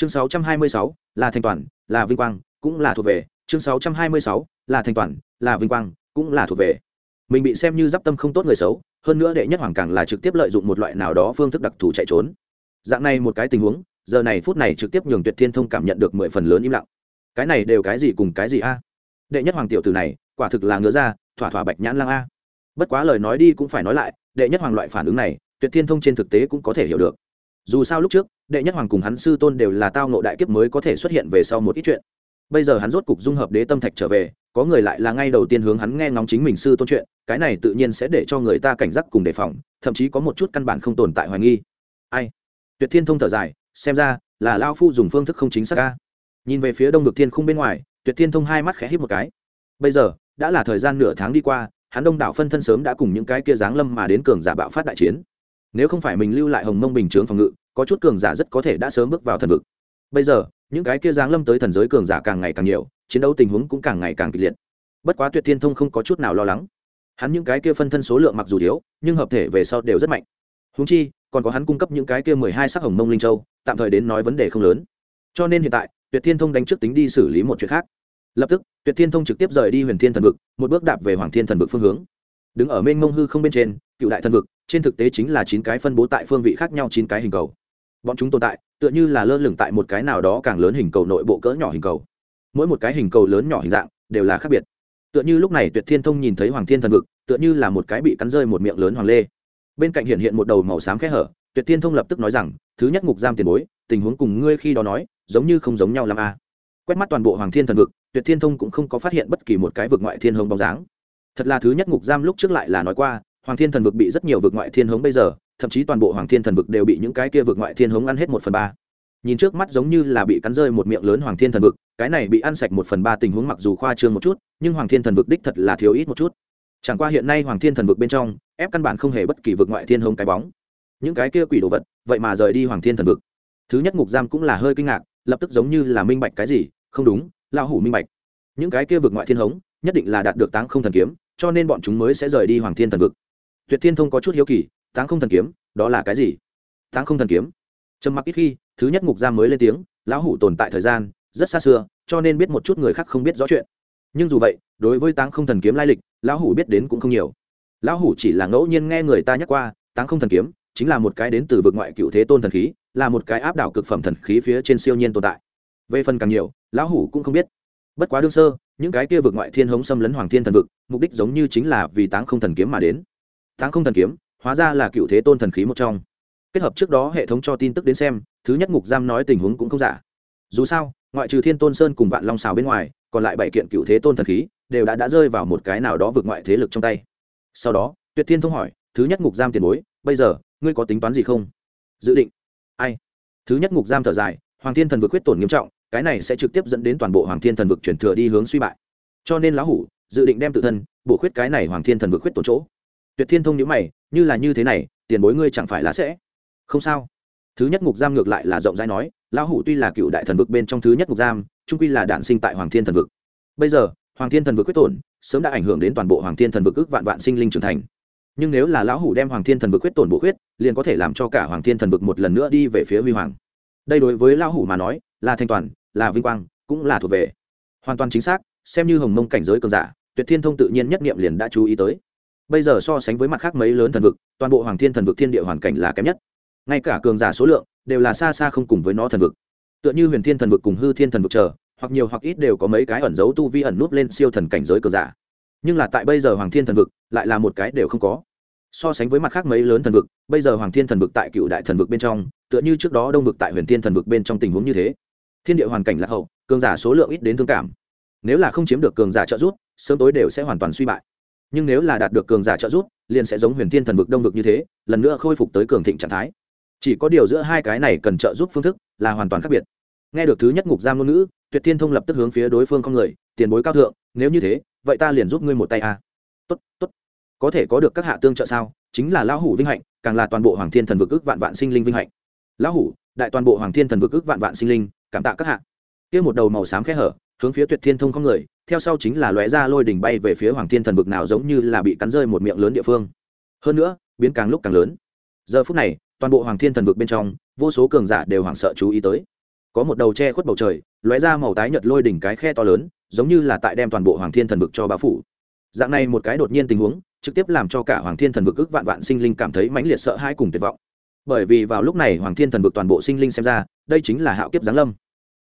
chương 626, là thành toàn là vinh quang cũng là thuộc về. Chương 626, là thành toàn là vinh quang cũng là thuộc về. Mình bị xem như d tâm không tốt người xấu hơn nữa đệ nhất hoàng càng là trực tiếp lợi dụng một loại nào đó phương thức đặc thù chạy trốn. Dạng này một cái tình huống giờ này phút này trực tiếp nhường tuyệt thiên thông cảm nhận được mười phần lớn im lặng. Cái này đều cái gì cùng cái gì a? Đệ nhất hoàng tiểu tử này quả thực là ngứa ra thỏa thỏa bạch nhãn lang a. Bất quá lời nói đi cũng phải nói lại đệ nhất hoàng loại phản ứng này tuyệt thiên thông trên thực tế cũng có thể hiểu được. Dù sao lúc trước đệ nhất hoàng cùng hắn sư tôn đều là tao ngộ đại kiếp mới có thể xuất hiện về sau một ít chuyện. Bây giờ hắn rốt cục dung hợp đế tâm thạch trở về, có người lại là ngay đầu tiên hướng hắn nghe ngóng chính mình sư tôn chuyện, cái này tự nhiên sẽ để cho người ta cảnh giác cùng đề phòng, thậm chí có một chút căn bản không tồn tại hoài nghi. Ai? Tuyệt thiên thông thở dài, xem ra là lao phu dùng phương thức không chính xác ca nhìn về phía đông vực thiên khung bên ngoài, tuyệt thiên thông hai mắt khẽ hít một cái. Bây giờ, đã là thời gian nửa tháng đi qua, hắn đông đảo phân thân sớm đã cùng những cái kia giáng lâm mà đến cường giả bạo phát đại chiến. Nếu không phải mình lưu lại hồng mông bình chướng phòng ngự có chút cường giả rất có thể đã sớm bước vào thần vực. Bây giờ, những cái kia giáng lâm tới thần giới cường giả càng ngày càng nhiều, chiến đấu tình huống cũng càng ngày càng kịch liệt. Bất quá tuyệt thiên thông không có chút nào lo lắng. Hắn những cái kia phân thân số lượng mặc dù thiếu, nhưng hợp thể về sau đều rất mạnh. Húng chi, còn có hắn cung cấp những cái kia mười hai sắc hồng mông linh châu, tạm thời đến nói vấn đề không lớn. Cho nên hiện tại, tuyệt thiên thông đánh trước tính đi xử lý một chuyện khác. Lập tức, tuyệt thiên thông trực tiếp rời đi huyền thiên thần vực, một bước đạp về hoàng thiên thần vực phương hướng. Đứng ở mênh mông hư không bên trên, cựu đại thần vực, trên thực tế chính là chín cái phân bố tại phương vị khác nhau chín cái hình cầu bọn chúng tồn tại, tựa như là lơ lửng tại một cái nào đó càng lớn hình cầu nội bộ cỡ nhỏ hình cầu. Mỗi một cái hình cầu lớn nhỏ hình dạng đều là khác biệt. Tựa như lúc này tuyệt thiên thông nhìn thấy hoàng thiên thần vực, tựa như là một cái bị cắn rơi một miệng lớn hoàng lê. Bên cạnh hiện hiện một đầu màu xám khẽ hở, tuyệt thiên thông lập tức nói rằng, thứ nhất ngục giam tiền bối, tình huống cùng ngươi khi đó nói, giống như không giống nhau làm a à. quét mắt toàn bộ hoàng thiên thần vực, tuyệt thiên thông cũng không có phát hiện bất kỳ một cái vực ngoại thiên hống bóng dáng. Thật là thứ nhất ngục giam lúc trước lại là nói qua, hoàng thiên thần vực bị rất nhiều vực ngoại thiên hống bây giờ thậm chí toàn bộ hoàng thiên thần vực đều bị những cái kia vực ngoại thiên hống ăn hết một phần ba. Nhìn trước mắt giống như là bị cắn rơi một miệng lớn hoàng thiên thần vực, cái này bị ăn sạch một phần ba tình huống mặc dù khoa trương một chút, nhưng hoàng thiên thần vực đích thật là thiếu ít một chút. Chẳng qua hiện nay hoàng thiên thần vực bên trong, ép căn bản không hề bất kỳ vực ngoại thiên hống cái bóng. Những cái kia quỷ đồ vật, vậy mà rời đi hoàng thiên thần vực. Thứ nhất ngục giam cũng là hơi kinh ngạc, lập tức giống như là minh bạch cái gì, không đúng lao hủ minh bạch. Những cái kia vực ngoại thiên hống, nhất định là đạt được táng không thần kiếm, cho nên bọn chúng mới sẽ rời đi hoàng thiên thần vực. Tuyệt thiên thông có chút hiếu kỳ táng không thần kiếm, đó là cái gì? Táng không thần kiếm. Trầm mặc ít khi, thứ nhất ngục giam mới lên tiếng, lão hủ tồn tại thời gian, rất xa xưa, cho nên biết một chút người khác không biết rõ chuyện. Nhưng dù vậy, đối với táng không thần kiếm lai lịch, lão hủ biết đến cũng không nhiều. Lão hủ chỉ là ngẫu nhiên nghe người ta nhắc qua, táng không thần kiếm chính là một cái đến từ vực ngoại cựu thế tôn thần khí, là một cái áp đảo cực phẩm thần khí phía trên siêu nhiên tồn tại. Về phần càng nhiều, lão hủ cũng không biết. Bất quá đương sơ, những cái kia vực ngoại thiên hống xâm lấn hoàng thiên thần vực, mục đích giống như chính là vì táng không thần kiếm mà đến. Táng không thần kiếm hóa ra là cựu thế tôn thần khí một trong. Kết hợp trước đó hệ thống cho tin tức đến xem, thứ nhất ngục giam nói tình huống cũng không giả. Dù sao, ngoại trừ thiên tôn sơn cùng vạn long xào bên ngoài, còn lại bảy kiện cựu thế tôn thần khí đều đã đã rơi vào một cái nào đó vượt ngoại thế lực trong tay. Sau đó, tuyệt thiên thông hỏi, thứ nhất ngục giam tiền bối, bây giờ, ngươi có tính toán gì không? Dự định. Ai? Thứ nhất ngục giam thở dài, hoàng thiên thần vực quyết tổn nghiêm trọng, cái này sẽ trực tiếp dẫn đến toàn bộ hoàng thiên thần vực chuyển thừa đi hướng suy bại. Cho nên lão hủ, dự định đem tự thân bổ khuyết cái này hoàng thiên thần vực khuyết tổn chỗ tuyệt thiên thông nhữ mày, như là như thế này, tiền bối ngươi chẳng phải là sẽ? Không sao. Thứ nhất ngục giam ngược lại là rộng rãi nói, lão hủ tuy là cựu đại thần vực bên trong thứ nhất ngục giam trung quy là đản sinh tại hoàng thiên thần vực. Bây giờ, hoàng thiên thần vực quyết tổn, sớm đã ảnh hưởng đến toàn bộ hoàng thiên thần vực ước vạn vạn sinh linh trưởng thành. Nhưng nếu là lão hủ đem hoàng thiên thần vực quyết tổn bổ khuyết, liền có thể làm cho cả hoàng thiên thần vực một lần nữa đi về phía huy hoàng. Đây đối với lão hủ mà nói, là thanh toàn, là vinh quang, cũng là thuộc về. Hoàn toàn chính xác, xem như hồng mông cảnh giới cường giả, tuyệt thiên thông tự nhiên nhất nghiệm liền đã chú ý tới bây giờ so sánh với mặt khác mấy lớn thần vực, toàn bộ hoàng thiên thần vực thiên địa hoàn cảnh là kém nhất. Ngay cả cường giả số lượng đều là xa xa không cùng với nó thần vực. Tựa như huyền thiên thần vực cùng hư thiên thần vực chờ, hoặc nhiều hoặc ít đều có mấy cái ẩn dấu tu vi ẩn núp lên siêu thần cảnh giới cường giả. Nhưng là tại bây giờ hoàng thiên thần vực, lại là một cái đều không có. So sánh với mặt khác mấy lớn thần vực, bây giờ hoàng thiên thần vực tại cựu đại thần vực bên trong, tựa như trước đó đông vực tại huyền thiên thần vực bên trong tình huống như thế. Thiên địa hoàn cảnh lạc hậu, cường giả số lượng ít đến thương cảm. Nếu là không chiếm được cường giả trợ giúp, sớm tối đều sẽ hoàn toàn suy bại nhưng nếu là đạt được cường giả trợ giúp, liền sẽ giống huyền thiên thần vực đông vực như thế, lần nữa khôi phục tới cường thịnh trạng thái. Chỉ có điều giữa hai cái này cần trợ giúp phương thức là hoàn toàn khác biệt. Nghe được thứ nhất ngục giam ngôn ngữ, tuyệt thiên thông lập tức hướng phía đối phương không người, tiền bối cao thượng, nếu như thế, vậy ta liền giúp ngươi một tay a. À. tốt tốt. Có thể có được các hạ tương trợ sao? Chính là lão hủ vinh hạnh, càng là toàn bộ hoàng thiên thần vực ước vạn vạn sinh linh vinh hạnh. Lão hủ, đại toàn bộ hoàng thiên thần vực ước vạn vạn sinh linh, cảm tạ các hạ. Kia một đầu màu xám khẽ hở, hướng phía tuyệt thiên thông không người theo sau chính là lóe ra lôi đỉnh bay về phía hoàng thiên thần vực nào giống như là bị cắn rơi một miệng lớn địa phương. Hơn nữa, biến càng lúc càng lớn. Giờ phút này, toàn bộ hoàng thiên thần vực bên trong, vô số cường giả đều hoảng sợ chú ý tới. Có một đầu che khuất bầu trời, lóe ra màu tái nhật lôi đỉnh cái khe to lớn, giống như là tại đem toàn bộ hoàng thiên thần vực cho bao phủ. Dạng này một cái đột nhiên tình huống, trực tiếp làm cho cả hoàng thiên thần vực ức vạn vạn sinh linh cảm thấy mãnh liệt sợ hãi cùng tuyệt vọng. Bởi vì vào lúc này hoàng thiên thần vực toàn bộ sinh linh xem ra, đây chính là hạo kiếp giáng lâm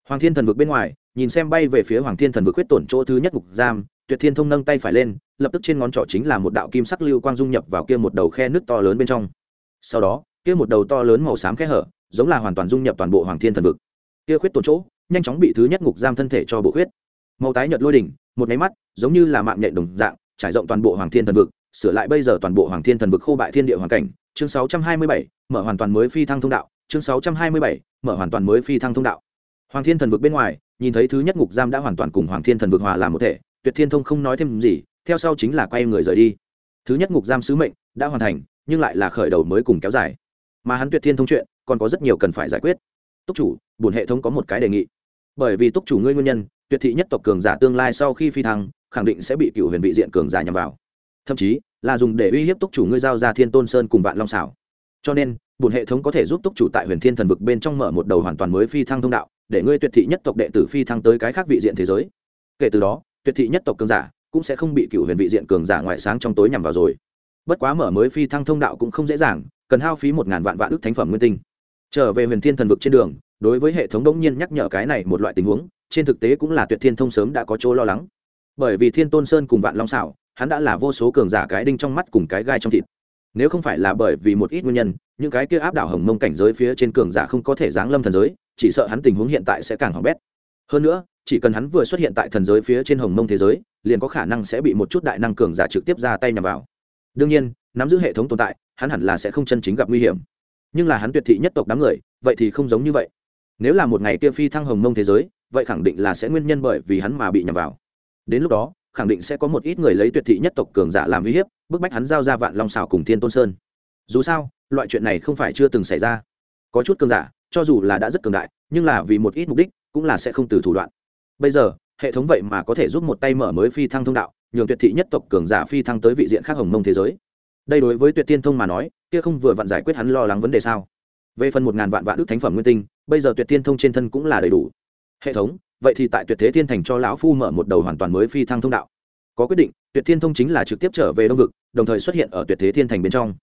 hoàng thiên thần vực bên ngoài nhìn xem bay về phía hoàng thiên thần vực huyết tổn chỗ thứ nhất ngục giam tuyệt thiên thông nâng tay phải lên lập tức trên ngón trỏ chính là một đạo kim sắc lưu quang dung nhập vào kia một đầu khe nước to lớn bên trong. Sau đó kia một đầu to lớn màu xám khe hở giống là hoàn toàn dung nhập toàn bộ hoàng thiên thần vực. Kia khuyết tổn chỗ nhanh chóng bị thứ nhất ngục giam thân thể cho bộ khuyết. Màu tái nhợt lôi đỉnh một máy mắt giống như là mạng nhện đồng dạng trải rộng toàn bộ hoàng thiên thần vực sửa lại bây giờ toàn bộ hoàng thiên thần vực khô bại thiên địa hoàn cảnh. Chương 627, mở hoàn toàn mới phi thăng thông đạo. Chương 627, mở hoàn toàn mới phi thăng thông đạo hoàng thiên thần vực bên ngoài, nhìn thấy thứ nhất ngục giam đã hoàn toàn cùng hoàng thiên thần vực hòa làm một thể, tuyệt thiên thông không nói thêm gì, theo sau chính là quay người rời đi. Thứ nhất ngục giam sứ mệnh đã hoàn thành, nhưng lại là khởi đầu mới cùng kéo dài. Mà hắn tuyệt thiên thông chuyện, còn có rất nhiều cần phải giải quyết. Túc chủ, bổn hệ thống có một cái đề nghị. Bởi vì túc chủ ngươi nguyên nhân, tuyệt thị nhất tộc cường giả tương lai sau khi phi thăng, khẳng định sẽ bị cựu huyền vị diện cường giả nhằm vào. Thậm chí, là dùng để uy hiếp túc chủ ngươi giao ra thiên tôn sơn cùng vạn long xảo. Cho nên, bổn hệ thống có thể giúp túc chủ tại huyền thiên thần vực bên trong mở một đầu hoàn toàn mới phi thăng thông đạo để ngươi tuyệt thị nhất tộc đệ tử phi thăng tới cái khác vị diện thế giới. Kể từ đó, tuyệt thị nhất tộc cường giả cũng sẽ không bị cựu huyền vị diện cường giả ngoại sáng trong tối nhằm vào rồi. Bất quá mở mới phi thăng thông đạo cũng không dễ dàng, cần hao phí một ngàn vạn vạn ước thánh phẩm nguyên tinh. Trở về huyền thiên thần vực trên đường, đối với hệ thống đông nhiên nhắc nhở cái này một loại tình huống, trên thực tế cũng là tuyệt thiên thông sớm đã có chỗ lo lắng. Bởi vì thiên tôn sơn cùng vạn long xảo, hắn đã là vô số cường giả cái đinh trong mắt cùng cái gai trong thịt. Nếu không phải là bởi vì một ít nguyên nhân, những cái kia áp đảo hồng mông cảnh giới phía trên cường giả không có thể giáng lâm thần giới chỉ sợ hắn tình huống hiện tại sẽ càng hỏng bét. Hơn nữa, chỉ cần hắn vừa xuất hiện tại thần giới phía trên hồng mông thế giới, liền có khả năng sẽ bị một chút đại năng cường giả trực tiếp ra tay nhằm vào. Đương nhiên, nắm giữ hệ thống tồn tại, hắn hẳn là sẽ không chân chính gặp nguy hiểm. Nhưng là hắn tuyệt thị nhất tộc đám người, vậy thì không giống như vậy. Nếu là một ngày kia phi thăng hồng mông thế giới, vậy khẳng định là sẽ nguyên nhân bởi vì hắn mà bị nhằm vào. Đến lúc đó, khẳng định sẽ có một ít người lấy tuyệt thị nhất tộc cường giả làm uy hiếp, bức bách hắn giao ra vạn long xào cùng thiên tôn sơn. Dù sao, loại chuyện này không phải chưa từng xảy ra. Có chút cường giả cho dù là đã rất cường đại, nhưng là vì một ít mục đích, cũng là sẽ không từ thủ đoạn. Bây giờ, hệ thống vậy mà có thể giúp một tay mở mới phi thăng thông đạo, nhường tuyệt thị nhất tộc cường giả phi thăng tới vị diện khác hồng mông thế giới. Đây đối với tuyệt tiên thông mà nói, kia không vừa vặn giải quyết hắn lo lắng vấn đề sao? Về phần một ngàn vạn vạn đức thánh phẩm nguyên tinh, bây giờ tuyệt tiên thông trên thân cũng là đầy đủ. Hệ thống, vậy thì tại tuyệt thế thiên thành cho lão phu mở một đầu hoàn toàn mới phi thăng thông đạo. Có quyết định, tuyệt thiên thông chính là trực tiếp trở về đông vực, đồng thời xuất hiện ở tuyệt thế thiên thành bên trong.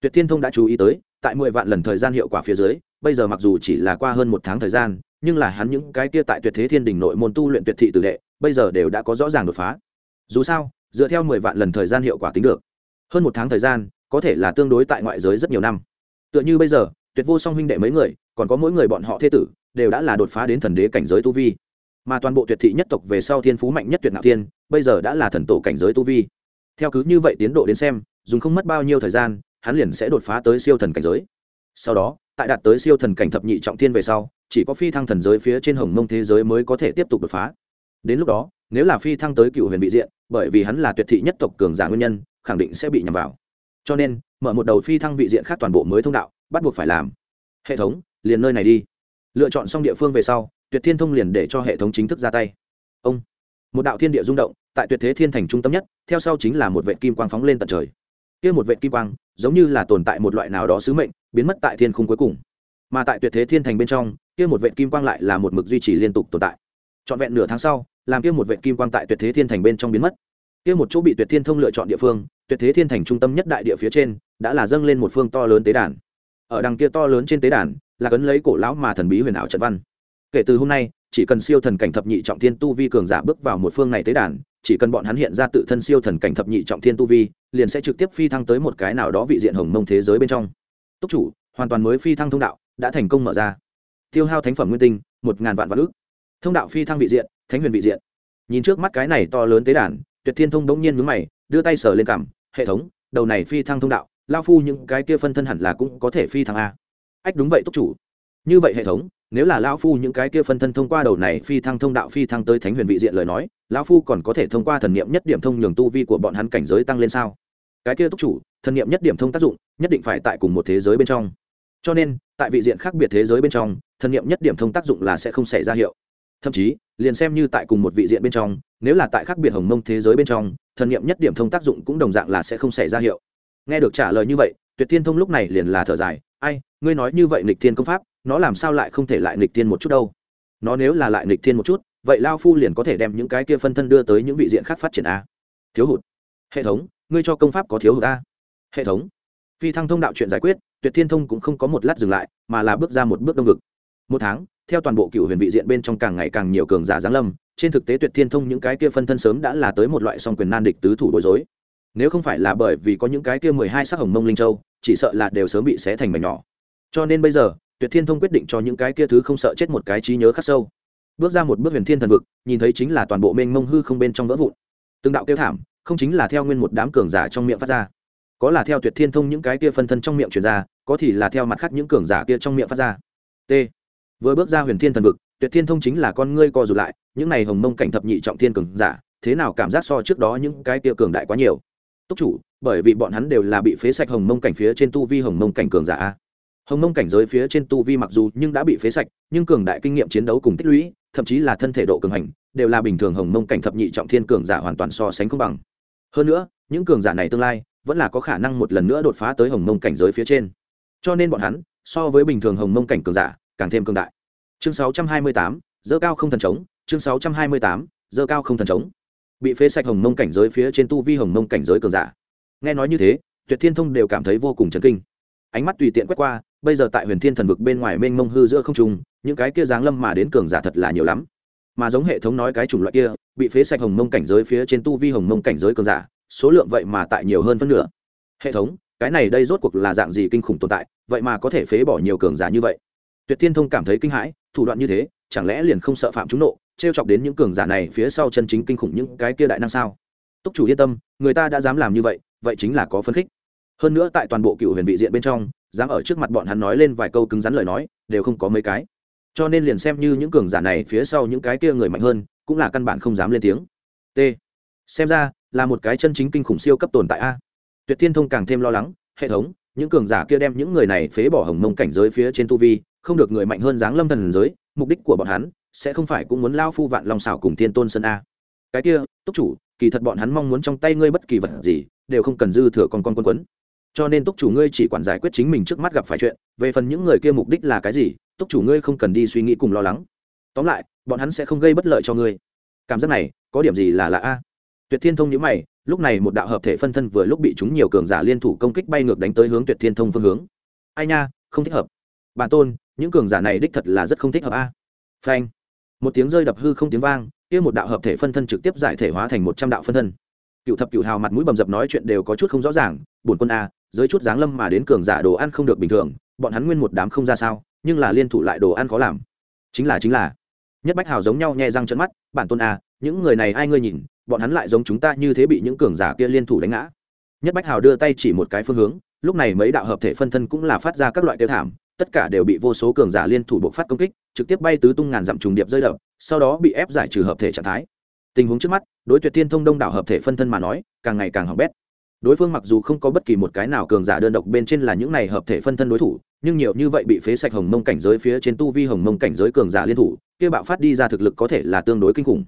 Tuyệt thiên thông đã chú ý tới, tại mười vạn lần thời gian hiệu quả phía dưới bây giờ mặc dù chỉ là qua hơn một tháng thời gian, nhưng là hắn những cái kia tại tuyệt thế thiên đình nội môn tu luyện tuyệt thị tử đệ, bây giờ đều đã có rõ ràng đột phá. Dù sao, dựa theo mười vạn lần thời gian hiệu quả tính được, hơn một tháng thời gian, có thể là tương đối tại ngoại giới rất nhiều năm. Tựa như bây giờ, tuyệt vô song huynh đệ mấy người, còn có mỗi người bọn họ thế tử, đều đã là đột phá đến thần đế cảnh giới tu vi. Mà toàn bộ tuyệt thị nhất tộc về sau thiên phú mạnh nhất tuyệt ngạo thiên, bây giờ đã là thần tổ cảnh giới tu vi. Theo cứ như vậy tiến độ đến xem, dùng không mất bao nhiêu thời gian, hắn liền sẽ đột phá tới siêu thần cảnh giới sau đó, tại đạt tới siêu thần cảnh thập nhị trọng thiên về sau, chỉ có phi thăng thần giới phía trên hồng mông thế giới mới có thể tiếp tục đột phá. Đến lúc đó, nếu là phi thăng tới cựu huyền vị diện, bởi vì hắn là tuyệt thị nhất tộc cường giả nguyên nhân, khẳng định sẽ bị nhầm vào. Cho nên, mở một đầu phi thăng vị diện khác toàn bộ mới thông đạo, bắt buộc phải làm. Hệ thống, liền nơi này đi. Lựa chọn xong địa phương về sau, tuyệt thiên thông liền để cho hệ thống chính thức ra tay. Ông, một đạo thiên địa rung động, tại tuyệt thế thiên thành trung tâm nhất, theo sau chính là một vệ kim quang phóng lên tận trời kia một vệ kim quang, giống như là tồn tại một loại nào đó sứ mệnh, biến mất tại thiên khung cuối cùng. Mà tại tuyệt thế thiên thành bên trong, kia một vệ kim quang lại là một mực duy trì liên tục tồn tại. Trọn vẹn nửa tháng sau, làm kia một vệ kim quang tại tuyệt thế thiên thành bên trong biến mất. Kia một chỗ bị tuyệt thiên thông lựa chọn địa phương, tuyệt thế thiên thành trung tâm nhất đại địa phía trên, đã là dâng lên một phương to lớn tế đàn. Ở đằng kia to lớn trên tế đàn, là cấn lấy cổ lão mà thần bí huyền ảo trận văn. Kể từ hôm nay, chỉ cần siêu thần cảnh thập nhị trọng thiên tu vi cường giả bước vào một phương này tế đàn chỉ cần bọn hắn hiện ra tự thân siêu thần cảnh thập nhị trọng thiên tu vi, liền sẽ trực tiếp phi thăng tới một cái nào đó vị diện hồng mông thế giới bên trong. Túc chủ, hoàn toàn mới phi thăng thông đạo, đã thành công mở ra. Tiêu hao thánh phẩm nguyên tinh, một ngàn vạn vạn ước thông đạo phi thăng vị diện, thánh huyền vị diện. Nhìn trước mắt cái này to lớn tế đàn, tuyệt thiên thông đống nhiên mướn mày, đưa tay sờ lên cảm hệ thống, đầu này phi thăng thông đạo lao phu những cái kia phân thân hẳn là cũng có thể phi thăng a. Ách, đúng vậy, túc chủ như vậy hệ thống, nếu là lão phu những cái kia phân thân thông qua đầu này phi thăng thông đạo phi thăng tới thánh huyền vị diện lời nói, lão phu còn có thể thông qua thần niệm nhất điểm thông nhường tu vi của bọn hắn cảnh giới tăng lên sao? Cái kia túc chủ, thần niệm nhất điểm thông tác dụng, nhất định phải tại cùng một thế giới bên trong. Cho nên, tại vị diện khác biệt thế giới bên trong, thần niệm nhất điểm thông tác dụng là sẽ không xảy ra hiệu. Thậm chí, liền xem như tại cùng một vị diện bên trong, nếu là tại khác biệt hồng mông thế giới bên trong, thần niệm nhất điểm thông tác dụng cũng đồng dạng là sẽ không xảy ra hiệu. Nghe được trả lời như vậy, tuyệt thiên thông lúc này liền là thở dài, ai, ngươi nói như vậy nịch thiên công pháp nó làm sao lại không thể lại nghịch thiên một chút đâu? Nó nếu là lại nghịch thiên một chút, vậy lao phu liền có thể đem những cái kia phân thân đưa tới những vị diện khác phát triển a. Thiếu hụt. Hệ thống, ngươi cho công pháp có thiếu hụt a. Hệ thống. Phi thăng thông đạo chuyện giải quyết, tuyệt thiên thông cũng không có một lát dừng lại, mà là bước ra một bước đông vực. Một tháng, theo toàn bộ cựu huyền vị diện bên trong càng ngày càng nhiều cường giả giáng lâm, trên thực tế tuyệt thiên thông những cái kia phân thân sớm đã là tới một loại song quyền nan địch tứ thủ bối rối. Nếu không phải là bởi vì có những cái kia mười hai sắc hồng mông linh châu, chỉ sợ là đều sớm bị xé thành mảnh nhỏ. Cho nên bây giờ tuyệt thiên thông quyết định cho những cái kia thứ không sợ chết một cái trí nhớ khắc sâu. Bước ra một bước huyền thiên thần vực, nhìn thấy chính là toàn bộ mênh mông hư không bên trong vỡ vụn. Từng đạo kêu thảm, không chính là theo nguyên một đám cường giả trong miệng phát ra. Có là theo tuyệt thiên thông những cái kia phân thân trong miệng truyền ra, có thì là theo mặt khác những cường giả kia trong miệng phát ra. T. Vừa bước ra huyền thiên thần vực, tuyệt thiên thông chính là con ngươi co rụt lại, những này hồng mông cảnh thập nhị trọng thiên cường giả, thế nào cảm giác so trước đó những cái kia cường đại quá nhiều? Túc chủ, bởi vì bọn hắn đều là bị phế sạch hồng mông cảnh phía trên tu vi hồng mông cảnh cường giả hồng mông cảnh giới phía trên tu vi mặc dù nhưng đã bị phế sạch nhưng cường đại kinh nghiệm chiến đấu cùng tích lũy thậm chí là thân thể độ cường hành đều là bình thường hồng mông cảnh thập nhị trọng thiên cường giả hoàn toàn so sánh không bằng. Hơn nữa những cường giả này tương lai vẫn là có khả năng một lần nữa đột phá tới hồng mông cảnh giới phía trên. Cho nên bọn hắn so với bình thường hồng mông cảnh cường giả càng thêm cường đại. Chương 628, dơ cao không thần trống chương 628, dơ cao không thần trống bị phế sạch hồng mông cảnh giới phía trên tu vi hồng mông cảnh giới cường giả. Nghe nói như thế tuyệt thiên thông đều cảm thấy vô cùng chấn kinh. Ánh mắt tùy tiện quét qua bây giờ tại huyền thiên thần vực bên ngoài mênh mông hư giữa không trung, những cái kia giáng lâm mà đến cường giả thật là nhiều lắm. Mà giống hệ thống nói cái chủng loại kia, bị phế sạch hồng mông cảnh giới phía trên tu vi hồng mông cảnh giới cường giả, số lượng vậy mà tại nhiều hơn phân nửa. Hệ thống, cái này đây rốt cuộc là dạng gì kinh khủng tồn tại, vậy mà có thể phế bỏ nhiều cường giả như vậy? Tuyệt thiên thông cảm thấy kinh hãi, thủ đoạn như thế, chẳng lẽ liền không sợ phạm chúng nộ t r e o chọc đến những cường giả này phía sau chân chính kinh khủng những cái kia đại năng sao? Túc chủ yên tâm, người ta đã dám làm như vậy vậy chính là có phấn khích. Hơn nữa tại toàn bộ cựu huyền vị diện bên trong dám ở trước mặt bọn hắn nói lên vài câu cứng rắn lời nói, đều không có mấy cái. Cho nên liền xem như những cường giả này phía sau những cái kia người mạnh hơn, cũng là căn bản không dám lên tiếng. T. Xem ra, là một cái chân chính kinh khủng siêu cấp tồn tại a. Tuyệt thiên thông càng thêm lo lắng, hệ thống, những cường giả kia đem những người này phế bỏ hồng mông cảnh giới phía trên tu vi, không được người mạnh hơn dáng lâm thần giới, mục đích của bọn hắn, sẽ không phải cũng muốn lao phu vạn long xảo cùng thiên tôn sơn a. Cái kia, túc chủ, kỳ thật bọn hắn mong muốn trong tay ngươi bất kỳ vật gì, đều không cần dư thừa con con quân quấn cho nên túc chủ ngươi chỉ quản giải quyết chính mình trước mắt gặp phải chuyện, về phần những người kia mục đích là cái gì, túc chủ ngươi không cần đi suy nghĩ cùng lo lắng. Tóm lại, bọn hắn sẽ không gây bất lợi cho ngươi. Cảm giác này, có điểm gì là lạ a? Tuyệt thiên thông nhữ mày, lúc này một đạo hợp thể phân thân vừa lúc bị chúng nhiều cường giả liên thủ công kích bay ngược đánh tới hướng tuyệt thiên thông phương hướng. Ai nha, không thích hợp. Bản tôn, những cường giả này đích thật là rất không thích hợp a. Phanh. Một tiếng rơi đập hư không tiếng vang, kia một đạo hợp thể phân thân trực tiếp giải thể hóa thành một trăm đạo phân thân. Cựu thập cựu hào mặt mũi bầm dập nói chuyện đều có chút không rõ ràng, bổn quân a dưới chút dáng lâm mà đến cường giả đồ ăn không được bình thường bọn hắn nguyên một đám không ra sao nhưng là liên thủ lại đồ ăn khó làm. Chính là chính là. Nhất bách hào giống nhau nhẹ răng trận mắt bản tôn à, những người này ai ngươi nhìn bọn hắn lại giống chúng ta như thế bị những cường giả kia liên thủ đánh ngã. Nhất bách hào đưa tay chỉ một cái phương hướng lúc này mấy đạo hợp thể phân thân cũng là phát ra các loại tiêu thảm tất cả đều bị vô số cường giả liên thủ buộc phát công kích trực tiếp bay tứ tung ngàn dặm trùng điệp rơi đập sau đó bị ép giải trừ hợp thể trạng thái. Tình huống trước mắt đối tuyệt thiên thông đông đảo hợp thể phân thân mà nói càng ngày càng hỏng bét đối phương mặc dù không có bất kỳ một cái nào cường giả đơn độc bên trên là những này hợp thể phân thân đối thủ, nhưng nhiều như vậy bị phế sạch hồng mông cảnh giới phía trên tu vi hồng mông cảnh giới cường giả liên thủ, kia bạo phát đi ra thực lực có thể là tương đối kinh khủng.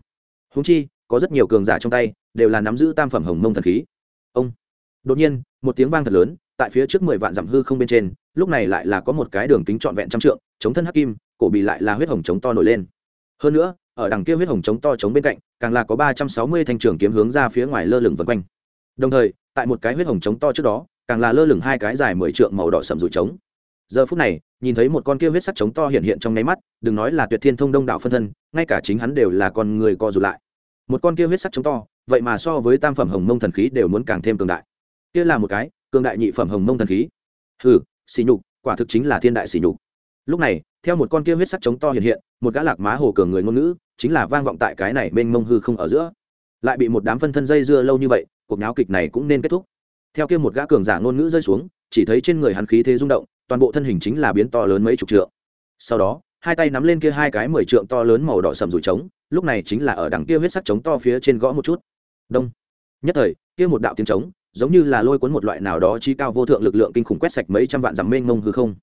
Húng chi, có rất nhiều cường giả trong tay, đều là nắm giữ tam phẩm hồng mông thần khí. Ông. Đột nhiên, một tiếng vang thật lớn, tại phía trước mười vạn dặm hư không bên trên, lúc này lại là có một cái đường kính trọn vẹn trăm trượng, chống thân hắc kim, cổ bị lại là huyết hồng chống to nổi lên. Hơn nữa, ở đằng kia huyết hồng chống to chống bên cạnh, càng là có ba trăm sáu mươi thanh trường kiếm hướng ra phía ngoài lơ lửng vân quanh. Đồng thời tại một cái huyết hồng trống to trước đó, càng là lơ lửng hai cái dài mười trượng màu đỏ sầm rủi trống. Giờ phút này, nhìn thấy một con kia huyết sắc trống to hiện hiện trong nháy mắt, đừng nói là tuyệt thiên thông đông đạo phân thân, ngay cả chính hắn đều là con người co rụt lại. Một con kia huyết sắc trống to, vậy mà so với tam phẩm hồng mông thần khí đều muốn càng thêm cường đại. Kia là một cái cường đại nhị phẩm hồng mông thần khí. Hừ xỉ nhục, quả thực chính là thiên đại xỉ nhục. Lúc này, theo một con kia huyết sắc trống to hiện hiện, một gã lạc má hồ cường người ngôn ngữ, chính là vang vọng tại cái này mênh mông hư không ở giữa. Lại bị một đám phân thân dây dưa lâu như vậy cuộc náo kịch này cũng nên kết thúc. Theo kia một gã cường giả ngôn ngữ rơi xuống, chỉ thấy trên người hắn khí thế rung động, toàn bộ thân hình chính là biến to lớn mấy chục trượng. Sau đó, hai tay nắm lên kia hai cái mười trượng to lớn màu đỏ sầm rủi trống, lúc này chính là ở đằng kia huyết sắc trống to phía trên gõ một chút. Đông. Nhất thời, kia một đạo tiếng trống, giống như là lôi cuốn một loại nào đó chi cao vô thượng lực lượng kinh khủng quét sạch mấy trăm vạn dặm mênh mông hư không.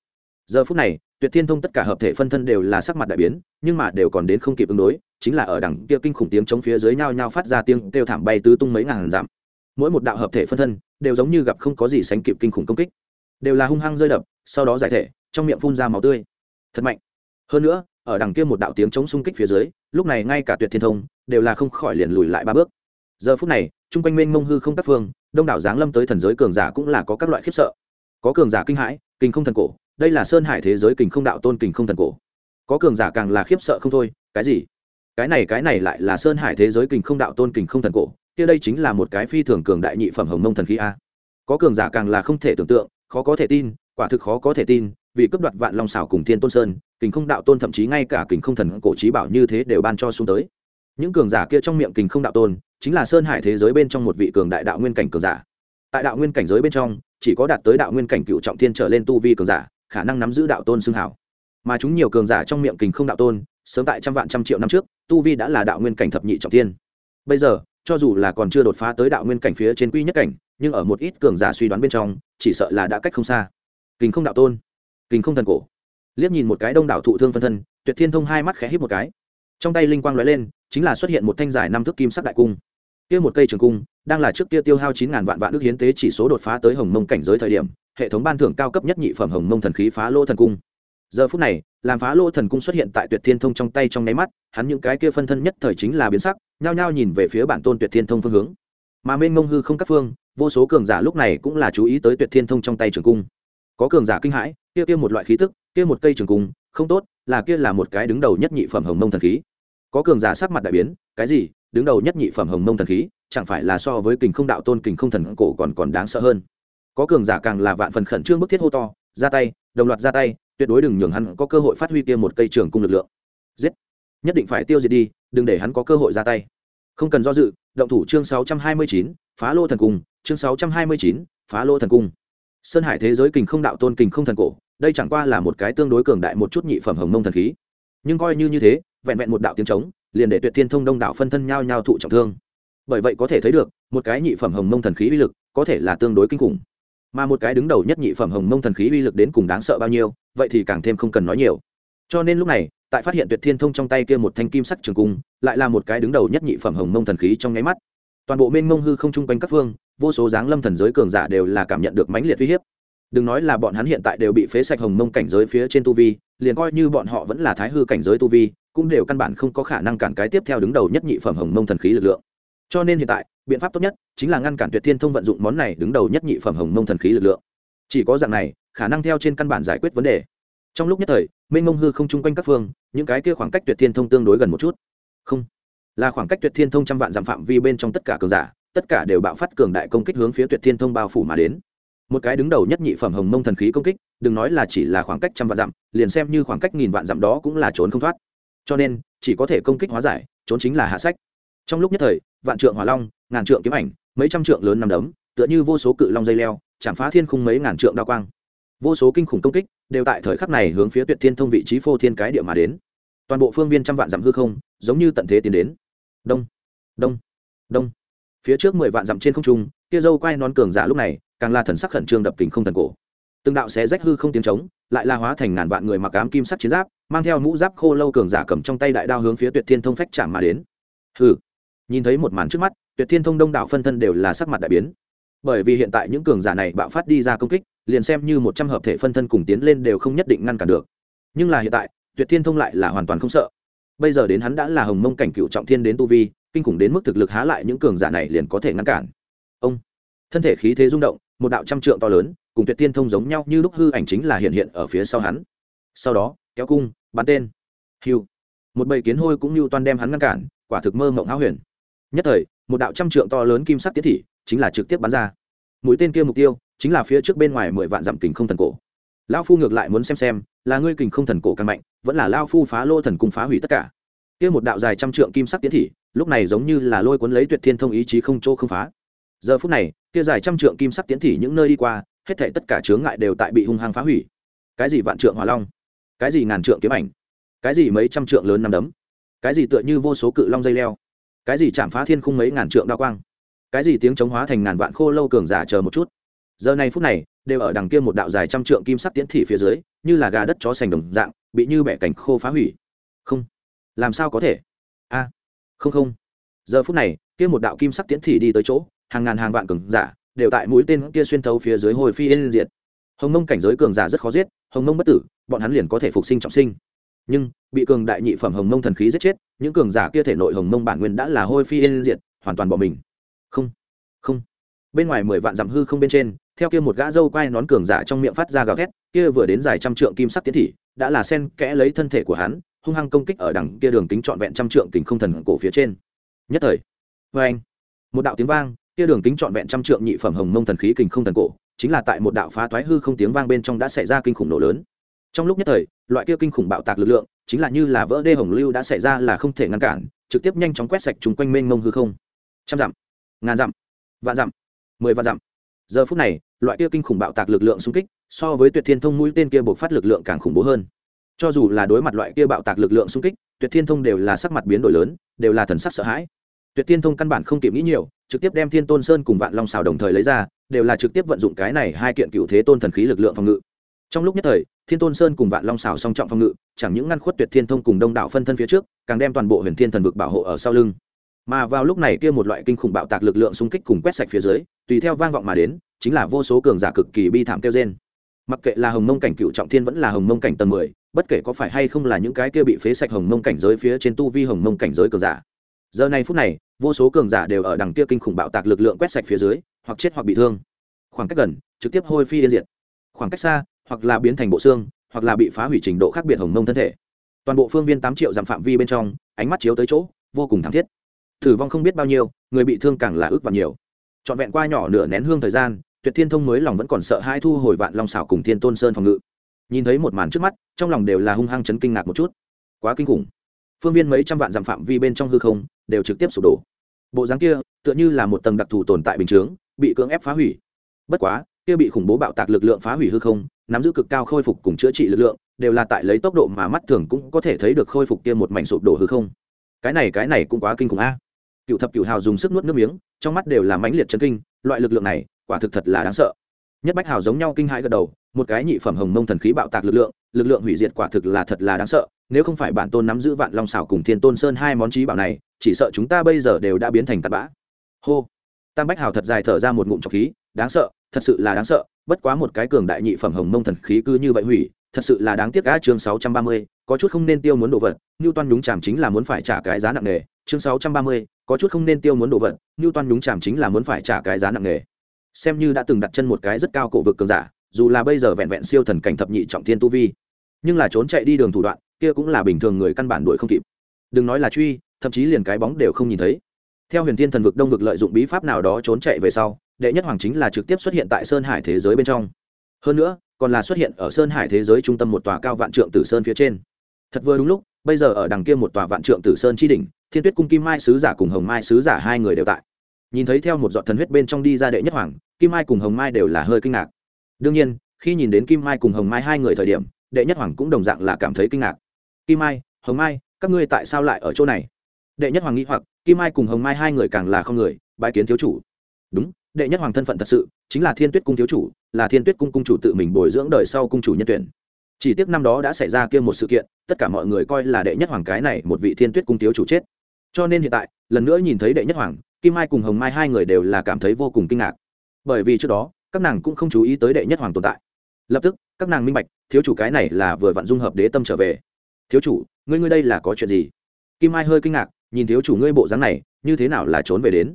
Giờ phút này, tuyệt thiên thông tất cả hợp thể phân thân đều là sắc mặt đại biến, nhưng mà đều còn đến không kịp ứng đối, chính là ở đằng kia kinh khủng tiếng chống phía dưới nhao nhao phát ra tiếng kêu thảm bay tứ tung mấy ngàn dặm mỗi một đạo hợp thể phân thân đều giống như gặp không có gì sánh kịp kinh khủng công kích. Đều là hung hăng rơi đập, sau đó giải thể, trong miệng phun ra máu tươi. Thật mạnh. Hơn nữa, ở đằng kia một đạo tiếng chống xung kích phía dưới, lúc này ngay cả tuyệt thiên thông đều là không khỏi liền lùi lại ba bước. Giờ phút này, chung quanh mênh mông hư không các phương, đông đảo giáng lâm tới thần giới cường giả cũng là có các loại khiếp sợ. Có cường giả kinh hãi, kinh không thần cổ, đây là sơn hải thế giới kình không đạo tôn kình không thần cổ. Có cường giả càng là khiếp sợ không thôi, cái gì? Cái này cái này lại là sơn hải thế giới kình không đạo tôn kình không thần cổ kia đây chính là một cái phi thường cường đại nhị phẩm hồng mông thần khí a. Có cường giả càng là không thể tưởng tượng, khó có thể tin, quả thực khó có thể tin, vì cướp đoạt vạn long xảo cùng thiên tôn sơn, kình không đạo tôn thậm chí ngay cả kình không thần cổ trí bảo như thế đều ban cho xuống tới. Những cường giả kia trong miệng kình không đạo tôn, chính là sơn hải thế giới bên trong một vị cường đại đạo nguyên cảnh cường giả. Tại đạo nguyên cảnh giới bên trong, chỉ có đạt tới đạo nguyên cảnh cựu trọng thiên trở lên tu vi cường giả, khả năng nắm giữ đạo tôn xưng hảo. Mà chúng nhiều cường giả trong miệng kình không đạo tôn, sớm tại trăm vạn trăm triệu năm trước, tu vi đã là đạo nguyên cảnh thập nhị trọng thiên. Bây giờ cho dù là còn chưa đột phá tới đạo nguyên cảnh phía trên quy nhất cảnh, nhưng ở một ít cường giả suy đoán bên trong, chỉ sợ là đã cách không xa. Kình không đạo tôn kình không thần cổ. Liếc nhìn một cái đông đảo thụ thương phân thân, tuyệt thiên thông hai mắt khẽ hít một cái. Trong tay linh quang lóe lên, chính là xuất hiện một thanh dài năm thước kim sắc đại cung. Kia một cây trường cung, đang là trước kia tiêu hao chín ngàn vạn vạn ước hiến tế chỉ số đột phá tới hồng mông cảnh giới thời điểm, hệ thống ban thưởng cao cấp nhất nhị phẩm hồng mông thần khí phá lô thần cung giờ phút này, làm phá lỗ thần cung xuất hiện tại tuyệt thiên thông trong tay trong nháy mắt, hắn những cái kia phân thân nhất thời chính là biến sắc, nhao nhao nhìn về phía bản tôn tuyệt thiên thông phương hướng. Mà mênh mông hư không các phương, vô số cường giả lúc này cũng là chú ý tới tuyệt thiên thông trong tay trường cung. Có cường giả kinh hãi, kia kia một loại khí tức, kia một cây trường cung, không tốt, là kia là một cái đứng đầu nhất nhị phẩm hồng mông thần khí. Có cường giả sắc mặt đại biến, cái gì, đứng đầu nhất nhị phẩm hồng mông thần khí, chẳng phải là so với kình không đạo tôn kình không thần cổ còn còn đáng sợ hơn. Có cường giả càng là vạn phần khẩn trương bức thiết hô to ra tay đồng loạt ra tay tuyệt đối đừng nhường hắn có cơ hội phát huy kia một cây trường cung lực lượng. Giết! Nhất định phải tiêu diệt đi đừng để hắn có cơ hội ra tay. Không cần do dự động thủ chương 629, phá lô thần cung chương 629, phá lô thần cung. Sơn hải thế giới kình không đạo tôn kình không thần cổ đây chẳng qua là một cái tương đối cường đại một chút nhị phẩm hồng mông thần khí. Nhưng coi như như thế vẹn vẹn một đạo tiếng trống liền để tuyệt thiên thông đông đạo phân thân nhau nhau thụ trọng thương. Bởi vậy có thể thấy được một cái nhị phẩm hồng mông thần khí uy lực có thể là tương đối kinh khủng mà một cái đứng đầu nhất nhị phẩm hồng mông thần khí uy lực đến cùng đáng sợ bao nhiêu, vậy thì càng thêm không cần nói nhiều. Cho nên lúc này, tại phát hiện tuyệt thiên thông trong tay kia một thanh kim sắc trường cung, lại là một cái đứng đầu nhất nhị phẩm hồng mông thần khí trong nháy mắt. Toàn bộ mênh mông hư không chung quanh các phương, vô số dáng lâm thần giới cường giả đều là cảm nhận được mãnh liệt uy hiếp. Đừng nói là bọn hắn hiện tại đều bị phế sạch hồng mông cảnh giới phía trên tu vi, liền coi như bọn họ vẫn là thái hư cảnh giới tu vi, cũng đều căn bản không có khả năng cản cái tiếp theo đứng đầu nhất nhị phẩm hồng mông thần khí lực lượng. Cho nên hiện tại biện pháp tốt nhất chính là ngăn cản tuyệt thiên thông vận dụng món này đứng đầu nhất nhị phẩm hồng mông thần khí lực lượng. Chỉ có dạng này, khả năng theo trên căn bản giải quyết vấn đề. Trong lúc nhất thời, mênh mông hư không chung quanh các phương, những cái kia khoảng cách tuyệt thiên thông tương đối gần một chút. Không, là khoảng cách tuyệt thiên thông trăm vạn dặm phạm vi bên trong tất cả cường giả, tất cả đều bạo phát cường đại công kích hướng phía tuyệt thiên thông bao phủ mà đến. Một cái đứng đầu nhất nhị phẩm hồng mông thần khí công kích, đừng nói là chỉ là khoảng cách trăm vạn dặm, liền xem như khoảng cách nghìn vạn dặm đó cũng là trốn không thoát. Cho nên, chỉ có thể công kích hóa giải, trốn chính là hạ sách trong lúc nhất thời, vạn trượng hỏa long, ngàn trượng kiếm ảnh, mấy trăm trượng lớn nằm đấm, tựa như vô số cự long dây leo, chạm phá thiên khung mấy ngàn trượng đao quang. Vô số kinh khủng công kích đều tại thời khắc này hướng phía tuyệt thiên thông vị trí phô thiên cái địa mà đến. Toàn bộ phương viên trăm vạn dặm hư không, giống như tận thế tiến đến. Đông đông đông. Phía trước mười vạn dặm trên không trung, kia dâu quay non cường giả lúc này, càng là thần sắc khẩn trương đập kính không thần cổ. Từng đạo xé rách hư không tiếng trống, lại la hóa thành ngàn vạn người mặc ám kim sắc chiến giáp, mang theo mũ giáp khô lâu cường giả cầm trong tay đại đao hướng phía tuyệt thiên thông phách chạm mà đến. Hư nhìn thấy một màn trước mắt, tuyệt thiên thông đông đảo phân thân đều là sắc mặt đại biến. Bởi vì hiện tại những cường giả này bạo phát đi ra công kích, liền xem như một trăm hợp thể phân thân cùng tiến lên đều không nhất định ngăn cản được. Nhưng là hiện tại, tuyệt thiên thông lại là hoàn toàn không sợ. Bây giờ đến hắn đã là hồng mông cảnh cựu trọng thiên đến tu vi, kinh khủng đến mức thực lực há lại những cường giả này liền có thể ngăn cản. Ông, thân thể khí thế rung động, một đạo trăm trượng to lớn, cùng tuyệt thiên thông giống nhau như lúc hư ảnh chính là hiện hiện ở phía sau hắn. Sau đó, kéo cung, bắn tên. Hiu. Một bầy kiến hôi cũng như toàn đem hắn ngăn cản, quả thực mơ mộng háo huyền nhất thời, một đạo trăm trượng to lớn kim sắc tiết thị chính là trực tiếp bắn ra. Mũi tên kia mục tiêu chính là phía trước bên ngoài mười vạn dặm kình không thần cổ. Lao phu ngược lại muốn xem xem, là ngươi kình không thần cổ căn mạnh, vẫn là lao phu phá lô thần cung phá hủy tất cả. Kia một đạo dài trăm trượng kim sắc tiến thị, lúc này giống như là lôi cuốn lấy tuyệt thiên thông ý chí không chỗ không phá. Giờ phút này, kia dài trăm trượng kim sắc tiến thị những nơi đi qua, hết thảy tất cả chướng ngại đều tại bị hung hăng phá hủy. Cái gì vạn trượng hỏa long? Cái gì ngàn trượng kiếm ảnh? Cái gì mấy trăm trượng lớn nằm đấm? Cái gì tựa như vô số cự long dây leo? Cái gì chạm phá thiên khung mấy ngàn trượng đa quang? Cái gì tiếng chống hóa thành ngàn vạn khô lâu cường giả chờ một chút? Giờ này phút này, đều ở đằng kia một đạo dài trăm trượng kim sắc tiến thị phía dưới, như là gà đất chó sành đồng dạng, bị như bẻ cảnh khô phá hủy. Không. Làm sao có thể? A. Không không. Giờ phút này, kia một đạo kim sắc tiến thị đi tới chỗ, hàng ngàn hàng vạn cường giả, đều tại mũi tên kia xuyên thấu phía dưới hồi phi yên diệt. Hồng mông cảnh giới cường giả rất khó giết, hồng mông bất tử, bọn hắn liền có thể phục sinh trọng sinh nhưng bị cường đại nhị phẩm hồng mông thần khí giết chết, những cường giả kia thể nội hồng mông bản nguyên đã là hôi phi yên diệt, hoàn toàn bỏ mình. Không không. Bên ngoài mười vạn dặm hư không bên trên, theo kia một gã dâu quai nón cường giả trong miệng phát ra gào thét, kia vừa đến dài trăm trượng kim sắc tiến thị, đã là sen kẽ lấy thân thể của hắn, hung hăng công kích ở đằng kia đường kính trọn vẹn trăm trượng kình không thần cổ phía trên. Nhất thời vê anh, một đạo tiếng vang, kia đường kính trọn vẹn trăm trượng nhị phẩm hồng mông thần khí kình không thần cổ, chính là tại một đạo phá toái hư không tiếng vang bên trong đã xảy ra kinh khủng nổ lớn trong lúc nhất thời, loại kia kinh khủng bạo tạc lực lượng, chính là như là vỡ đê hồng lưu đã xảy ra là không thể ngăn cản, trực tiếp nhanh chóng quét sạch chung quanh mênh mông hư không. Trăm dặm, ngàn dặm, vạn dặm, mười vạn dặm. Giờ phút này, loại kia kinh khủng bạo tạc lực lượng xung kích, so với tuyệt thiên thông mũi tên kia buộc phát lực lượng càng khủng bố hơn. Cho dù là đối mặt loại kia bạo tạc lực lượng xung kích, tuyệt thiên thông đều là sắc mặt biến đổi lớn, đều là thần sắc sợ hãi. Tuyệt thiên thông căn bản không kịp nghĩ nhiều, trực tiếp đem thiên tôn sơn cùng vạn long xào đồng thời lấy ra, đều là trực tiếp vận dụng cái này hai kiện cựu thế tôn thần khí lực lượng phòng ngự trong lúc nhất thời, thiên tôn sơn cùng vạn long xào song trọng phòng ngự, chẳng những ngăn khuất tuyệt thiên thông cùng đông đảo phân thân phía trước, càng đem toàn bộ huyền thiên thần vực bảo hộ ở sau lưng. Mà vào lúc này kia một loại kinh khủng bạo tạc lực lượng xung kích cùng quét sạch phía dưới, tùy theo vang vọng mà đến, chính là vô số cường giả cực kỳ bi thảm kêu trên mặc kệ là hồng mông cảnh cựu trọng thiên vẫn là hồng mông cảnh tầng mười, bất kể có phải hay không là những cái kia bị phế sạch hồng mông cảnh giới phía trên tu vi hồng mông cảnh giới cường giả. Giờ này phút này, vô số cường giả đều ở đằng kia kinh khủng bạo tạc lực lượng quét sạch phía dưới, hoặc chết hoặc bị thương. Khoảng cách gần, trực tiếp hôi phi yên diệt. Khoảng cách xa hoặc là biến thành bộ xương, hoặc là bị phá hủy trình độ khác biệt hồng mông thân thể. Toàn bộ phương viên tám triệu dặm phạm vi bên trong, ánh mắt chiếu tới chỗ, vô cùng thảm thiết. Thử vong không biết bao nhiêu, người bị thương càng là ước và nhiều. Trọn vẹn qua nhỏ nửa nén hương thời gian, tuyệt thiên thông mới lòng vẫn còn sợ hai thu hồi vạn long xảo cùng thiên tôn sơn phòng ngự. Nhìn thấy một màn trước mắt, trong lòng đều là hung hăng chấn kinh ngạc một chút. Quá kinh khủng. Phương viên mấy trăm vạn dặm phạm vi bên trong hư không, đều trực tiếp sụp đổ. Bộ dáng kia, tựa như là một tầng đặc thù tồn tại bình chướng, bị cưỡng ép phá hủy. Bất quá, kia bị khủng bố bạo tạc lực lượng phá hủy hư không nắm giữ cực cao khôi phục cùng chữa trị lực lượng, đều là tại lấy tốc độ mà mắt thường cũng có thể thấy được khôi phục kia một mảnh sụp đổ hư không. Cái này cái này cũng quá kinh khủng a. Cựu thập cựu hào dùng sức nuốt nước miếng, trong mắt đều là mãnh liệt chấn kinh, loại lực lượng này, quả thực thật là đáng sợ. Nhất bách hào giống nhau kinh hãi gật đầu, một cái nhị phẩm hồng mông thần khí bạo tạc lực lượng lực lượng hủy diệt quả thực là thật là đáng sợ, nếu không phải bản tôn nắm giữ vạn long xảo cùng thiên tôn sơn hai món trí bảo này, chỉ sợ chúng ta bây giờ đều đã biến thành tạt bã. Hô. Tam bách hào thật dài thở ra một ngụm trọc khí, đáng sợ, thật sự là đáng sợ bất quá một cái cường đại nhị phẩm hồng mông thần khí cứ như vậy hủy, thật sự là đáng tiếc á, chương sáu trăm ba mươi, có chút không nên tiêu muốn đồ vật như toan nhúng chàm chính là muốn phải trả cái giá nặng nề. Chương sáu trăm ba mươi, có chút không nên tiêu muốn đồ vật như toan nhúng chàm chính là muốn phải trả cái giá nặng nề. Xem như đã từng đặt chân một cái rất cao cổ vực cường giả, dù là bây giờ vẹn vẹn siêu thần cảnh thập nhị trọng thiên tu vi, nhưng là trốn chạy đi đường thủ đoạn, kia cũng là bình thường người căn bản đuổi không kịp. Đừng nói là truy, thậm chí liền cái bóng đều không nhìn thấy. Theo huyền thiên thần vực đông vực lợi dụng bí pháp nào đó trốn chạy về sau đệ nhất hoàng chính là trực tiếp xuất hiện tại sơn hải thế giới bên trong. Hơn nữa, còn là xuất hiện ở sơn hải thế giới trung tâm một tòa cao vạn trượng tử sơn phía trên. Thật vừa đúng lúc, bây giờ ở đằng kia một tòa vạn trượng tử sơn chi đỉnh, thiên tuyết cung kim mai sứ giả cùng hồng mai sứ giả hai người đều tại. Nhìn thấy theo một giọt thần huyết bên trong đi ra đệ nhất hoàng, kim mai cùng hồng mai đều là hơi kinh ngạc. Đương nhiên, khi nhìn đến kim mai cùng hồng mai hai người thời điểm, đệ nhất hoàng cũng đồng dạng là cảm thấy kinh ngạc. Kim mai, hồng mai, các ngươi tại sao lại ở chỗ này? Đệ nhất hoàng nghĩ hoặc, kim mai cùng hồng mai hai người càng là không người bãi kiến thiếu chủ. Đúng đệ nhất hoàng thân phận thật sự, chính là thiên tuyết cung thiếu chủ, là thiên tuyết cung cung chủ tự mình bồi dưỡng đời sau cung chủ nhân tuyển. Chỉ tiếc năm đó đã xảy ra kia một sự kiện, tất cả mọi người coi là đệ nhất hoàng cái này một vị thiên tuyết cung thiếu chủ chết. Cho nên hiện tại, lần nữa nhìn thấy đệ nhất hoàng, kim mai cùng hồng mai hai người đều là cảm thấy vô cùng kinh ngạc. Bởi vì trước đó, các nàng cũng không chú ý tới đệ nhất hoàng tồn tại. Lập tức, các nàng minh bạch, thiếu chủ cái này là vừa vặn dung hợp đế tâm trở về. Thiếu chủ, ngươi ngươi đây là có chuyện gì? Kim mai hơi kinh ngạc, nhìn thiếu chủ ngươi bộ dáng này, như thế nào là trốn về đến?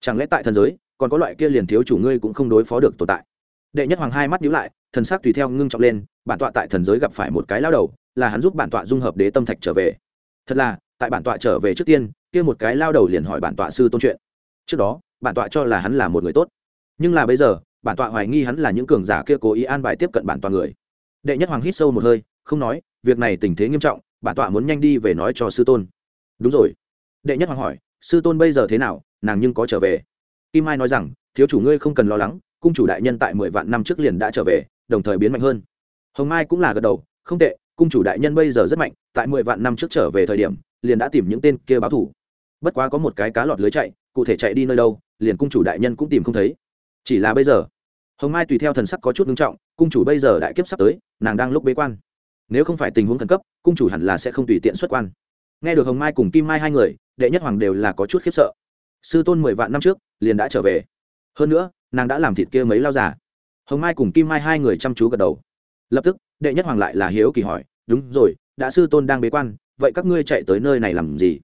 Chẳng lẽ tại thần giới còn có loại kia liền thiếu chủ ngươi cũng không đối phó được tồn tại. Đệ nhất hoàng hai mắt nhíu lại, thần sắc tùy theo ngưng trọng lên, bản tọa tại thần giới gặp phải một cái lao đầu, là hắn giúp bản tọa dung hợp đế tâm thạch trở về. Thật là, tại bản tọa trở về trước tiên, kia một cái lao đầu liền hỏi bản tọa sư tôn chuyện. Trước đó, bản tọa cho là hắn là một người tốt. Nhưng là bây giờ, bản tọa hoài nghi hắn là những cường giả kia cố ý an bài tiếp cận bản tọa người. Đệ nhất hoàng hít sâu một hơi, không nói, việc này tình thế nghiêm trọng, bản tọa muốn nhanh đi về nói cho sư tôn. Đúng rồi. Đệ nhất hoàng hỏi, sư tôn bây giờ thế nào, nàng nhưng có trở về kim mai nói rằng, thiếu chủ ngươi không cần lo lắng, cung chủ đại nhân tại mười vạn năm trước liền đã trở về, đồng thời biến mạnh hơn. Hồng mai cũng là gật đầu, không tệ, cung chủ đại nhân bây giờ rất mạnh, tại mười vạn năm trước trở về thời điểm, liền đã tìm những tên kia báo thủ. Bất quá có một cái cá lọt lưới chạy, cụ thể chạy đi nơi đâu, liền cung chủ đại nhân cũng tìm không thấy. Chỉ là bây giờ. Hồng mai tùy theo thần sắc có chút nghiêm trọng, cung chủ bây giờ đại kiếp sắp tới, nàng đang lúc bế quan. Nếu không phải tình huống khẩn cấp, cung chủ hẳn là sẽ không tùy tiện xuất quan. Nghe được hồng mai cùng kim mai hai người, đệ nhất hoàng đều là có chút khiếp sợ sư tôn mười vạn năm trước, liền đã trở về. Hơn nữa, nàng đã làm thịt kia mấy lao giả hồng mai cùng kim mai hai người chăm chú gật đầu. Lập tức, đệ nhất hoàng lại là hiếu kỳ hỏi, đúng rồi, đã sư tôn đang bế quan, vậy các ngươi chạy tới nơi này làm gì?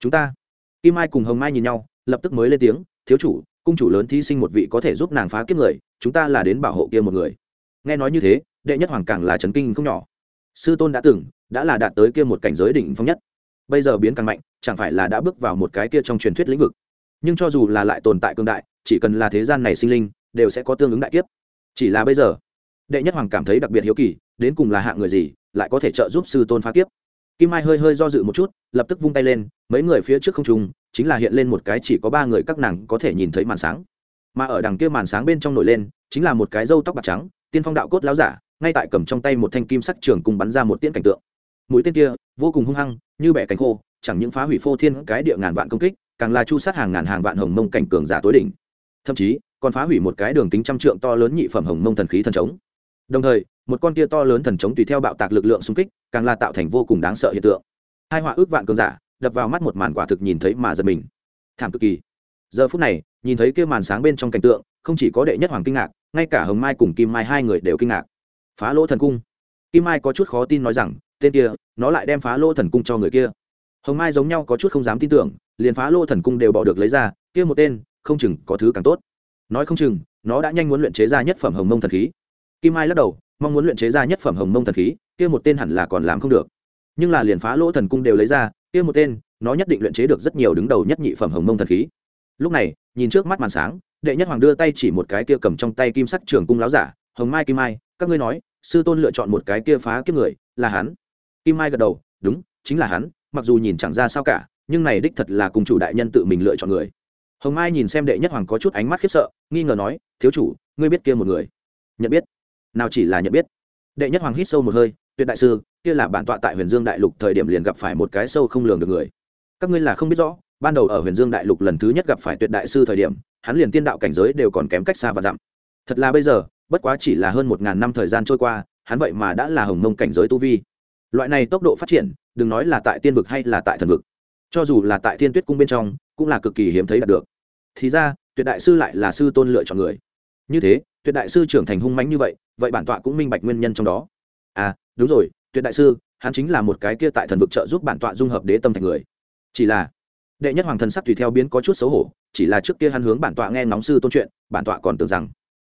Chúng ta. Kim mai cùng hồng mai nhìn nhau, lập tức mới lên tiếng, thiếu chủ, cung chủ lớn thí sinh một vị có thể giúp nàng phá kiếp người, chúng ta là đến bảo hộ kia một người. Nghe nói như thế, đệ nhất hoàng càng là trấn kinh không nhỏ. Sư tôn đã từng, đã là đạt tới kia một cảnh giới đỉnh phong nhất. Bây giờ biến càng mạnh, chẳng phải là đã bước vào một cái kia trong truyền thuyết lĩnh vực nhưng cho dù là lại tồn tại cương đại, chỉ cần là thế gian này sinh linh, đều sẽ có tương ứng đại kiếp. Chỉ là bây giờ, đệ nhất hoàng cảm thấy đặc biệt hiếu kỳ, đến cùng là hạng người gì, lại có thể trợ giúp sư tôn phá kiếp. Kim mai hơi hơi do dự một chút, lập tức vung tay lên, mấy người phía trước không trung, chính là hiện lên một cái chỉ có ba người các nàng có thể nhìn thấy màn sáng. Mà ở đằng kia màn sáng bên trong nổi lên, chính là một cái râu tóc bạc trắng, tiên phong đạo cốt láo giả, ngay tại cầm trong tay một thanh kim sắc trường cùng bắn ra một tiễn cảnh tượng. Mũi tên kia, vô cùng hung hăng, như bẻ cánh khô, chẳng những phá hủy phô thiên cái địa ngàn vạn công kích càng là chu sát hàng ngàn hàng vạn hồng mông cảnh cường giả tối đỉnh. Thậm chí, còn phá hủy một cái đường kính trăm trượng to lớn nhị phẩm hồng mông thần khí thần trống đồng thời, một con kia to lớn thần trống tùy theo bạo tạc lực lượng xung kích, càng là tạo thành vô cùng đáng sợ hiện tượng. Hai họa ước vạn cường giả, đập vào mắt một màn quả thực nhìn thấy mà giật mình. Thảm cực kỳ. Giờ phút này, nhìn thấy kia màn sáng bên trong cảnh tượng, không chỉ có đệ nhất hoàng kinh ngạc, ngay cả hồng mai cùng kim mai hai người đều kinh ngạc. Phá lỗ thần cung. Kim mai có chút khó tin nói rằng, tên kia, nó lại đem phá lỗ thần cung cho người kia hồng mai giống nhau có chút không dám tin tưởng, liền phá Lô thần cung đều bỏ được lấy ra, kia một tên, không chừng có thứ càng tốt. Nói không chừng, nó đã nhanh muốn luyện chế ra nhất phẩm hồng mông thần khí. Kim mai lắc đầu, mong muốn luyện chế ra nhất phẩm hồng mông thần khí, kia một tên hẳn là còn làm không được. Nhưng là liền phá lỗ thần cung đều lấy ra, kia một tên, nó nhất định luyện chế được rất nhiều đứng đầu nhất nhị phẩm hồng mông thần khí. Lúc này, nhìn trước mắt màn sáng, đệ nhất hoàng đưa tay chỉ một cái kia cầm trong tay kim sắc trường cung láo giả, hồng mai, kim mai, các ngươi nói, sư tôn lựa chọn một cái kia phá kiếp người, là hắn. Kim mai gật đầu, đúng, chính là hắn mặc dù nhìn chẳng ra sao cả, nhưng này đích thật là cùng chủ đại nhân tự mình lựa chọn người. Hồng mai nhìn xem đệ nhất hoàng có chút ánh mắt khiếp sợ, nghi ngờ nói, thiếu chủ, ngươi biết kia một người? Nhận biết. Nào chỉ là nhận biết? Đệ nhất hoàng hít sâu một hơi, tuyệt đại sư, kia là bản tọa tại huyền dương đại lục thời điểm liền gặp phải một cái sâu không lường được người. Các ngươi là không biết rõ, ban đầu ở huyền dương đại lục lần thứ nhất gặp phải tuyệt đại sư thời điểm, hắn liền tiên đạo cảnh giới đều còn kém cách xa và dặm. Thật là bây giờ, bất quá chỉ là hơn một ngàn năm thời gian trôi qua, hắn vậy mà đã là hồng mông cảnh giới tu vi. Loại này tốc độ phát triển đừng nói là tại tiên vực hay là tại thần vực, cho dù là tại thiên tuyết cung bên trong, cũng là cực kỳ hiếm thấy đạt được. Thì ra, tuyệt đại sư lại là sư tôn lựa chọn người. Như thế, tuyệt đại sư trưởng thành hung mãnh như vậy vậy bản tọa cũng minh bạch nguyên nhân trong đó. À đúng rồi, tuyệt đại sư, hắn chính là một cái kia tại thần vực trợ giúp bản tọa dung hợp đế tâm thành người. Chỉ là, đệ nhất hoàng thần sắc tùy theo biến có chút xấu hổ, chỉ là trước kia hắn hướng bản tọa nghe nóng sư tôn chuyện, bản tọa còn tưởng rằng,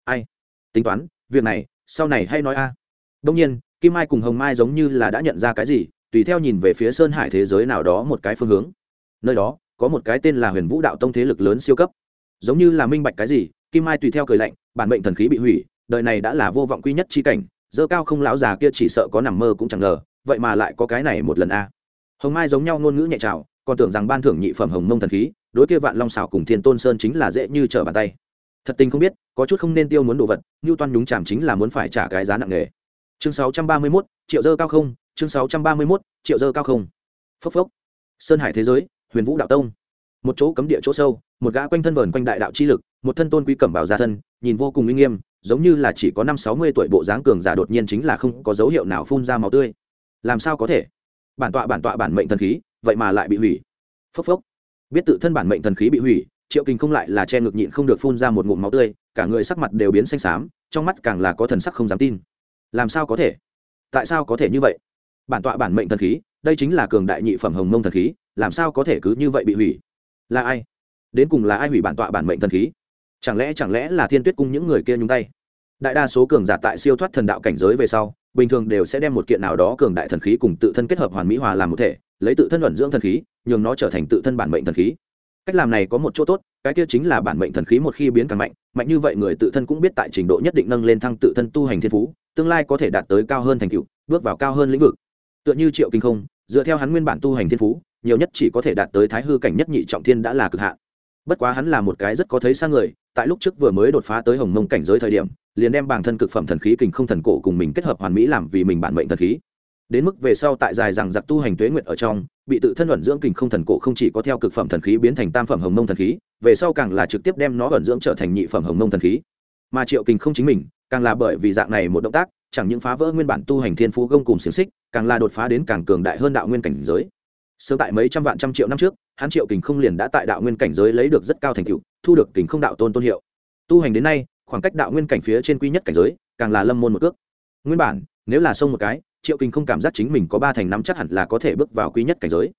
ai, tính toán, việc này, sau này hay nói a. À. đông nhiên, kim mai cùng hồng mai giống như là đã nhận ra cái gì tùy theo nhìn về phía sơn hải thế giới nào đó một cái phương hướng. Nơi đó có một cái tên là huyền vũ đạo tông thế lực lớn siêu cấp. Giống như là minh bạch cái gì kim mai tùy theo cười lạnh bản mệnh thần khí bị hủy đời này đã là vô vọng quy nhất chi cảnh dơ cao không lão già kia chỉ sợ có nằm mơ cũng chẳng ngờ vậy mà lại có cái này một lần a. Hồng mai giống nhau ngôn ngữ nhẹ trào còn tưởng rằng ban thưởng nhị phẩm hồng mông thần khí đối kia vạn long xảo cùng thiên tôn sơn chính là dễ như trở bàn tay. Thật tình không biết có chút không nên tiêu muốn đồ vật như toan nhúng chàm chính là muốn phải trả cái giá nặng nề. Chương 631, triệu dơ cao không chương 631, triệu dơ cao không. Phốc phốc. Sơn hải thế giới huyền vũ đạo tông. Một chỗ cấm địa chỗ sâu một gã quanh thân vờn quanh đại đạo chi lực một thân tôn quý cẩm bảo gia thân nhìn vô cùng uy nghiêm giống như là chỉ có năm sáu mươi tuổi bộ dáng cường giả đột nhiên chính là không có dấu hiệu nào phun ra máu tươi. Làm sao có thể? Bản tọa bản tọa bản mệnh thần khí vậy mà lại bị hủy. Phốc phốc. Biết tự thân bản mệnh thần khí bị hủy triệu kinh không lại là che ngực nhịn không được phun ra một ngụm máu tươi cả người sắc mặt đều biến xanh xám trong mắt càng là có thần sắc không dám tin. Làm sao có thể? Tại sao có thể như vậy? Bản tọa bản mệnh thần khí, đây chính là cường đại nhị phẩm hồng mông thần khí, làm sao có thể cứ như vậy bị hủy? Là ai? Đến cùng là ai hủy bản tọa bản mệnh thần khí? Chẳng lẽ chẳng lẽ là thiên tuyết cung những người kia nhúng tay? Đại đa số cường giả tại siêu thoát thần đạo cảnh giới về sau, bình thường đều sẽ đem một kiện nào đó cường đại thần khí cùng tự thân kết hợp hoàn mỹ hòa làm một thể, lấy tự thân luận dưỡng thần khí, nhường nó trở thành tự thân bản mệnh thần khí. Cách làm này có một chỗ tốt, cái kia chính là bản mệnh thần khí một khi biến càng mạnh mạnh như vậy người tự thân cũng biết tại trình độ nhất định nâng lên thăng tự thân tu hành thiên phú, tương lai có thể đạt tới cao hơn thành tựu, bước vào cao hơn lĩnh vực tựa như triệu kinh không, dựa theo hắn nguyên bản tu hành thiên phú, nhiều nhất chỉ có thể đạt tới thái hư cảnh nhất nhị trọng thiên đã là cực hạn. Bất quá hắn là một cái rất có thấy xa người, tại lúc trước vừa mới đột phá tới hồng mông cảnh giới thời điểm, liền đem bản thân cực phẩm thần khí kình không thần cổ cùng mình kết hợp hoàn mỹ làm vì mình bản mệnh thần khí. Đến mức về sau tại dài rằng giặc tu hành tuế nguyệt ở trong, bị tự thân luận dưỡng kình không thần cổ không chỉ có theo cực phẩm thần khí biến thành tam phẩm hồng mông thần khí, về sau càng là trực tiếp đem nó luận dưỡng trở thành nhị phẩm hồng mông thần khí. Mà triệu kình không chính mình, càng là bởi vì dạng này một động tác chẳng những phá vỡ nguyên bản tu hành thiên phú gông cùng xiềng xích, càng là đột phá đến càng cường đại hơn đạo nguyên cảnh giới. Sớm tại mấy trăm vạn trăm triệu năm trước, hắn triệu kình không liền đã tại đạo nguyên cảnh giới lấy được rất cao thành tựu, thu được kình không đạo tôn tôn hiệu. Tu hành đến nay, khoảng cách đạo nguyên cảnh phía trên quy nhất cảnh giới, càng là lâm môn một cước. Nguyên bản, nếu là sông một cái, triệu kình không cảm giác chính mình có ba thành năm chắc hẳn là có thể bước vào quý nhất cảnh giới.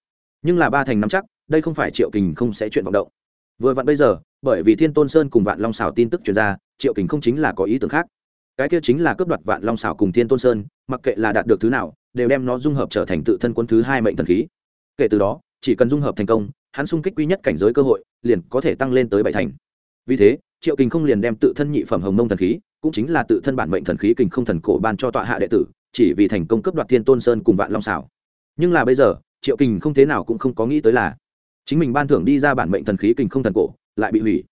Nhưng là ba thành năm chắc, đây không phải triệu kình không sẽ chuyện vọng động. Vừa vặn bây giờ, bởi vì thiên tôn sơn cùng vạn long xào tin tức truyền ra, triệu kình không chính là có ý tưởng khác cái kia chính là cướp đoạt vạn long xảo cùng thiên tôn sơn, mặc kệ là đạt được thứ nào, đều đem nó dung hợp trở thành tự thân quân thứ hai mệnh thần khí. Kể từ đó, chỉ cần dung hợp thành công, hắn sung kích quý nhất cảnh giới cơ hội liền có thể tăng lên tới bảy thành. Vì thế, triệu kình không liền đem tự thân nhị phẩm hồng mông thần khí, cũng chính là tự thân bản mệnh thần khí kình không thần cổ ban cho tọa hạ đệ tử, chỉ vì thành công cấp đoạt thiên tôn sơn cùng vạn long xảo. Nhưng là bây giờ, triệu kình không thế nào cũng không có nghĩ tới là, chính mình ban thưởng đi ra bản mệnh thần khí kình không thần cổ, lại bị hủy.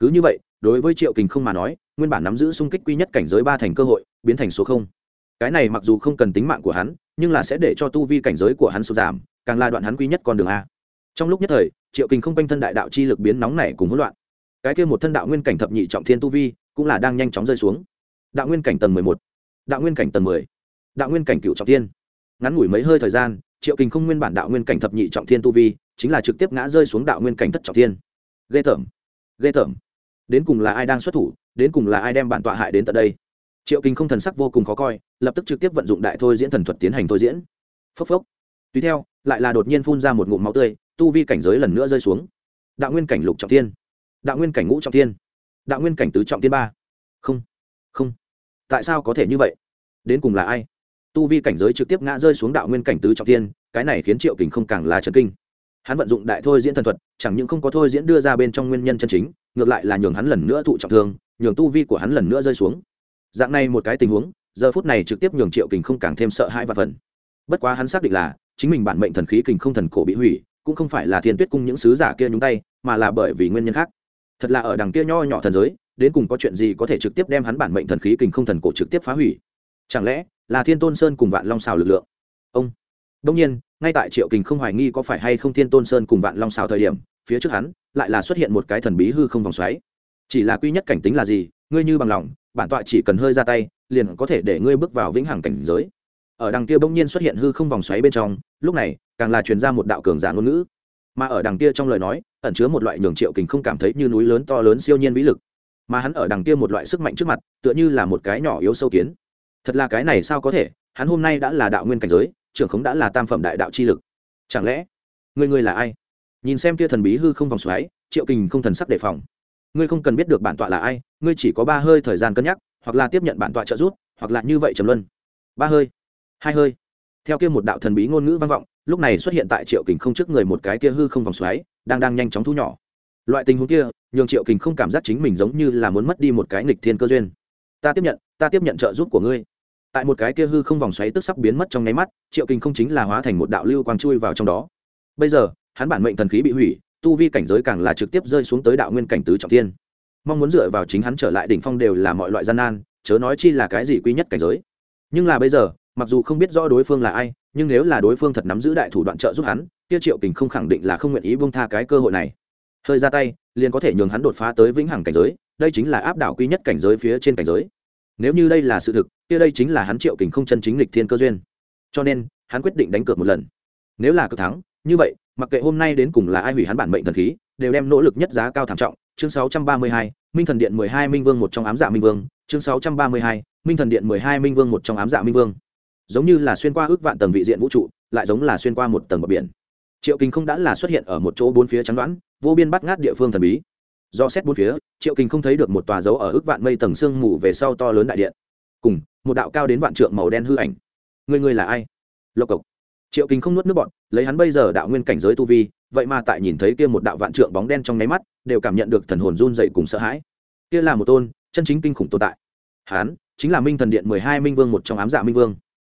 Cứ như vậy, đối với triệu kình không mà nói nguyên bản nắm giữ xung kích quy nhất cảnh giới ba thành cơ hội, biến thành số không. Cái này mặc dù không cần tính mạng của hắn, nhưng là sẽ để cho tu vi cảnh giới của hắn sụt giảm, càng là đoạn hắn quy nhất con đường a. Trong lúc nhất thời, triệu kình không quanh thân đại đạo chi lực biến nóng này cùng hỗn loạn. Cái kia một thân đạo nguyên cảnh thập nhị trọng thiên tu vi, cũng là đang nhanh chóng rơi xuống. Đạo nguyên cảnh tầng mười một, đạo nguyên cảnh tầng mười, đạo nguyên cảnh cựu trọng thiên. Ngắn ngủi mấy hơi thời gian, triệu kình không nguyên bản đạo nguyên cảnh thập nhị trọng thiên tu vi, chính là trực tiếp ngã rơi xuống đạo nguyên cảnh thất trọng thiên. Ghê tởm ghê tởm. Đến cùng là ai đang xuất thủ đến cùng là ai đem bản tọa hại đến tận đây? Triệu kinh không thần sắc vô cùng khó coi, lập tức trực tiếp vận dụng đại thôi diễn thần thuật tiến hành thôi diễn. Phốc phốc. Tùy theo, lại là đột nhiên phun ra một ngụm máu tươi, tu vi cảnh giới lần nữa rơi xuống. Đạo nguyên cảnh lục trọng thiên. Đạo nguyên cảnh ngũ trọng thiên. Đạo nguyên cảnh tứ trọng thiên ba. Không không. Tại sao có thể như vậy? Đến cùng là ai? Tu vi cảnh giới trực tiếp ngã rơi xuống đạo nguyên cảnh tứ trọng thiên, cái này khiến triệu kình không càng là trần kinh. Hắn vận dụng đại thôi diễn thần thuật, chẳng những không có thôi diễn đưa ra bên trong nguyên nhân chân chính, ngược lại là nhường hắn lần nữa thụ trọng thương nhường tu vi của hắn lần nữa rơi xuống. Dạng này một cái tình huống, giờ phút này trực tiếp nhường triệu kình không càng thêm sợ hãi và phần bất quá hắn xác định là, chính mình bản mệnh thần khí kình không thần cổ bị hủy, cũng không phải là thiên tuyết cung những sứ giả kia nhúng tay, mà là bởi vì nguyên nhân khác. Thật là ở đằng kia nho nhỏ thần giới, đến cùng có chuyện gì có thể trực tiếp đem hắn bản mệnh thần khí kình không thần cổ trực tiếp phá hủy? Chẳng lẽ là thiên tôn sơn cùng vạn long xào lực lượng? Ông. Đông nhiên, ngay tại triệu kình không hoài nghi có phải hay không thiên tôn sơn cùng vạn long xào thời điểm, phía trước hắn lại là xuất hiện một cái thần bí hư không vòng xoáy chỉ là quy nhất cảnh tính là gì, ngươi như bằng lòng, bản tọa chỉ cần hơi ra tay, liền có thể để ngươi bước vào vĩnh hằng cảnh giới. Ở đằng kia bỗng nhiên xuất hiện hư không vòng xoáy bên trong, lúc này, càng là truyền ra một đạo cường giả ngôn ngữ. Mà ở đằng kia trong lời nói, ẩn chứa một loại nhường triệu kình không cảm thấy như núi lớn to lớn siêu nhiên vĩ lực. Mà hắn ở đằng kia một loại sức mạnh trước mặt, tựa như là một cái nhỏ yếu sâu kiến. Thật là cái này sao có thể, hắn hôm nay đã là đạo nguyên cảnh giới, trưởng khống đã là tam phẩm đại đạo chi lực. Chẳng lẽ người người là ai? Nhìn xem kia thần bí hư không vòng xoáy, triệu kình không thần sắc đề phòng ngươi không cần biết được bản tọa là ai, ngươi chỉ có ba hơi thời gian cân nhắc, hoặc là tiếp nhận bản tọa trợ giúp, hoặc là như vậy trầm luân. Ba hơi, hai hơi. Theo kia một đạo thần bí ngôn ngữ vang vọng, lúc này xuất hiện tại triệu kình không trước người một cái kia hư không vòng xoáy, đang đang nhanh chóng thu nhỏ. Loại tình huống kia, nhường triệu kình không cảm giác chính mình giống như là muốn mất đi một cái nghịch thiên cơ duyên. Ta tiếp nhận, ta tiếp nhận trợ giúp của ngươi. Tại một cái kia hư không vòng xoáy tức sắp biến mất trong nháy mắt, triệu kình không chính là hóa thành một đạo lưu quang chui vào trong đó. Bây giờ, hắn bản mệnh thần khí bị hủy tu vi cảnh giới càng là trực tiếp rơi xuống tới đạo nguyên cảnh tứ trọng thiên. Mong muốn dựa vào chính hắn trở lại đỉnh phong đều là mọi loại gian nan, chớ nói chi là cái gì quý nhất cảnh giới. Nhưng là bây giờ, mặc dù không biết rõ đối phương là ai, nhưng nếu là đối phương thật nắm giữ đại thủ đoạn trợ giúp hắn tiêu triệu kình không khẳng định là không nguyện ý buông tha cái cơ hội này. Hơi ra tay, liền có thể nhường hắn đột phá tới vĩnh hằng cảnh giới, đây chính là áp đảo quý nhất cảnh giới phía trên cảnh giới. Nếu như đây là sự thực, kia đây chính là hắn triệu kình không chân chính lịch thiên cơ duyên. Cho nên, hắn quyết định đánh cược một lần. Nếu là cực thắng, như vậy mặc kệ hôm nay đến cùng là ai hủy hắn bản mệnh thần khí đều đem nỗ lực nhất giá cao thảm trọng. Chương 632, minh thần điện 12 minh vương một trong ám dạ minh vương. Chương 632, minh thần điện 12 minh vương một trong ám dạ minh vương. Giống như là xuyên qua ước vạn tầng vị diện vũ trụ lại giống là xuyên qua một tầng bờ biển. Triệu kinh không đã là xuất hiện ở một chỗ bốn phía trắng đoán vô biên bắt ngát địa phương thần bí. Do xét bốn phía triệu kinh không thấy được một tòa dấu ở ước vạn mây tầng sương mù về sau to lớn đại điện. Cùng một đạo cao đến vạn trượng màu đen hư ảnh. Người người là ai? Lộc cộc triệu kinh không nuốt nước bọn, lấy hắn bây giờ đạo nguyên cảnh giới tu vi, vậy mà tại nhìn thấy kia một đạo vạn trượng bóng đen trong nháy mắt, đều cảm nhận được thần hồn run dậy cùng sợ hãi. Kia là một tôn, chân chính kinh khủng tồn tại. Hắn, chính là minh thần điện mười hai minh vương một trong ám dạ minh vương.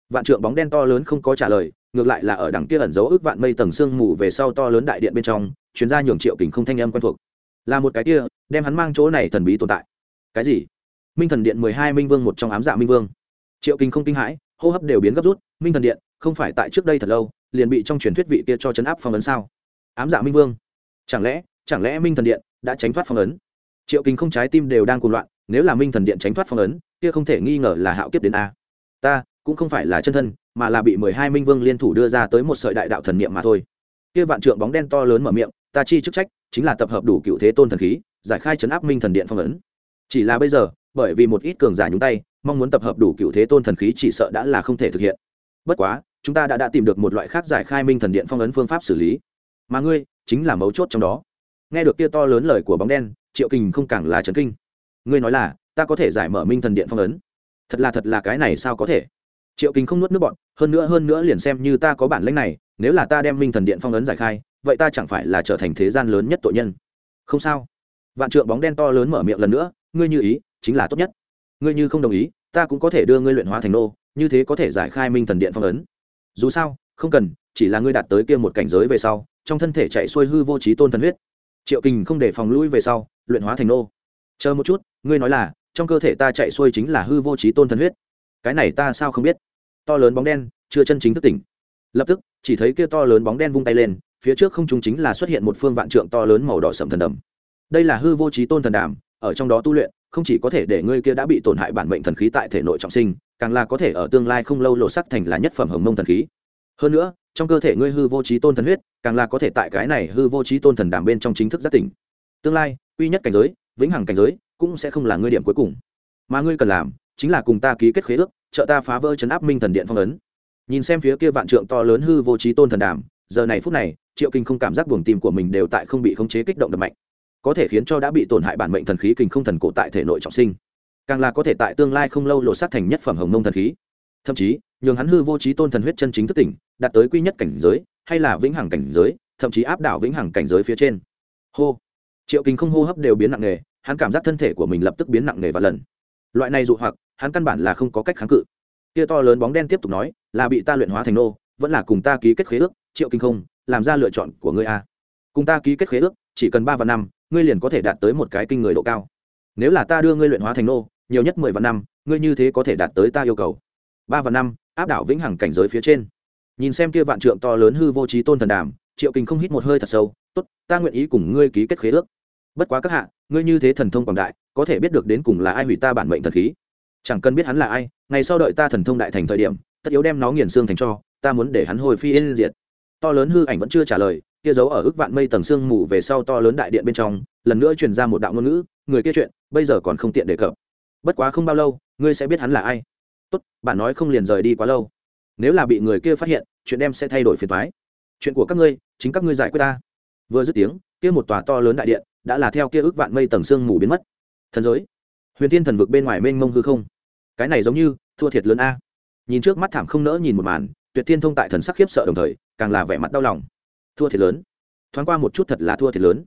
Vạn trượng bóng đen to lớn không có trả lời, ngược lại là ở đằng kia ẩn dấu ước vạn mây tầng sương mù về sau to lớn đại điện bên trong, chuyên gia nhường triệu kình không thanh âm quen thuộc. Là một cái kia, đem hắn mang chỗ này thần bí tồn tại. Cái gì? Minh thần điện mười hai minh vương một trong ám dạ minh vương. Triệu kinh không kinh hãi hô hấp đều biến gấp rút, minh thần điện, không phải tại trước đây thật lâu, liền bị trong truyền thuyết vị kia cho chấn áp phong ấn sao? Ám dạ minh vương. Chẳng lẽ chẳng lẽ minh thần điện đã tránh thoát phong ấn? Triệu kinh không trái tim đều đang cuồng loạn, nếu là minh thần điện tránh thoát phong ấn, kia không thể nghi ngờ là hạo kiếp đến a. Ta, cũng không phải là chân thân, mà là bị mười hai minh vương liên thủ đưa ra tới một sợi đại đạo thần niệm mà thôi. Kia vạn trượng bóng đen to lớn mở miệng, ta chi chức trách, chính là tập hợp đủ cựu thế tôn thần khí, giải khai chấn áp minh thần điện phong ấn. Chỉ là bây giờ, bởi vì một ít cường giả nhúng tay mong muốn tập hợp đủ cựu thế tôn thần khí chỉ sợ đã là không thể thực hiện. Bất quá, chúng ta đã đã tìm được một loại khác giải khai minh thần điện phong ấn phương pháp xử lý. Mà ngươi chính là mấu chốt trong đó. Nghe được kia to lớn lời của bóng đen, triệu kình không càng là trấn kinh. Ngươi nói là, ta có thể giải mở minh thần điện phong ấn. Thật là thật là cái này sao có thể? Triệu kình không nuốt nước bọn hơn nữa hơn nữa liền xem như ta có bản lãnh này, nếu là ta đem minh thần điện phong ấn giải khai, vậy ta chẳng phải là trở thành thế gian lớn nhất tội nhân? Không sao. Vạn trượng bóng đen to lớn mở miệng lần nữa, ngươi như ý, chính là tốt nhất. Ngươi như không đồng ý ta cũng có thể đưa ngươi luyện hóa thành nô, như thế có thể giải khai minh thần điện phong ấn. Dù sao, không cần, chỉ là ngươi đạt tới kia một cảnh giới về sau, trong thân thể chạy xuôi hư vô trí tôn thần huyết. Triệu kình không để phòng lui về sau, luyện hóa thành nô. Chờ một chút, ngươi nói là, trong cơ thể ta chạy xuôi chính là hư vô trí tôn thần huyết. Cái này ta sao không biết? To lớn bóng đen, chưa chân chính thức tỉnh. Lập tức, chỉ thấy kia to lớn bóng đen vung tay lên, phía trước không trung chính là xuất hiện một phương vạn trượng to lớn màu đỏ sậm thần đầm. Đây là hư vô trí tôn thần đàm, ở trong đó tu luyện không chỉ có thể để ngươi kia đã bị tổn hại bản mệnh thần khí tại thể nội trọng sinh, càng là có thể ở tương lai không lâu lộ sắc thành là nhất phẩm hồng mông thần khí. Hơn nữa, trong cơ thể ngươi hư vô trí tôn thần huyết, càng là có thể tại cái này hư vô trí tôn thần đàm bên trong chính thức giác tỉnh. Tương lai uy nhất cảnh giới, vĩnh hằng cảnh giới, cũng sẽ không là ngươi điểm cuối cùng. Mà ngươi cần làm, chính là cùng ta ký kết khế ước, trợ ta phá vỡ chấn áp minh thần điện phong ấn. Nhìn xem phía kia vạn trượng to lớn hư vô trí tôn thần đàm, giờ này phút này, triệu kinh không cảm giác buồng tim của mình đều tại không bị khống chế kích động đập mạnh có thể khiến cho đã bị tổn hại bản mệnh thần khí kinh không thần cổ tại thể nội trọng sinh. Càng là có thể tại tương lai không lâu lộ sát thành nhất phẩm hồng mông thần khí. Thậm chí, nhường hắn hư vô trí tôn thần huyết chân chính thức tỉnh, đạt tới quy nhất cảnh giới, hay là vĩnh hằng cảnh giới, thậm chí áp đảo vĩnh hằng cảnh giới phía trên. Hô. Triệu kinh không hô hấp đều biến nặng nề, hắn cảm giác thân thể của mình lập tức biến nặng nề và lần. Loại này dụ hoặc, hắn căn bản là không có cách kháng cự. Kia to lớn bóng đen tiếp tục nói, là bị ta luyện hóa thành nô, vẫn là cùng ta ký kết khế ước, triệu kinh không, làm ra lựa chọn của ngươi a. Cùng ta ký kết khế ước, chỉ cần ba và năm ngươi liền có thể đạt tới một cái kinh người độ cao. Nếu là ta đưa ngươi luyện hóa thành nô, nhiều nhất mười vạn năm, ngươi như thế có thể đạt tới ta yêu cầu. Ba vạn năm, áp đảo vĩnh hằng cảnh giới phía trên. Nhìn xem kia vạn trượng to lớn hư vô trí tôn thần đàm, triệu kinh không hít một hơi thật sâu, tốt, ta nguyện ý cùng ngươi ký kết khế ước. Bất quá các hạ, ngươi như thế thần thông quảng đại, có thể biết được đến cùng là ai hủy ta bản mệnh thần khí. Chẳng cần biết hắn là ai, ngày sau đợi ta thần thông đại thành thời điểm, tất yếu đem nó nghiền xương thành cho, ta muốn để hắn hồi phi yên diệt. To lớn hư ảnh vẫn chưa trả lời kia giấu ở ức vạn mây tầng xương mù về sau to lớn đại điện bên trong, lần nữa truyền ra một đạo ngôn ngữ, người kia chuyện, bây giờ còn không tiện đề cập. Bất quá không bao lâu, ngươi sẽ biết hắn là ai. Tốt, bạn nói không liền rời đi quá lâu. Nếu là bị người kia phát hiện, chuyện đem sẽ thay đổi phiền thoái chuyện của các ngươi, chính các ngươi giải quyết ta. Vừa dứt tiếng, kia một tòa to lớn đại điện đã là theo kia ước vạn mây tầng xương mù biến mất. Thần giới. Huyền thiên thần vực bên ngoài mênh mông hư không. Cái này giống như, thua thiệt lớn a. Nhìn trước mắt thảm không nỡ nhìn một màn, tuyệt thiên thông tại thần sắc khiếp sợ đồng thời, càng là vẻ mặt đau lòng thua thiệt lớn. Thoáng qua một chút thật là thua thiệt lớn.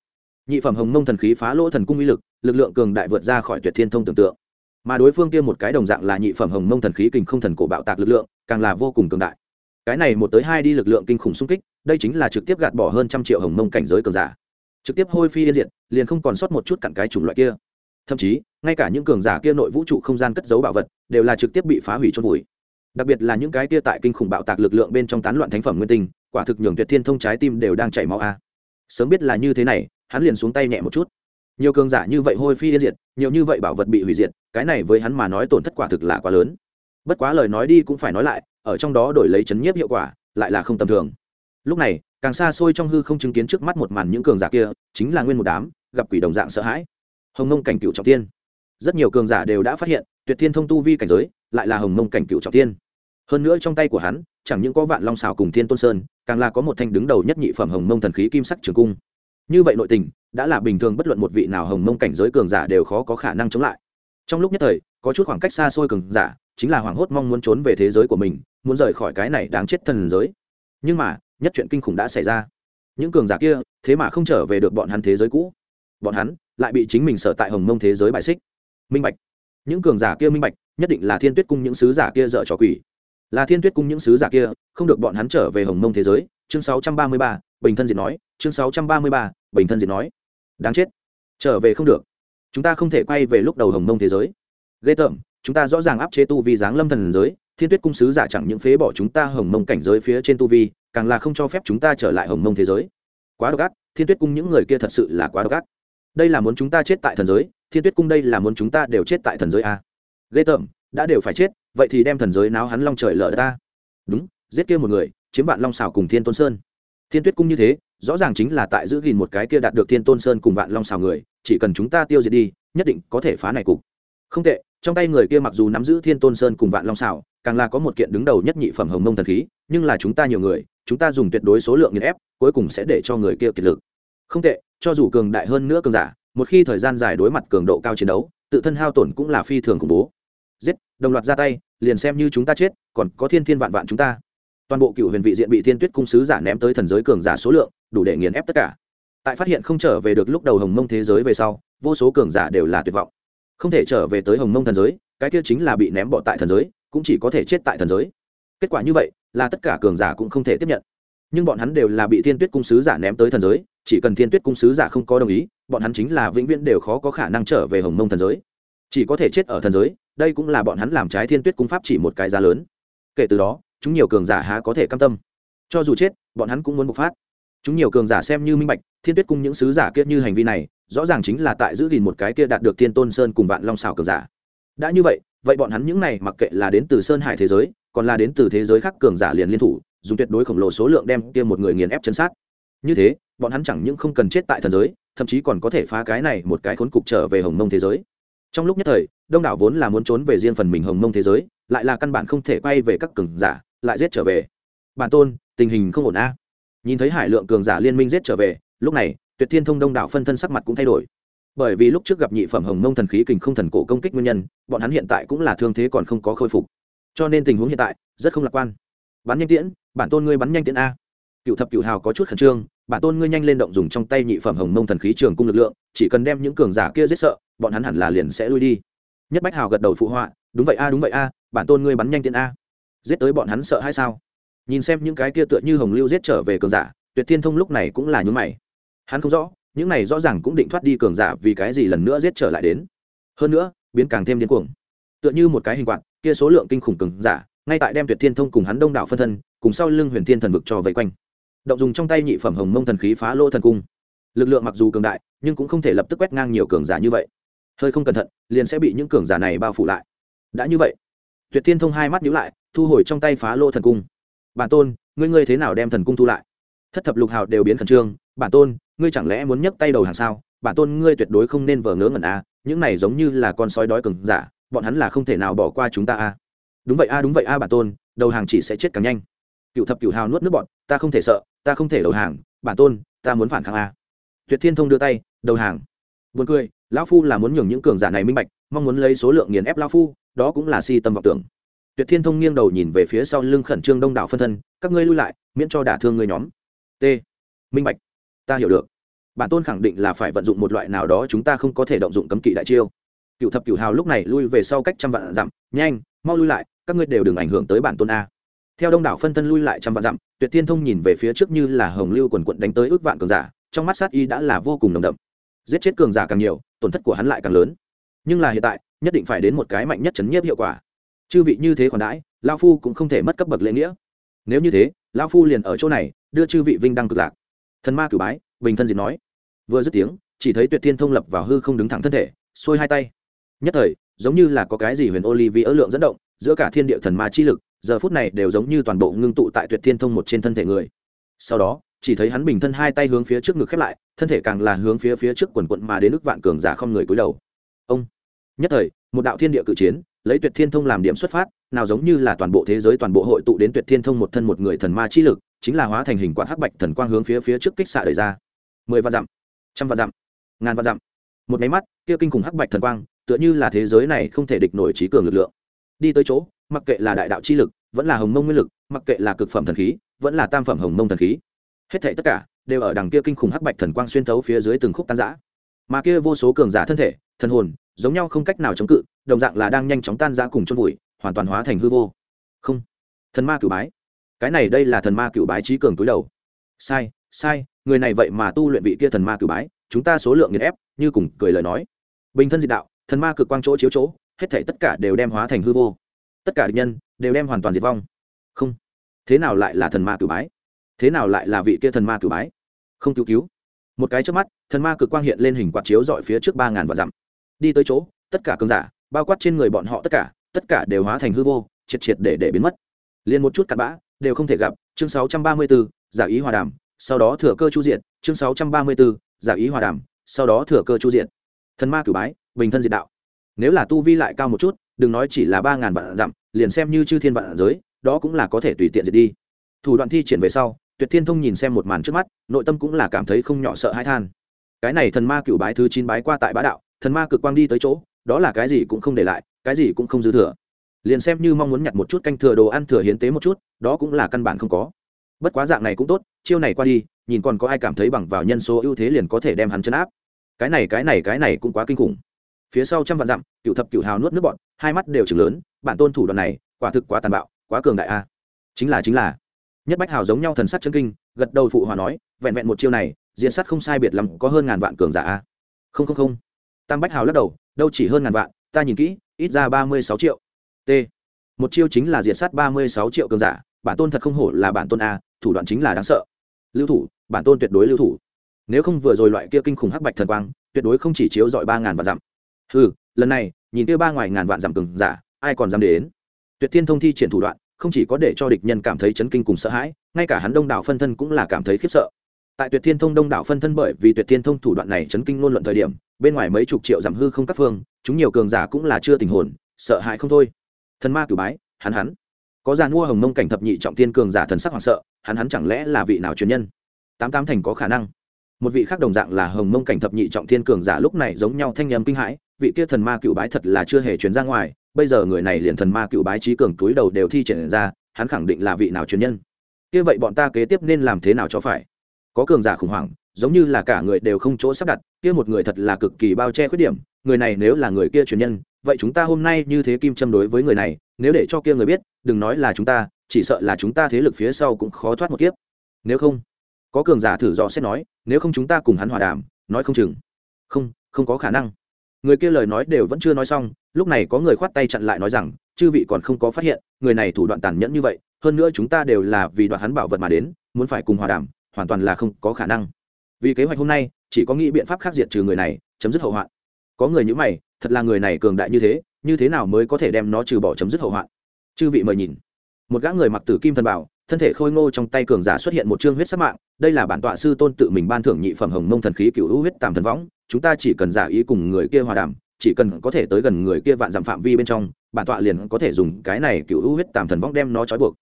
Nhị phẩm hồng mông thần khí phá lỗ thần cung uy lực lực lượng cường đại vượt ra khỏi tuyệt thiên thông tưởng tượng. Mà đối phương kia một cái đồng dạng là nhị phẩm hồng mông thần khí kình không thần cổ bạo tạc lực lượng, càng là vô cùng cường đại. Cái này một tới hai đi lực lượng kinh khủng xung kích, đây chính là trực tiếp gạt bỏ hơn trăm triệu hồng mông cảnh giới cường giả. Trực tiếp hôi phi yên diệt, liền không còn sót một chút cặn cái chủng loại kia. Thậm chí, ngay cả những cường giả kia nội vũ trụ không gian cất giấu bảo vật, đều là trực tiếp bị phá hủy trôn vùi. Đặc biệt là những cái kia tại kinh khủng bạo tạc lực lượng bên trong tán loạn thánh phẩm nguyên tinh quả thực nhường tuyệt thiên thông trái tim đều đang chảy máu a. Sớm biết là như thế này, hắn liền xuống tay nhẹ một chút. Nhiều cường giả như vậy hôi phi yên diệt, nhiều như vậy bảo vật bị hủy diệt, cái này với hắn mà nói tổn thất quả thực là quá lớn. Bất quá lời nói đi cũng phải nói lại, ở trong đó đổi lấy chấn nhiếp hiệu quả, lại là không tầm thường. Lúc này, càng xa xôi trong hư không chứng kiến trước mắt một màn những cường giả kia, chính là nguyên một đám, gặp quỷ đồng dạng sợ hãi. Hồng nông cảnh cựu trọng tiên rất nhiều cường giả đều đã phát hiện, tuyệt thiên thông tu vi cảnh giới, lại là hồng mông cảnh cựu trọng tiên hơn nữa trong tay của hắn, chẳng những có vạn long xào cùng thiên tôn sơn càng là có một thanh đứng đầu nhất nhị phẩm hồng mông thần khí kim sắc trường cung. Như vậy nội tình, đã là bình thường bất luận một vị nào hồng mông cảnh giới cường giả đều khó có khả năng chống lại. Trong lúc nhất thời, có chút khoảng cách xa xôi cường giả, chính là hoảng hốt mong muốn trốn về thế giới của mình, muốn rời khỏi cái này đáng chết thần giới. Nhưng mà, nhất chuyện kinh khủng đã xảy ra. Những cường giả kia, thế mà không trở về được bọn hắn thế giới cũ. Bọn hắn lại bị chính mình sở tại hồng mông thế giới bại xích. Minh bạch. Những cường giả kia minh bạch, nhất định là thiên tuyết cung những sứ giả kia dợ trò quỷ là thiên tuyết cung những sứ giả kia không được bọn hắn trở về hồng mông thế giới. Chương 633, bình thân diệt nói. Chương 633, bình thân diệt nói. Đáng chết. Trở về không được. Chúng ta không thể quay về lúc đầu hồng mông thế giới. Ghê tởm chúng ta rõ ràng áp chế tu vi giáng lâm thần giới. Thiên tuyết cung sứ giả chẳng những phế bỏ chúng ta hồng mông cảnh giới phía trên tu vi càng là không cho phép chúng ta trở lại hồng mông thế giới. Quá độc ác thiên tuyết cung những người kia thật sự là quá độc ác. Đây là muốn chúng ta chết tại thần giới thiên tuyết cung đây là muốn chúng ta đều chết tại thần giới a ghê tởm đã đều phải chết, vậy thì đem thần giới náo hắn long trời lở ta. Đúng, giết kia một người, chiếm vạn long xảo cùng thiên tôn sơn. Thiên tuyết cung như thế, rõ ràng chính là tại giữ gìn một cái kia đạt được thiên tôn sơn cùng vạn long xảo người, chỉ cần chúng ta tiêu diệt đi, nhất định có thể phá này cục. Không tệ, trong tay người kia mặc dù nắm giữ thiên tôn sơn cùng vạn long xảo, càng là có một kiện đứng đầu nhất nhị phẩm hồng mông thần khí, nhưng là chúng ta nhiều người, chúng ta dùng tuyệt đối số lượng nghiền ép, cuối cùng sẽ để cho người kia kiệt lực. Không tệ, cho dù cường đại hơn nữa cường giả, một khi thời gian dài đối mặt cường độ cao chiến đấu, tự thân hao tổn cũng là phi thường khủng bố giết, đồng loạt ra tay, liền xem như chúng ta chết, còn có thiên thiên vạn vạn chúng ta. Toàn bộ cựu huyền vị diện bị thiên tuyết cung sứ giả ném tới thần giới cường giả số lượng, đủ để nghiền ép tất cả. Tại phát hiện không trở về được lúc đầu hồng mông thế giới về sau, vô số cường giả đều là tuyệt vọng. Không thể trở về tới hồng mông thần giới, cái kia chính là bị ném bỏ tại thần giới, cũng chỉ có thể chết tại thần giới. Kết quả như vậy, là tất cả cường giả cũng không thể tiếp nhận. Nhưng bọn hắn đều là bị thiên tuyết cung sứ giả ném tới thần giới, chỉ cần thiên tuyết cung sứ giả không có đồng ý, bọn hắn chính là vĩnh viễn đều khó có khả năng trở về hồng mông thần giới. Chỉ có thể chết ở thần giới đây cũng là bọn hắn làm trái thiên tuyết cung pháp chỉ một cái giá lớn. Kể từ đó, chúng nhiều cường giả há có thể cam tâm. Cho dù chết, bọn hắn cũng muốn bộc phát. Chúng nhiều cường giả xem như minh bạch, thiên tuyết cung những sứ giả kia như hành vi này, rõ ràng chính là tại giữ gìn một cái kia đạt được thiên tôn sơn cùng vạn long xào cường giả. Đã như vậy vậy bọn hắn những này mặc kệ là đến từ sơn hải thế giới, còn là đến từ thế giới khác cường giả liền liên thủ, dùng tuyệt đối khổng lồ số lượng đem kia một người nghiền ép chân sát. Như thế, bọn hắn chẳng những không cần chết tại thần giới, thậm chí còn có thể phá cái này một cái khốn cục trở về hồng mông thế giới trong lúc nhất thời, đông đảo vốn là muốn trốn về riêng phần mình hồng mông thế giới, lại là căn bản không thể quay về các cường giả, lại giết trở về. Bản tôn, tình hình không ổn a. Nhìn thấy hải lượng cường giả liên minh giết trở về, lúc này, tuyệt thiên thông đông đảo phân thân sắc mặt cũng thay đổi. Bởi vì lúc trước gặp nhị phẩm hồng mông thần khí kình không thần cổ công kích nguyên nhân, bọn hắn hiện tại cũng là thương thế còn không có khôi phục. Cho nên tình huống hiện tại, rất không lạc quan. Bắn nhanh tiễn, bản tôn ngươi bắn nhanh tiễn a. Cựu thập cựu hào có chút khẩn trương bản tôn ngươi nhanh lên động dùng trong tay nhị phẩm hồng mông thần khí trường cung lực lượng, chỉ cần đem những cường giả kia giết sợ, bọn hắn hẳn là liền sẽ lui đi. Nhất bách hào gật đầu phụ họa, đúng vậy a, đúng vậy a, bản tôn ngươi bắn nhanh tiện a. Giết tới bọn hắn sợ hay sao? Nhìn xem những cái kia tựa như hồng lưu giết trở về cường giả, tuyệt thiên thông lúc này cũng là nhún mày. Hắn không rõ, những này rõ ràng cũng định thoát đi cường giả vì cái gì lần nữa giết trở lại đến. Hơn nữa, biến càng thêm điên cuồng. Tựa như một cái hình quạt, kia số lượng kinh khủng cường giả, ngay tại đem tuyệt thiên thông cùng hắn đông đảo phân thân, cùng sau lưng huyền thiên thần vực cho vây quanh động dùng trong tay nhị phẩm hồng mông thần khí phá lỗ thần cung. Lực lượng mặc dù cường đại, nhưng cũng không thể lập tức quét ngang nhiều cường giả như vậy. Hơi không cẩn thận, liền sẽ bị những cường giả này bao phủ lại. Đã như vậy, tuyệt thiên thông hai mắt nhíu lại, thu hồi trong tay phá lỗ thần cung. Bản tôn, ngươi ngươi thế nào đem thần cung thu lại? Thất thập lục hào đều biến khẩn trương. Bản tôn, ngươi chẳng lẽ muốn nhấc tay đầu hàng sao? Bản tôn, ngươi tuyệt đối không nên vờ ngớ ngẩn a à. những này giống như là con sói đói cường giả, bọn hắn là không thể nào bỏ qua chúng ta a à. đúng vậy a đúng vậy a bản tôn, đầu hàng chỉ sẽ chết càng nhanh cựu thập cựu hào nuốt nước bọn, ta không thể sợ, ta không thể đầu hàng, bản tôn, ta muốn phản kháng a. Tuyệt thiên thông đưa tay, đầu hàng. Buồn cười, lão phu là muốn nhường những cường giả này minh bạch, mong muốn lấy số lượng nghiền ép lão phu, đó cũng là si tâm vọng tưởng. Tuyệt thiên thông nghiêng đầu nhìn về phía sau lưng khẩn trương đông đảo phân thân, các ngươi lui lại, miễn cho đả thương người nhóm. T. Minh bạch. Ta hiểu được. Bản tôn khẳng định là phải vận dụng một loại nào đó chúng ta không có thể động dụng cấm kỵ đại chiêu. Cựu thập cựu hào lúc này lui về sau cách trăm vạn dặm, nhanh, mau lui lại, các ngươi đều đừng ảnh hưởng tới bản tôn a theo đông đảo phân thân lui lại trăm vạn dặm, tuyệt thiên thông nhìn về phía trước như là hồng lưu quần quận đánh tới ước vạn cường giả, trong mắt sát y đã là vô cùng nồng đậm. Giết chết cường giả càng nhiều, tổn thất của hắn lại càng lớn. Nhưng là hiện tại, nhất định phải đến một cái mạnh nhất chấn nhiếp hiệu quả. Chư vị như thế còn đãi lao phu cũng không thể mất cấp bậc lễ nghĩa. Nếu như thế lao phu liền ở chỗ này, đưa chư vị vinh đăng cực lạc. Thần ma cử bái, bình thân diệt nói. Vừa dứt tiếng, chỉ thấy tuyệt thiên thông lập vào hư không đứng thẳng thân thể, xuôi hai tay. Nhất thời, giống như là có cái gì huyền olivia lượng dẫn động, giữa cả thiên địa thần ma chi lực giờ phút này đều giống như toàn bộ ngưng tụ tại tuyệt thiên thông một trên thân thể người. Sau đó, chỉ thấy hắn bình thân hai tay hướng phía trước ngực khép lại, thân thể càng là hướng phía phía trước quần quận mà đến nước vạn cường giả không người cúi đầu. Ông! Nhất thời, một đạo thiên địa cự chiến, lấy tuyệt thiên thông làm điểm xuất phát, nào giống như là toàn bộ thế giới toàn bộ hội tụ đến tuyệt thiên thông một thân một người thần ma chi lực, chính là hóa thành hình quạt hắc bạch thần quang hướng phía phía trước kích xạ đời ra. Mười vạn dặm, trăm vạn dặm, ngàn vạn dặm. Một máy mắt, kia kinh khủng hắc bạch thần quang, tựa như là thế giới này không thể địch nổi trí cường lực lượng đi tới chỗ, mặc kệ là đại đạo chi lực, vẫn là hồng mông nguyên lực, mặc kệ là cực phẩm thần khí, vẫn là tam phẩm hồng mông thần khí. Hết thảy tất cả đều ở đằng kia kinh khủng hắc bạch thần quang xuyên thấu phía dưới từng khúc tan rã. Mà kia vô số cường giả thân thể, thần hồn, giống nhau không cách nào chống cự, đồng dạng là đang nhanh chóng tan rã cùng chôn vùi, hoàn toàn hóa thành hư vô. Không. Thần ma cửu bái. Cái này đây là thần ma cửu bái trí cường túi đầu. Sai sai, người này vậy mà tu luyện vị kia thần ma cửu bái, chúng ta số lượng nghiền ép, như cùng cười lời nói. Bình thân diệt đạo, thần ma cực quang chỗ chiếu chỗ hết thảy tất cả đều đem hóa thành hư vô. Tất cả địch nhân đều đem hoàn toàn diệt vong. Không. Thế nào lại là thần ma cửu bái? Thế nào lại là vị kia thần ma cửu bái? Không cứu cứu. Một cái trước mắt thần ma cực quang hiện lên hình quạt chiếu dọi phía trước ba ngàn vạn dặm. Đi tới chỗ tất cả cường giả bao quát trên người bọn họ tất cả tất cả đều hóa thành hư vô triệt triệt để để biến mất. Liền một chút cặn bã đều không thể gặp. Chương 634, giả ý hòa đàm sau đó thừa cơ chu diện chương 634, giả ý hòa đàm sau đó thừa cơ chu diện thần ma cử bái bình thân diệt đạo nếu là tu vi lại cao một chút, đừng nói chỉ là ba ngàn vạn dặm, liền xem như chư thiên vạn giới, đó cũng là có thể tùy tiện diệt đi. Thủ đoạn thi triển về sau, tuyệt thiên thông nhìn xem một màn trước mắt, nội tâm cũng là cảm thấy không nhỏ sợ hãi than. Cái này thần ma cựu bái thứ chín bái qua tại bá đạo, thần ma cực quang đi tới chỗ, đó là cái gì cũng không để lại, cái gì cũng không dư thừa. Liền xem như mong muốn nhặt một chút canh thừa đồ ăn thừa hiến tế một chút, đó cũng là căn bản không có. Bất quá dạng này cũng tốt, chiêu này qua đi, nhìn còn có ai cảm thấy bằng vào nhân số ưu thế liền có thể đem hắn chấn áp. Cái này cái này cái này cũng quá kinh khủng phía sau trăm vạn dặm, cựu thập cựu hào nuốt nước bọn hai mắt đều chừng lớn, bản tôn thủ đoạn này, quả thực quá tàn bạo, quá cường đại a. Chính là chính là. Nhất bách hào giống nhau thần sắc chân kinh, gật đầu phụ hòa nói, vẹn vẹn một chiêu này diện sắt không sai biệt lắm, có hơn ngàn vạn cường giả a. Không không không. Tam bách hào lắc đầu, đâu chỉ hơn ngàn vạn, ta nhìn kỹ, ít ra ba mươi sáu triệu. T. Một chiêu chính là diệt sát ba mươi sáu triệu cường giả, bản tôn thật không hổ là bản tôn a, thủ đoạn chính là đáng sợ. Lưu thủ, bản tôn tuyệt đối lưu thủ. Nếu không vừa rồi loại kia kinh khủng hắc bạch thần quang, tuyệt đối không chỉ chiếu dọi ba ngàn vạn dặm ừ lần này, nhìn kia ba ngoài ngàn vạn giảm cường giả, ai còn dám đến? Tuyệt thiên thông thi triển thủ đoạn, không chỉ có để cho địch nhân cảm thấy chấn kinh cùng sợ hãi, ngay cả hắn đông đảo phân thân cũng là cảm thấy khiếp sợ. Tại tuyệt thiên thông đông đảo phân thân bởi vì tuyệt thiên thông thủ đoạn này chấn kinh ngôn luận thời điểm, bên ngoài mấy chục triệu giảm hư không các phương, chúng nhiều cường giả cũng là chưa tình hồn, sợ hãi không thôi. Thần ma cử bái, hắn hắn. Có giàn mua hồng mông cảnh thập nhị trọng tiên cường giả thần sắc hoảng sợ, hắn hắn chẳng lẽ là vị nào truyền nhân? Tám tám thành có khả năng. Một vị khác đồng dạng là hồng mông cảnh thập nhị trọng thiên cường giả lúc này giống nhau thanh âm kinh hãi vị kia thần ma cựu bái thật là chưa hề chuyển ra ngoài, bây giờ người này liền thần ma cựu bái trí cường túi đầu đều thi triển ra, hắn khẳng định là vị nào truyền nhân. Kia vậy bọn ta kế tiếp nên làm thế nào cho phải? Có cường giả khủng hoảng, giống như là cả người đều không chỗ sắp đặt, kia một người thật là cực kỳ bao che khuyết điểm, người này nếu là người kia truyền nhân, vậy chúng ta hôm nay như thế kim châm đối với người này, nếu để cho kia người biết, đừng nói là chúng ta, chỉ sợ là chúng ta thế lực phía sau cũng khó thoát một kiếp. Nếu không, có cường giả thử dò xét nói, nếu không chúng ta cùng hắn hòa đàm, nói không chừng. Không không có khả năng người kia lời nói đều vẫn chưa nói xong, lúc này có người khoát tay chặn lại nói rằng, chư vị còn không có phát hiện, người này thủ đoạn tàn nhẫn như vậy, hơn nữa chúng ta đều là vì đoạt hắn bảo vật mà đến, muốn phải cùng hòa đàm, hoàn toàn là không có khả năng. Vì kế hoạch hôm nay, chỉ có nghĩ biện pháp khác diệt trừ người này, chấm dứt hậu hoạn. Có người như mày, thật là người này cường đại như thế như thế nào mới có thể đem nó trừ bỏ chấm dứt hậu hoạn? Chư vị mời nhìn. Một gã người mặc tử kim thần bảo, thân thể khôi ngô trong tay cường giả xuất hiện một chương huyết sắc mạng, đây là bản tọa sư tôn tự mình ban thưởng nhị phẩm hồng mông thần khí cựu hữu huyết tàm thần võng chúng ta chỉ cần giả ý cùng người kia hòa đàm, chỉ cần có thể tới gần người kia vạn dặm phạm vi bên trong, bản tọa liền có thể dùng cái này cựu hữu huyết tàm thần vong đem nó trói buộc.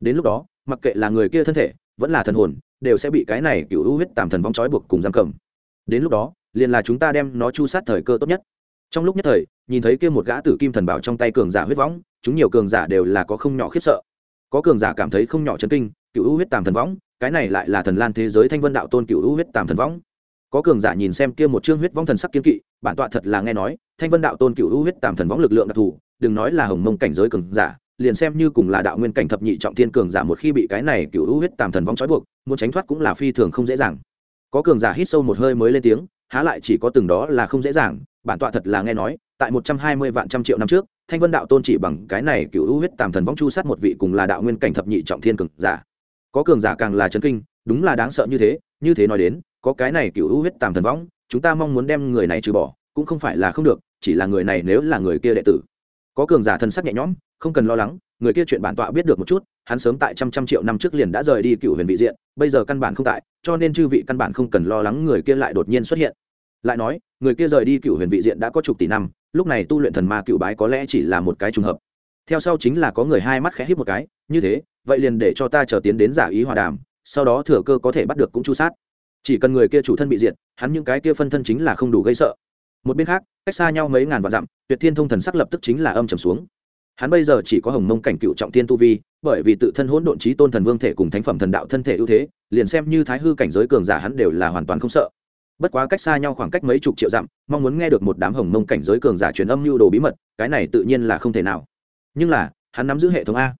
Đến lúc đó, mặc kệ là người kia thân thể, vẫn là thần hồn, đều sẽ bị cái này cựu hữu huyết tàm thần vong trói buộc cùng giam cầm. Đến lúc đó, liền là chúng ta đem nó chu sát thời cơ tốt nhất. Trong lúc nhất thời, nhìn thấy kia một gã tử kim thần bảo trong tay cường giả huyết võng, chúng nhiều cường giả đều là có không nhỏ khiếp sợ. Có cường giả cảm thấy không nhỏ chấn kinh, cựu u huyết tàm thần võng cái này lại là thần lan thế giới thanh vân đạo tôn cựu u huyết tàm thần võng có cường giả nhìn xem kia một chương huyết vong thần sắc kiên kỵ, bản tọa thật là nghe nói, thanh vân đạo tôn cựu u huyết tàm thần võng lực lượng đặc thù, đừng nói là hồng mông cảnh giới cường giả, liền xem như cùng là đạo nguyên cảnh thập nhị trọng thiên cường giả một khi bị cái này cựu u huyết tàm thần võng trói buộc, muốn tránh thoát cũng là phi thường không dễ dàng. Có cường giả hít sâu một hơi mới lên tiếng, há lại chỉ có từng đó là không dễ dàng, bản tọa thật là nghe nói, tại một trăm hai mươi vạn trăm triệu năm trước, thanh vân đạo tôn chỉ bằng cái này cựu u huyết tàm thần vong chu sát một vị cùng là đạo nguyên cảnh thập nhị trọng thiên cường giả. Có cường giả càng là chấn kinh, đúng là đáng sợ như thế như thế nói đến có cái này cựu u huyết tàm thần võng, chúng ta mong muốn đem người này trừ bỏ, cũng không phải là không được, chỉ là người này nếu là người kia đệ tử. Có cường giả thần sắc nhẹ nhõm, không cần lo lắng, người kia chuyện bản tọa biết được một chút, hắn sớm tại trăm trăm triệu năm trước liền đã rời đi cựu huyền vị diện, bây giờ căn bản không tại, cho nên chư vị căn bản không cần lo lắng người kia lại đột nhiên xuất hiện. Lại nói, người kia rời đi cựu huyền vị diện đã có chục tỷ năm, lúc này tu luyện thần ma cựu bái có lẽ chỉ là một cái trùng hợp. Theo sau chính là có người hai mắt khẽ hít một cái, như thế, vậy liền để cho ta chờ tiến đến giả ý hòa đàm, sau đó thừa cơ có thể bắt được cũng chu sát chỉ cần người kia chủ thân bị diệt, hắn những cái kia phân thân chính là không đủ gây sợ. Một bên khác, cách xa nhau mấy ngàn vạn dặm, tuyệt thiên thông thần sắc lập tức chính là âm trầm xuống. Hắn bây giờ chỉ có hồng mông cảnh cựu trọng tiên tu vi, bởi vì tự thân hỗn độn trí tôn thần vương thể cùng thánh phẩm thần đạo thân thể ưu thế, liền xem như thái hư cảnh giới cường giả hắn đều là hoàn toàn không sợ. Bất quá cách xa nhau khoảng cách mấy chục triệu dặm, mong muốn nghe được một đám hồng mông cảnh giới cường giả truyền âm lưu đồ bí mật, cái này tự nhiên là không thể nào. Nhưng là, hắn nắm giữ hệ thống a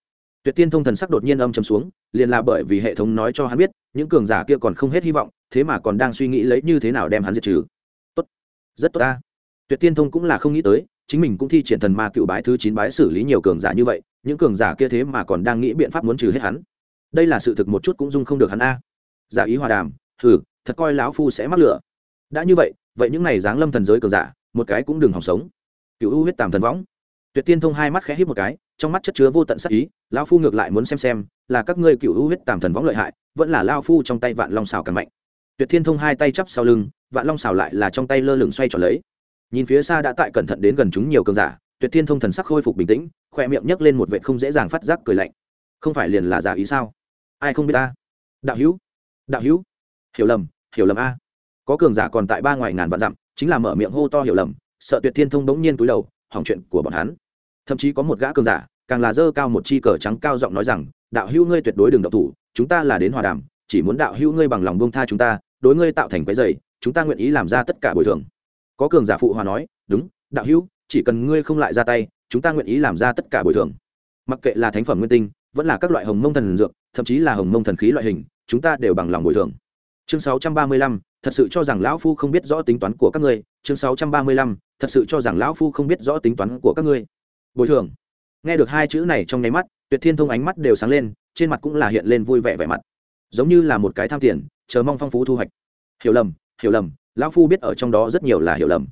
tuyệt tiên thông thần sắc đột nhiên âm trầm xuống, liền là bởi vì hệ thống nói cho hắn biết, những cường giả kia còn không hết hy vọng, thế mà còn đang suy nghĩ lấy như thế nào đem hắn diệt trừ. Tốt. Rất tốt ta. tuyệt tiên thông cũng là không nghĩ tới, chính mình cũng thi triển thần ma cựu bái thứ chín bái xử lý nhiều cường giả như vậy, những cường giả kia thế mà còn đang nghĩ biện pháp muốn trừ hết hắn. Đây là sự thực một chút cũng dung không được hắn a. Giả ý hòa đàm thử thật coi lão phu sẽ mắc lửa. Đã như vậy vậy những này giáng lâm thần giới cường giả, một cái cũng đừng hòng sống. Cựu u huyết tàm thần võng. Tuyệt tiên thông hai mắt khẽ hít một cái trong mắt chất chứa vô tận sắc ý, lão phu ngược lại muốn xem xem, là các ngươi cựu hữu huyết tàm thần võng lợi hại, vẫn là lao phu trong tay vạn long xào càng mạnh. Tuyệt thiên thông hai tay chắp sau lưng, vạn long xào lại là trong tay lơ lửng xoay tròn lấy. Nhìn phía xa đã tại cẩn thận đến gần chúng nhiều cường giả, tuyệt thiên thông thần sắc khôi phục bình tĩnh khoe miệng nhấc lên một vệ không dễ dàng phát giác cười lạnh. Không phải liền là giả ý sao? Ai không biết ta? Đạo hữu đạo hữu. Hiểu lầm hiểu lầm a. Có cường giả còn tại ba ngoài ngàn vạn dặm, chính là mở miệng hô to hiểu lầm, sợ tuyệt thiên thông bỗng nhiên túi đầu, hỏng chuyện của bọn hắn thậm chí có một gã cường giả càng là dơ cao một chi cờ trắng cao giọng nói rằng đạo hữu ngươi tuyệt đối đừng độc thủ chúng ta là đến hòa đàm chỉ muốn đạo hữu ngươi bằng lòng bông tha chúng ta đối ngươi tạo thành cái dày chúng ta nguyện ý làm ra tất cả bồi thường. Có cường giả phụ hòa nói đúng đạo hữu chỉ cần ngươi không lại ra tay chúng ta nguyện ý làm ra tất cả bồi thường. Mặc kệ là thánh phẩm nguyên tinh vẫn là các loại hồng mông thần dược thậm chí là hồng mông thần khí loại hình chúng ta đều bằng lòng bồi thường. Chương 635, thật sự cho rằng lão phu không biết rõ tính toán của các ngươi. Chương 635, thật sự cho rằng lão phu không biết rõ tính toán của các ngươi bồi thường. Nghe được hai chữ này trong nháy mắt, tuyệt thiên thông ánh mắt đều sáng lên, trên mặt cũng là hiện lên vui vẻ vẻ mặt. Giống như là một cái tham tiền, chờ mong phong phú thu hoạch. Hiểu lầm hiểu lầm, lão phu biết ở trong đó rất nhiều là hiểu lầm.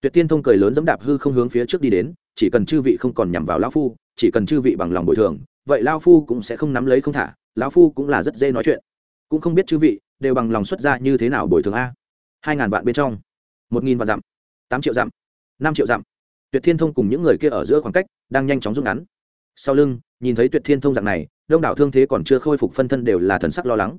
Tuyệt thiên thông cười lớn dẫm đạp hư không hướng phía trước đi đến, chỉ cần chư vị không còn nhằm vào lão phu, chỉ cần chư vị bằng lòng bồi thường, vậy lão phu cũng sẽ không nắm lấy không thả, lão phu cũng là rất dễ nói chuyện. Cũng không biết chư vị đều bằng lòng xuất ra như thế nào bồi thường a. Hai ngàn vạn bên trong, một nghìn vạn dặm, tám triệu dặm, năm triệu dặm tuyệt thiên thông cùng những người kia ở giữa khoảng cách đang nhanh chóng rút ngắn. Sau lưng nhìn thấy tuyệt thiên thông dạng này đông đảo thương thế còn chưa khôi phục phân thân đều là thần sắc lo lắng.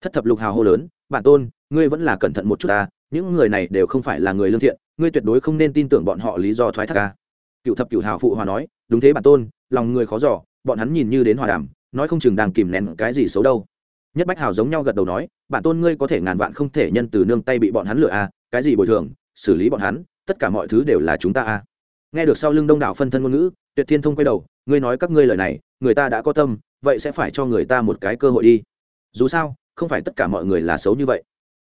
Thất thập lục hào hô lớn bản tôn ngươi vẫn là cẩn thận một chút ta những người này đều không phải là người lương thiện ngươi tuyệt đối không nên tin tưởng bọn họ lý do thoái thác ca cựu thập cựu hào phụ hòa nói đúng thế bản tôn lòng người khó giỏ bọn hắn nhìn như đến hòa đàm nói không chừng đang kìm nén cái gì xấu đâu. Nhất bách hào giống nhau gật đầu nói bản tôn ngươi có thể ngàn vạn không thể nhân từ nương tay bị bọn hắn lừa a à, cái gì bồi thường xử lý bọn hắn tất cả mọi thứ đều là chúng ta a à nghe được sau lưng đông đảo phân thân ngôn ngữ, tuyệt thiên thông quay đầu, ngươi nói các ngươi lời này, người ta đã có tâm, vậy sẽ phải cho người ta một cái cơ hội đi. Dù sao, không phải tất cả mọi người là xấu như vậy.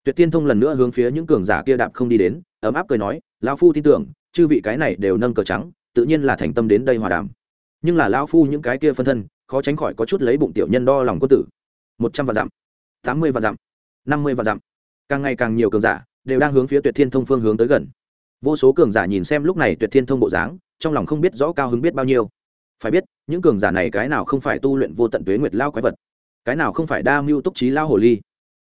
Tuyệt thiên thông lần nữa hướng phía những cường giả kia đạp không đi đến, ấm áp cười nói, lão phu tin tưởng, chư vị cái này đều nâng cờ trắng, tự nhiên là thành tâm đến đây hòa đàm. Nhưng là lão phu những cái kia phân thân, khó tránh khỏi có chút lấy bụng tiểu nhân đo lòng quân tử. Một trăm vạn dặm, tám mươi vạn dặm, năm mươi vạn dặm. Càng ngày càng nhiều cường giả đều đang hướng phía tuyệt thiên thông phương hướng tới gần vô số cường giả nhìn xem lúc này tuyệt thiên thông bộ dáng, trong lòng không biết rõ cao hứng biết bao nhiêu. Phải biết, những cường giả này cái nào không phải tu luyện vô tận tuế nguyệt lao quái vật, cái nào không phải đa mưu túc trí lao hồ ly.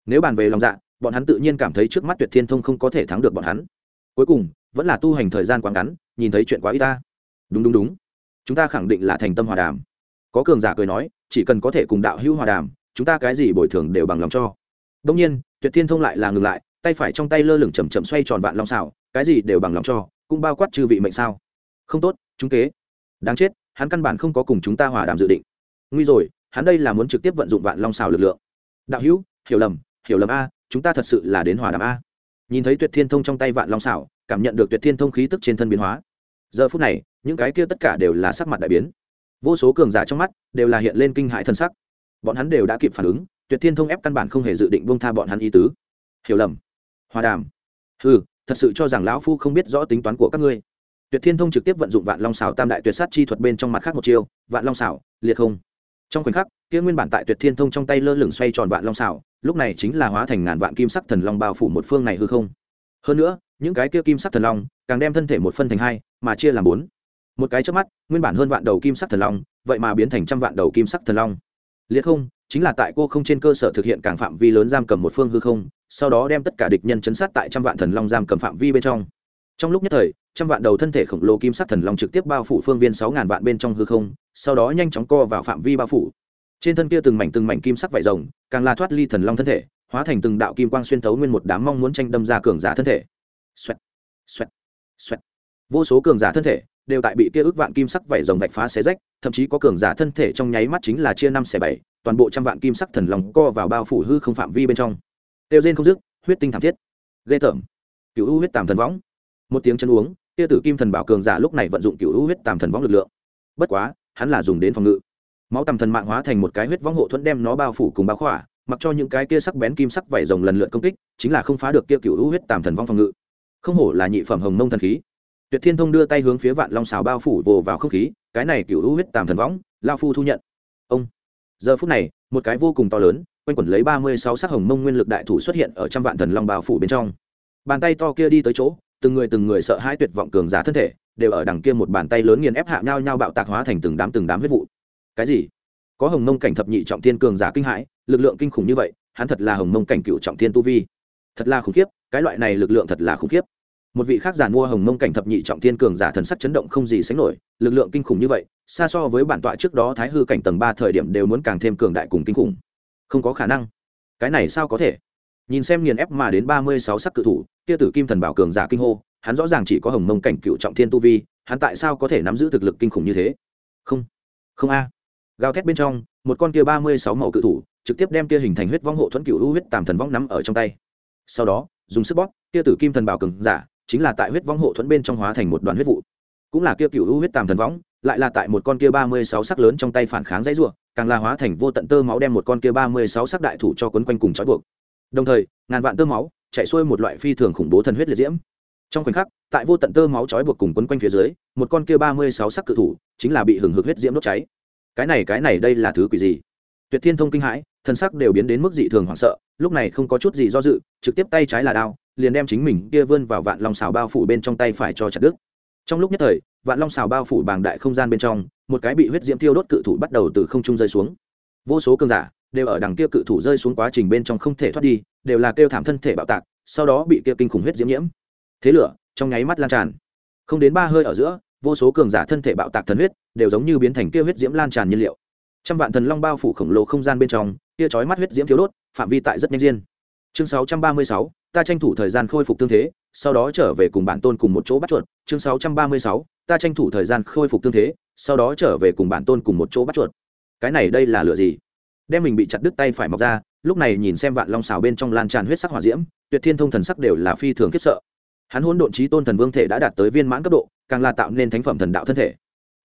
Nếu bàn về lòng dạ bọn hắn tự nhiên cảm thấy trước mắt tuyệt thiên thông không có thể thắng được bọn hắn. Cuối cùng, vẫn là tu hành thời gian quá ngắn, nhìn thấy chuyện quá y ta. Đúng đúng đúng. Chúng ta khẳng định là thành tâm hòa đàm. Có cường giả cười nói, chỉ cần có thể cùng đạo hữu hòa đàm, chúng ta cái gì bồi thường đều bằng lòng cho. Đông nhiên, tuyệt thiên thông lại là ngừng lại, tay phải trong tay lơ lửng chầm chậm xoay tròn vạn long xảo cái gì đều bằng lòng cho, cũng bao quát chư vị mệnh sao? Không tốt, chúng kế. Đáng chết, hắn căn bản không có cùng chúng ta hòa đàm dự định. Nguy rồi, hắn đây là muốn trực tiếp vận dụng vạn long xào lực lượng. Đạo hữu, hiểu lầm hiểu lầm a, chúng ta thật sự là đến hòa đàm a. Nhìn thấy tuyệt thiên thông trong tay vạn long xảo, cảm nhận được tuyệt thiên thông khí tức trên thân biến hóa. Giờ phút này, những cái kia tất cả đều là sắc mặt đại biến. Vô số cường giả trong mắt đều là hiện lên kinh hãi thân sắc. Bọn hắn đều đã kịp phản ứng, tuyệt thiên thông ép căn bản không hề dự định buông tha bọn hắn ý tứ. Hiểu lầm. Hòa đàm. Ừ thật sự cho rằng lão phu không biết rõ tính toán của các ngươi. Tuyệt thiên thông trực tiếp vận dụng vạn long xảo tam đại tuyệt sát chi thuật bên trong mặt khác một chiêu, vạn long xảo liệt không. Trong khoảnh khắc, kia nguyên bản tại tuyệt thiên thông trong tay lơ lửng xoay tròn vạn long xảo lúc này chính là hóa thành ngàn vạn kim sắc thần long bao phủ một phương này hư không. Hơn nữa, những cái kia kim sắc thần long càng đem thân thể một phân thành hai, mà chia làm bốn. Một cái trước mắt, nguyên bản hơn vạn đầu kim sắc thần long, vậy mà biến thành trăm vạn đầu kim sắc thần long. Liệt không, chính là tại cô không trên cơ sở thực hiện càng phạm vi lớn giam cầm một phương hư không sau đó đem tất cả địch nhân chấn sát tại trăm vạn thần long giam cầm phạm vi bên trong. Trong lúc nhất thời trăm vạn đầu thân thể khổng lồ kim sắc thần long trực tiếp bao phủ phương viên sáu ngàn vạn bên trong hư không sau đó nhanh chóng co vào phạm vi bao phủ. Trên thân kia từng mảnh từng mảnh kim sắc vải rồng càng la thoát ly thần long thân thể hóa thành từng đạo kim quang xuyên thấu nguyên một đám mong muốn tranh đâm ra cường giả thân thể. Xoẹt, xoẹt, xoẹt. vô số cường giả thân thể đều tại bị kia ước vạn kim sắc vảy rồng vạch phá xé rách thậm chí có cường giả thân thể trong nháy mắt chính là chia năm xẻ bảy toàn bộ trăm vạn kim sắc thần lòng co vào bao phủ hư không phạm vi bên trong tiêu rên không dứt, huyết tinh thảm thiết. Ghê tởm. Cựu u huyết tàm thần võng. Một tiếng chân uống, tia tử kim thần bảo cường giả lúc này vận dụng cựu u huyết tàm thần võng lực lượng. Bất quá, hắn là dùng đến phòng ngự. Máu tầm thần mạng hóa thành một cái huyết võng hộ thuẫn đem nó bao phủ cùng bao khỏa, mặc cho những cái kia sắc bén kim sắc vảy rồng lần lượt công kích, chính là không phá được kia cựu u huyết tàm thần vong phòng ngự. Không hổ là nhị phẩm hồng mông thần khí. Tuyệt thiên thông đưa tay hướng phía vạn long xào bao phủ vồ vào không khí, cái này cựu u huyết tàm thần võng, lao phu thu nhận. Ông. Giờ phút này, một cái vô cùng to lớn quanh quẩn lấy ba mươi sáu sắc hồng mông nguyên lực đại thủ xuất hiện ở trăm vạn thần long bao phủ bên trong. Bàn tay to kia đi tới chỗ, từng người từng người sợ hãi tuyệt vọng cường giả thân thể, đều ở đằng kia một bàn tay lớn nghiền ép hạ nhau nhau bạo tạc hóa thành từng đám từng đám huyết vụ. Cái gì? Có hồng mông cảnh thập nhị trọng thiên cường giả kinh hãi, lực lượng kinh khủng như vậy, hắn thật là hồng mông cảnh cựu trọng thiên tu vi. Thật là khủng khiếp, cái loại này lực lượng thật là khủng khiếp. Một vị khác giàn mua hồng mông cảnh thập nhị trọng thiên cường giả thần sắc chấn động không gì sánh nổi, lực lượng kinh khủng như vậy, xa so với bản tọa trước đó thái hư cảnh tầng ba thời điểm đều muốn càng thêm cường đại cùng kinh khủng không có khả năng. Cái này sao có thể? Nhìn xem nghiền ép mà đến ba mươi sáu sắc cự thủ, kia tử kim thần bảo cường giả kinh hô, hắn rõ ràng chỉ có hồng mông cảnh cựu trọng thiên tu vi, hắn tại sao có thể nắm giữ thực lực kinh khủng như thế? Không. Không a. Gào thét bên trong, một con kia ba mươi sáu mẫu cự thủ, trực tiếp đem kia hình thành huyết vong hộ thuẫn cựu u huyết tàm thần vong nắm ở trong tay. Sau đó, dùng sức bóp, kia tử kim thần bảo cường giả, chính là tại huyết vong hộ thuẫn bên trong hóa thành một đoàn huyết vụ. Cũng là kia cựu u huyết tàm thần võng lại là tại một con kia ba mươi sáu sắc lớn trong tay phản kháng dãy rủa, càng là hóa thành vô tận tơ máu đem một con kia ba mươi sáu sắc đại thủ cho quấn quanh cùng trói buộc. Đồng thời, ngàn vạn tơ máu chạy xuôi một loại phi thường khủng bố thần huyết liệt diễm. Trong khoảnh khắc, tại vô tận tơ máu trói buộc cùng quấn quanh phía dưới, một con kia ba mươi sáu sắc cự thủ chính là bị hừng hực huyết diễm đốt cháy. Cái này cái này đây là thứ quỷ gì? Tuyệt thiên thông kinh hãi, thần sắc đều biến đến mức dị thường hoảng sợ, lúc này không có chút gì do dự, trực tiếp tay trái là đao, liền đem chính mình kia vươn vào vạn long xào bao phủ bên trong tay phải cho chặt đứt. Trong lúc nhất thời vạn long xào bao phủ bàng đại không gian bên trong một cái bị huyết diễm tiêu đốt cự thủ bắt đầu từ không trung rơi xuống. Vô số cơn giả đều ở đằng kia cự thủ rơi xuống quá trình bên trong không thể thoát đi đều là kêu thảm thân thể bạo tạc sau đó bị kia kinh khủng huyết diễm nhiễm. Thế lửa trong nháy mắt lan tràn. Không đến ba hơi ở giữa vô số cường giả thân thể bạo tạc thần huyết đều giống như biến thành kia huyết diễm lan tràn nhiên liệu. Trăm vạn thần long bao phủ khổng lồ không gian bên trong kia chói mắt huyết diễm thiếu đốt phạm vi tại rất nhanh riêng. Chương 636, ta tranh thủ thời gian khôi phục tương thế sau đó trở về cùng bản tôn cùng một chỗ bắt chuột. Chương 636, ta tranh thủ thời gian khôi phục tương thế sau đó trở về cùng bản tôn cùng một chỗ bắt chuột. Cái này đây là lựa gì? Đem mình bị chặt đứt tay phải mọc ra lúc này nhìn xem vạn long xào bên trong lan tràn huyết sắc hỏa diễm tuyệt thiên thông thần sắc đều là phi thường khiếp sợ. Hắn hỗn độn trí tôn thần vương thể đã đạt tới viên mãn cấp độ càng là tạo nên thánh phẩm thần đạo thân thể.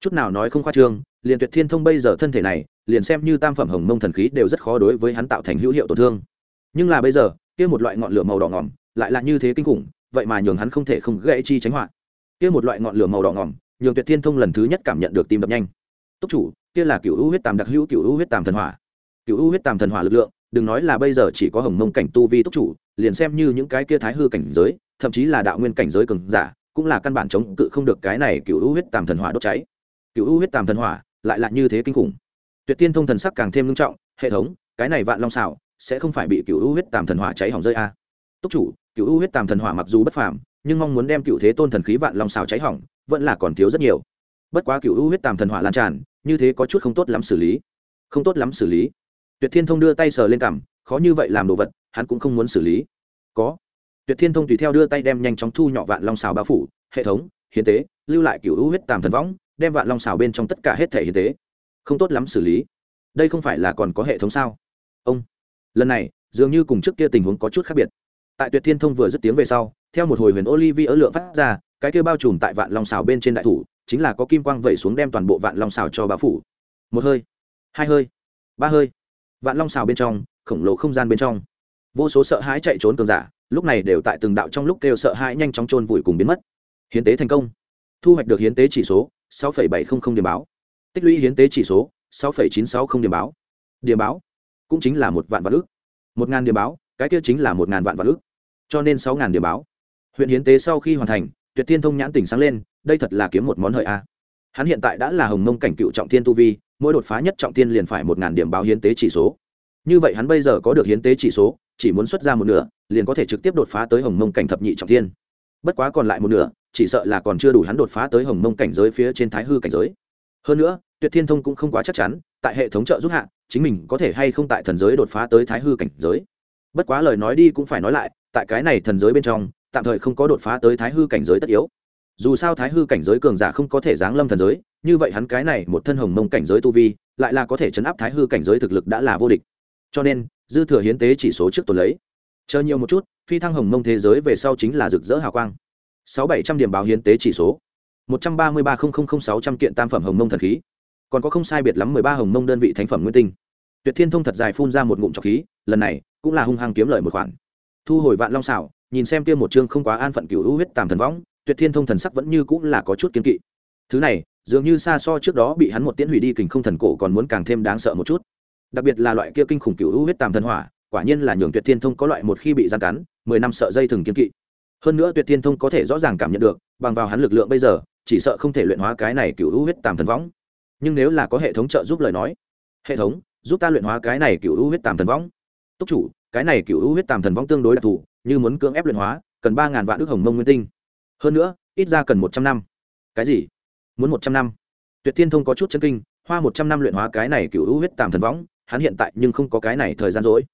Chút nào nói không khoa trương liền tuyệt thiên thông bây giờ thân thể này liền xem như tam phẩm hồng mông thần khí đều rất khó đối với hắn tạo thành hữu hiệu tổn thương. Nhưng là bây giờ kia một loại ngọn lửa màu đỏ ngỏm lại là như thế kinh khủng, vậy mà nhường hắn không thể không gãy chi tránh họa. Kia một loại ngọn lửa màu đỏ ngỏm nhường tuyệt thiên thông lần thứ nhất cảm nhận được tim đập nhanh. Túc chủ, kia là cựu u huyết tàm đặc hữu cựu u huyết tàm thần hỏa. Cựu u huyết tàm thần hỏa lực lượng, đừng nói là bây giờ chỉ có hồng mông cảnh tu vi túc chủ, liền xem như những cái kia thái hư cảnh giới, thậm chí là đạo nguyên cảnh giới cường giả, cũng là căn bản chống cự không được cái này cựu u huyết tàm thần hỏa đốt cháy. Cựu u huyết tàm thần hỏa, lại là như thế kinh khủng. Tuyệt tiên thông thần sắc càng thêm nghiêm trọng, hệ thống, cái này vạn long xảo sẽ không phải bị cựu u huyết tàm thần hỏa cháy hỏng rơi a à. túc chủ, cựu u huyết tàm thần hỏa mặc dù bất phàm, nhưng mong muốn đem cựu thế tôn thần khí vạn long xào cháy hỏng, vẫn là còn thiếu rất nhiều. Bất quá cựu u huyết tàm thần hỏa lan tràn, như thế có chút không tốt lắm xử lý. Không tốt lắm xử lý. Tuyệt thiên thông đưa tay sờ lên cằm, khó như vậy làm đồ vật, hắn cũng không muốn xử lý. Có. Tuyệt thiên thông tùy theo đưa tay đem nhanh chóng thu nhỏ vạn long xào bao phủ, hệ thống, hiến tế, lưu lại cựu u huyết tàm thần võng, đem vạn long xào bên trong tất cả hết thể hiến tế. Không tốt lắm xử lý. Đây không phải là còn có hệ thống sao? Ông lần này dường như cùng trước kia tình huống có chút khác biệt. Tại tuyệt thiên thông vừa dứt tiếng về sau theo một hồi huyền olivi ớ lượng phát ra cái kia bao trùm tại vạn long xào bên trên đại thủ chính là có kim quang vẩy xuống đem toàn bộ vạn long xào cho bão phủ. Một hơi hai hơi ba hơi. Vạn long xào bên trong khổng lồ không gian bên trong. Vô số sợ hãi chạy trốn cường giả lúc này đều tại từng đạo trong lúc kêu sợ hãi nhanh chóng trôn vùi cùng biến mất. Hiến tế thành công. Thu hoạch được hiến tế chỉ số 6,700 điểm báo. Tích lũy hiến tế chỉ số 6,960 điểm báo. Điểm báo cũng chính là một vạn vạn ước một ngàn điểm báo, cái kia chính là một ngàn vạn vạn ước cho nên sáu ngàn điểm báo. Huyện hiến tế sau khi hoàn thành, tuyệt thiên thông nhãn tỉnh sáng lên, đây thật là kiếm một món hời a. Hắn hiện tại đã là hồng mông cảnh cựu trọng thiên tu vi, mỗi đột phá nhất trọng thiên liền phải một ngàn điểm báo hiến tế chỉ số. Như vậy hắn bây giờ có được hiến tế chỉ số, chỉ muốn xuất ra một nửa, liền có thể trực tiếp đột phá tới hồng mông cảnh thập nhị trọng thiên. Bất quá còn lại một nửa, chỉ sợ là còn chưa đủ hắn đột phá tới hồng mông cảnh giới phía trên thái hư cảnh giới. Hơn nữa tuyệt thiên thông cũng không quá chắc chắn, tại hệ thống trợ giúp hạ, chính mình có thể hay không tại thần giới đột phá tới thái hư cảnh giới. Bất quá lời nói đi cũng phải nói lại, tại cái này thần giới bên trong, tạm thời không có đột phá tới thái hư cảnh giới tất yếu. Dù sao thái hư cảnh giới cường giả không có thể giáng lâm thần giới, như vậy hắn cái này một thân hồng mông cảnh giới tu vi, lại là có thể chấn áp thái hư cảnh giới thực lực đã là vô địch. Cho nên, dư thừa hiến tế chỉ số trước tuần lấy. Chờ nhiều một chút, phi thăng hồng mông thế giới về sau chính là rực rỡ hào quang. Sáu bảy trăm điểm báo hiến tế chỉ số. Một trăm ba mươi ba sáu trăm kiện tam phẩm hồng mông thần khí còn có không sai biệt lắm mười ba hồng mông đơn vị thánh phẩm nguyên tinh. Tuyệt thiên thông thật dài phun ra một ngụm trọc khí, lần này cũng là hung hăng kiếm lời một khoản. Thu hồi vạn long xảo, nhìn xem tiêm một chương không quá an phận cựu hữu huyết tàm thần võng, tuyệt thiên thông thần sắc vẫn như cũng là có chút kiên kỵ. Thứ này, dường như xa so trước đó bị hắn một tiễn hủy đi kình không thần cổ còn muốn càng thêm đáng sợ một chút. Đặc biệt là loại kia kinh khủng cựu hữu huyết tàm thần hỏa, quả nhiên là nhường tuyệt thiên thông có loại một khi bị gian cắn, mười năm sợ dây thừng kiên kỵ. Hơn nữa tuyệt thiên thông có thể rõ ràng cảm nhận được, bằng vào hắn lực lượng bây giờ, chỉ sợ không thể luyện hóa cái này cựu hữu huyết tàm thần võng nhưng nếu là có hệ thống trợ giúp lời nói, hệ thống giúp ta luyện hóa cái này cựu u huyết tàm thần võng túc chủ, cái này cựu u huyết tàm thần võng tương đối đặc thù, như muốn cưỡng ép luyện hóa, cần ba ngàn vạn ước hồng mông nguyên tinh. Hơn nữa, ít ra cần một trăm năm. Cái gì? Muốn một trăm năm? Tuyệt thiên thông có chút chân kinh, hoa một trăm năm luyện hóa cái này cựu u huyết tàm thần võng hắn hiện tại nhưng không có cái này thời gian rỗi.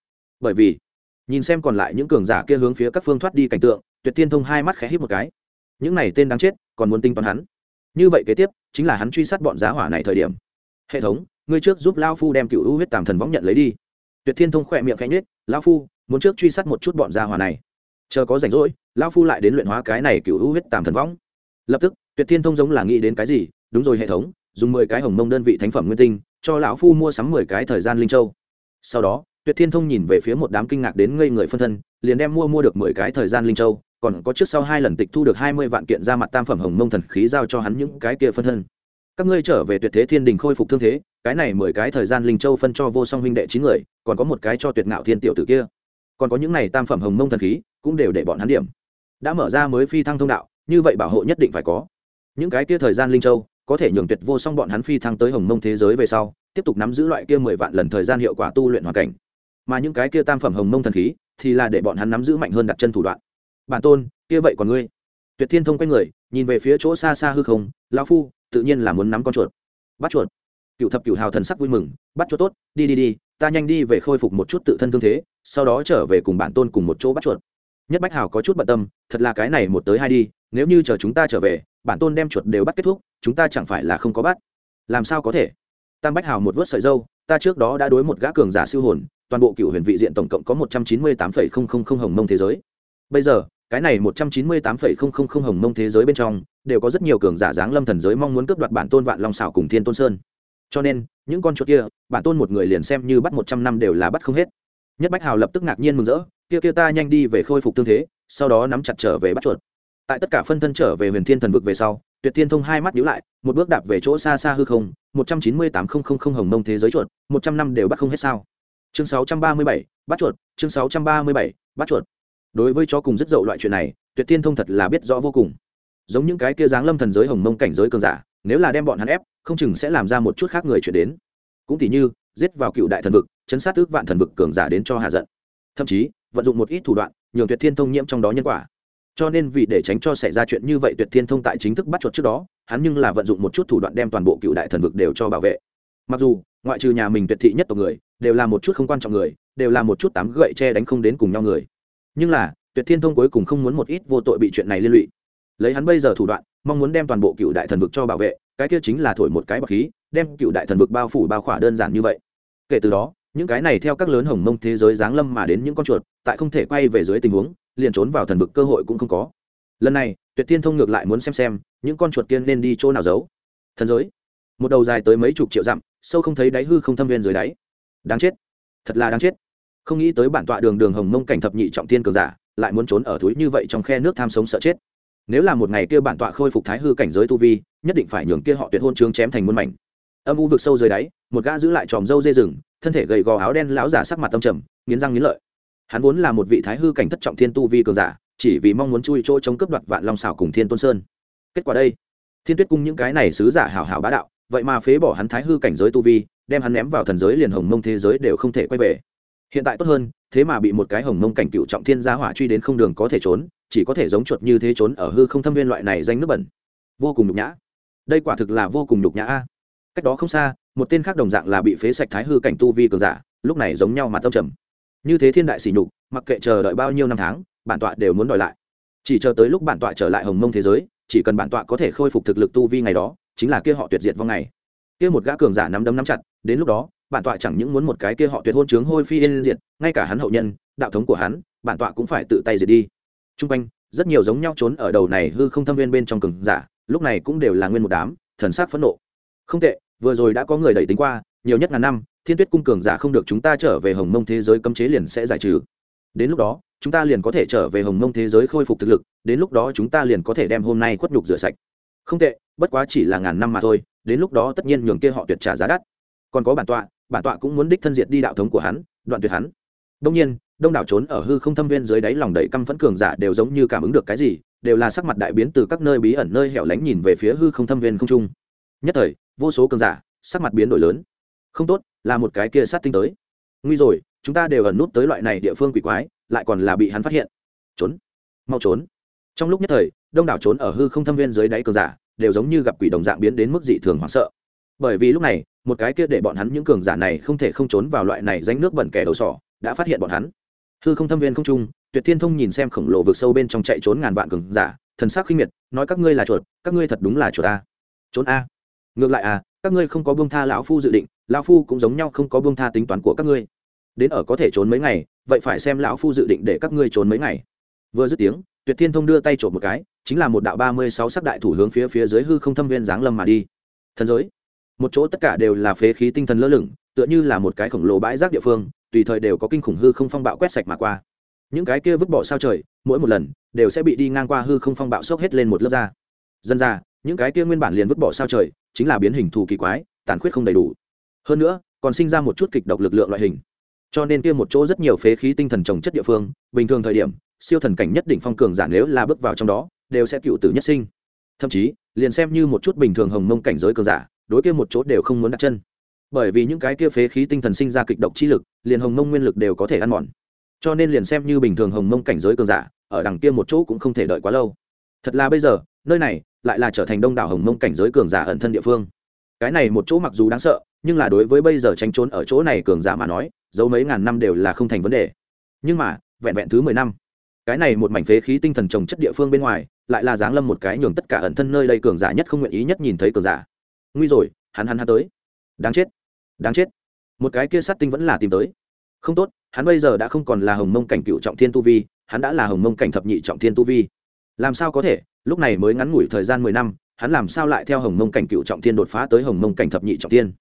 Bởi vì, nhìn xem còn lại những cường giả kia hướng phía các phương thoát đi cảnh tượng, tuyệt thiên thông hai mắt khẽ hít một cái. Những này tên đáng chết, còn muốn tinh toán hắn. Như vậy kế tiếp chính là hắn truy sát bọn giá hỏa này thời điểm. Hệ thống, ngươi trước giúp lao phu đem cựu u huyết tàm thần võng nhận lấy đi. Tuyệt thiên thông khỏe miệng khẽ nhếch lao phu, muốn trước truy sát một chút bọn gia hỏa này. Chờ có rảnh rỗi lao phu lại đến luyện hóa cái này cựu u huyết tàm thần võng. Lập tức, tuyệt thiên thông giống là nghĩ đến cái gì, đúng rồi hệ thống, dùng mười cái hồng mông đơn vị thánh phẩm nguyên tinh, cho lão phu mua sắm mười cái thời gian linh châu. Sau đó, tuyệt thiên thông nhìn về phía một đám kinh ngạc đến ngây người phân thân, liền đem mua mua được mười cái thời gian linh châu còn có trước sau hai lần tịch thu được hai mươi vạn kiện ra mặt tam phẩm hồng mông thần khí giao cho hắn những cái kia phân thân. Các ngươi trở về tuyệt thế thiên đình khôi phục thương thế, cái này mười cái thời gian linh châu phân cho vô song huynh đệ chín người, còn có một cái cho tuyệt ngạo thiên tiểu tử kia. Còn có những này tam phẩm hồng mông thần khí, cũng đều để bọn hắn điểm. Đã mở ra mới phi thăng thông đạo, như vậy bảo hộ nhất định phải có. Những cái kia thời gian linh châu, có thể nhường tuyệt vô song bọn hắn phi thăng tới hồng mông thế giới về sau, tiếp tục nắm giữ loại kia mười vạn lần thời gian hiệu quả tu luyện hoàn cảnh. Mà những cái kia tam phẩm hồng mông thần khí, thì là để bọn hắn nắm giữ mạnh hơn đặt chân thủ đoạn bản tôn, kia vậy còn ngươi? Tuyệt thiên thông quay người, nhìn về phía chỗ xa xa hư không lao phu, tự nhiên là muốn nắm con chuột. Bắt chuột? Cựu thập cựu hào thần sắc vui mừng, bắt chuột tốt, đi đi đi, ta nhanh đi về khôi phục một chút tự thân thương thế, sau đó trở về cùng bản tôn cùng một chỗ bắt chuột. Nhất bách hào có chút bận tâm, thật là cái này một tới hai đi, nếu như chờ chúng ta trở về, bản tôn đem chuột đều bắt kết thúc, chúng ta chẳng phải là không có bắt? Làm sao có thể? Tam bách hào một vớt sợi dâu, ta trước đó đã đối một gã cường giả siêu hồn, toàn bộ cựu huyền vị diện tổng cộng có một trăm chín mươi tám phẩy không không không hồng mông thế giới. Bây giờ cái này một trăm chín mươi tám phẩy không không không hồng mông thế giới bên trong, đều có rất nhiều cường giả dáng lâm thần giới mong muốn cướp đoạt bản tôn vạn long xảo cùng thiên tôn sơn. Cho nên, những con chuột kia, bản tôn một người liền xem như bắt một trăm năm đều là bắt không hết. Nhất bách hào lập tức ngạc nhiên mừng rỡ, kia kia ta nhanh đi về khôi phục tương thế, sau đó nắm chặt trở về bắt chuột. Tại tất cả phân thân trở về huyền thiên thần vực về sau, tuyệt thiên thông hai mắt nhíu lại, một bước đạp về chỗ xa xa hư không, một trăm chín mươi tám không không không hồng mông thế giới chuột, một trăm năm đều bắt không hết sao? Chương sáu trăm ba mươi bảy, bắt chuột, chương sáu trăm ba mươi bảy, bắt chuột đối với chó cùng rất dậu loại chuyện này, tuyệt thiên thông thật là biết rõ vô cùng. Giống những cái kia dáng lâm thần giới, hồng mông cảnh giới cường giả, nếu là đem bọn hắn ép, không chừng sẽ làm ra một chút khác người chuyển đến. Cũng tỉ như, giết vào cựu đại thần vực, chấn sát ước vạn thần vực cường giả đến cho hạ giận. Thậm chí, vận dụng một ít thủ đoạn, nhường tuyệt thiên thông nhiễm trong đó nhân quả. Cho nên vì để tránh cho xảy ra chuyện như vậy, tuyệt thiên thông tại chính thức bắt chuột trước đó, hắn nhưng là vận dụng một chút thủ đoạn đem toàn bộ cựu đại thần vực đều cho bảo vệ. Mặc dù, ngoại trừ nhà mình tuyệt thị nhất tộc người, đều là một chút không quan trọng người, đều là một chút tám gậy che đánh không đến cùng nhau người nhưng là, tuyệt thiên thông cuối cùng không muốn một ít vô tội bị chuyện này liên lụy. Lấy hắn bây giờ thủ đoạn, mong muốn đem toàn bộ cựu đại thần vực cho bảo vệ, cái kia chính là thổi một cái bọc khí, đem cựu đại thần vực bao phủ bao khỏa đơn giản như vậy. Kể từ đó, những cái này theo các lớn hồng mông thế giới giáng lâm mà đến những con chuột, tại không thể quay về dưới tình huống, liền trốn vào thần vực cơ hội cũng không có. Lần này, tuyệt thiên thông ngược lại muốn xem xem, những con chuột kia nên đi chỗ nào giấu. Thần giới. Một đầu dài tới mấy chục triệu dặm, sâu không thấy đáy hư không thâm viên dưới đáy. Đáng chết. Thật là đáng chết không nghĩ tới bản tọa đường đường hồng mông cảnh thập nhị trọng tiên cường giả, lại muốn trốn ở túi như vậy trong khe nước tham sống sợ chết. Nếu là một ngày kia bản tọa khôi phục thái hư cảnh giới tu vi, nhất định phải nhường kia họ tuyệt hôn trướng chém thành muôn mảnh. Âm u vực sâu dưới đáy, một gã giữ lại tròm râu dê rừng, thân thể gầy gò áo đen lão giả sắc mặt tâm trầm, nghiến răng nghiến lợi. Hắn vốn là một vị thái hư cảnh thất trọng thiên tu vi cường giả, chỉ vì mong muốn chui chỗ chống cướp đoạt vạn long xảo cùng thiên tôn sơn. Kết quả đây, thiên tuyết cung những cái này sứ giả hảo hảo bá đạo, vậy mà phế bỏ hắn thái hư cảnh giới tu vi, đem hắn ném vào thần giới liền hồng mông thế giới đều không thể quay về hiện tại tốt hơn, thế mà bị một cái hồng mông cảnh cựu trọng thiên gia hỏa truy đến không đường có thể trốn, chỉ có thể giống chuột như thế trốn ở hư không thâm viên loại này danh nước bẩn. Vô cùng nhục nhã. Đây quả thực là vô cùng nhục nhã a. Cách đó không xa, một tên khác đồng dạng là bị phế sạch thái hư cảnh tu vi cường giả, lúc này giống nhau mà tâm trầm. Như thế thiên đại sỉ nhục, mặc kệ chờ đợi bao nhiêu năm tháng, bản tọa đều muốn đòi lại. Chỉ chờ tới lúc bản tọa trở lại hồng mông thế giới, chỉ cần bản tọa có thể khôi phục thực lực tu vi ngày đó, chính là kia họ tuyệt diệt vong ngày. Kia một gã cường giả nắm đấm nắm chặt, đến lúc đó bản tọa chẳng những muốn một cái kia họ tuyệt hôn trướng hôi phi yên diệt, ngay cả hắn hậu nhân, đạo thống của hắn, bản tọa cũng phải tự tay diệt đi. Trung quanh, rất nhiều giống nhau trốn ở đầu này hư không thâm viên bên trong cường giả, lúc này cũng đều là nguyên một đám, thần sắc phẫn nộ. Không tệ, vừa rồi đã có người đẩy tính qua, nhiều nhất ngàn năm, thiên tuyết cung cường giả không được chúng ta trở về hồng mông thế giới cấm chế liền sẽ giải trừ. Đến lúc đó, chúng ta liền có thể trở về hồng mông thế giới khôi phục thực lực, đến lúc đó chúng ta liền có thể đem hôm nay khuất nhục rửa sạch. Không tệ, bất quá chỉ là ngàn năm mà thôi, đến lúc đó tất nhiên nhường kia họ tuyệt trả giá đắt. Còn có bản tọa bản tọa cũng muốn đích thân diệt đi đạo thống của hắn, đoạn tuyệt hắn. Đông nhiên, đông đảo trốn ở hư không thâm viên dưới đáy lòng đầy căm phẫn cường giả đều giống như cảm ứng được cái gì, đều là sắc mặt đại biến từ các nơi bí ẩn nơi hẻo lánh nhìn về phía hư không thâm viên không trung. Nhất thời, vô số cường giả, sắc mặt biến đổi lớn. Không tốt, là một cái kia sát tinh tới. Nguy rồi, chúng ta đều ẩn nút tới loại này địa phương quỷ quái, lại còn là bị hắn phát hiện. Trốn. Mau trốn. Trong lúc nhất thời, đông đảo trốn ở hư không thâm viên dưới đáy cường giả, đều giống như gặp quỷ đồng dạng biến đến mức dị thường hoảng sợ bởi vì lúc này, một cái kia để bọn hắn những cường giả này không thể không trốn vào loại này danh nước bẩn kẻ đầu sỏ, đã phát hiện bọn hắn. Hư không thâm viên không trung, tuyệt thiên thông nhìn xem khổng lồ vực sâu bên trong chạy trốn ngàn vạn cường giả, thần sắc khinh miệt, nói, các ngươi là chuột, các ngươi thật đúng là chuột a. Trốn a? Ngược lại à các ngươi không có buông tha lão phu dự định, lão phu cũng giống nhau không có buông tha tính toán của các ngươi. Đến ở có thể trốn mấy ngày, vậy phải xem lão phu dự định để các ngươi trốn mấy ngày. Vừa dứt tiếng, tuyệt thiên thông đưa tay trộm một cái, chính là một đạo ba mươi sáu sắc đại thủ hướng phía phía dưới hư không thâm viên giáng lâm mà đi. Thần giới một chỗ tất cả đều là phế khí tinh thần lơ lửng, tựa như là một cái khổng lồ bãi rác địa phương, tùy thời đều có kinh khủng hư không phong bạo quét sạch mà qua. Những cái kia vứt bỏ sao trời, mỗi một lần, đều sẽ bị đi ngang qua hư không phong bạo sốc hết lên một lớp da. Dân ra, những cái kia nguyên bản liền vứt bỏ sao trời, chính là biến hình thù kỳ quái, tàn khuyết không đầy đủ. Hơn nữa, còn sinh ra một chút kịch độc lực lượng loại hình. Cho nên kia một chỗ rất nhiều phế khí tinh thần trồng chất địa phương, bình thường thời điểm, siêu thần cảnh nhất định phong cường giả nếu là bước vào trong đó, đều sẽ cựu tử nhất sinh. Thậm chí, liền xem như một chút bình thường hồng mông cảnh giới cường giả đối kia một chỗ đều không muốn đặt chân. Bởi vì những cái kia phế khí tinh thần sinh ra kịch độc chi lực, liền hồng mông nguyên lực đều có thể ăn mòn. Cho nên liền xem như bình thường hồng mông cảnh giới cường giả, ở đằng kia một chỗ cũng không thể đợi quá lâu. Thật là bây giờ, nơi này lại là trở thành đông đảo hồng mông cảnh giới cường giả ẩn thân địa phương. Cái này một chỗ mặc dù đáng sợ, nhưng là đối với bây giờ tranh trốn ở chỗ này cường giả mà nói, dấu mấy ngàn năm đều là không thành vấn đề. Nhưng mà, vẹn vẹn thứ mười năm, cái này một mảnh phế khí tinh thần trồng chất địa phương bên ngoài, lại là giáng lâm một cái nhường tất cả ẩn thân nơi đây cường giả nhất không nguyện ý nhất nhìn thấy cường giả nguy rồi, hắn hắn hắn tới. Đáng chết đáng chết. Một cái kia sát tinh vẫn là tìm tới. Không tốt, hắn bây giờ đã không còn là hồng mông cảnh cựu trọng thiên tu vi, hắn đã là hồng mông cảnh thập nhị trọng thiên tu vi. Làm sao có thể? Lúc này mới ngắn ngủi thời gian mười năm, hắn làm sao lại theo hồng mông cảnh cựu trọng thiên đột phá tới hồng mông cảnh thập nhị trọng thiên?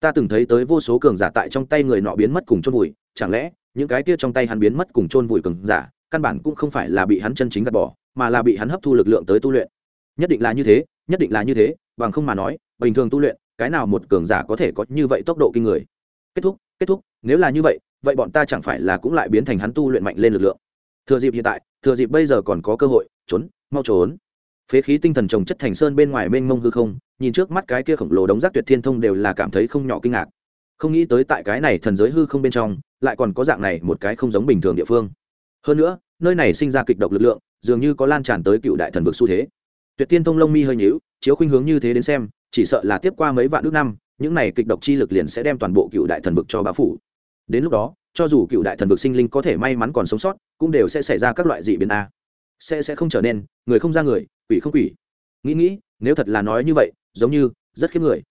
Ta từng thấy tới vô số cường giả tại trong tay người nọ biến mất cùng chôn vùi, chẳng lẽ những cái kia trong tay hắn biến mất cùng chôn vùi cường giả, căn bản cũng không phải là bị hắn chân chính gạt bỏ, mà là bị hắn hấp thu lực lượng tới tu luyện? Nhất định là như thế, nhất định là như thế, bằng không mà nói bình thường tu luyện, cái nào một cường giả có thể có như vậy tốc độ kinh người? Kết thúc kết thúc, nếu là như vậy vậy bọn ta chẳng phải là cũng lại biến thành hắn tu luyện mạnh lên lực lượng? Thừa dịp hiện tại, thừa dịp bây giờ còn có cơ hội, trốn, mau trốn. Phế khí tinh thần trồng chất thành sơn bên ngoài mênh mông hư không, nhìn trước mắt cái kia khổng lồ đống rác tuyệt thiên thông đều là cảm thấy không nhỏ kinh ngạc. Không nghĩ tới tại cái này thần giới hư không bên trong, lại còn có dạng này một cái không giống bình thường địa phương. Hơn nữa, nơi này sinh ra kịch độc lực lượng, dường như có lan tràn tới cựu đại thần vực xu thế. Tuyệt thiên thông lông mi hơi nhíu, chiếu khuynh hướng như thế đến xem chỉ sợ là tiếp qua mấy vạn nước năm những này kịch độc chi lực liền sẽ đem toàn bộ cựu đại thần vực cho bá phủ. Đến lúc đó cho dù cựu đại thần vực sinh linh có thể may mắn còn sống sót cũng đều sẽ xảy ra các loại dị biến a. Sẽ sẽ không trở nên người không ra người quỷ không quỷ. Nghĩ nghĩ nếu thật là nói như vậy giống như rất khiếp người.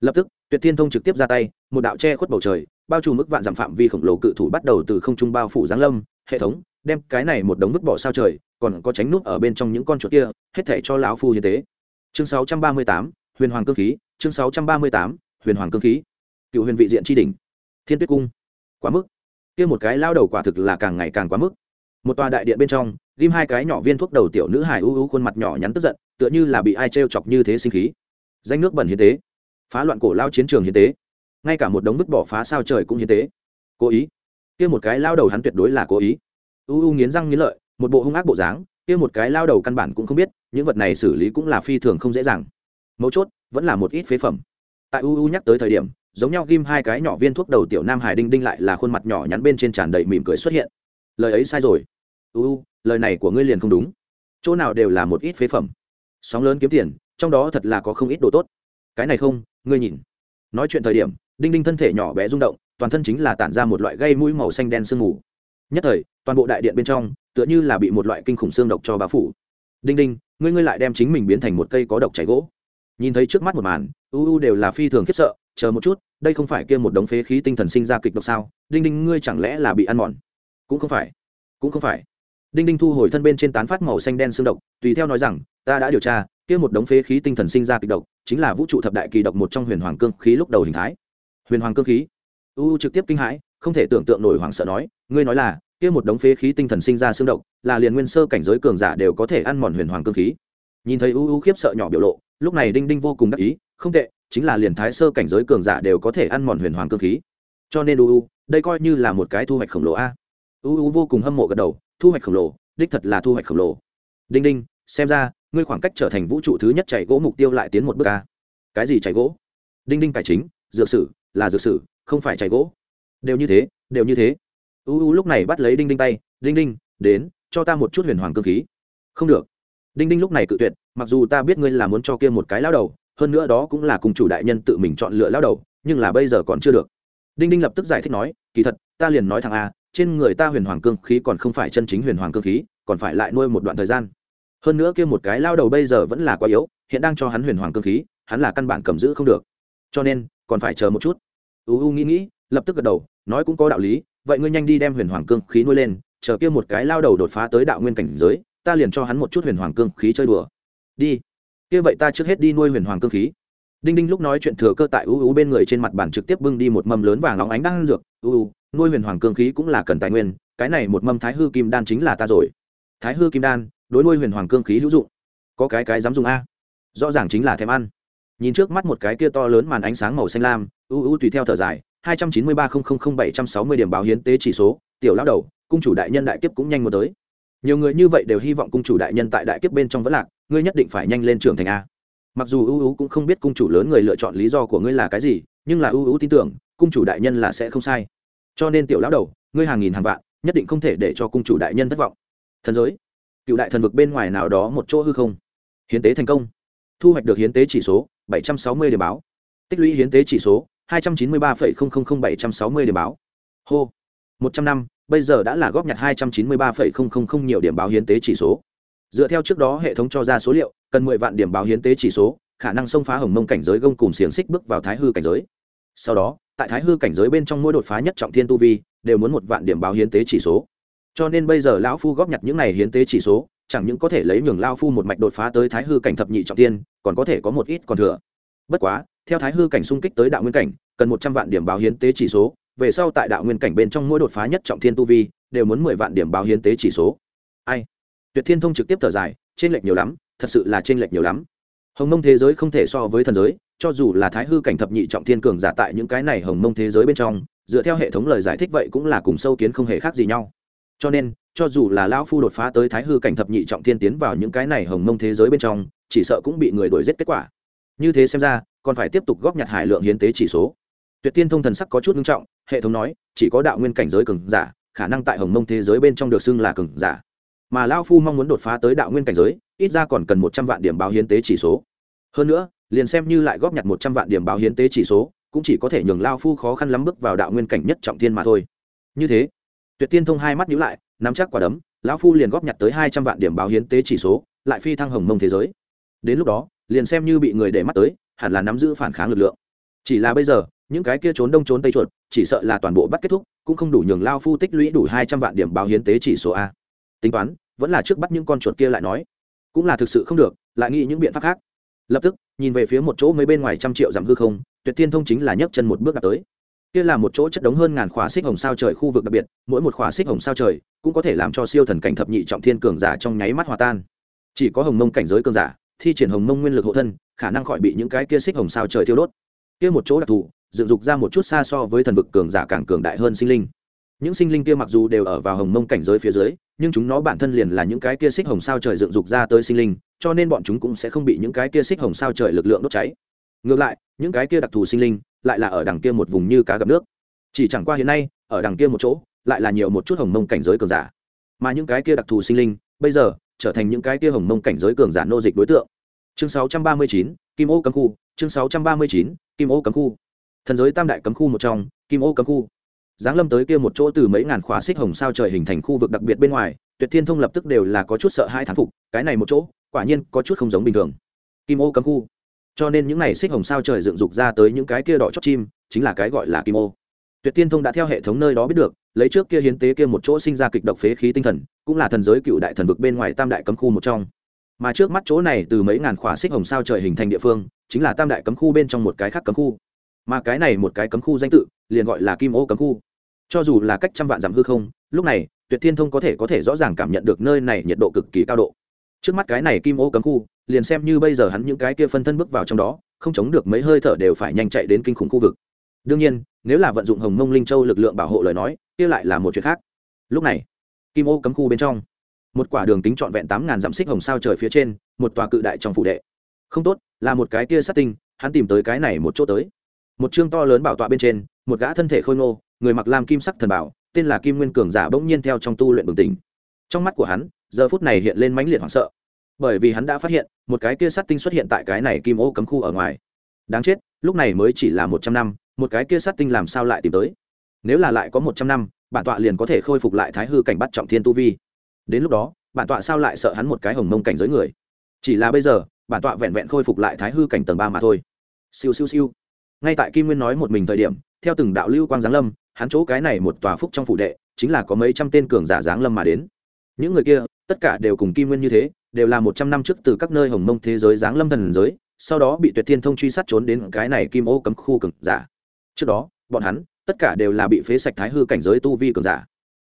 Lập tức tuyệt thiên thông trực tiếp ra tay một đạo che khuất bầu trời bao trùm mức vạn dặm phạm vi khổng lồ cự thủ bắt đầu từ không trung bao phủ giáng lâm hệ thống đem cái này một đống vứt bỏ sao trời còn có tránh nút ở bên trong những con chuột kia hết thể cho lão phu như thế chương 638, huyền hoàng cơ khí chương 638, huyền hoàng cơ khí. Cựu huyền vị diện tri đỉnh. Thiên tuyết cung. Quá mức. Kia một cái lao đầu quả thực là càng ngày càng quá mức. Một tòa đại điện bên trong ghim hai cái nhỏ viên thuốc đầu tiểu nữ hài u u khuôn mặt nhỏ nhắn tức giận tựa như là bị ai t chọc như thế sinh khí. Danh nước bẩn hiến tế. Phá loạn cổ lao chiến trường hiến tế. Ngay cả một đống vứt bỏ phá sao trời cũng hiến tế. Cố ý. Kia một cái lao đầu hắn tuyệt đối là cố ý. U u nghiến răng nghiến lợi một bộ hung ác bộ dáng kia một cái lao đầu căn bản cũng không biết những vật này xử lý cũng là phi thường không dễ dàng mấu chốt vẫn là một ít phế phẩm. Tại UU nhắc tới thời điểm giống nhau ghim hai cái nhỏ viên thuốc đầu tiểu nam hải đinh đinh lại là khuôn mặt nhỏ nhắn bên trên tràn đầy mỉm cười xuất hiện. Lời ấy sai rồi. UU, lời này của ngươi liền không đúng. Chỗ nào đều là một ít phế phẩm. Sóng lớn kiếm tiền trong đó thật là có không ít đồ tốt. Cái này không ngươi nhìn. Nói chuyện thời điểm đinh đinh thân thể nhỏ bé rung động toàn thân chính là tản ra một loại gây mũi màu xanh đen sương mù. Nhất thời toàn bộ đại điện bên trong tựa như là bị một loại kinh khủng xương độc cho bá phủ. Đinh đinh ngươi ngươi lại đem chính mình biến thành một cây có độc chảy gỗ nhìn thấy trước mắt một màn, u u đều là phi thường khiếp sợ, chờ một chút, đây không phải kia một đống phế khí tinh thần sinh ra kịch độc sao? Đinh đinh, ngươi chẳng lẽ là bị ăn mòn? Cũng không phải, cũng không phải. Đinh đinh thu hồi thân bên trên tán phát màu xanh đen xương độc, tùy theo nói rằng, ta đã điều tra, kia một đống phế khí tinh thần sinh ra kịch độc, chính là vũ trụ thập đại kỳ độc một trong huyền hoàng cương khí lúc đầu hình thái. Huyền hoàng cương khí? U u trực tiếp kinh hãi, không thể tưởng tượng nổi hoàng sợ nói, ngươi nói là, kia một đống phế khí tinh thần sinh ra xương độc, là liền nguyên sơ cảnh giới cường giả đều có thể ăn mòn huyền hoàng cương khí nhìn thấy u u khiếp sợ nhỏ biểu lộ, lúc này đinh đinh vô cùng đắc ý, không tệ, chính là liền thái sơ cảnh giới cường giả đều có thể ăn mòn huyền hoàng cương khí. Cho nên u u, đây coi như là một cái thu hoạch khổng lồ a. U u vô cùng hâm mộ gật đầu, thu hoạch khổng lồ, đích thật là thu hoạch khổng lồ. Đinh đinh, xem ra, ngươi khoảng cách trở thành vũ trụ thứ nhất chảy gỗ mục tiêu lại tiến một bước a. Cái gì chảy gỗ? Đinh đinh cải chính, dược sử, là dược sử, không phải chảy gỗ. Đều như thế, đều như thế. U u lúc này bắt lấy đinh đinh tay, đinh đinh, đến, cho ta một chút huyền hoàng cơ khí. Không được đinh đinh lúc này cự tuyệt, mặc dù ta biết ngươi là muốn cho kia một cái lao đầu, hơn nữa đó cũng là cùng chủ đại nhân tự mình chọn lựa lao đầu, nhưng là bây giờ còn chưa được. Đinh đinh lập tức giải thích nói, kỳ thật, ta liền nói thằng a, trên người ta huyền hoàng cương khí còn không phải chân chính huyền hoàng cương khí, còn phải lại nuôi một đoạn thời gian. Hơn nữa kia một cái lao đầu bây giờ vẫn là quá yếu, hiện đang cho hắn huyền hoàng cương khí, hắn là căn bản cầm giữ không được. Cho nên, còn phải chờ một chút. U u nghĩ nghĩ, lập tức gật đầu, nói cũng có đạo lý, vậy ngươi nhanh đi đem huyền hoàng cương khí nuôi lên, chờ kia một cái lao đầu đột phá tới đạo nguyên cảnh giới ta liền cho hắn một chút huyền hoàng cương khí chơi đùa. Đi. Kia vậy ta trước hết đi nuôi huyền hoàng cương khí. Đinh đinh lúc nói chuyện thừa cơ tại u u bên người trên mặt bàn trực tiếp bưng đi một mâm lớn vàng óng ánh đang dược. U u, nuôi huyền hoàng cương khí cũng là cần tài nguyên, cái này một mâm thái hư kim đan chính là ta rồi. Thái hư kim đan, đối nuôi huyền hoàng cương khí hữu dụng. Có cái cái dám dùng a? Rõ ràng chính là thèm ăn. Nhìn trước mắt một cái kia to lớn màn ánh sáng màu xanh lam, u u tùy theo thở dài, hai trăm chín mươi ba bảy trăm sáu mươi điểm báo hiến tế chỉ số, tiểu lão đầu, cung chủ đại nhân đại kiếp cũng nhanh một tới nhiều người như vậy đều hy vọng cung chủ đại nhân tại đại kiếp bên trong vẫn lạc, ngươi nhất định phải nhanh lên trưởng thành a. Mặc dù ưu ưu cũng không biết cung chủ lớn người lựa chọn lý do của ngươi là cái gì, nhưng là ưu ưu tin tưởng, cung chủ đại nhân là sẽ không sai. Cho nên tiểu lão đầu, ngươi hàng nghìn hàng vạn, nhất định không thể để cho cung chủ đại nhân thất vọng. Thần giới, cựu đại thần vực bên ngoài nào đó một chỗ hư không. Hiến tế thành công. Thu hoạch được hiến tế chỉ số, bảy trăm sáu mươi điểm báo. Tích lũy hiến tế chỉ số, hai trăm chín mươi ba bảy trăm sáu mươi điểm báo. Hô. Một trăm năm bây giờ đã là góp nhặt hai trăm chín mươi ba nhiều điểm báo hiến tế chỉ số. Dựa theo trước đó hệ thống cho ra số liệu cần mười vạn điểm báo hiến tế chỉ số khả năng xông phá hồng mông cảnh giới gông cùng xiển xích bước vào thái hư cảnh giới. Sau đó tại thái hư cảnh giới bên trong mỗi đột phá nhất trọng thiên tu vi đều muốn một vạn điểm báo hiến tế chỉ số. Cho nên bây giờ lão phu góp nhặt những này hiến tế chỉ số chẳng những có thể lấy nhường lão phu một mạch đột phá tới thái hư cảnh thập nhị trọng thiên, còn có thể có một ít còn thừa. Bất quá theo thái hư cảnh xung kích tới đạo nguyên cảnh cần một trăm vạn điểm báo hiến tế chỉ số về sau tại đạo nguyên cảnh bên trong mỗi đột phá nhất trọng thiên tu vi, đều muốn mười vạn điểm báo hiến tế chỉ số. Ai? Tuyệt thiên thông trực tiếp thở dài trên lệch nhiều lắm, thật sự là trên lệch nhiều lắm. Hồng mông thế giới không thể so với thần giới, cho dù là thái hư cảnh thập nhị trọng thiên cường giả tại những cái này hồng mông thế giới bên trong, dựa theo hệ thống lời giải thích vậy cũng là cùng sâu kiến không hề khác gì nhau. Cho nên, cho dù là lão phu đột phá tới thái hư cảnh thập nhị trọng thiên tiến vào những cái này hồng mông thế giới bên trong, chỉ sợ cũng bị người đuổi giết kết quả. Như thế xem ra, còn phải tiếp tục góp nhặt hải lượng hiến tế chỉ số tuyệt tiên thông thần sắc có chút nghiêm trọng, hệ thống nói, chỉ có đạo nguyên cảnh giới cường giả, khả năng tại hồng mông thế giới bên trong được xưng là cường giả. Mà lao phu mong muốn đột phá tới đạo nguyên cảnh giới, ít ra còn cần một trăm vạn điểm báo hiến tế chỉ số. Hơn nữa, liền xem như lại góp nhặt một trăm vạn điểm báo hiến tế chỉ số, cũng chỉ có thể nhường lao phu khó khăn lắm bước vào đạo nguyên cảnh nhất trọng thiên mà thôi. Như thế, tuyệt tiên thông hai mắt nhíu lại, nắm chắc quả đấm lão phu liền góp nhặt tới hai trăm vạn điểm báo hiến tế chỉ số, lại phi thăng hồng mông thế giới. Đến lúc đó, liền xem như bị người để mắt tới, hẳn là nắm giữ phản kháng lực lượng. Chỉ là bây giờ những cái kia trốn đông trốn tây chuột, chỉ sợ là toàn bộ bắt kết thúc, cũng không đủ nhường lao phu tích lũy đủ hai trăm vạn điểm báo hiến tế chỉ số a. Tính toán, vẫn là trước bắt những con chuột kia lại nói. Cũng là thực sự không được, lại nghĩ những biện pháp khác. Lập tức, nhìn về phía một chỗ mấy bên ngoài trăm triệu dặm hư không, tuyệt tiên thông chính là nhấc chân một bước đặt tới. Kia là một chỗ chất đống hơn ngàn khóa xích hồng sao trời khu vực đặc biệt, mỗi một khóa xích hồng sao trời cũng có thể làm cho siêu thần cảnh thập nhị trọng thiên cường giả trong nháy mắt hòa tan. Chỉ có hồng mông cảnh giới cường giả, thi triển hồng mông nguyên lực hộ thân, khả năng khỏi bị những cái kia xích hồng sao trời thiêu đốt. Kia một chỗ đặc thù dựng dục ra một chút xa so với thần vực cường giả càng cường đại hơn sinh linh. Những sinh linh kia mặc dù đều ở vào hồng mông cảnh giới phía dưới nhưng chúng nó bản thân liền là những cái kia xích hồng sao trời dựng dục ra tới sinh linh cho nên bọn chúng cũng sẽ không bị những cái kia xích hồng sao trời lực lượng đốt cháy. Ngược lại những cái kia đặc thù sinh linh lại là ở đằng kia một vùng như cá gặp nước. Chỉ chẳng qua hiện nay ở đằng kia một chỗ lại là nhiều một chút hồng mông cảnh giới cường giả. Mà những cái kia đặc thù sinh linh bây giờ trở thành những cái kia hồng mông cảnh giới cường giả nô dịch đối tượng. Chương 639, kim ô cấm khu chương 639, kim ô cấm khu thần giới tam đại cấm khu một trong, kim ô cấm khu. Giáng lâm tới kia một chỗ từ mấy ngàn khóa xích hồng sao trời hình thành khu vực đặc biệt bên ngoài, tuyệt thiên thông lập tức đều là có chút sợ hai thán phục, cái này một chỗ, quả nhiên có chút không giống bình thường. Kim ô cấm khu. Cho nên những này xích hồng sao trời dựng dục ra tới những cái kia đỏ chót chim, chính là cái gọi là kim ô. Tuyệt tiên thông đã theo hệ thống nơi đó biết được, lấy trước kia hiến tế kia một chỗ sinh ra kịch độc phế khí tinh thần, cũng là thần giới cựu đại thần vực bên ngoài tam đại cấm khu một trong. Mà trước mắt chỗ này từ mấy ngàn khỏa xích hồng sao trời hình thành địa phương, chính là tam đại cấm khu bên trong một cái khác cấm khu mà cái này một cái cấm khu danh tự, liền gọi là kim ô cấm khu. Cho dù là cách trăm vạn dặm hư không, lúc này, tuyệt thiên thông có thể có thể rõ ràng cảm nhận được nơi này nhiệt độ cực kỳ cao độ. Trước mắt cái này kim ô cấm khu, liền xem như bây giờ hắn những cái kia phân thân bước vào trong đó, không chống được mấy hơi thở đều phải nhanh chạy đến kinh khủng khu vực. Đương nhiên, nếu là vận dụng hồng mông linh châu lực lượng bảo hộ lời nói, kia lại là một chuyện khác. Lúc này, kim ô cấm khu bên trong, một quả đường kính trọn vẹn tám ngàn dặm xích hồng sao trời phía trên, một tòa cự đại trong phủ đệ. Không tốt, là một cái kia sát tinh, hắn tìm tới cái này một chỗ tới một chương to lớn bảo tọa bên trên, một gã thân thể khôi ngô, người mặc lam kim sắc thần bảo, tên là kim nguyên cường giả bỗng nhiên theo trong tu luyện bừng tỉnh. Trong mắt của hắn, giờ phút này hiện lên mãnh liệt hoảng sợ. Bởi vì hắn đã phát hiện, một cái kia sát tinh xuất hiện tại cái này kim ô cấm khu ở ngoài. Đáng chết, lúc này mới chỉ là một trăm năm, một cái kia sát tinh làm sao lại tìm tới? Nếu là lại có một trăm năm, bản tọa liền có thể khôi phục lại thái hư cảnh bắt trọng thiên tu vi. Đến lúc đó, bản tọa sao lại sợ hắn một cái hồng mông cảnh giới người? Chỉ là bây giờ, bản tọa vẹn vẹn khôi phục lại thái hư cảnh tầng ba mà thôi. Siêu siêu siêu ngay tại kim nguyên nói một mình thời điểm, theo từng đạo lưu quang giáng lâm, hắn chỗ cái này một tòa phúc trong phủ đệ, chính là có mấy trăm tên cường giả giáng lâm mà đến. Những người kia, tất cả đều cùng kim nguyên như thế, đều là một trăm năm trước từ các nơi hồng mông thế giới giáng lâm thần giới, sau đó bị tuyệt thiên thông truy sát trốn đến cái này kim ô cấm khu cường giả. Trước đó, bọn hắn, tất cả đều là bị phế sạch thái hư cảnh giới tu vi cường giả.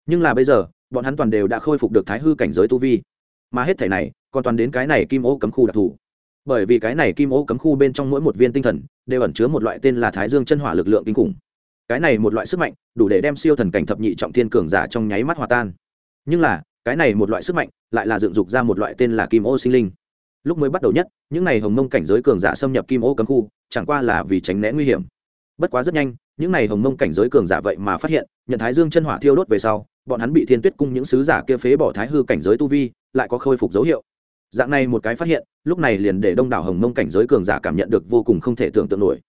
Nhưng là bây giờ, bọn hắn toàn đều đã khôi phục được thái hư cảnh giới tu vi. Mà hết thể này, còn toàn đến cái này kim ô cấm khu đặc thù bởi vì cái này kim ô cấm khu bên trong mỗi một viên tinh thần đều ẩn chứa một loại tên là thái dương chân hỏa lực lượng kinh khủng. Cái này một loại sức mạnh đủ để đem siêu thần cảnh thập nhị trọng thiên cường giả trong nháy mắt hòa tan. Nhưng là, cái này một loại sức mạnh lại là dựng dục ra một loại tên là kim ô sinh linh. Lúc mới bắt đầu nhất, những này hồng mông cảnh giới cường giả xâm nhập kim ô cấm khu, chẳng qua là vì tránh né nguy hiểm. Bất quá rất nhanh, những này hồng mông cảnh giới cường giả vậy mà phát hiện, nhận thái dương chân hỏa thiêu đốt về sau, bọn hắn bị thiên tuyết cung những sứ giả kia phế bỏ thái hư cảnh giới tu vi, lại có khôi phục dấu hiệu dạng này một cái phát hiện, lúc này liền để đông đảo hồng mông cảnh giới cường giả cảm nhận được vô cùng không thể tưởng tượng nổi.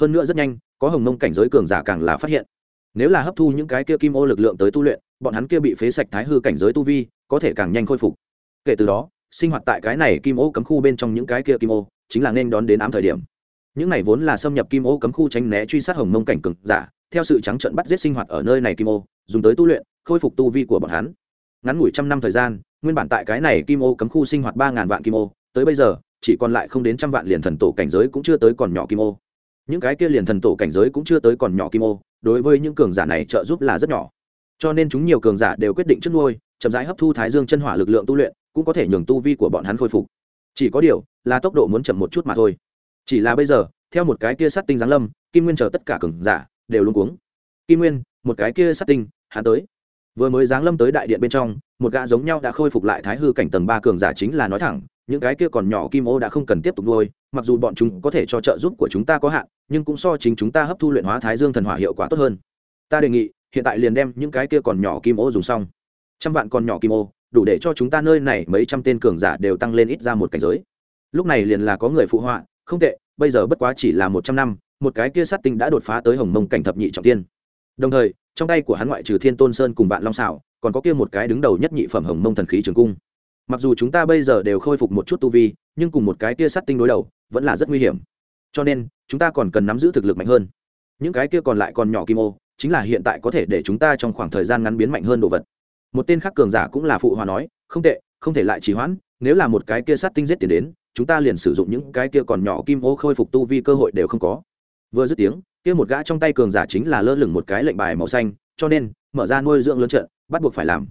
Hơn nữa rất nhanh, có hồng mông cảnh giới cường giả càng là phát hiện. Nếu là hấp thu những cái kia kim ô lực lượng tới tu luyện, bọn hắn kia bị phế sạch thái hư cảnh giới tu vi, có thể càng nhanh khôi phục. Kể từ đó, sinh hoạt tại cái này kim ô cấm khu bên trong những cái kia kim ô, chính là nên đón đến ám thời điểm. Những này vốn là xâm nhập kim ô cấm khu tránh né truy sát hồng mông cảnh Cường giả, theo sự trắng trận bắt giết sinh hoạt ở nơi này kim ô, dùng tới tu luyện, khôi phục tu vi của bọn hắn. Ngắn ngủi trăm năm thời gian nguyên bản tại cái này kim ô cấm khu sinh hoạt ba ngàn vạn kim ô, tới bây giờ, chỉ còn lại không đến trăm vạn liền thần tổ cảnh giới cũng chưa tới còn nhỏ kim ô. Những cái kia liền thần tổ cảnh giới cũng chưa tới còn nhỏ kim ô, đối với những cường giả này trợ giúp là rất nhỏ. Cho nên chúng nhiều cường giả đều quyết định trước nuôi, chậm rãi hấp thu thái dương chân hỏa lực lượng tu luyện, cũng có thể nhường tu vi của bọn hắn khôi phục. Chỉ có điều, là tốc độ muốn chậm một chút mà thôi. Chỉ là bây giờ, theo một cái kia sát tinh giáng lâm, kim nguyên chờ tất cả cường giả đều luôn cuống. Kim nguyên, một cái kia sát tinh, hắn tới vừa mới giáng lâm tới đại điện bên trong, một gã giống nhau đã khôi phục lại thái hư cảnh tầng ba cường giả chính là nói thẳng, những cái kia còn nhỏ kim ô đã không cần tiếp tục nuôi, mặc dù bọn chúng có thể cho trợ giúp của chúng ta có hạn, nhưng cũng so chính chúng ta hấp thu luyện hóa thái dương thần hỏa hiệu quả tốt hơn. Ta đề nghị, hiện tại liền đem những cái kia còn nhỏ kim ô dùng xong. Trăm vạn còn nhỏ kim ô, đủ để cho chúng ta nơi này mấy trăm tên cường giả đều tăng lên ít ra một cảnh giới. Lúc này liền là có người phụ họa, không tệ, bây giờ bất quá chỉ là một trăm năm, một cái kia sát tinh đã đột phá tới hồng mông cảnh thập nhị trọng tiên. Đồng thời trong tay của hắn ngoại trừ thiên tôn sơn cùng vạn long xảo còn có kia một cái đứng đầu nhất nhị phẩm hồng mông thần khí trường cung. Mặc dù chúng ta bây giờ đều khôi phục một chút tu vi, nhưng cùng một cái kia sắt tinh đối đầu, vẫn là rất nguy hiểm. Cho nên, chúng ta còn cần nắm giữ thực lực mạnh hơn. Những cái kia còn lại còn nhỏ kim ô, chính là hiện tại có thể để chúng ta trong khoảng thời gian ngắn biến mạnh hơn đồ vật. Một tên khác cường giả cũng là phụ hòa nói, không tệ, không thể lại trì hoãn, nếu là một cái kia sát tinh giết tiền đến, chúng ta liền sử dụng những cái kia còn nhỏ kim ô khôi phục tu vi cơ hội đều không có vừa dứt tiếng, kia một gã trong tay cường giả chính là lơ lửng một cái lệnh bài màu xanh, cho nên, mở ra nuôi dưỡng lớn trận, bắt buộc phải làm.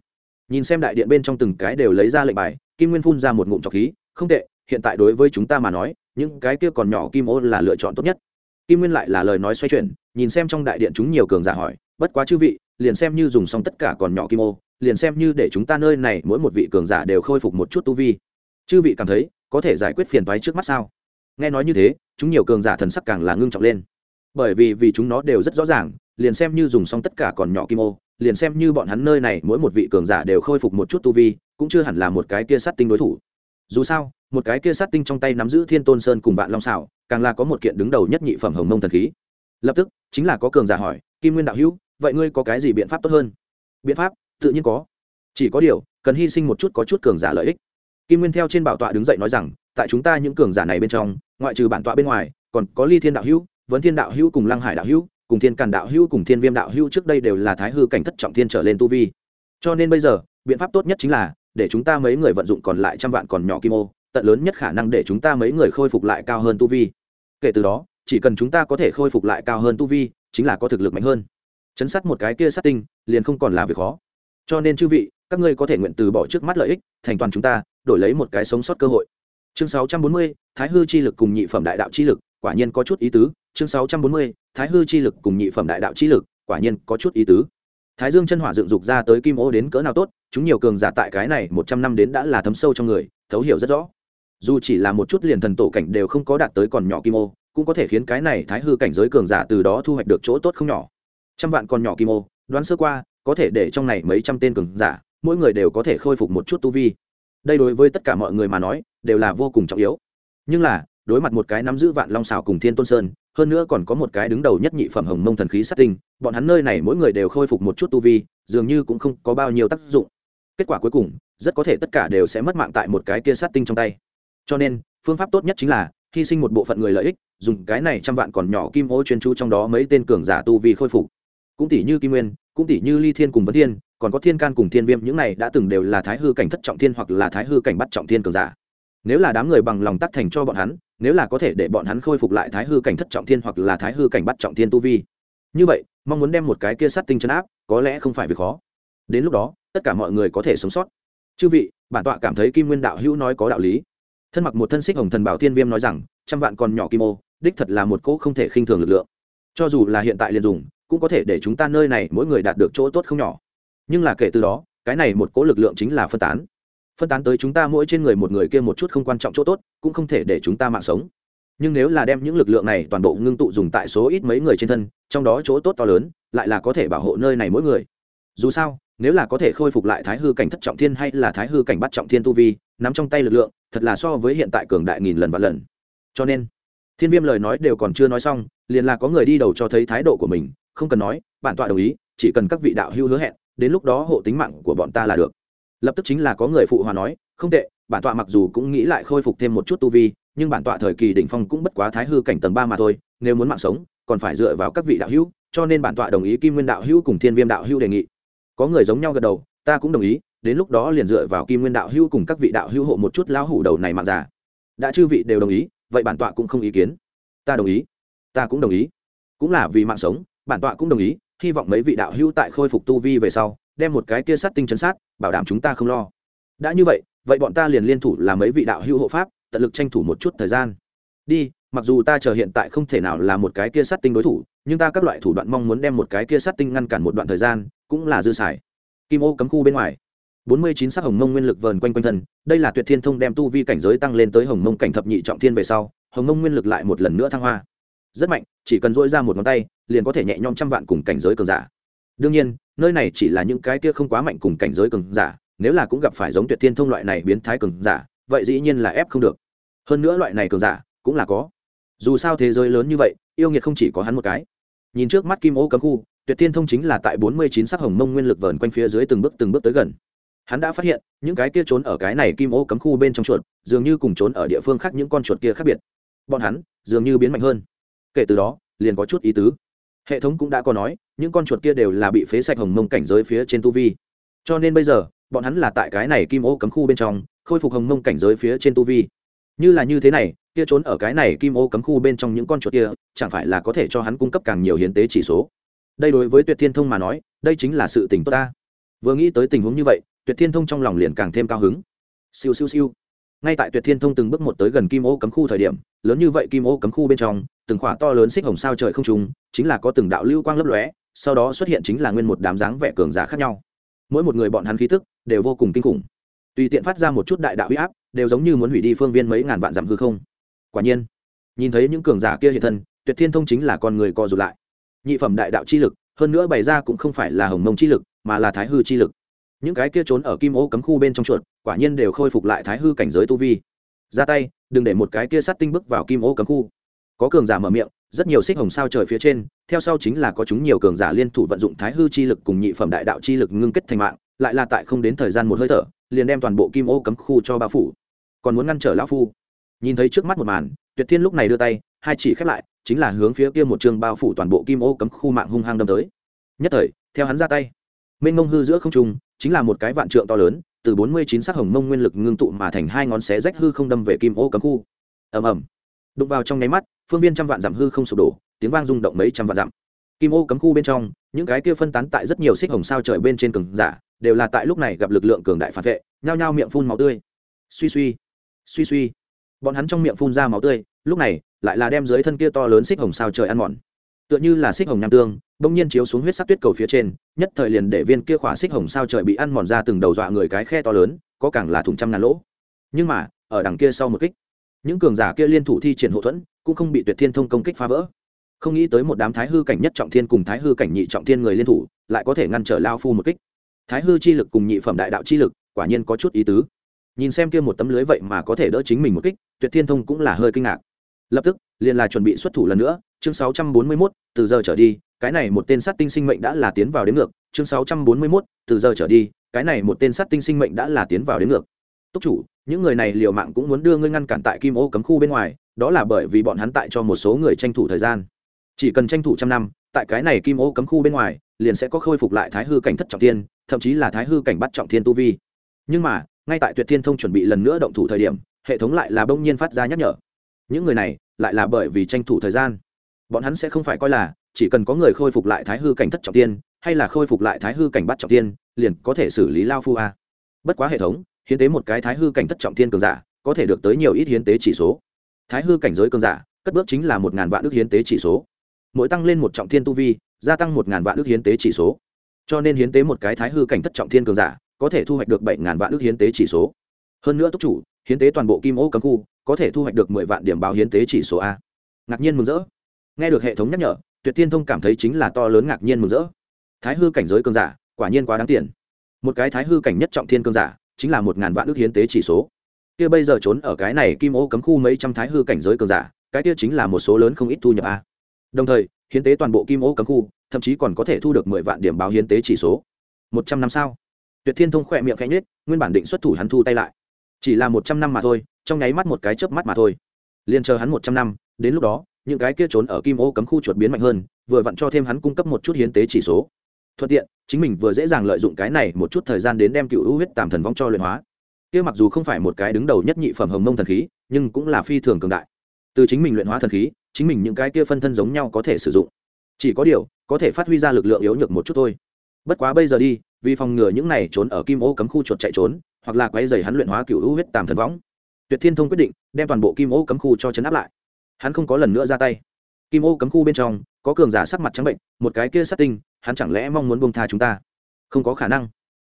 Nhìn xem đại điện bên trong từng cái đều lấy ra lệnh bài, kim nguyên phun ra một ngụm trọc khí, không tệ, hiện tại đối với chúng ta mà nói, những cái kia còn nhỏ kim ô là lựa chọn tốt nhất. Kim nguyên lại là lời nói xoay chuyển, nhìn xem trong đại điện chúng nhiều cường giả hỏi, bất quá chư vị, liền xem như dùng xong tất cả còn nhỏ kim ô, liền xem như để chúng ta nơi này mỗi một vị cường giả đều khôi phục một chút tu vi. Chư vị cảm thấy, có thể giải quyết phiền toái trước mắt sao? Nghe nói như thế chúng nhiều cường giả thần sắc càng là ngưng trọng lên. Bởi vì vì chúng nó đều rất rõ ràng, liền xem như dùng xong tất cả còn nhỏ kim ô, liền xem như bọn hắn nơi này mỗi một vị cường giả đều khôi phục một chút tu vi, cũng chưa hẳn là một cái kia sát tinh đối thủ. Dù sao, một cái kia sát tinh trong tay nắm giữ thiên tôn sơn cùng vạn long xảo càng là có một kiện đứng đầu nhất nhị phẩm hồng mông thần khí. Lập tức, chính là có cường giả hỏi, kim nguyên đạo hữu, vậy ngươi có cái gì biện pháp tốt hơn? Biện pháp? Tự nhiên có. Chỉ có điều, cần hy sinh một chút có chút cường giả lợi ích. Kim nguyên theo trên bảo tọa đứng dậy nói rằng, tại chúng ta những cường giả này bên trong ngoại trừ bản tọa bên ngoài, còn có ly thiên đạo hữu, vấn thiên đạo hữu cùng lăng hải đạo hữu, cùng thiên càn đạo hữu cùng thiên viêm đạo hữu trước đây đều là thái hư cảnh thất trọng thiên trở lên tu vi. Cho nên bây giờ, biện pháp tốt nhất chính là, để chúng ta mấy người vận dụng còn lại trăm vạn còn nhỏ kim ô, tận lớn nhất khả năng để chúng ta mấy người khôi phục lại cao hơn tu vi. Kể từ đó, chỉ cần chúng ta có thể khôi phục lại cao hơn tu vi, chính là có thực lực mạnh hơn. Chấn sát một cái kia sát tinh, liền không còn là việc khó. Cho nên chư vị, các ngươi có thể nguyện từ bỏ trước mắt lợi ích, thành toàn chúng ta, đổi lấy một cái sống sót cơ hội chương 640, thái hư chi lực cùng nhị phẩm đại đạo chi lực quả nhiên có chút ý tứ. Chương 640, thái hư chi lực cùng nhị phẩm đại đạo chi lực quả nhiên có chút ý tứ. Thái dương chân hỏa dựng dục ra tới kim ô đến cỡ nào tốt chúng nhiều cường giả tại cái này một trăm năm đến đã là thấm sâu trong người thấu hiểu rất rõ. Dù chỉ là một chút liền thần tổ cảnh đều không có đạt tới còn nhỏ kim ô cũng có thể khiến cái này thái hư cảnh giới cường giả từ đó thu hoạch được chỗ tốt không nhỏ. Trăm vạn còn nhỏ kim ô đoán sơ qua có thể để trong này mấy trăm tên cường giả mỗi người đều có thể khôi phục một chút tu vi đây đối với tất cả mọi người mà nói, đều là vô cùng trọng yếu. Nhưng là, đối mặt một cái nắm giữ vạn long xào cùng thiên tôn sơn, hơn nữa còn có một cái đứng đầu nhất nhị phẩm hồng mông thần khí sát tinh, bọn hắn nơi này mỗi người đều khôi phục một chút tu vi, dường như cũng không có bao nhiêu tác dụng. Kết quả cuối cùng, rất có thể tất cả đều sẽ mất mạng tại một cái kia sát tinh trong tay. Cho nên, phương pháp tốt nhất chính là, hy sinh một bộ phận người lợi ích, dùng cái này trăm vạn còn nhỏ kim ô chuyên chú trong đó mấy tên cường giả tu vi khôi phục. Cũng tỷ như kim nguyên, cũng tỷ như ly thiên cùng vấn thiên còn có thiên can cùng thiên viêm, những này đã từng đều là thái hư cảnh thất trọng thiên hoặc là thái hư cảnh bắt trọng thiên cường giả. Nếu là đám người bằng lòng tắc thành cho bọn hắn, nếu là có thể để bọn hắn khôi phục lại thái hư cảnh thất trọng thiên hoặc là thái hư cảnh bắt trọng thiên tu vi. Như vậy, mong muốn đem một cái kia sát tinh chấn áp, có lẽ không phải việc khó. Đến lúc đó, tất cả mọi người có thể sống sót. Chư vị, bản tọa cảm thấy kim nguyên đạo hữu nói có đạo lý. Thân mặc một thân xích hồng thần bảo thiên viêm nói rằng, trăm vạn còn nhỏ kim ô, đích thật là một cỗ không thể khinh thường lực lượng. Cho dù là hiện tại liền dùng, cũng có thể để chúng ta nơi này mỗi người đạt được chỗ tốt không nhỏ nhưng là kể từ đó, cái này một cỗ lực lượng chính là phân tán. Phân tán tới chúng ta mỗi trên người một người kia một chút không quan trọng chỗ tốt, cũng không thể để chúng ta mạng sống. Nhưng nếu là đem những lực lượng này toàn bộ ngưng tụ dùng tại số ít mấy người trên thân, trong đó chỗ tốt to lớn, lại là có thể bảo hộ nơi này mỗi người. Dù sao, nếu là có thể khôi phục lại thái hư cảnh thất trọng thiên hay là thái hư cảnh bắt trọng thiên tu vi, nắm trong tay lực lượng, thật là so với hiện tại cường đại nghìn lần và lần. Cho nên, thiên viêm lời nói đều còn chưa nói xong, liền là có người đi đầu cho thấy thái độ của mình, không cần nói, bản tọa đồng ý, chỉ cần các vị đạo hưu hứa hẹn đến lúc đó hộ tính mạng của bọn ta là được. Lập tức chính là có người phụ hòa nói, không tệ, bản tọa mặc dù cũng nghĩ lại khôi phục thêm một chút tu vi, nhưng bản tọa thời kỳ đỉnh phong cũng bất quá thái hư cảnh tầng ba mà thôi, nếu muốn mạng sống, còn phải dựa vào các vị đạo hữu, cho nên bản tọa đồng ý kim nguyên đạo hữu cùng thiên viêm đạo hữu đề nghị. Có người giống nhau gật đầu, ta cũng đồng ý, đến lúc đó liền dựa vào kim nguyên đạo hữu cùng các vị đạo hữu hộ một chút lão hủ đầu này mạng già. Đã chư vị đều đồng ý, vậy bản tọa cũng không ý kiến. Ta đồng ý. Ta cũng đồng ý. Cũng là vì mạng sống, bản tọa cũng đồng ý hy vọng mấy vị đạo hữu tại khôi phục tu vi về sau, đem một cái kia sát tinh chấn sát, bảo đảm chúng ta không lo. Đã như vậy vậy bọn ta liền liên thủ là mấy vị đạo hữu hộ pháp, tận lực tranh thủ một chút thời gian. Đi, mặc dù ta chờ hiện tại không thể nào là một cái kia sát tinh đối thủ, nhưng ta các loại thủ đoạn mong muốn đem một cái kia sát tinh ngăn cản một đoạn thời gian, cũng là dư xài. Kim ô cấm khu bên ngoài. Bốn mươi chín sắc hồng mông nguyên lực vờn quanh quanh thân, đây là tuyệt thiên thông đem tu vi cảnh giới tăng lên tới hồng mông cảnh thập nhị trọng thiên về sau, hồng mông nguyên lực lại một lần nữa thăng hoa rất mạnh, chỉ cần dỗi ra một ngón tay, liền có thể nhẹ nhõm trăm vạn cùng cảnh giới cường giả. Đương nhiên, nơi này chỉ là những cái kia không quá mạnh cùng cảnh giới cường giả, nếu là cũng gặp phải giống tuyệt thiên thông loại này biến thái cường giả, vậy dĩ nhiên là ép không được. Hơn nữa loại này cường giả, cũng là có. Dù sao thế giới lớn như vậy, yêu nghiệt không chỉ có hắn một cái. Nhìn trước mắt kim ô cấm khu, tuyệt thiên thông chính là tại bốn mươi chín sắc hồng mông nguyên lực vờn quanh phía dưới từng bước từng bước tới gần. Hắn đã phát hiện, những cái kia trốn ở cái này kim ô cấm khu bên trong chuột, dường như cùng trốn ở địa phương khác những con chuột kia khác biệt. Bọn hắn, dường như biến mạnh hơn kể từ đó, liền có chút ý tứ. Hệ thống cũng đã có nói, những con chuột kia đều là bị phế sạch hồng mông cảnh giới phía trên tu vi. Cho nên bây giờ, bọn hắn là tại cái này kim ô cấm khu bên trong, khôi phục hồng mông cảnh giới phía trên tu vi. Như là như thế này, kia trốn ở cái này kim ô cấm khu bên trong những con chuột kia, chẳng phải là có thể cho hắn cung cấp càng nhiều hiến tế chỉ số. Đây đối với tuyệt thiên thông mà nói, đây chính là sự tình tốt ta. Vừa nghĩ tới tình huống như vậy, tuyệt thiên thông trong lòng liền càng thêm cao hứng. Siêu siêu siêu. Ngay tại tuyệt thiên thông từng bước một tới gần kim ô cấm khu thời điểm, lớn như vậy kim ô cấm khu bên trong từng khỏa to lớn xích hồng sao trời không trùng, chính là có từng đạo lưu quang lấp lóe, sau đó xuất hiện chính là nguyên một đám dáng vẻ cường giả khác nhau. Mỗi một người bọn hắn khí tức đều vô cùng kinh khủng. Tùy tiện phát ra một chút đại đạo huy áp, đều giống như muốn hủy đi phương viên mấy ngàn vạn dặm hư không. Quả nhiên, nhìn thấy những cường giả kia hiện thân, tuyệt thiên thông chính là con người co rụt lại. Nhị phẩm đại đạo chi lực, hơn nữa bày ra cũng không phải là hồng mông chi lực, mà là thái hư chi lực. Những cái kia trốn ở kim ô cấm khu bên trong chuột, quả nhiên đều khôi phục lại thái hư cảnh giới tu vi. Ra tay, đừng để một cái kia sắt tinh bước vào kim ô cấm khu có cường giả mở miệng, rất nhiều xích hồng sao trời phía trên, theo sau chính là có chúng nhiều cường giả liên thủ vận dụng thái hư chi lực cùng nhị phẩm đại đạo chi lực ngưng kết thành mạng, lại là tại không đến thời gian một hơi thở, liền đem toàn bộ kim ô cấm khu cho bao phủ. Còn muốn ngăn trở lão phu? Nhìn thấy trước mắt một màn, tuyệt thiên lúc này đưa tay, hai chỉ khép lại, chính là hướng phía kia một trường bao phủ toàn bộ kim ô cấm khu mạng hung hăng đâm tới. Nhất thời, theo hắn ra tay mênh mông hư giữa không trung, chính là một cái vạn trượng to lớn, từ bốn mươi chín sắc hồng mông nguyên lực ngưng tụ mà thành hai ngón xé rách hư không đâm về kim ô cấm khu. Ầm ầm. Đụng vào trong nháy mắt phương viên trăm vạn dặm hư không sụp đổ, tiếng vang rung động mấy trăm vạn dặm. Kim ô cấm khu bên trong, những cái kia phân tán tại rất nhiều xích hồng sao trời bên trên cường giả, đều là tại lúc này gặp lực lượng cường đại phản vệ, nhao nhao miệng phun máu tươi. Suy suy suy suy. Bọn hắn trong miệng phun ra máu tươi, lúc này, lại là đem dưới thân kia to lớn xích hồng sao trời ăn mòn. Tựa như là xích hồng nham tương, bỗng nhiên chiếu xuống huyết sắc tuyết cầu phía trên, nhất thời liền để viên kia khỏa xích hồng sao trời bị ăn mòn ra từng đầu dọa người cái khe to lớn, có càng là thùng trăm ngàn lỗ. Nhưng mà, ở đằng kia sau một kích những cường giả kia liên thủ thi triển hậu thuẫn cũng không bị tuyệt thiên thông công kích phá vỡ. Không nghĩ tới một đám thái hư cảnh nhất trọng thiên cùng thái hư cảnh nhị trọng thiên người liên thủ lại có thể ngăn trở lao phu một kích. Thái hư chi lực cùng nhị phẩm đại đạo chi lực quả nhiên có chút ý tứ. Nhìn xem kia một tấm lưới vậy mà có thể đỡ chính mình một kích tuyệt thiên thông cũng là hơi kinh ngạc. Lập tức liền là chuẩn bị xuất thủ lần nữa chương 641, từ giờ trở đi cái này một tên sát tinh sinh mệnh đã là tiến vào đến ngược chương 641, từ giờ trở đi cái này một tên sát tinh sinh mệnh đã là tiến vào đến ngược túc chủ, những người này liều mạng cũng muốn đưa ngươi ngăn cản tại kim ô cấm khu bên ngoài, đó là bởi vì bọn hắn tại cho một số người tranh thủ thời gian. Chỉ cần tranh thủ trăm năm, tại cái này kim ô cấm khu bên ngoài, liền sẽ có khôi phục lại thái hư cảnh thất trọng thiên, thậm chí là thái hư cảnh bắt trọng thiên tu vi. Nhưng mà, ngay tại tuyệt thiên thông chuẩn bị lần nữa động thủ thời điểm, hệ thống lại là bỗng nhiên phát ra nhắc nhở. Những người này, lại là bởi vì tranh thủ thời gian. Bọn hắn sẽ không phải coi là, chỉ cần có người khôi phục lại thái hư cảnh thất trọng tiên hay là khôi phục lại thái hư cảnh bắt trọng tiên liền có thể xử lý lao phu a. Bất quá hệ thống hiến tế một cái thái hư cảnh thất trọng thiên cường giả, có thể được tới nhiều ít hiến tế chỉ số. Thái hư cảnh giới cường giả, cất bước chính là một ngàn vạn ước hiến tế chỉ số. Mỗi tăng lên một trọng thiên tu vi, gia tăng một ngàn vạn ước hiến tế chỉ số. Cho nên hiến tế một cái thái hư cảnh thất trọng thiên cường giả, có thể thu hoạch được bảy ngàn vạn ước hiến tế chỉ số. Hơn nữa túc chủ, hiến tế toàn bộ kim ô cấm khu, có thể thu hoạch được mười vạn điểm báo hiến tế chỉ số a. Ngạc nhiên mừng rỡ. Nghe được hệ thống nhắc nhở, tuyệt tiên thông cảm thấy chính là to lớn ngạc nhiên mừng rỡ. Thái hư cảnh giới cường giả, quả nhiên quá đáng tiền. Một cái thái hư cảnh nhất trọng thiên cường giả chính là một ngàn vạn ước hiến tế chỉ số. Kia bây giờ trốn ở cái này kim ô cấm khu mấy trăm thái hư cảnh giới cường giả, cái kia chính là một số lớn không ít thu nhập a. Đồng thời, hiến tế toàn bộ kim ô cấm khu, thậm chí còn có thể thu được mười vạn điểm báo hiến tế chỉ số. Một trăm năm sao? Tuyệt thiên thông khỏe miệng khẽ nhết nguyên bản định xuất thủ hắn thu tay lại. Chỉ là một trăm năm mà thôi, trong nháy mắt một cái chớp mắt mà thôi. Liền chờ hắn một trăm năm, đến lúc đó, những cái kia trốn ở kim ô cấm khu chuột biến mạnh hơn, vừa vặn cho thêm hắn cung cấp một chút hiến tế chỉ số thuận tiện, chính mình vừa dễ dàng lợi dụng cái này một chút thời gian đến đem cựu u huyết tàm thần vong cho luyện hóa. Kia mặc dù không phải một cái đứng đầu nhất nhị phẩm hồng mông thần khí, nhưng cũng là phi thường cường đại. Từ chính mình luyện hóa thần khí, chính mình những cái kia phân thân giống nhau có thể sử dụng. Chỉ có điều, có thể phát huy ra lực lượng yếu nhược một chút thôi. Bất quá bây giờ đi, vì phòng ngừa những này trốn ở kim ô cấm khu chuột chạy trốn, hoặc là quay dày hắn luyện hóa cựu u huyết tàm thần võng tuyệt thiên thông quyết định, đem toàn bộ kim ô cấm khu cho chấn áp lại. Hắn không có lần nữa ra tay. Kim ô cấm khu bên trong, có cường giả sắc mặt trắng bệnh, một cái kia sát tinh hắn chẳng lẽ mong muốn buông tha chúng ta? Không có khả năng.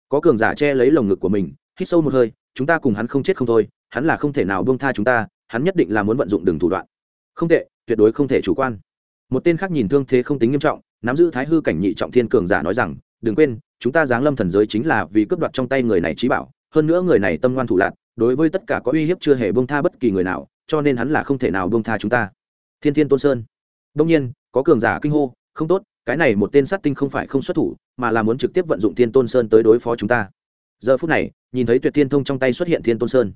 Có cường giả che lấy lồng ngực của mình, hít sâu một hơi, chúng ta cùng hắn không chết không thôi, hắn là không thể nào buông tha chúng ta, hắn nhất định là muốn vận dụng đường thủ đoạn. Không tệ, tuyệt đối không thể chủ quan. Một tên khác nhìn thương thế không tính nghiêm trọng, nắm giữ thái hư cảnh nhị trọng thiên cường giả nói rằng, đừng quên, chúng ta giáng lâm thần giới chính là vì cướp đoạt trong tay người này trí bảo, hơn nữa người này tâm ngoan thủ lạc, đối với tất cả có uy hiếp chưa hề bông tha bất kỳ người nào, cho nên hắn là không thể nào bông tha chúng ta. Thiên thiên tôn sơn. Đông nhiên, có cường giả kinh hô, không tốt cái này một tên sát tinh không phải không xuất thủ, mà là muốn trực tiếp vận dụng thiên tôn sơn tới đối phó chúng ta. Giờ phút này, nhìn thấy tuyệt thiên thông trong tay xuất hiện thiên tôn sơn.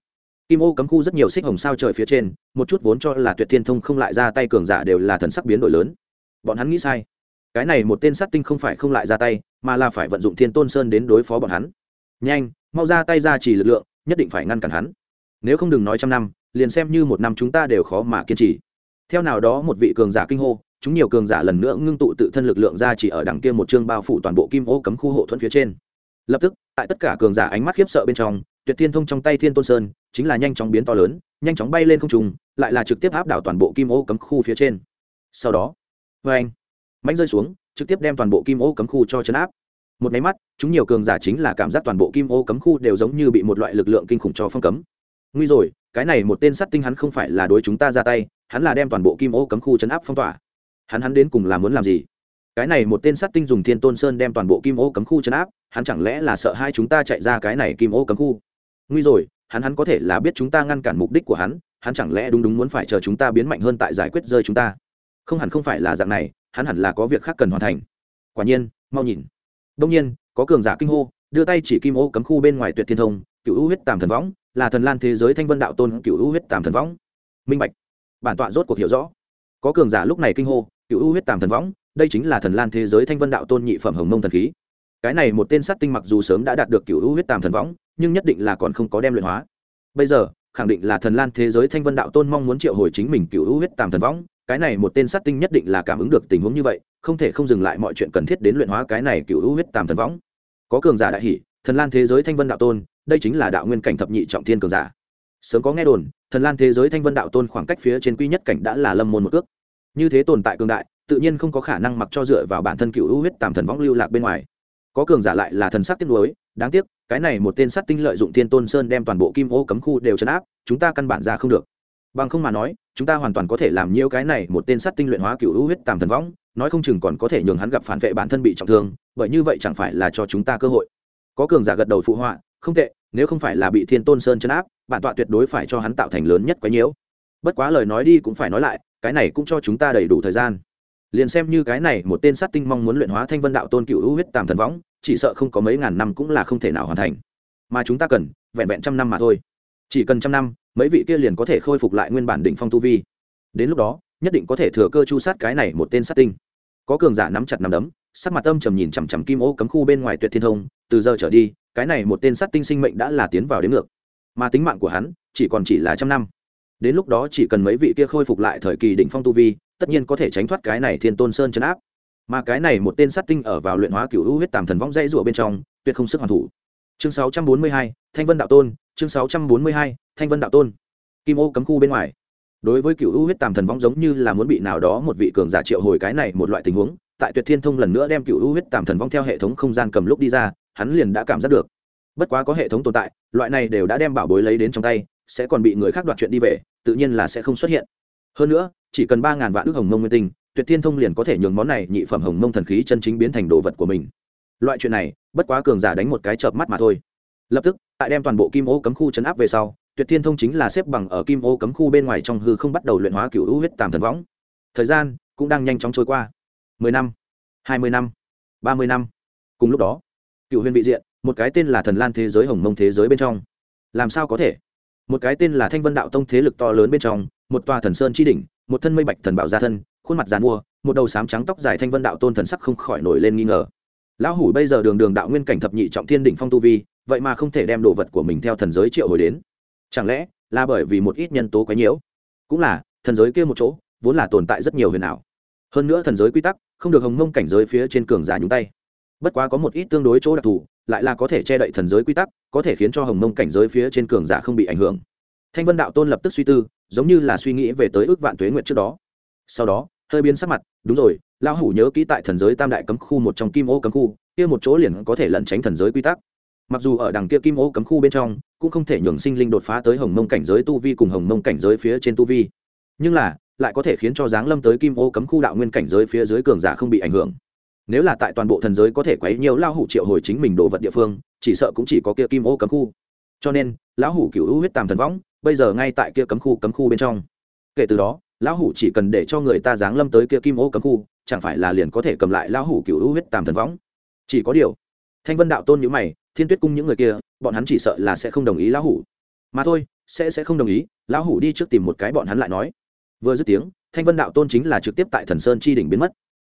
Kim ô cấm khu rất nhiều xích hồng sao trời phía trên, một chút vốn cho là tuyệt thiên thông không lại ra tay cường giả đều là thần sắc biến đổi lớn. Bọn hắn nghĩ sai. Cái này một tên sát tinh không phải không lại ra tay, mà là phải vận dụng thiên tôn sơn đến đối phó bọn hắn. Nhanh, mau ra tay ra chỉ lực lượng, nhất định phải ngăn cản hắn. Nếu không đừng nói trăm năm, liền xem như một năm chúng ta đều khó mà kiên trì. Theo nào đó một vị cường giả kinh hô chúng nhiều cường giả lần nữa ngưng tụ tự thân lực lượng ra chỉ ở đằng kia một chương bao phủ toàn bộ kim ô cấm khu hộ thuẫn phía trên. Lập tức, tại tất cả cường giả ánh mắt khiếp sợ bên trong, tuyệt thiên thông trong tay thiên tôn sơn chính là nhanh chóng biến to lớn, nhanh chóng bay lên không trùng lại là trực tiếp áp đảo toàn bộ kim ô cấm khu phía trên. Sau đó vê anh mạnh rơi xuống, trực tiếp đem toàn bộ kim ô cấm khu cho chấn áp. Một máy mắt, chúng nhiều cường giả chính là cảm giác toàn bộ kim ô cấm khu đều giống như bị một loại lực lượng kinh khủng cho phong cấm. Nguy rồi, cái này một tên sắt tinh hắn không phải là đối chúng ta ra tay, hắn là đem toàn bộ kim ô cấm khu chấn áp phong tỏa hắn hắn đến cùng là muốn làm gì? Cái này một tên sát tinh dùng thiên tôn sơn đem toàn bộ kim ô cấm khu chấn áp, hắn chẳng lẽ là sợ hai chúng ta chạy ra cái này kim ô cấm khu? Nguy rồi, hắn hắn có thể là biết chúng ta ngăn cản mục đích của hắn hắn chẳng lẽ đúng đúng muốn phải chờ chúng ta biến mạnh hơn tại giải quyết rơi chúng ta? Không hẳn không phải là dạng này, hắn hẳn là có việc khác cần hoàn thành. Quả nhiên, mau nhìn. Đông nhiên, có cường giả kinh hô, đưa tay chỉ kim ô cấm khu bên ngoài tuyệt thiên thông, cựu hữu huyết tàm thần võng, là thần lan thế giới thanh vân đạo tôn cựu hữu huyết tàm thần võng. Minh bạch. Bản tọa rốt cuộc hiểu rõ. Có cường giả lúc này kinh hô cựu u huyết tàm thần võng, đây chính là thần lan thế giới thanh vân đạo tôn nhị phẩm hồng mông thần khí. Cái này một tên sát tinh mặc dù sớm đã đạt được cựu u huyết tàm thần võng, nhưng nhất định là còn không có đem luyện hóa. Bây giờ, khẳng định là thần lan thế giới thanh vân đạo tôn mong muốn triệu hồi chính mình cựu u huyết tàm thần võng, cái này một tên sát tinh nhất định là cảm ứng được tình huống như vậy, không thể không dừng lại mọi chuyện cần thiết đến luyện hóa cái này cựu u huyết tàm thần võng. Có cường giả đại hỷ thần lan thế giới thanh vân đạo tôn, đây chính là đạo nguyên cảnh thập nhị trọng thiên cường giả. Sớm có nghe đồn, thần lan thế giới thanh vân đạo tôn khoảng cách phía trên quy nhất cảnh đã là lâm môn một ước như thế tồn tại cường đại, tự nhiên không có khả năng mặc cho dựa vào bản thân cựu ưu huyết tàm thần võng lưu lạc bên ngoài. Có cường giả lại là thần sắc tiếc nuối, đáng tiếc, cái này một tên sát tinh lợi dụng thiên tôn sơn đem toàn bộ kim ô cấm khu đều chấn áp, chúng ta căn bản ra không được. Bằng không mà nói, chúng ta hoàn toàn có thể làm nhiều cái này một tên sát tinh luyện hóa cựu ưu huyết tàm thần võng nói không chừng còn có thể nhường hắn gặp phản vệ bản thân bị trọng thương, bởi như vậy chẳng phải là cho chúng ta cơ hội. Có cường giả gật đầu phụ họa, không tệ, nếu không phải là bị thiên tôn sơn chấn áp, bản tọa tuyệt đối phải cho hắn tạo thành lớn nhất quấy nhiễu. Bất quá lời nói đi cũng phải nói lại cái này cũng cho chúng ta đầy đủ thời gian. Liền xem như cái này một tên sát tinh mong muốn luyện hóa thanh vân đạo tôn cựu hữu huyết tàm thần võng, chỉ sợ không có mấy ngàn năm cũng là không thể nào hoàn thành. Mà chúng ta cần, vẹn vẹn trăm năm mà thôi. Chỉ cần trăm năm, mấy vị kia liền có thể khôi phục lại nguyên bản định phong tu vi. Đến lúc đó, nhất định có thể thừa cơ chu sát cái này một tên sát tinh. Có cường giả nắm chặt nắm đấm, sắc mặt âm trầm nhìn chằm chằm kim ô cấm khu bên ngoài tuyệt thiên thông, từ giờ trở đi, cái này một tên sát tinh sinh mệnh đã là tiến vào đến ngược. Mà tính mạng của hắn, chỉ còn chỉ là trăm năm đến lúc đó chỉ cần mấy vị kia khôi phục lại thời kỳ đỉnh phong tu vi tất nhiên có thể tránh thoát cái này thiên tôn sơn chấn áp. Mà cái này một tên sát tinh ở vào luyện hóa cựu hữu huyết tàm thần vong dãy rủa bên trong tuyệt không sức hoàn thủ. Chương 642, thanh vân đạo tôn chương 642, thanh vân đạo tôn. Kim ô cấm khu bên ngoài. Đối với cựu hữu huyết tàm thần vong giống như là muốn bị nào đó một vị cường giả triệu hồi cái này một loại tình huống tại tuyệt thiên thông lần nữa đem cựu hữu huyết tàm thần vong theo hệ thống không gian cầm lúc đi ra hắn liền đã cảm giác được. Bất quá có hệ thống tồn tại loại này đều đã đem bảo bối lấy đến trong tay sẽ còn bị người khác đoạt chuyện đi về tự nhiên là sẽ không xuất hiện. Hơn nữa, chỉ cần ba ngàn vạn ước hồng mông nguyên tinh, tuyệt thiên thông liền có thể nhường món này nhị phẩm hồng mông thần khí chân chính biến thành đồ vật của mình. Loại chuyện này, bất quá cường giả đánh một cái chợp mắt mà thôi. Lập tức, tại đem toàn bộ kim ô cấm khu chấn áp về sau, tuyệt thiên thông chính là xếp bằng ở kim ô cấm khu bên ngoài trong hư không bắt đầu luyện hóa cựu hữu huyết tàm thần võng. Thời gian cũng đang nhanh chóng trôi qua. Mười năm, hai mươi năm, ba mươi năm. Cùng lúc đó cựu huyền vị diện, một cái tên là thần lan thế giới hồng mông thế giới bên trong. Làm sao có thể? Một cái tên là thanh vân đạo tông thế lực to lớn bên trong, một tòa thần sơn chi đỉnh, một thân mây bạch thần bảo gia thân, khuôn mặt dàn mua, một đầu sám trắng tóc dài thanh vân đạo tôn thần sắc không khỏi nổi lên nghi ngờ. Lão hủ bây giờ đường đường đạo nguyên cảnh thập nhị trọng thiên đỉnh phong tu vi, vậy mà không thể đem đồ vật của mình theo thần giới triệu hồi đến. Chẳng lẽ là bởi vì một ít nhân tố quấy nhiễu? Cũng là, thần giới kia một chỗ, vốn là tồn tại rất nhiều huyền ảo. Hơn nữa thần giới quy tắc, không được hồng mông cảnh giới phía trên cường giả nhúng tay. Bất quá có một ít tương đối chỗ đặc thù lại là có thể che đậy thần giới quy tắc, có thể khiến cho hồng mông cảnh giới phía trên cường giả không bị ảnh hưởng. Thanh vân đạo tôn lập tức suy tư, giống như là suy nghĩ về tới ước vạn tuế nguyện trước đó. Sau đó, hơi biến sắc mặt, đúng rồi, lão hủ nhớ kỹ tại thần giới tam đại cấm khu một trong kim ô cấm khu, kia một chỗ liền có thể lẩn tránh thần giới quy tắc. Mặc dù ở đằng kia kim ô cấm khu bên trong, cũng không thể nhường sinh linh đột phá tới hồng mông cảnh giới tu vi cùng hồng mông cảnh giới phía trên tu vi. Nhưng là, lại có thể khiến cho giáng lâm tới kim ô cấm khu đạo nguyên cảnh giới phía dưới cường giả không bị ảnh hưởng nếu là tại toàn bộ thần giới có thể quấy nhiều lão hủ triệu hồi chính mình đồ vật địa phương, chỉ sợ cũng chỉ có kia kim ô cấm khu. Cho nên, lão hủ cựu hữu huyết tàm thần võng, bây giờ ngay tại kia cấm khu cấm khu bên trong. Kể từ đó, lão hủ chỉ cần để cho người ta giáng lâm tới kia kim ô cấm khu, chẳng phải là liền có thể cầm lại lão hủ cựu hữu huyết tàm thần võng. Chỉ có điều, thanh vân đạo tôn nhữ mày, thiên tuyết cung những người kia, bọn hắn chỉ sợ là sẽ không đồng ý lão hủ. Mà thôi, sẽ sẽ không đồng ý, lão hủ đi trước tìm một cái bọn hắn lại nói. Vừa dứt tiếng, thanh vân đạo tôn chính là trực tiếp tại thần sơn chi đỉnh biến mất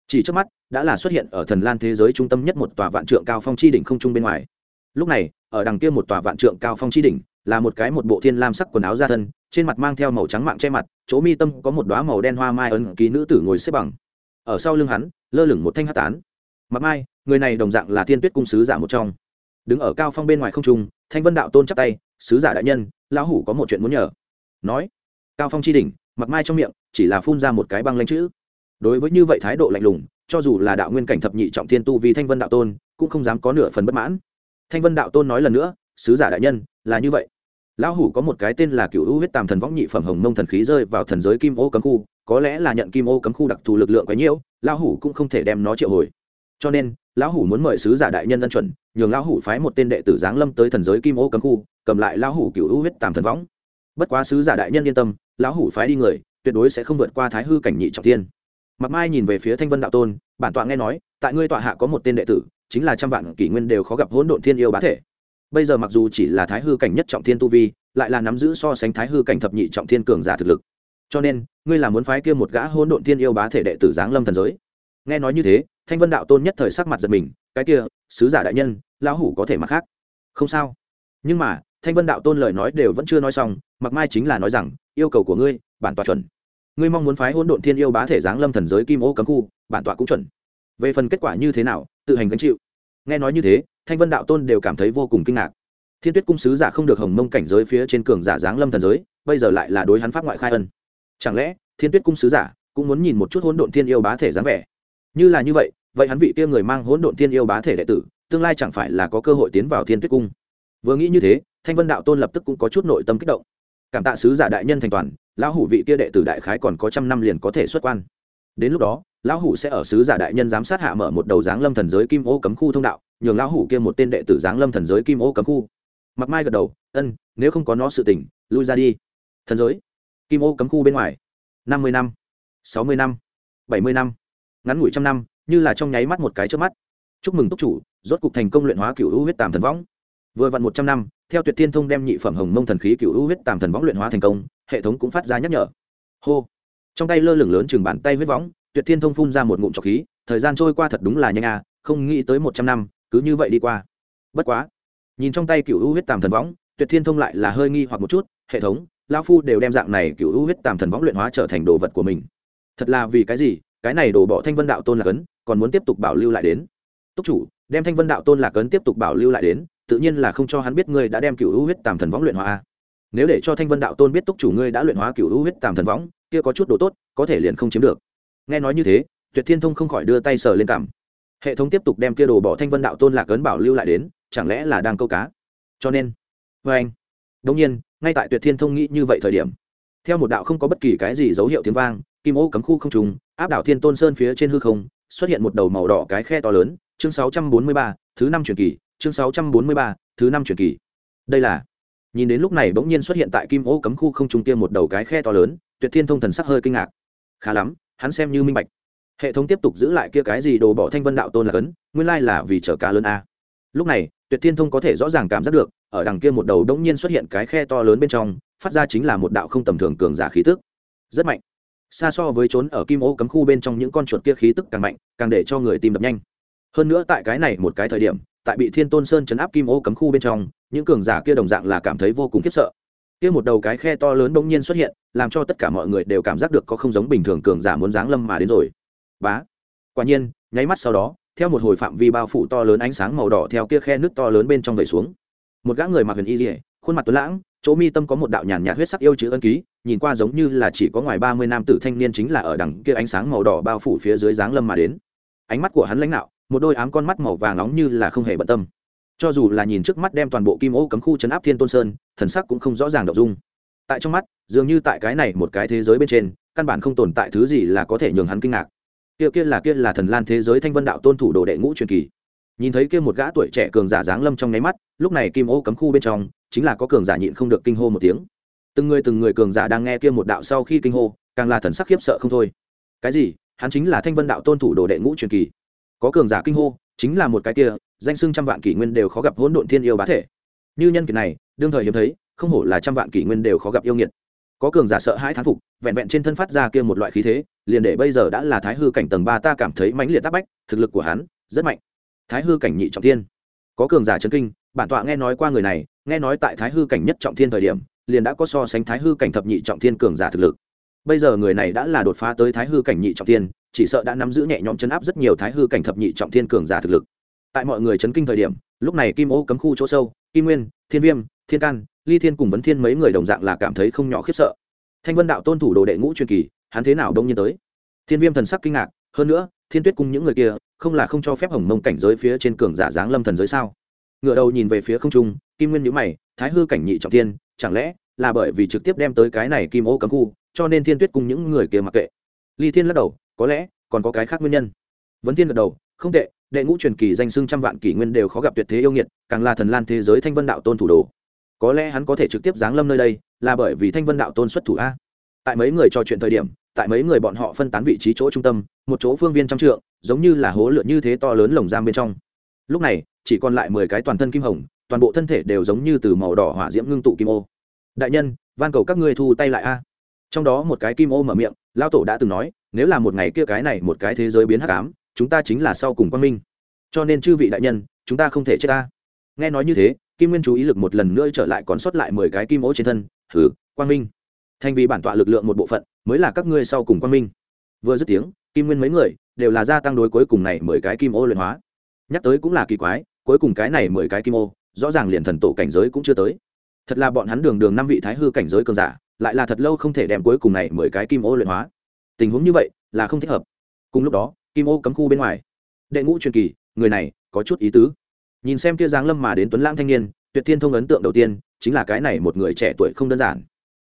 chỉ trước mắt, đã là xuất hiện ở thần lan thế giới trung tâm nhất một tòa vạn trượng cao phong chi đỉnh không trung bên ngoài. Lúc này, ở đằng kia một tòa vạn trượng cao phong chi đỉnh, là một cái một bộ thiên lam sắc quần áo ra thân, trên mặt mang theo màu trắng mạng che mặt, chỗ mi tâm có một đoá màu đen hoa mai ấn ký nữ tử ngồi xếp bằng. Ở sau lưng hắn, lơ lửng một thanh hát tán. Mặt mai, người này đồng dạng là thiên tuyết cung sứ giả một trong. Đứng ở cao phong bên ngoài không trung, thanh vân đạo tôn chắp tay, sứ giả đại nhân, lão hủ có một chuyện muốn nhờ. Nói, cao phong chi đỉnh mặt mai trong miệng, chỉ là phun ra một cái băng lanh chữ đối với như vậy thái độ lạnh lùng, cho dù là đạo nguyên cảnh thập nhị trọng thiên tu vì thanh vân đạo tôn, cũng không dám có nửa phần bất mãn. Thanh vân đạo tôn nói lần nữa, sứ giả đại nhân, là như vậy. Lão hủ có một cái tên là cựu hữu huyết tàm thần võng nhị phẩm hồng mông thần khí rơi vào thần giới kim ô cấm khu, có lẽ là nhận kim ô cấm khu đặc thù lực lượng quấy nhiễu lão hủ cũng không thể đem nó triệu hồi. Cho nên, lão hủ muốn mời sứ giả đại nhân ân chuẩn, nhường lão hủ phái một tên đệ tử giáng lâm tới thần giới kim ô cấm khu, cầm lại lão hủ cựu hữu huyết tàm thần võng. Bất quá sứ giả đại nhân yên tâm, lão hủ phái đi người, tuyệt đối sẽ không vượt qua thái hư cảnh nhị trọng thiên. Mạc mai nhìn về phía thanh vân đạo tôn, bản tọa nghe nói, tại ngươi tọa hạ có một tên đệ tử, chính là trăm vạn kỷ nguyên đều khó gặp hỗn độn thiên yêu bá thể. Bây giờ mặc dù chỉ là thái hư cảnh nhất trọng thiên tu vi, lại là nắm giữ so sánh thái hư cảnh thập nhị trọng thiên cường giả thực lực. Cho nên, ngươi là muốn phái kia một gã hỗn độn thiên yêu bá thể đệ tử giáng lâm thần giới. Nghe nói như thế, thanh vân đạo tôn nhất thời sắc mặt giật mình, cái kia, sứ giả đại nhân, lão hủ có thể mặc khác. Không sao. Nhưng mà, thanh vân đạo tôn lời nói đều vẫn chưa nói xong, Mạc mai chính là nói rằng, yêu cầu của ngươi, bản tọa chuẩn ngươi mong muốn phái hỗn độn thiên yêu bá thể giáng lâm thần giới kim ô cấm khu, bản tọa cũng chuẩn. Về phần kết quả như thế nào, tự hành gánh chịu. Nghe nói như thế, thanh vân đạo tôn đều cảm thấy vô cùng kinh ngạc. Thiên tuyết cung sứ giả không được hồng mông cảnh giới phía trên cường giả giáng lâm thần giới, bây giờ lại là đối hắn pháp ngoại khai ân. Chẳng lẽ, thiên tuyết cung sứ giả cũng muốn nhìn một chút hỗn độn thiên yêu bá thể dáng vẻ? Như là như vậy vậy hắn vị kia người mang hỗn độn thiên yêu bá thể đệ tử, tương lai chẳng phải là có cơ hội tiến vào thiên tuyết cung? Vừa nghĩ như thế, thanh vân đạo tôn lập tức cũng có chút nội tâm kích động. Cảm tạ sứ giả đại nhân thành toàn lão hủ vị kia đệ tử đại khái còn có trăm năm liền có thể xuất quan. Đến lúc đó, lão hủ sẽ ở sứ giả đại nhân giám sát hạ mở một đầu giáng lâm thần giới kim ô cấm khu thông đạo, nhường lão hủ kia một tên đệ tử giáng lâm thần giới kim ô cấm khu. Mặc mai gật đầu, ân, nếu không có nó sự tỉnh lui ra đi. Thần giới, kim ô cấm khu bên ngoài, năm mươi năm, sáu mươi năm, bảy mươi năm, ngắn ngủi trăm năm, như là trong nháy mắt một cái trước mắt. Chúc mừng túc chủ, rốt cục thành công luyện hóa cựu hữu huyết tàm thần võng. Vừa vặn một trăm năm, theo tuyệt thiên thông đem nhị phẩm hồng mông thần khí cựu hữu huyết tàm thần võng luyện hóa thành công hệ thống cũng phát ra nhắc nhở. Hô. Trong tay lơ lửng lớn chừng bàn tay huyết võng, tuyệt thiên thông phun ra một ngụm trọc khí, thời gian trôi qua thật đúng là nhanh à không nghĩ tới một trăm năm, cứ như vậy đi qua. Bất quá. Nhìn trong tay cựu u huyết tàm thần võng, tuyệt thiên thông lại là hơi nghi hoặc một chút, hệ thống lao phu đều đem dạng này cựu u huyết tàm thần võng luyện hóa trở thành đồ vật của mình. Thật là vì cái gì, cái này đổ bỏ thanh vân đạo tôn lạc ấn còn muốn tiếp tục bảo lưu lại đến. Túc chủ, đem thanh vân đạo tôn lạc ấn tiếp tục bảo lưu lại đến, tự nhiên là không cho hắn biết ngươi đã đem cựu u huyết tàm thần võng luyện hóa à nếu để cho thanh vân đạo tôn biết túc chủ ngươi đã luyện hóa cựu hữu huyết tàm thần võng kia có chút đồ tốt có thể liền không chiếm được. Nghe nói như thế tuyệt thiên thông không khỏi đưa tay sờ lên cảm. Hệ thống tiếp tục đem kia đồ bỏ thanh vân đạo tôn lạc ấn bảo lưu lại đến chẳng lẽ là đang câu cá? Cho nên vê anh. Đông nhiên ngay tại tuyệt thiên thông nghĩ như vậy thời điểm theo một đạo không có bất kỳ cái gì dấu hiệu tiếng vang kim ô cấm khu không trùng áp đảo thiên tôn sơn phía trên hư không xuất hiện một đầu màu đỏ cái khe to lớn chương 643, thứ năm truyền kỳ chương 643, thứ năm truyền kỳ. Đây là nhìn đến lúc này bỗng nhiên xuất hiện tại kim ô cấm khu không trung tiêm một đầu cái khe to lớn, tuyệt thiên thông thần sắc hơi kinh ngạc. Khá lắm, hắn xem như minh bạch. Hệ thống tiếp tục giữ lại kia cái gì đồ bỏ thanh vân đạo tôn là cấn, nguyên lai là vì chở cá lớn a. Lúc này, tuyệt thiên thông có thể rõ ràng cảm giác được, ở đằng kia một đầu đống nhiên xuất hiện cái khe to lớn bên trong, phát ra chính là một đạo không tầm thường cường giả khí tức. Rất mạnh. Xa so với trốn ở kim ô cấm khu bên trong những con chuột kia khí tức càng mạnh, càng để cho người tìm đập nhanh. Hơn nữa tại cái này một cái thời điểm, tại bị thiên tôn sơn chấn áp kim ô cấm khu bên trong những cường giả kia đồng dạng là cảm thấy vô cùng khiếp sợ. Kia một đầu cái khe to lớn bỗng nhiên xuất hiện, làm cho tất cả mọi người đều cảm giác được có không giống bình thường cường giả muốn giáng lâm mà đến rồi. Bá. Quả nhiên, nháy mắt sau đó, theo một hồi phạm vi bao phủ to lớn ánh sáng màu đỏ theo kia khe nước to lớn bên trong vẩy xuống. Một gã người mặc huyền y dỉa khuôn mặt tuấn lãng, chỗ mi tâm có một đạo nhàn nhạt huyết sắc yêu chữ ân ký, nhìn qua giống như là chỉ có ngoài ba mươi nam tử thanh niên chính là ở đằng kia ánh sáng màu đỏ bao phủ phía dưới dáng lâm mà đến. Ánh mắt của hắn lãnh đạo, một đôi ám con mắt màu vàng nóng như là không hề bận tâm cho dù là nhìn trước mắt đem toàn bộ kim ô cấm khu chấn áp thiên tôn sơn, thần sắc cũng không rõ ràng đ dung. Tại trong mắt, dường như tại cái này một cái thế giới bên trên, căn bản không tồn tại thứ gì là có thể nhường hắn kinh ngạc. Kia kia là kia là thần lan thế giới thanh vân đạo tôn thủ đồ đệ ngũ truyền kỳ. Nhìn thấy kia một gã tuổi trẻ cường giả giáng lâm trong nháy mắt, lúc này kim ô cấm khu bên trong, chính là có cường giả nhịn không được kinh hô một tiếng. Từng người từng người cường giả đang nghe kia một đạo sau khi kinh hô, càng là thần sắc khiếp sợ không thôi. Cái gì? Hắn chính là thanh vân đạo tôn thủ đồ đệ ngũ truyền kỳ. Có cường giả kinh hô, chính là một cái kia danh xưng trăm vạn kỷ nguyên đều khó gặp hỗn độn thiên yêu bá thể. Như nhân kiệt này, đương thời hiếm thấy, không hổ là trăm vạn kỷ nguyên đều khó gặp yêu nghiệt. Có cường giả sợ hãi thán phục, vẹn vẹn trên thân phát ra kia một loại khí thế, liền để bây giờ đã là thái hư cảnh tầng ba ta cảm thấy mãnh liệt tác bách, thực lực của hắn rất mạnh. Thái hư cảnh nhị trọng thiên. Có cường giả chân kinh, bản tọa nghe nói qua người này, nghe nói tại thái hư cảnh nhất trọng thiên thời điểm, liền đã có so sánh thái hư cảnh thập nhị trọng thiên cường giả thực lực. Bây giờ người này đã là đột phá tới thái hư cảnh nhị trọng thiên, chỉ sợ đã nắm giữ nhẹ nhõm chấn áp rất nhiều thái hư cảnh thập nhị trọng thiên cường giả thực lực tại mọi người chấn kinh thời điểm, lúc này kim ô cấm khu chỗ sâu, kim nguyên, thiên viêm, thiên can, ly thiên cùng vấn thiên mấy người đồng dạng là cảm thấy không nhỏ khiếp sợ. Thanh vân đạo tôn thủ đồ đệ ngũ truyền kỳ, hắn thế nào đông nhiên tới? Thiên viêm thần sắc kinh ngạc, hơn nữa, thiên tuyết cùng những người kia, không là không cho phép hồng mông cảnh giới phía trên cường giả giáng lâm thần giới sao? Ngựa đầu nhìn về phía không trung, kim nguyên nhữ mày, thái hư cảnh nhị trọng thiên, chẳng lẽ là bởi vì trực tiếp đem tới cái này kim ô cấm khu, cho nên thiên tuyết cùng những người kia mặc kệ? Ly thiên lắc đầu, có lẽ còn có cái khác nguyên nhân. Vấn thiên gật đầu, không tệ đệ ngũ truyền kỳ danh xưng trăm vạn kỷ nguyên đều khó gặp tuyệt thế yêu nghiệt, càng là thần lan thế giới thanh vân đạo tôn thủ đồ. Có lẽ hắn có thể trực tiếp giáng lâm nơi đây, là bởi vì thanh vân đạo tôn xuất thủ a. Tại mấy người trò chuyện thời điểm, tại mấy người bọn họ phân tán vị trí chỗ trung tâm, một chỗ phương viên trăm trượng, giống như là hố lượn như thế to lớn lồng giam bên trong. Lúc này, chỉ còn lại mười cái toàn thân kim hồng, toàn bộ thân thể đều giống như từ màu đỏ hỏa diễm ngưng tụ kim ô. Đại nhân, van cầu các ngươi thu tay lại a. Trong đó một cái kim ô mở miệng lao tổ đã từng nói, nếu là một ngày kia cái này một cái thế giới biến hắc ám chúng ta chính là sau cùng quang minh. Cho nên chư vị đại nhân, chúng ta không thể chết ta. Nghe nói như thế, kim nguyên chú ý lực một lần nữa trở lại còn sót lại mười cái kim ố trên thân. Thử quang minh. Thành vì bản tọa lực lượng một bộ phận, mới là các ngươi sau cùng quang minh. Vừa dứt tiếng, kim nguyên mấy người đều là gia tăng đối cuối cùng này mười cái kim ô luyện hóa. Nhắc tới cũng là kỳ quái, cuối cùng cái này mười cái kim ô, rõ ràng liền thần tổ cảnh giới cũng chưa tới. Thật là bọn hắn đường đường năm vị thái hư cảnh giới cường giả, lại là thật lâu không thể đem cuối cùng này mười cái kim ô luyện hóa. Tình huống như vậy là không thích hợp. Cùng lúc đó kim ô cấm khu bên ngoài. Đệ ngũ truyền kỳ, người này có chút ý tứ. Nhìn xem kia giáng lâm mà đến tuấn lãng thanh niên, tuyệt thiên thông ấn tượng đầu tiên chính là cái này một người trẻ tuổi không đơn giản.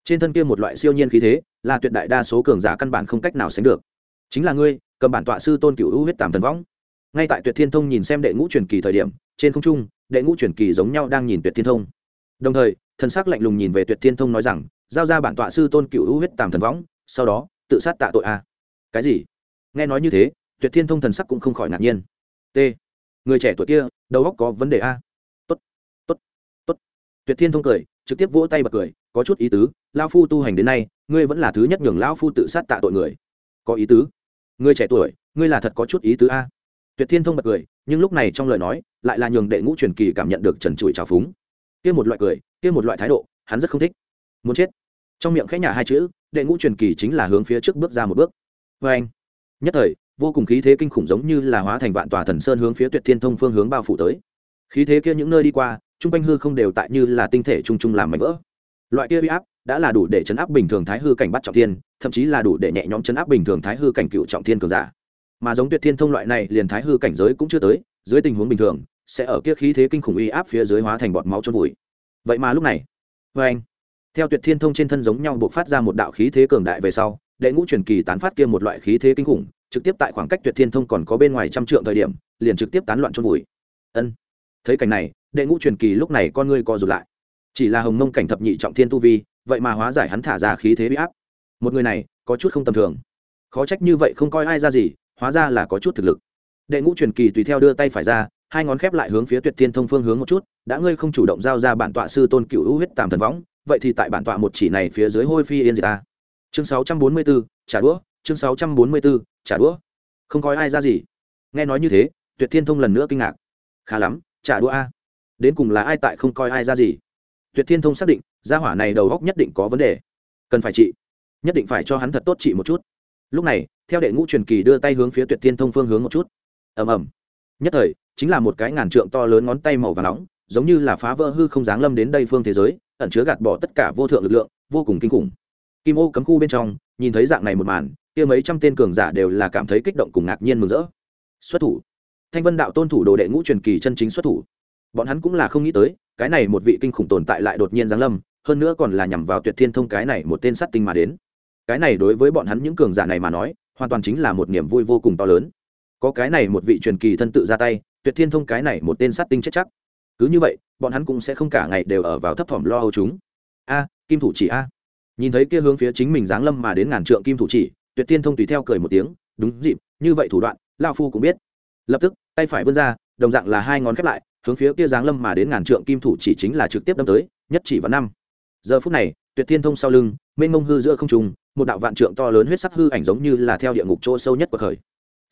Trên thân kia một loại siêu nhiên khí thế, là tuyệt đại đa số cường giả căn bản không cách nào sánh được. Chính là ngươi, cầm bản tọa sư tôn cựu hữu huyết tàm thần võng. Ngay tại tuyệt thiên thông nhìn xem đệ ngũ truyền kỳ thời điểm, trên không trung, đệ ngũ truyền kỳ giống nhau đang nhìn tuyệt thiên thông. Đồng thời, thần sắc lạnh lùng nhìn về tuyệt thiên thông nói rằng, giao ra bản tọa sư tôn cựu hữu huyết tàm thần võng, sau đó tự sát tạ tội a. Cái gì? Nghe nói như thế tuyệt thiên thông thần sắc cũng không khỏi ngạc nhiên. T. Người trẻ tuổi kia, đầu óc có vấn đề a. Tốt tốt tốt. Tuyệt thiên thông cười, trực tiếp vỗ tay bật cười, có chút ý tứ lao phu tu hành đến nay, ngươi vẫn là thứ nhất nhường lao phu tự sát tạ tội người. Có ý tứ. Ngươi trẻ tuổi, ngươi là thật có chút ý tứ a. Tuyệt thiên thông bật cười, nhưng lúc này trong lời nói, lại là nhường đệ ngũ truyền kỳ cảm nhận được trần trụi trào phúng. Kia một loại cười, kia một loại thái độ, hắn rất không thích. Muốn chết. Trong miệng khẽ nhả hai chữ, đệ ngũ truyền kỳ chính là hướng phía trước bước ra một bước. Vê anh nhất thời vô cùng khí thế kinh khủng giống như là hóa thành vạn tòa thần sơn hướng phía tuyệt thiên thông phương hướng bao phủ tới. Khí thế kia những nơi đi qua, trung quanh hư không đều tại như là tinh thể trung trung làm mảnh vỡ. Loại kia uy áp đã là đủ để chấn áp bình thường thái hư cảnh bắt trọng thiên, thậm chí là đủ để nhẹ nhõm chấn áp bình thường thái hư cảnh cựu trọng thiên cường giả. Mà giống tuyệt thiên thông loại này, liền thái hư cảnh giới cũng chưa tới, dưới tình huống bình thường, sẽ ở kia khí thế kinh khủng uy áp phía dưới hóa thành bọt máu trôn vùi. Vậy mà lúc này vê anh, theo tuyệt thiên thông trên thân giống nhau buộc phát ra một đạo khí thế cường đại về sau, đệ ngũ truyền kỳ tán phát kia một loại khí thế kinh khủng trực tiếp tại khoảng cách tuyệt thiên thông còn có bên ngoài trăm trượng thời điểm liền trực tiếp tán loạn trôn vùi. Ân. Thấy cảnh này đệ ngũ truyền kỳ lúc này con ngươi co rụt lại. Chỉ là hồng mông cảnh thập nhị trọng thiên tu vi vậy mà hóa giải hắn thả ra khí thế bị áp. Một người này có chút không tầm thường. Khó trách như vậy không coi ai ra gì hóa ra là có chút thực lực. Đệ ngũ truyền kỳ tùy theo đưa tay phải ra hai ngón khép lại hướng phía tuyệt thiên thông phương hướng một chút đã ngươi không chủ động giao ra bản tọa sư tôn cựu hữu huyết tàm thần võng vậy thì tại bản tọa một chỉ này phía dưới hôi phi yên gì ta. Chương sáu trăm bốn mươi 644, trả đũa chương sáu trăm bốn mươi 644, trả đũa. Không coi ai ra gì. Nghe nói như thế, tuyệt thiên thông lần nữa kinh ngạc. Khá lắm, trả đũa a. Đến cùng là ai tại không coi ai ra gì? Tuyệt thiên thông xác định, gia hỏa này đầu góc nhất định có vấn đề. Cần phải trị nhất định phải cho hắn thật tốt trị một chút. Lúc này, theo đệ ngũ truyền kỳ đưa tay hướng phía tuyệt thiên thông phương hướng một chút. Ầm ầm. Nhất thời, chính là một cái ngàn trượng to lớn ngón tay màu và nóng, giống như là phá vỡ hư không giáng lâm đến đây phương thế giới, ẩn chứa gạt bỏ tất cả vô thượng lực lượng, vô cùng kinh khủng. Kim ô cấm khu bên trong, nhìn thấy dạng này một màn kia mấy trăm tên cường giả đều là cảm thấy kích động cùng ngạc nhiên mừng rỡ. Xuất thủ. Thanh vân đạo tôn thủ đồ đệ ngũ truyền kỳ chân chính xuất thủ. Bọn hắn cũng là không nghĩ tới, cái này một vị kinh khủng tồn tại lại đột nhiên giáng lâm, hơn nữa còn là nhằm vào tuyệt thiên thông cái này một tên sát tinh mà đến. Cái này đối với bọn hắn những cường giả này mà nói, hoàn toàn chính là một niềm vui vô cùng to lớn. Có cái này một vị truyền kỳ thân tự ra tay, tuyệt thiên thông cái này một tên sát tinh chết chắc. Cứ như vậy, bọn hắn cũng sẽ không cả ngày đều ở vào thấp thỏm lo âu chúng. A, kim thủ chỉ a. Nhìn thấy kia hướng phía chính mình giáng lâm mà đến ngàn trượng kim thủ chỉ tuyệt thiên thông tùy theo cười một tiếng, đúng dịp, như vậy thủ đoạn lao phu cũng biết. Lập tức, tay phải vươn ra, đồng dạng là hai ngón khép lại, hướng phía kia giáng lâm mà đến ngàn trượng kim thủ chỉ chính là trực tiếp đâm tới, nhất chỉ vào năm. Giờ phút này, tuyệt thiên thông sau lưng, mênh mông hư giữa không trùng một đạo vạn trượng to lớn huyết sắc hư ảnh giống như là theo địa ngục chỗ sâu nhất của khởi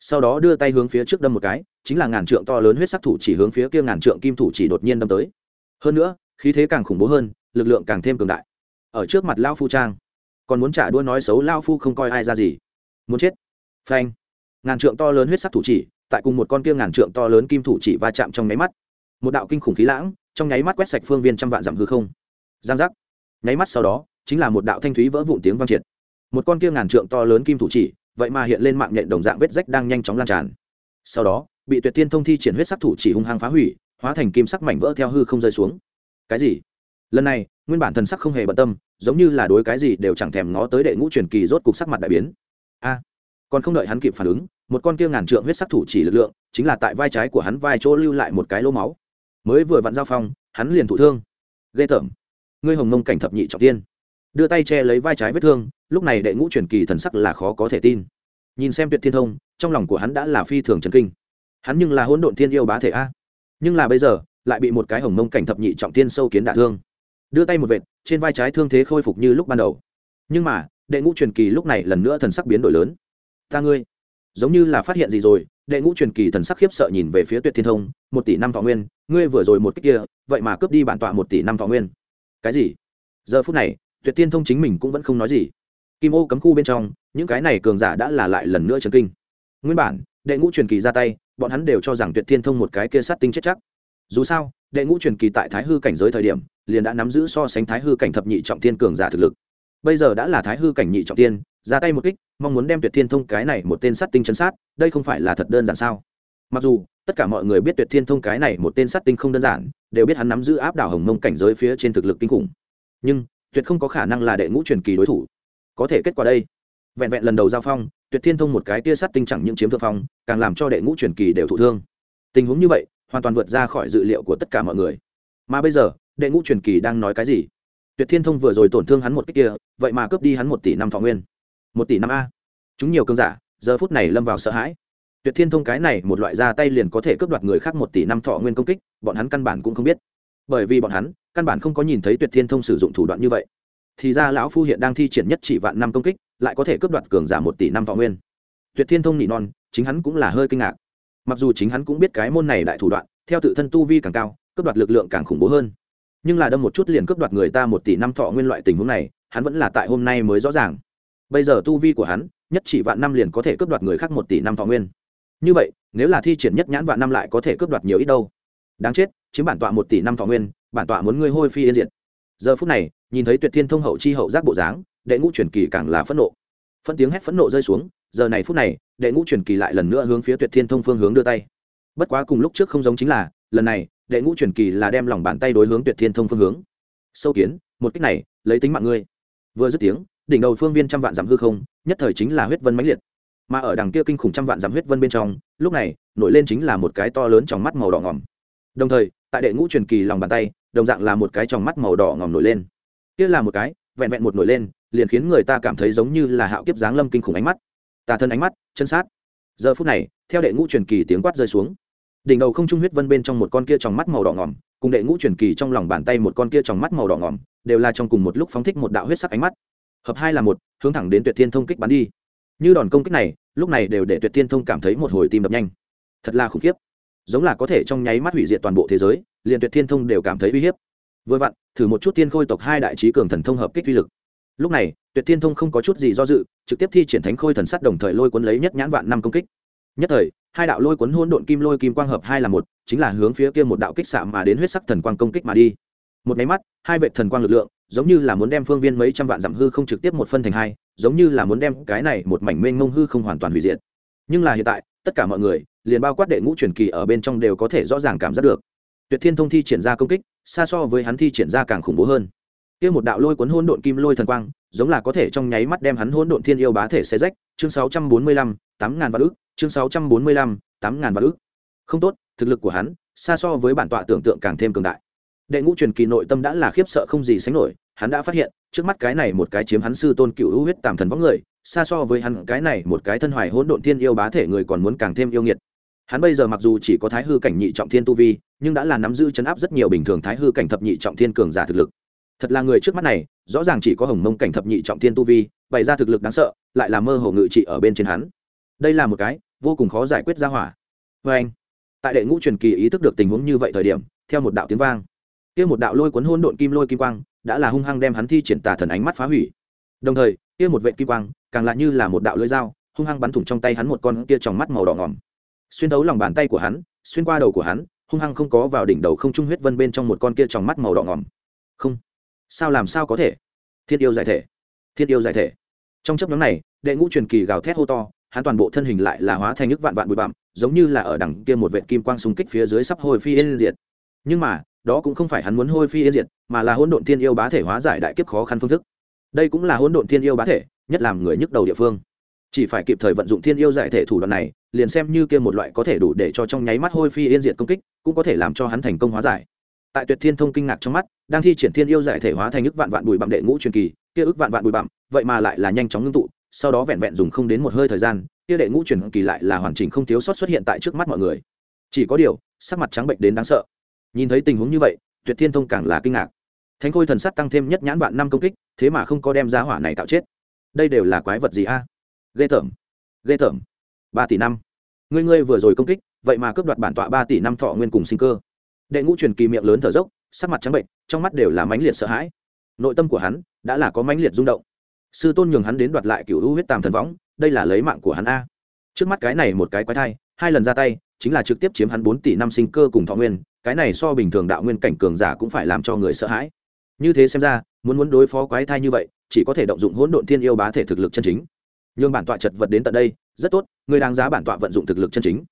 sau đó đưa tay hướng phía trước đâm một cái, chính là ngàn trượng to lớn huyết sắc thủ chỉ hướng phía kia ngàn trượng kim thủ chỉ đột nhiên đâm tới. Hơn nữa, khí thế càng khủng bố hơn, lực lượng càng thêm cường đại. Ở trước mặt lao phu trang còn muốn trả đua nói xấu lao phu không coi ai ra gì. Muốn chết. Phanh. Ngàn trượng to lớn huyết sắc thủ chỉ, tại cùng một con kia ngàn trượng to lớn kim thủ chỉ va chạm trong nháy mắt. Một đạo kinh khủng khí lãng, trong nháy mắt quét sạch phương viên trăm vạn dặm hư không. Giang giác. Nháy mắt sau đó, chính là một đạo thanh thúy vỡ vụn tiếng vang triệt. Một con kia ngàn trượng to lớn kim thủ chỉ, vậy mà hiện lên mạng nhện đồng dạng vết rách đang nhanh chóng lan tràn. Sau đó, bị tuyệt tiên thông thi triển huyết sắc thủ chỉ hung hăng phá hủy, hóa thành kim sắc mảnh vỡ theo hư không rơi xuống. Cái gì? Lần này nguyên bản thần sắc không hề bận tâm, giống như là đối cái gì đều chẳng thèm ngó tới đệ ngũ truyền kỳ rốt cục sắc mặt đại biến. A, còn không đợi hắn kịp phản ứng, một con kia ngàn trượng huyết sắc thủ chỉ lực lượng, chính là tại vai trái của hắn vai chỗ lưu lại một cái lỗ máu. Mới vừa vặn giao phong, hắn liền thụ thương. Ghê tởm. Ngươi hồng mông cảnh thập nhị trọng tiên. Đưa tay che lấy vai trái vết thương, lúc này đệ ngũ truyền kỳ thần sắc là khó có thể tin. Nhìn xem tuyệt thiên thông, trong lòng của hắn đã là phi thường trần kinh. Hắn nhưng là hỗn độn thiên yêu bá thể a. Nhưng là bây giờ, lại bị một cái hồng mông cảnh thập nhị trọng tiên sâu kiến đả thương đưa tay một vệt, trên vai trái thương thế khôi phục như lúc ban đầu. Nhưng mà, đệ ngũ truyền kỳ lúc này lần nữa thần sắc biến đổi lớn. Ta ngươi, giống như là phát hiện gì rồi, đệ ngũ truyền kỳ thần sắc khiếp sợ nhìn về phía tuyệt thiên thông, một tỷ năm thọ nguyên, ngươi vừa rồi một cách kia, vậy mà cướp đi bản tọa một tỷ năm thọ nguyên. Cái gì? Giờ phút này, tuyệt thiên thông chính mình cũng vẫn không nói gì. Kim ô cấm khu bên trong, những cái này cường giả đã là lại lần nữa chấn kinh. Nguyên bản, đệ ngũ truyền kỳ ra tay, bọn hắn đều cho rằng tuyệt thiên thông một cái kia sát tinh chết chắc dù sao, đệ ngũ truyền kỳ tại thái hư cảnh giới thời điểm, liền đã nắm giữ so sánh thái hư cảnh thập nhị trọng thiên cường giả thực lực. Bây giờ đã là thái hư cảnh nhị trọng tiên ra tay một kích, mong muốn đem tuyệt thiên thông cái này một tên sát tinh chấn sát, đây không phải là thật đơn giản sao? Mặc dù, tất cả mọi người biết tuyệt thiên thông cái này một tên sát tinh không đơn giản, đều biết hắn nắm giữ áp đảo hồng mông cảnh giới phía trên thực lực kinh khủng. Nhưng, tuyệt không có khả năng là đệ ngũ truyền kỳ đối thủ. Có thể kết quả đây. Vẹn vẹn lần đầu giao phong, tuyệt thiên thông một cái tia sát tinh chẳng những chiếm thượng phong, càng làm cho đệ ngũ truyền kỳ đều thụ thương. Tình huống như vậy hoàn toàn vượt ra khỏi dự liệu của tất cả mọi người. Mà bây giờ, đệ ngũ truyền kỳ đang nói cái gì? Tuyệt thiên thông vừa rồi tổn thương hắn một cách kia, vậy mà cướp đi hắn một tỷ năm thọ nguyên. Một tỷ năm a? Chúng nhiều cơn giả, giờ phút này lâm vào sợ hãi. Tuyệt thiên thông cái này một loại ra tay liền có thể cướp đoạt người khác một tỷ năm thọ nguyên công kích, bọn hắn căn bản cũng không biết. Bởi vì bọn hắn, căn bản không có nhìn thấy tuyệt thiên thông sử dụng thủ đoạn như vậy. Thì ra lão phu hiện đang thi triển nhất chỉ vạn năm công kích, lại có thể cướp đoạt cường giả một tỷ năm thọ nguyên. Tuyệt thiên thông nhị non, chính hắn cũng là hơi kinh ngạc mặc dù chính hắn cũng biết cái môn này đại thủ đoạn, theo tự thân tu vi càng cao, cướp đoạt lực lượng càng khủng bố hơn. Nhưng là đâm một chút liền cướp đoạt người ta một tỷ năm thọ nguyên loại tình huống này, hắn vẫn là tại hôm nay mới rõ ràng. Bây giờ tu vi của hắn, nhất chỉ vạn năm liền có thể cướp đoạt người khác một tỷ năm thọ nguyên. Như vậy, nếu là thi triển nhất nhãn vạn năm lại có thể cướp đoạt nhiều ít đâu? Đáng chết, chiếm bản tọa một tỷ năm thọ nguyên, bản tọa muốn ngươi hôi phi yên diệt. Giờ phút này, nhìn thấy tuyệt thiên thông hậu chi hậu giác bộ dáng, đệ ngũ truyền kỳ càng là phẫn nộ. Phân tiếng hét phẫn nộ rơi xuống giờ này phút này, đệ ngũ truyền kỳ lại lần nữa hướng phía tuyệt thiên thông phương hướng đưa tay. Bất quá cùng lúc trước không giống chính là, lần này, đệ ngũ truyền kỳ là đem lòng bàn tay đối hướng tuyệt thiên thông phương hướng. Sâu kiến, một cách này, lấy tính mạng ngươi. Vừa dứt tiếng, đỉnh đầu phương viên trăm vạn giảm hư không, nhất thời chính là huyết vân mãnh liệt. Mà ở đằng kia kinh khủng trăm vạn giảm huyết vân bên trong, lúc này, nổi lên chính là một cái to lớn trong mắt màu đỏ ngỏm đồng thời, tại đệ ngũ truyền kỳ lòng bàn tay, đồng dạng là một cái trong mắt màu đỏ ngỏm nổi lên. Kia là một cái, vẹn vẹn một nổi lên, liền khiến người ta cảm thấy giống như là hạo kiếp giáng lâm kinh khủng ánh mắt tà thân ánh mắt, chân sát. Giờ phút này, theo đệ ngũ truyền kỳ tiếng quát rơi xuống, đỉnh đầu không trung huyết vân bên trong một con kia trong mắt màu đỏ ngỏm, cùng đệ ngũ truyền kỳ trong lòng bàn tay một con kia trong mắt màu đỏ ngỏm, đều là trong cùng một lúc phóng thích một đạo huyết sắc ánh mắt. Hợp hai là một, hướng thẳng đến tuyệt thiên thông kích bắn đi. Như đòn công kích này, lúc này đều để tuyệt thiên thông cảm thấy một hồi tim đập nhanh. Thật là khủng khiếp. Giống là có thể trong nháy mắt hủy diệt toàn bộ thế giới, liền tuyệt thiên thông đều cảm thấy uy hiếp. Vừa vặn, thử một chút tiên khôi tộc hai đại trí cường thần thông hợp kích uy lực. Lúc này tuyệt thiên thông không có chút gì do dự, trực tiếp thi triển thánh khôi thần sắt đồng thời lôi cuốn lấy nhất nhãn vạn năm công kích. Nhất thời, hai đạo lôi cuốn hôn độn kim lôi kim quang hợp hai là một, chính là hướng phía kia một đạo kích xạ mà đến huyết sắc thần quang công kích mà đi. Một máy mắt, hai vệ thần quang lực lượng, giống như là muốn đem phương viên mấy trăm vạn dặm hư không trực tiếp một phân thành hai, giống như là muốn đem cái này một mảnh mênh mông hư không hoàn toàn hủy diệt. Nhưng là hiện tại, tất cả mọi người, liền bao quát đệ ngũ truyền kỳ ở bên trong đều có thể rõ ràng cảm giác được. Tuyệt thiên thông thi triển ra công kích, xa so với hắn thi triển ra càng khủng bố hơn kia một đạo lôi cuốn hôn độn kim lôi thần quang, giống là có thể trong nháy mắt đem hắn hôn độn thiên yêu bá thể xé rách. Chương sáu trăm bốn mươi lăm, tám ngàn vạn ước chương sáu trăm bốn mươi lăm, tám ngàn vạn ước không tốt, thực lực của hắn, xa so với bản tọa tưởng tượng càng thêm cường đại. Đệ ngũ truyền kỳ nội tâm đã là khiếp sợ không gì sánh nổi, hắn đã phát hiện, trước mắt cái này một cái chiếm hắn sư tôn cựu hữu huyết tàm thần võng người, xa so với hắn cái này một cái thân hoài hỗn độn thiên yêu bá thể người còn muốn càng thêm yêu nghiệt. Hắn bây giờ mặc dù chỉ có thái hư cảnh nhị trọng thiên tu vi, nhưng đã là nắm giữ chấn áp rất nhiều bình thường thái hư cảnh thập nhị trọng thiên cường giả thực lực thật là người trước mắt này, rõ ràng chỉ có hồng mông cảnh thập nhị trọng thiên tu vi, bày ra thực lực đáng sợ, lại là mơ hồ ngự trị ở bên trên hắn. Đây là một cái vô cùng khó giải quyết ra hỏa. Vê anh, tại đệ ngũ truyền kỳ ý thức được tình huống như vậy thời điểm, theo một đạo tiếng vang, kia một đạo lôi cuốn hôn độn kim lôi kim quang đã là hung hăng đem hắn thi triển tà thần ánh mắt phá hủy. Đồng thời, kia một vệ kim quang càng lại như là một đạo lưỡi dao, hung hăng bắn thủng trong tay hắn một con kia trong mắt màu đỏ ngỏm xuyên thấu lòng bàn tay của hắn, xuyên qua đầu của hắn, hung hăng không có vào đỉnh đầu không trung huyết vân bên trong một con kia trong mắt màu đỏ ngỏm không sao làm sao có thể? Thiên yêu giải thể. Thiên yêu giải thể. Trong chấp nhóm này, đệ ngũ truyền kỳ gào thét hô to, hắn toàn bộ thân hình lại là hóa thành nước vạn vạn bụi bặm, giống như là ở đằng kia một vệ kim quang xung kích phía dưới sắp hồi phi yên diệt. Nhưng mà, đó cũng không phải hắn muốn hôi phi yên diệt, mà là hỗn độn thiên yêu bá thể hóa giải đại kiếp khó khăn phương thức. Đây cũng là hỗn độn thiên yêu bá thể, nhất làm người nhức đầu địa phương. Chỉ phải kịp thời vận dụng thiên yêu giải thể thủ đoạn này, liền xem như kia một loại có thể đủ để cho trong nháy mắt hôi phi yên diệt công kích, cũng có thể làm cho hắn thành công hóa giải tại tuyệt thiên thông kinh ngạc trong mắt, đang thi triển thiên yêu giải thể hóa thành ức vạn vạn bụi bặm đệ ngũ truyền kỳ, kia ức vạn vạn bụi bặm, vậy mà lại là nhanh chóng ngưng tụ, sau đó vẹn vẹn dùng không đến một hơi thời gian, kia đệ ngũ truyền kỳ lại là hoàn chỉnh không thiếu sót xuất hiện tại trước mắt mọi người. Chỉ có điều, sắc mặt trắng bệnh đến đáng sợ. Nhìn thấy tình huống như vậy, tuyệt thiên thông càng là kinh ngạc. Thánh khôi thần sắt tăng thêm nhất nhãn vạn năm công kích, thế mà không có đem ra hỏa này tạo chết. Đây đều là quái vật gì a? À? ghê tởm. Ghê tởm. Ba tỷ năm. Ngươi ngươi vừa rồi công kích, vậy mà cướp đoạt bản tọa ba tỷ năm thọ nguyên cùng sinh cơ đệ ngũ truyền kỳ miệng lớn thở dốc, sắc mặt trắng bệnh, trong mắt đều là mãnh liệt sợ hãi. Nội tâm của hắn đã là có mãnh liệt rung động. Sư tôn nhường hắn đến đoạt lại cựu u huyết tàm thần võng, đây là lấy mạng của hắn a. Trước mắt cái này một cái quái thai, hai lần ra tay, chính là trực tiếp chiếm hắn bốn tỷ năm sinh cơ cùng thọ nguyên, cái này so bình thường đạo nguyên cảnh cường giả cũng phải làm cho người sợ hãi. Như thế xem ra, muốn muốn đối phó quái thai như vậy, chỉ có thể động dụng hỗn độn thiên yêu bá thể thực lực chân chính. Nhường bản tọa chật vật đến tận đây, rất tốt, người đáng giá bản tọa vận dụng thực lực chân chính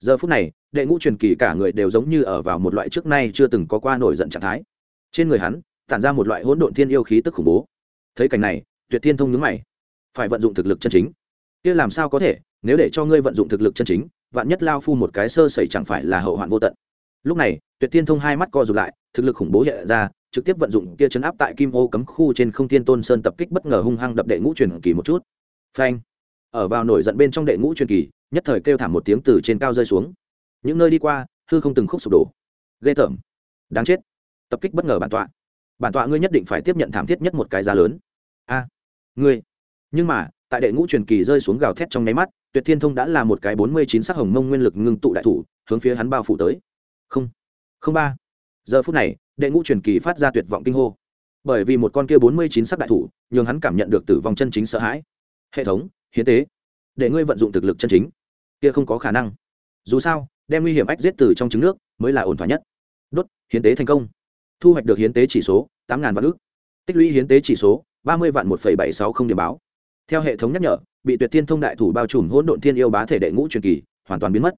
giờ phút này, đệ ngũ truyền kỳ cả người đều giống như ở vào một loại trước nay chưa từng có qua nổi giận trạng thái. Trên người hắn, tản ra một loại hỗn độn thiên yêu khí tức khủng bố. Thấy cảnh này, tuyệt thiên thông nhướng mày. Phải vận dụng thực lực chân chính. Kia làm sao có thể, nếu để cho ngươi vận dụng thực lực chân chính, vạn nhất lao phu một cái sơ sẩy chẳng phải là hậu hoạn vô tận. Lúc này, tuyệt thiên thông hai mắt co rụt lại, thực lực khủng bố hiện ra, trực tiếp vận dụng kia chấn áp tại kim ô cấm khu trên không thiên tôn sơn tập kích bất ngờ hung hăng đập đệ ngũ truyền kỳ một chút. Phanh ở vào nổi giận bên trong đệ ngũ truyền kỳ, nhất thời kêu thảm một tiếng từ trên cao rơi xuống. Những nơi đi qua, hư không từng khúc sụp đổ. Ghê tởm. Đáng chết. Tập kích bất ngờ bản tọa. Bản tọa ngươi nhất định phải tiếp nhận thảm thiết nhất một cái giá lớn. A, ngươi. Nhưng mà, tại đệ ngũ truyền kỳ rơi xuống gào thét trong nháy mắt, tuyệt thiên thông đã là một cái bốn mươi chín sắc hồng mông nguyên lực ngưng tụ đại thủ, hướng phía hắn bao phủ tới. Không. Không ba. Giờ phút này, đệ ngũ truyền kỳ phát ra tuyệt vọng kinh hô. Bởi vì một con kia bốn mươi chín sắc đại thủ, nhường hắn cảm nhận được tử vong chân chính sợ hãi. Hệ thống hiến tế, để ngươi vận dụng thực lực chân chính. Kia không có khả năng. Dù sao, đem nguy hiểm ách giết từ trong trứng nước mới là ổn thỏa nhất. Đốt, hiến tế thành công. Thu hoạch được hiến tế chỉ số, tám vạn ước tích lũy hiến tế chỉ số, ba mươi vạn một bảy sáu không điểm báo. Theo hệ thống nhắc nhở, bị tuyệt thiên thông đại thủ bao trùm hỗn độn thiên yêu bá thể đệ ngũ truyền kỳ, hoàn toàn biến mất.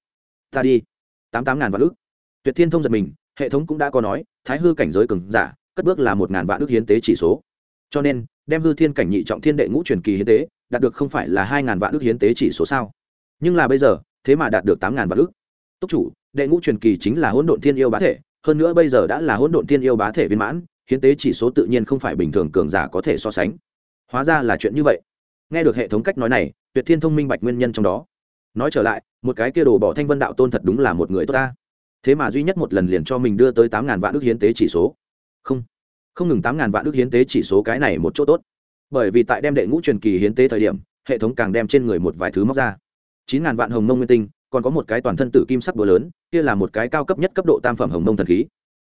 Ta đi. Tám tám ngàn vạn ước tuyệt thiên thông giật mình, hệ thống cũng đã có nói, thái hư cảnh giới cường giả, cất bước là một ngàn vạn ước hiến tế chỉ số. Cho nên, đem hư thiên cảnh nhị trọng thiên đệ ngũ truyền kỳ hiến tế đạt được không phải là hai ngàn vạn ước hiến tế chỉ số sao? Nhưng là bây giờ, thế mà đạt được tám ngàn vạn ước. Túc chủ, đệ ngũ truyền kỳ chính là hỗn độn thiên yêu bá thể, hơn nữa bây giờ đã là hỗn độn thiên yêu bá thể viên mãn, hiến tế chỉ số tự nhiên không phải bình thường cường giả có thể so sánh. Hóa ra là chuyện như vậy. Nghe được hệ thống cách nói này, tuyệt thiên thông minh bạch nguyên nhân trong đó. Nói trở lại, một cái kia đồ bỏ thanh vân đạo tôn thật đúng là một người tốt ta. Thế mà duy nhất một lần liền cho mình đưa tới tám ngàn vạn ước hiến tế chỉ số. Không không ngừng tám ngàn vạn ước hiến tế chỉ số cái này một chỗ tốt bởi vì tại đem đệ ngũ truyền kỳ hiến tế thời điểm, hệ thống càng đem trên người một vài thứ móc ra. Chín ngàn vạn hồng mông nguyên tinh, còn có một cái toàn thân tử kim sắc búa lớn, kia là một cái cao cấp nhất cấp độ tam phẩm hồng mông thần khí.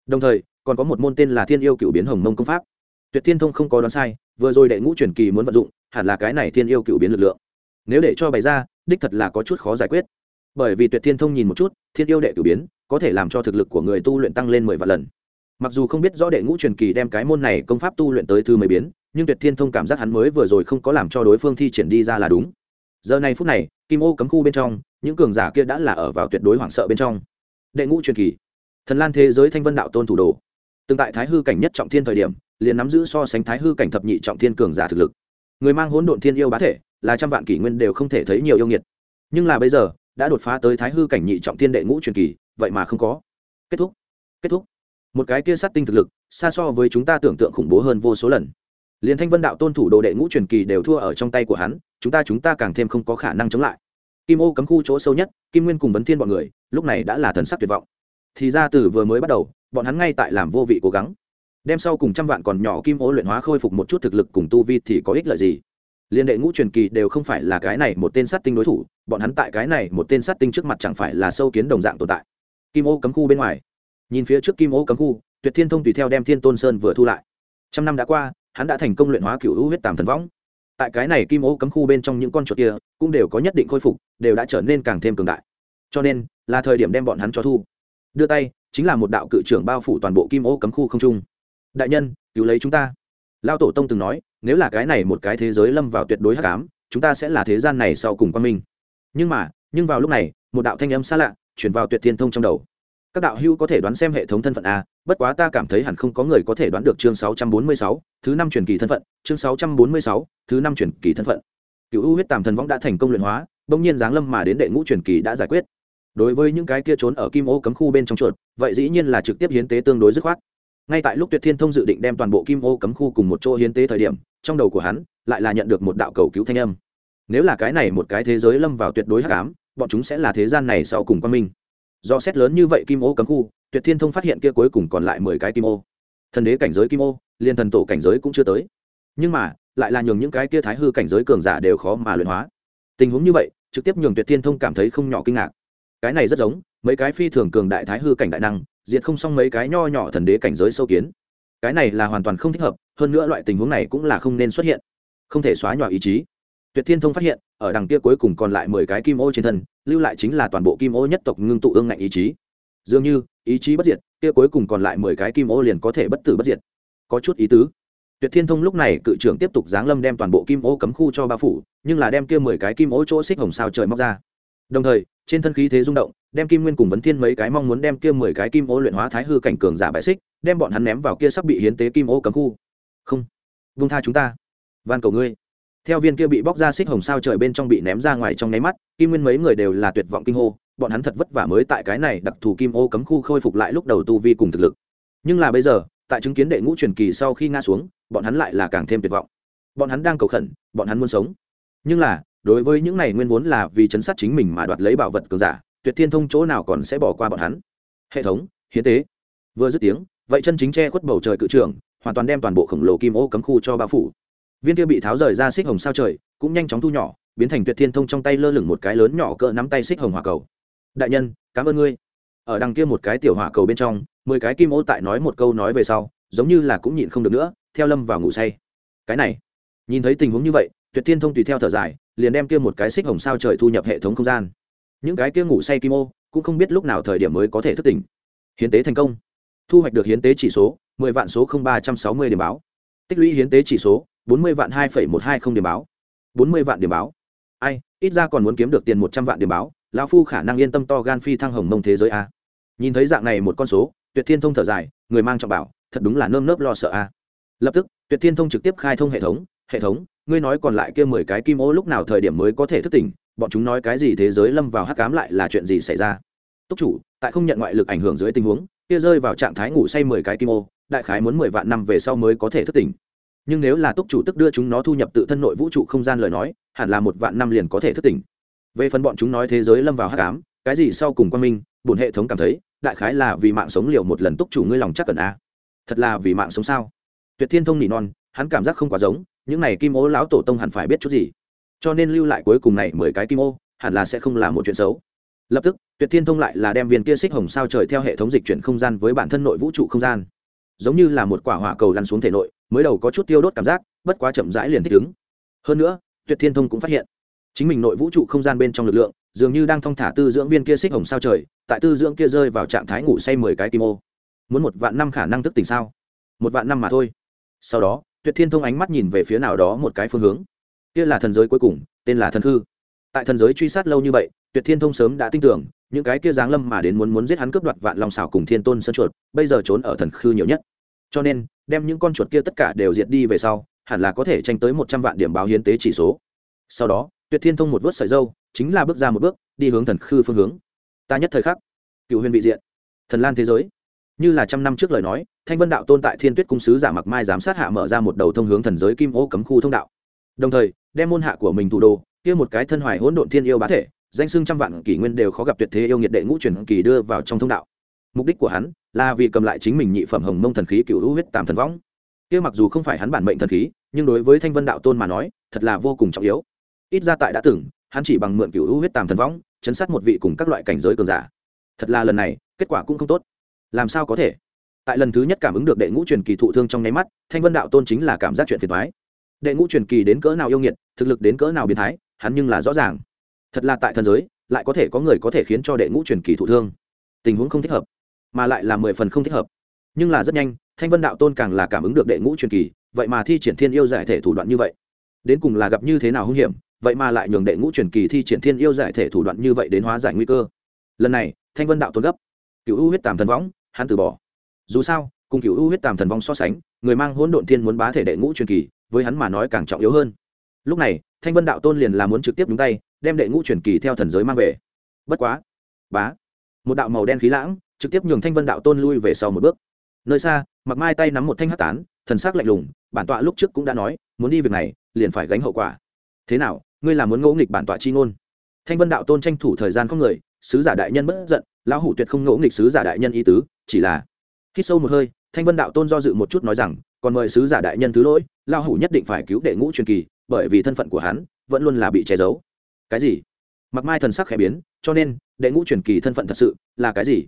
Đồng thời, còn có một môn tên là thiên yêu cựu biến hồng mông công pháp. Tuyệt thiên thông không có đoán sai, vừa rồi đệ ngũ truyền kỳ muốn vận dụng, hẳn là cái này thiên yêu cựu biến lực lượng. Nếu để cho bày ra, đích thật là có chút khó giải quyết. Bởi vì tuyệt thiên thông nhìn một chút, thiên yêu đệ cựu biến, có thể làm cho thực lực của người tu luyện tăng lên mười vạn lần. Mặc dù không biết rõ đệ ngũ truyền kỳ đem cái môn này công pháp tu luyện tới thứ mười biến nhưng tuyệt thiên thông cảm giác hắn mới vừa rồi không có làm cho đối phương thi triển đi ra là đúng. Giờ này phút này, kim ô cấm khu bên trong, những cường giả kia đã là ở vào tuyệt đối hoảng sợ bên trong. Đệ ngũ truyền kỳ, thần lan thế giới thanh vân đạo tôn thủ đồ. Từng tại thái hư cảnh nhất trọng thiên thời điểm, liền nắm giữ so sánh thái hư cảnh thập nhị trọng thiên cường giả thực lực. Người mang hỗn độn thiên yêu bá thể, là trăm vạn kỷ nguyên đều không thể thấy nhiều yêu nghiệt. Nhưng là bây giờ, đã đột phá tới thái hư cảnh nhị trọng thiên đệ ngũ truyền kỳ, vậy mà không có. Kết thúc kết thúc. Một cái kia sát tinh thực lực, xa so với chúng ta tưởng tượng khủng bố hơn vô số lần liền thanh vân đạo tôn thủ đồ đệ ngũ truyền kỳ đều thua ở trong tay của hắn, chúng ta chúng ta càng thêm không có khả năng chống lại. Kim ô cấm khu chỗ sâu nhất, kim nguyên cùng vấn thiên bọn người, lúc này đã là thần sắc tuyệt vọng. Thì ra từ vừa mới bắt đầu, bọn hắn ngay tại làm vô vị cố gắng. Đem sau cùng trăm vạn còn nhỏ kim ô luyện hóa khôi phục một chút thực lực cùng tu vi thì có ích lợi gì? Liên đệ ngũ truyền kỳ đều không phải là cái này một tên sát tinh đối thủ, bọn hắn tại cái này một tên sát tinh trước mặt chẳng phải là sâu kiến đồng dạng tồn tại. Kim ô cấm khu bên ngoài. Nhìn phía trước kim ô cấm khu, tuyệt thiên thông tùy theo đem thiên tôn sơn vừa thu lại. Trăm năm đã qua hắn đã thành công luyện hóa cựu hữu huyết tàm thần võng. Tại cái này kim ô cấm khu bên trong những con chuột kia cũng đều có nhất định khôi phục, đều đã trở nên càng thêm cường đại. Cho nên, là thời điểm đem bọn hắn cho thu. Đưa tay, chính là một đạo cự trưởng bao phủ toàn bộ kim ô cấm khu không trung. Đại nhân, cứu lấy chúng ta. Lao tổ tông từng nói, nếu là cái này một cái thế giới lâm vào tuyệt đối hắc ám, chúng ta sẽ là thế gian này sau cùng quan minh. Nhưng mà, nhưng vào lúc này, một đạo thanh âm xa lạ, chuyển vào tuyệt thiên thông trong đầu. Các đạo hữu có thể đoán xem hệ thống thân phận a bất quá ta cảm thấy hẳn không có người có thể đoán được chương 646, thứ năm truyền kỳ thân phận chương 646, thứ năm truyền kỳ thân phận. Cựu u huyết tàm thần võng đã thành công luyện hóa bỗng nhiên giáng lâm mà đến đệ ngũ truyền kỳ đã giải quyết. Đối với những cái kia trốn ở kim ô cấm khu bên trong chuột vậy dĩ nhiên là trực tiếp hiến tế tương đối dứt khoát. Ngay tại lúc tuyệt thiên thông dự định đem toàn bộ kim ô cấm khu cùng một chỗ hiến tế thời điểm trong đầu của hắn lại là nhận được một đạo cầu cứu thanh âm. Nếu là cái này một cái thế giới lâm vào tuyệt đối hắc ám bọn chúng sẽ là thế gian này sau cùng quan minh do xét lớn như vậy kim ô cấm khu, tuyệt thiên thông phát hiện kia cuối cùng còn lại mười cái kim ô. Thần đế cảnh giới kim ô, liên thần tổ cảnh giới cũng chưa tới. Nhưng mà, lại là nhường những cái kia thái hư cảnh giới cường giả đều khó mà luyện hóa. Tình huống như vậy, trực tiếp nhường tuyệt thiên thông cảm thấy không nhỏ kinh ngạc. Cái này rất giống, mấy cái phi thường cường đại thái hư cảnh đại năng, diệt không xong mấy cái nho nhỏ thần đế cảnh giới sâu kiến. Cái này là hoàn toàn không thích hợp, hơn nữa loại tình huống này cũng là không nên xuất hiện. Không thể xóa nhòa ý chí. Tuyệt thiên thông phát hiện ở đằng kia cuối cùng còn lại mười cái kim ô trên thân, lưu lại chính là toàn bộ kim ô nhất tộc ngưng tụ ương ngạnh ý chí. Dường như, ý chí bất diệt, kia cuối cùng còn lại mười cái kim ô liền có thể bất tử bất diệt. Có chút ý tứ. Tuyệt thiên thông lúc này cự trưởng tiếp tục giáng lâm đem toàn bộ kim ô cấm khu cho bao phủ, nhưng là đem kia mười cái kim ô chỗ xích hồng sao trời móc ra. Đồng thời, trên thân khí thế rung động, đem kim nguyên cùng vấn thiên mấy cái mong muốn đem kia mười cái kim ô luyện hóa thái hư cảnh cường giả bại xích, đem bọn hắn ném vào kia sắp bị hiến tế kim ô cấm khu. Không. Vung tha chúng ta. Van cầu ngươi theo viên kia bị bóc ra xích hồng sao trời bên trong bị ném ra ngoài trong nháy mắt, kim nguyên mấy người đều là tuyệt vọng kinh hô, bọn hắn thật vất vả mới tại cái này đặc thù kim ô cấm khu khôi phục lại lúc đầu tu vi cùng thực lực. Nhưng là bây giờ, tại chứng kiến đệ ngũ truyền kỳ sau khi ngã xuống, bọn hắn lại là càng thêm tuyệt vọng. Bọn hắn đang cầu khẩn, bọn hắn muốn sống. Nhưng là, đối với những này nguyên vốn là vì chấn sát chính mình mà đoạt lấy bảo vật cường giả, tuyệt thiên thông chỗ nào còn sẽ bỏ qua bọn hắn? Hệ thống, hiến tế. Vừa dứt tiếng, vậy chân chính che khuất bầu trời cự trưởng hoàn toàn đem toàn bộ khổng lồ kim ô cấm khu cho bao phủ viên kia bị tháo rời ra xích hồng sao trời, cũng nhanh chóng thu nhỏ, biến thành tuyệt thiên thông trong tay lơ lửng một cái lớn nhỏ cỡ nắm tay xích hồng hỏa cầu. Đại nhân, cảm ơn ngươi. Ở đằng kia một cái tiểu hỏa cầu bên trong, mười cái kim ô tại nói một câu nói về sau, giống như là cũng nhịn không được nữa, theo lâm vào ngủ say. Cái này, nhìn thấy tình huống như vậy, tuyệt thiên thông tùy theo thở dài, liền đem kia một cái xích hồng sao trời thu nhập hệ thống không gian. Những cái kia ngủ say kim ô, cũng không biết lúc nào thời điểm mới có thể thức tỉnh. Hiến tế thành công. Thu hoạch được hiến tế chỉ số, mười vạn số ba trăm sáu mươi điểm báo. Tích lũy hiến tế chỉ số bốn mươi vạn hai một hai không điểm báo. bốn mươi vạn điểm báo. Ai, ít ra còn muốn kiếm được tiền một trăm vạn điểm báo, lão phu khả năng yên tâm to gan phi thăng hồng mông thế giới a. Nhìn thấy dạng này một con số, tuyệt thiên thông thở dài, người mang trọng bảo, thật đúng là nơm nớp lo sợ a. Lập tức, tuyệt thiên thông trực tiếp khai thông hệ thống hệ thống, ngươi nói còn lại kia mười cái kim ô lúc nào thời điểm mới có thể thức tỉnh? Bọn chúng nói cái gì thế giới lâm vào hắc cám lại là chuyện gì xảy ra? Túc chủ, tại không nhận ngoại lực ảnh hưởng dưới tình huống, kia rơi vào trạng thái ngủ say mười cái kim ô, đại khái muốn mười vạn năm về sau mới có thể thức tỉnh nhưng nếu là túc chủ tức đưa chúng nó thu nhập tự thân nội vũ trụ không gian lời nói, hẳn là một vạn năm liền có thể thức tỉnh. Về phần bọn chúng nói thế giới lâm vào hát cám cái gì sau cùng quan minh, bổn hệ thống cảm thấy, đại khái là vì mạng sống liều một lần túc chủ ngươi lòng chắc cần a. Thật là vì mạng sống sao? Tuyệt thiên thông nỉ non, hắn cảm giác không quá giống, những này kim ô lão tổ tông hẳn phải biết chút gì. Cho nên lưu lại cuối cùng này mười cái kim ô, hẳn là sẽ không là một chuyện xấu. Lập tức, tuyệt thiên thông lại là đem viên kia xích hồng sao trời theo hệ thống dịch chuyển không gian với bản thân nội vũ trụ không gian giống như là một quả hỏa cầu lăn xuống thể nội, mới đầu có chút tiêu đốt cảm giác, bất quá chậm rãi liền thích ứng. Hơn nữa, tuyệt thiên thông cũng phát hiện, chính mình nội vũ trụ không gian bên trong lực lượng, dường như đang thong thả tư dưỡng viên kia xích hồng sao trời, tại tư dưỡng kia rơi vào trạng thái ngủ say mười cái kim ô. Muốn một vạn năm khả năng thức tỉnh sao? Một vạn năm mà thôi. Sau đó, tuyệt thiên thông ánh mắt nhìn về phía nào đó một cái phương hướng. Kia là thần giới cuối cùng, tên là thần hư. tại thần giới truy sát lâu như vậy, tuyệt thiên thông sớm đã tin tưởng, những cái kia giáng lâm mà đến muốn muốn giết hắn cướp đoạt vạn long xảo cùng thiên tôn sân chuột, bây giờ trốn ở thần khư nhiều nhất cho nên, đem những con chuột kia tất cả đều diệt đi về sau, hẳn là có thể tranh tới một trăm vạn điểm báo hiến tế chỉ số. Sau đó, tuyệt thiên thông một vớt sợi dâu, chính là bước ra một bước, đi hướng thần khư phương hướng. Ta nhất thời khắc, cựu huyền vị diện, thần lan thế giới. Như là trăm năm trước lời nói, thanh vân đạo tôn tại thiên tuyết cung sứ giả mặc mai giám sát hạ mở ra một đầu thông hướng thần giới kim ô cấm khu thông đạo. Đồng thời, đem môn hạ của mình thủ đô, kia một cái thân hoài hỗn độn thiên yêu bá thể, danh xưng trăm vạn kỷ nguyên đều khó gặp tuyệt thế yêu nghiệt đệ ngũ truyền kỳ đưa vào trong thông đạo mục đích của hắn là vì cầm lại chính mình nhị phẩm hồng mông thần khí cựu hữu huyết tàm thần võng. Kia mặc dù không phải hắn bản mệnh thần khí, nhưng đối với thanh vân đạo tôn mà nói, thật là vô cùng trọng yếu. Ít ra tại đã từng, hắn chỉ bằng mượn cựu hữu huyết tàm thần võng, chấn sát một vị cùng các loại cảnh giới cường giả. Thật là lần này, kết quả cũng không tốt. Làm sao có thể? Tại lần thứ nhất cảm ứng được đệ ngũ truyền kỳ thụ thương trong nháy mắt, thanh vân đạo tôn chính là cảm giác chuyện phiền thoái đệ ngũ truyền kỳ đến cỡ nào yêu nghiệt, thực lực đến cỡ nào biến thái, hắn nhưng là rõ ràng. Thật là tại thần giới, lại có thể có người có thể khiến cho đệ ngũ truyền kỳ thụ thương. Tình huống không thích hợp mà lại là mười phần không thích hợp. Nhưng là rất nhanh, thanh vân đạo tôn càng là cảm ứng được đệ ngũ truyền kỳ, vậy mà thi triển thiên yêu giải thể thủ đoạn như vậy. Đến cùng là gặp như thế nào hung hiểm, vậy mà lại nhường đệ ngũ truyền kỳ thi triển thiên yêu giải thể thủ đoạn như vậy đến hóa giải nguy cơ. Lần này, thanh vân đạo tôn gấp. Cựu u huyết tàm thần võng, hắn từ bỏ. Dù sao, cùng cựu u huyết tàm thần vong so sánh, người mang hỗn độn thiên muốn bá thể đệ ngũ truyền kỳ, với hắn mà nói càng trọng yếu hơn. Lúc này, thanh vân đạo tôn liền là muốn trực tiếp đúng tay, đem đệ ngũ truyền kỳ theo thần giới mang về. Bất quá, bá, một đạo màu đen khí lãng trực tiếp nhường thanh vân đạo tôn lui về sau một bước. Nơi xa mặc mai tay nắm một thanh hát tán, thần s ắ c lạnh lùng, bản tọa lúc trước cũng đã nói, muốn đi việc này, liền phải gánh hậu quả. Thế nào, ngươi là muốn ngẫu nghịch bản tọa chi ngôn? Thanh vân đạo tôn tranh thủ thời gian không người, sứ giả đại nhân bất giận, lão hủ tuyệt không ngẫu nghịch sứ giả đại nhân ý tứ, chỉ là khi sâu một hơi, thanh vân đạo tôn do dự một chút nói rằng, còn mời sứ giả đại nhân thứ lỗi, lão hủ nhất định phải cứu đệ ngũ truyền kỳ, bởi vì thân phận của hắn vẫn luôn là bị che giấu. Cái gì? Mặc mai thần sắc khẽ biến, cho nên, đệ ngũ truyền kỳ thân phận thật sự là cái gì?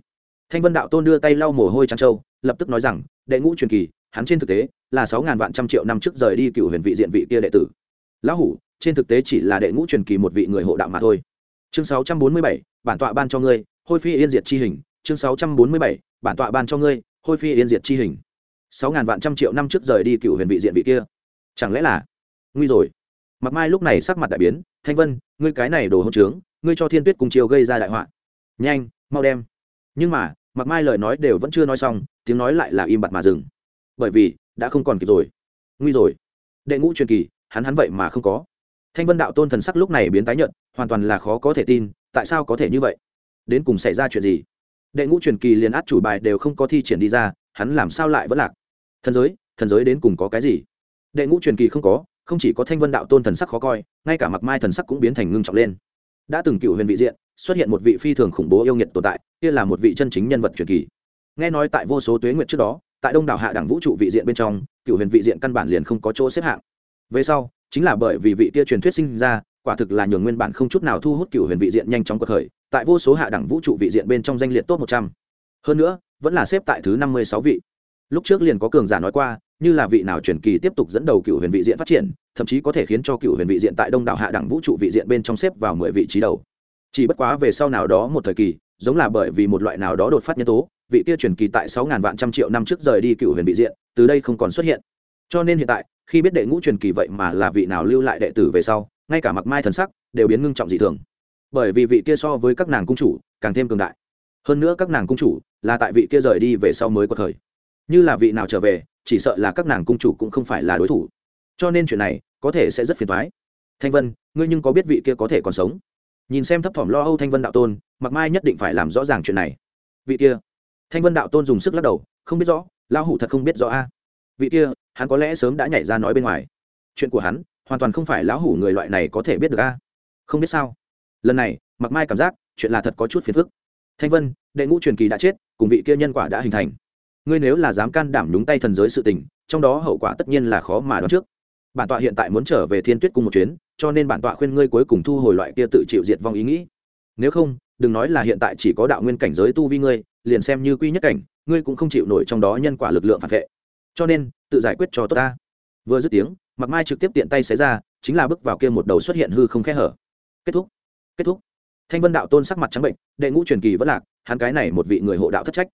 Thanh vân đạo tôn đưa tay lau mồ hôi trắng trâu, lập tức nói rằng, đệ ngũ truyền kỳ, hắn trên thực tế là sáu ngàn vạn trăm triệu năm trước rời đi cựu huyền vị diện vị kia đệ tử. Lão hủ, trên thực tế chỉ là đệ ngũ truyền kỳ một vị người hộ đạo mà thôi. Chương sáu trăm bốn mươi bảy, bản tọa ban cho ngươi, hôi phi yên diệt chi hình. Chương sáu trăm bốn mươi bảy, bản tọa ban cho ngươi, hôi phi yên diệt chi hình. Sáu ngàn vạn trăm triệu năm trước rời đi cựu huyền vị diện vị kia. Chẳng lẽ là nguy rồi? Mặc mai lúc này sắc mặt đại biến, thanh vân, ngươi cái này đồ hỗn trướng, ngươi cho thiên tuyết cùng chiều gây ra đại họa. Nhanh, mau đem. Nhưng mà mặc mai lời nói đều vẫn chưa nói xong, tiếng nói lại là im bặt mà dừng. Bởi vì, đã không còn kịp rồi. Nguy rồi. Đệ ngũ truyền kỳ, hắn hắn vậy mà không có. Thanh vân đạo tôn thần sắc lúc này biến tái nhận hoàn toàn là khó có thể tin, tại sao có thể như vậy? Đến cùng xảy ra chuyện gì? Đệ ngũ truyền kỳ liền át chủ bài đều không có thi triển đi ra, hắn làm sao lại vẫn lạc? Thần giới thần giới đến cùng có cái gì? Đệ ngũ truyền kỳ không có, không chỉ có thanh vân đạo tôn thần sắc khó coi, ngay cả mặc mai thần sắc cũng biến thành ngưng trọng lên. Đã từng cựu huyền vị diện, xuất hiện một vị phi thường khủng bố yêu nghiệt tồn tại kia là một vị chân chính nhân vật truyền kỳ. Nghe nói tại vô số tuế nguyệt trước đó, tại đông đảo hạ đẳng vũ trụ vị diện bên trong, cựu huyền vị diện căn bản liền không có chỗ xếp hạng. Về sau, chính là bởi vì vị kia truyền thuyết sinh ra, quả thực là nhường nguyên bản không chút nào thu hút cựu huyền vị diện nhanh chóng cuộc khởi, tại vô số hạ đẳng vũ trụ vị diện bên trong danh liệt top một trăm. Hơn nữa, vẫn là xếp tại thứ năm mươi sáu vị. Lúc trước liền có cường giả nói qua, như là vị nào truyền kỳ tiếp tục dẫn đầu cựu huyền vị diện phát triển, thậm chí có thể khiến cho cựu huyền vị diện tại đông đảo hạ đẳng vũ trụ vị diện bên trong xếp vào mười vị trí đầu. Chỉ bất quá về sau nào đó một thời kỳ giống là bởi vì một loại nào đó đột phát nhân tố, vị kia truyền kỳ tại sáu ngàn vạn trăm triệu năm trước rời đi cựu huyền vị diện, từ đây không còn xuất hiện. Cho nên hiện tại, khi biết đệ ngũ truyền kỳ vậy mà là vị nào lưu lại đệ tử về sau, ngay cả mặc mai thần sắc đều biến ngưng trọng dị thường. Bởi vì vị kia so với các nàng cung chủ càng thêm cường đại. Hơn nữa các nàng cung chủ là tại vị kia rời đi về sau mới có thời. Như là vị nào trở về, chỉ sợ là các nàng cung chủ cũng không phải là đối thủ. Cho nên chuyện này có thể sẽ rất phiền thoái thanh vân, ngươi nhưng có biết vị kia có thể còn sống? Nhìn xem thấp thỏm lo âu thanh vân đạo tôn mặc mai nhất định phải làm rõ ràng chuyện này. Vị kia, thanh vân đạo tôn dùng sức lắc đầu, không biết rõ, lão hủ thật không biết rõ a. Vị kia, hắn có lẽ sớm đã nhảy ra nói bên ngoài. Chuyện của hắn, hoàn toàn không phải lão hủ người loại này có thể biết được a. Không biết sao. Lần này mặc mai cảm giác, chuyện là thật có chút phiền phức. Thanh vân, đệ ngũ truyền kỳ đã chết, cùng vị kia nhân quả đã hình thành. Ngươi nếu là dám can đảm nhúng tay thần giới sự tình, trong đó hậu quả tất nhiên là khó mà đoán trước bản tọa hiện tại muốn trở về thiên tuyết cung một chuyến, cho nên bản tọa khuyên ngươi cuối cùng thu hồi loại kia tự chịu diệt vong ý nghĩ. Nếu không, đừng nói là hiện tại chỉ có đạo nguyên cảnh giới tu vi ngươi, liền xem như quy nhất cảnh, ngươi cũng không chịu nổi trong đó nhân quả lực lượng phản vệ. Cho nên, tự giải quyết cho tốt ta. Vừa dứt tiếng mặc mai trực tiếp tiện tay xé ra, chính là bước vào kia một đầu xuất hiện hư không khe hở. Kết thúc. Kết thúc. Thanh vân đạo tôn sắc mặt trắng bệnh, đệ ngũ truyền kỳ vẫn lạc, hắn cái này một vị người hộ đạo thất trách.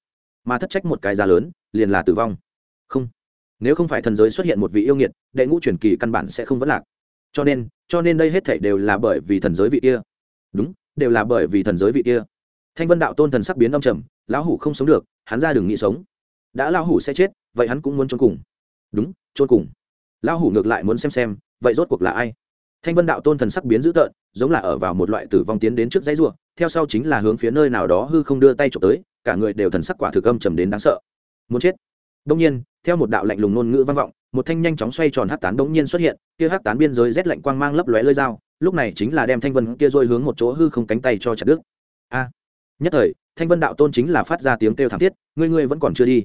Mà thất trách một cái giá lớn, liền là tử vong. Không nếu không phải thần giới xuất hiện một vị yêu nghiệt, đệ ngũ truyền kỳ căn bản sẽ không vẫn lạc. Cho nên cho nên đây hết thảy đều là bởi vì thần giới vị kia. Đúng, đều là bởi vì thần giới vị kia. Thanh vân đạo tôn thần sắc biến âm trầm, lão hủ không sống được, hắn ra đừng nghĩ sống. Đã lão hủ sẽ chết, vậy hắn cũng muốn trốn cùng. Đúng trốn cùng. Lão hủ ngược lại muốn xem xem, vậy rốt cuộc là ai? Thanh vân đạo tôn thần sắc biến dữ tợn, giống là ở vào một loại tử vong tiến đến trước dãy ruộng theo sau chính là hướng phía nơi nào đó hư không đưa tay trộm tới, cả người đều thần sắc quả thực âm trầm đến đáng sợ. Muốn chết. Đông nhiên theo một đạo lạnh lùng ngôn ngữ vang vọng, một thanh nhanh chóng xoay tròn hắc tán đống nhiên xuất hiện, kia hắc tán biên giới rét lạnh quang mang lấp lóe lơi dao, lúc này chính là đem thanh vân kia dôi hướng một chỗ hư không cánh tay cho chặt đứt. A! Nhất thời, thanh vân đạo tôn chính là phát ra tiếng kêu thảm thiết, ngươi ngươi vẫn còn chưa đi.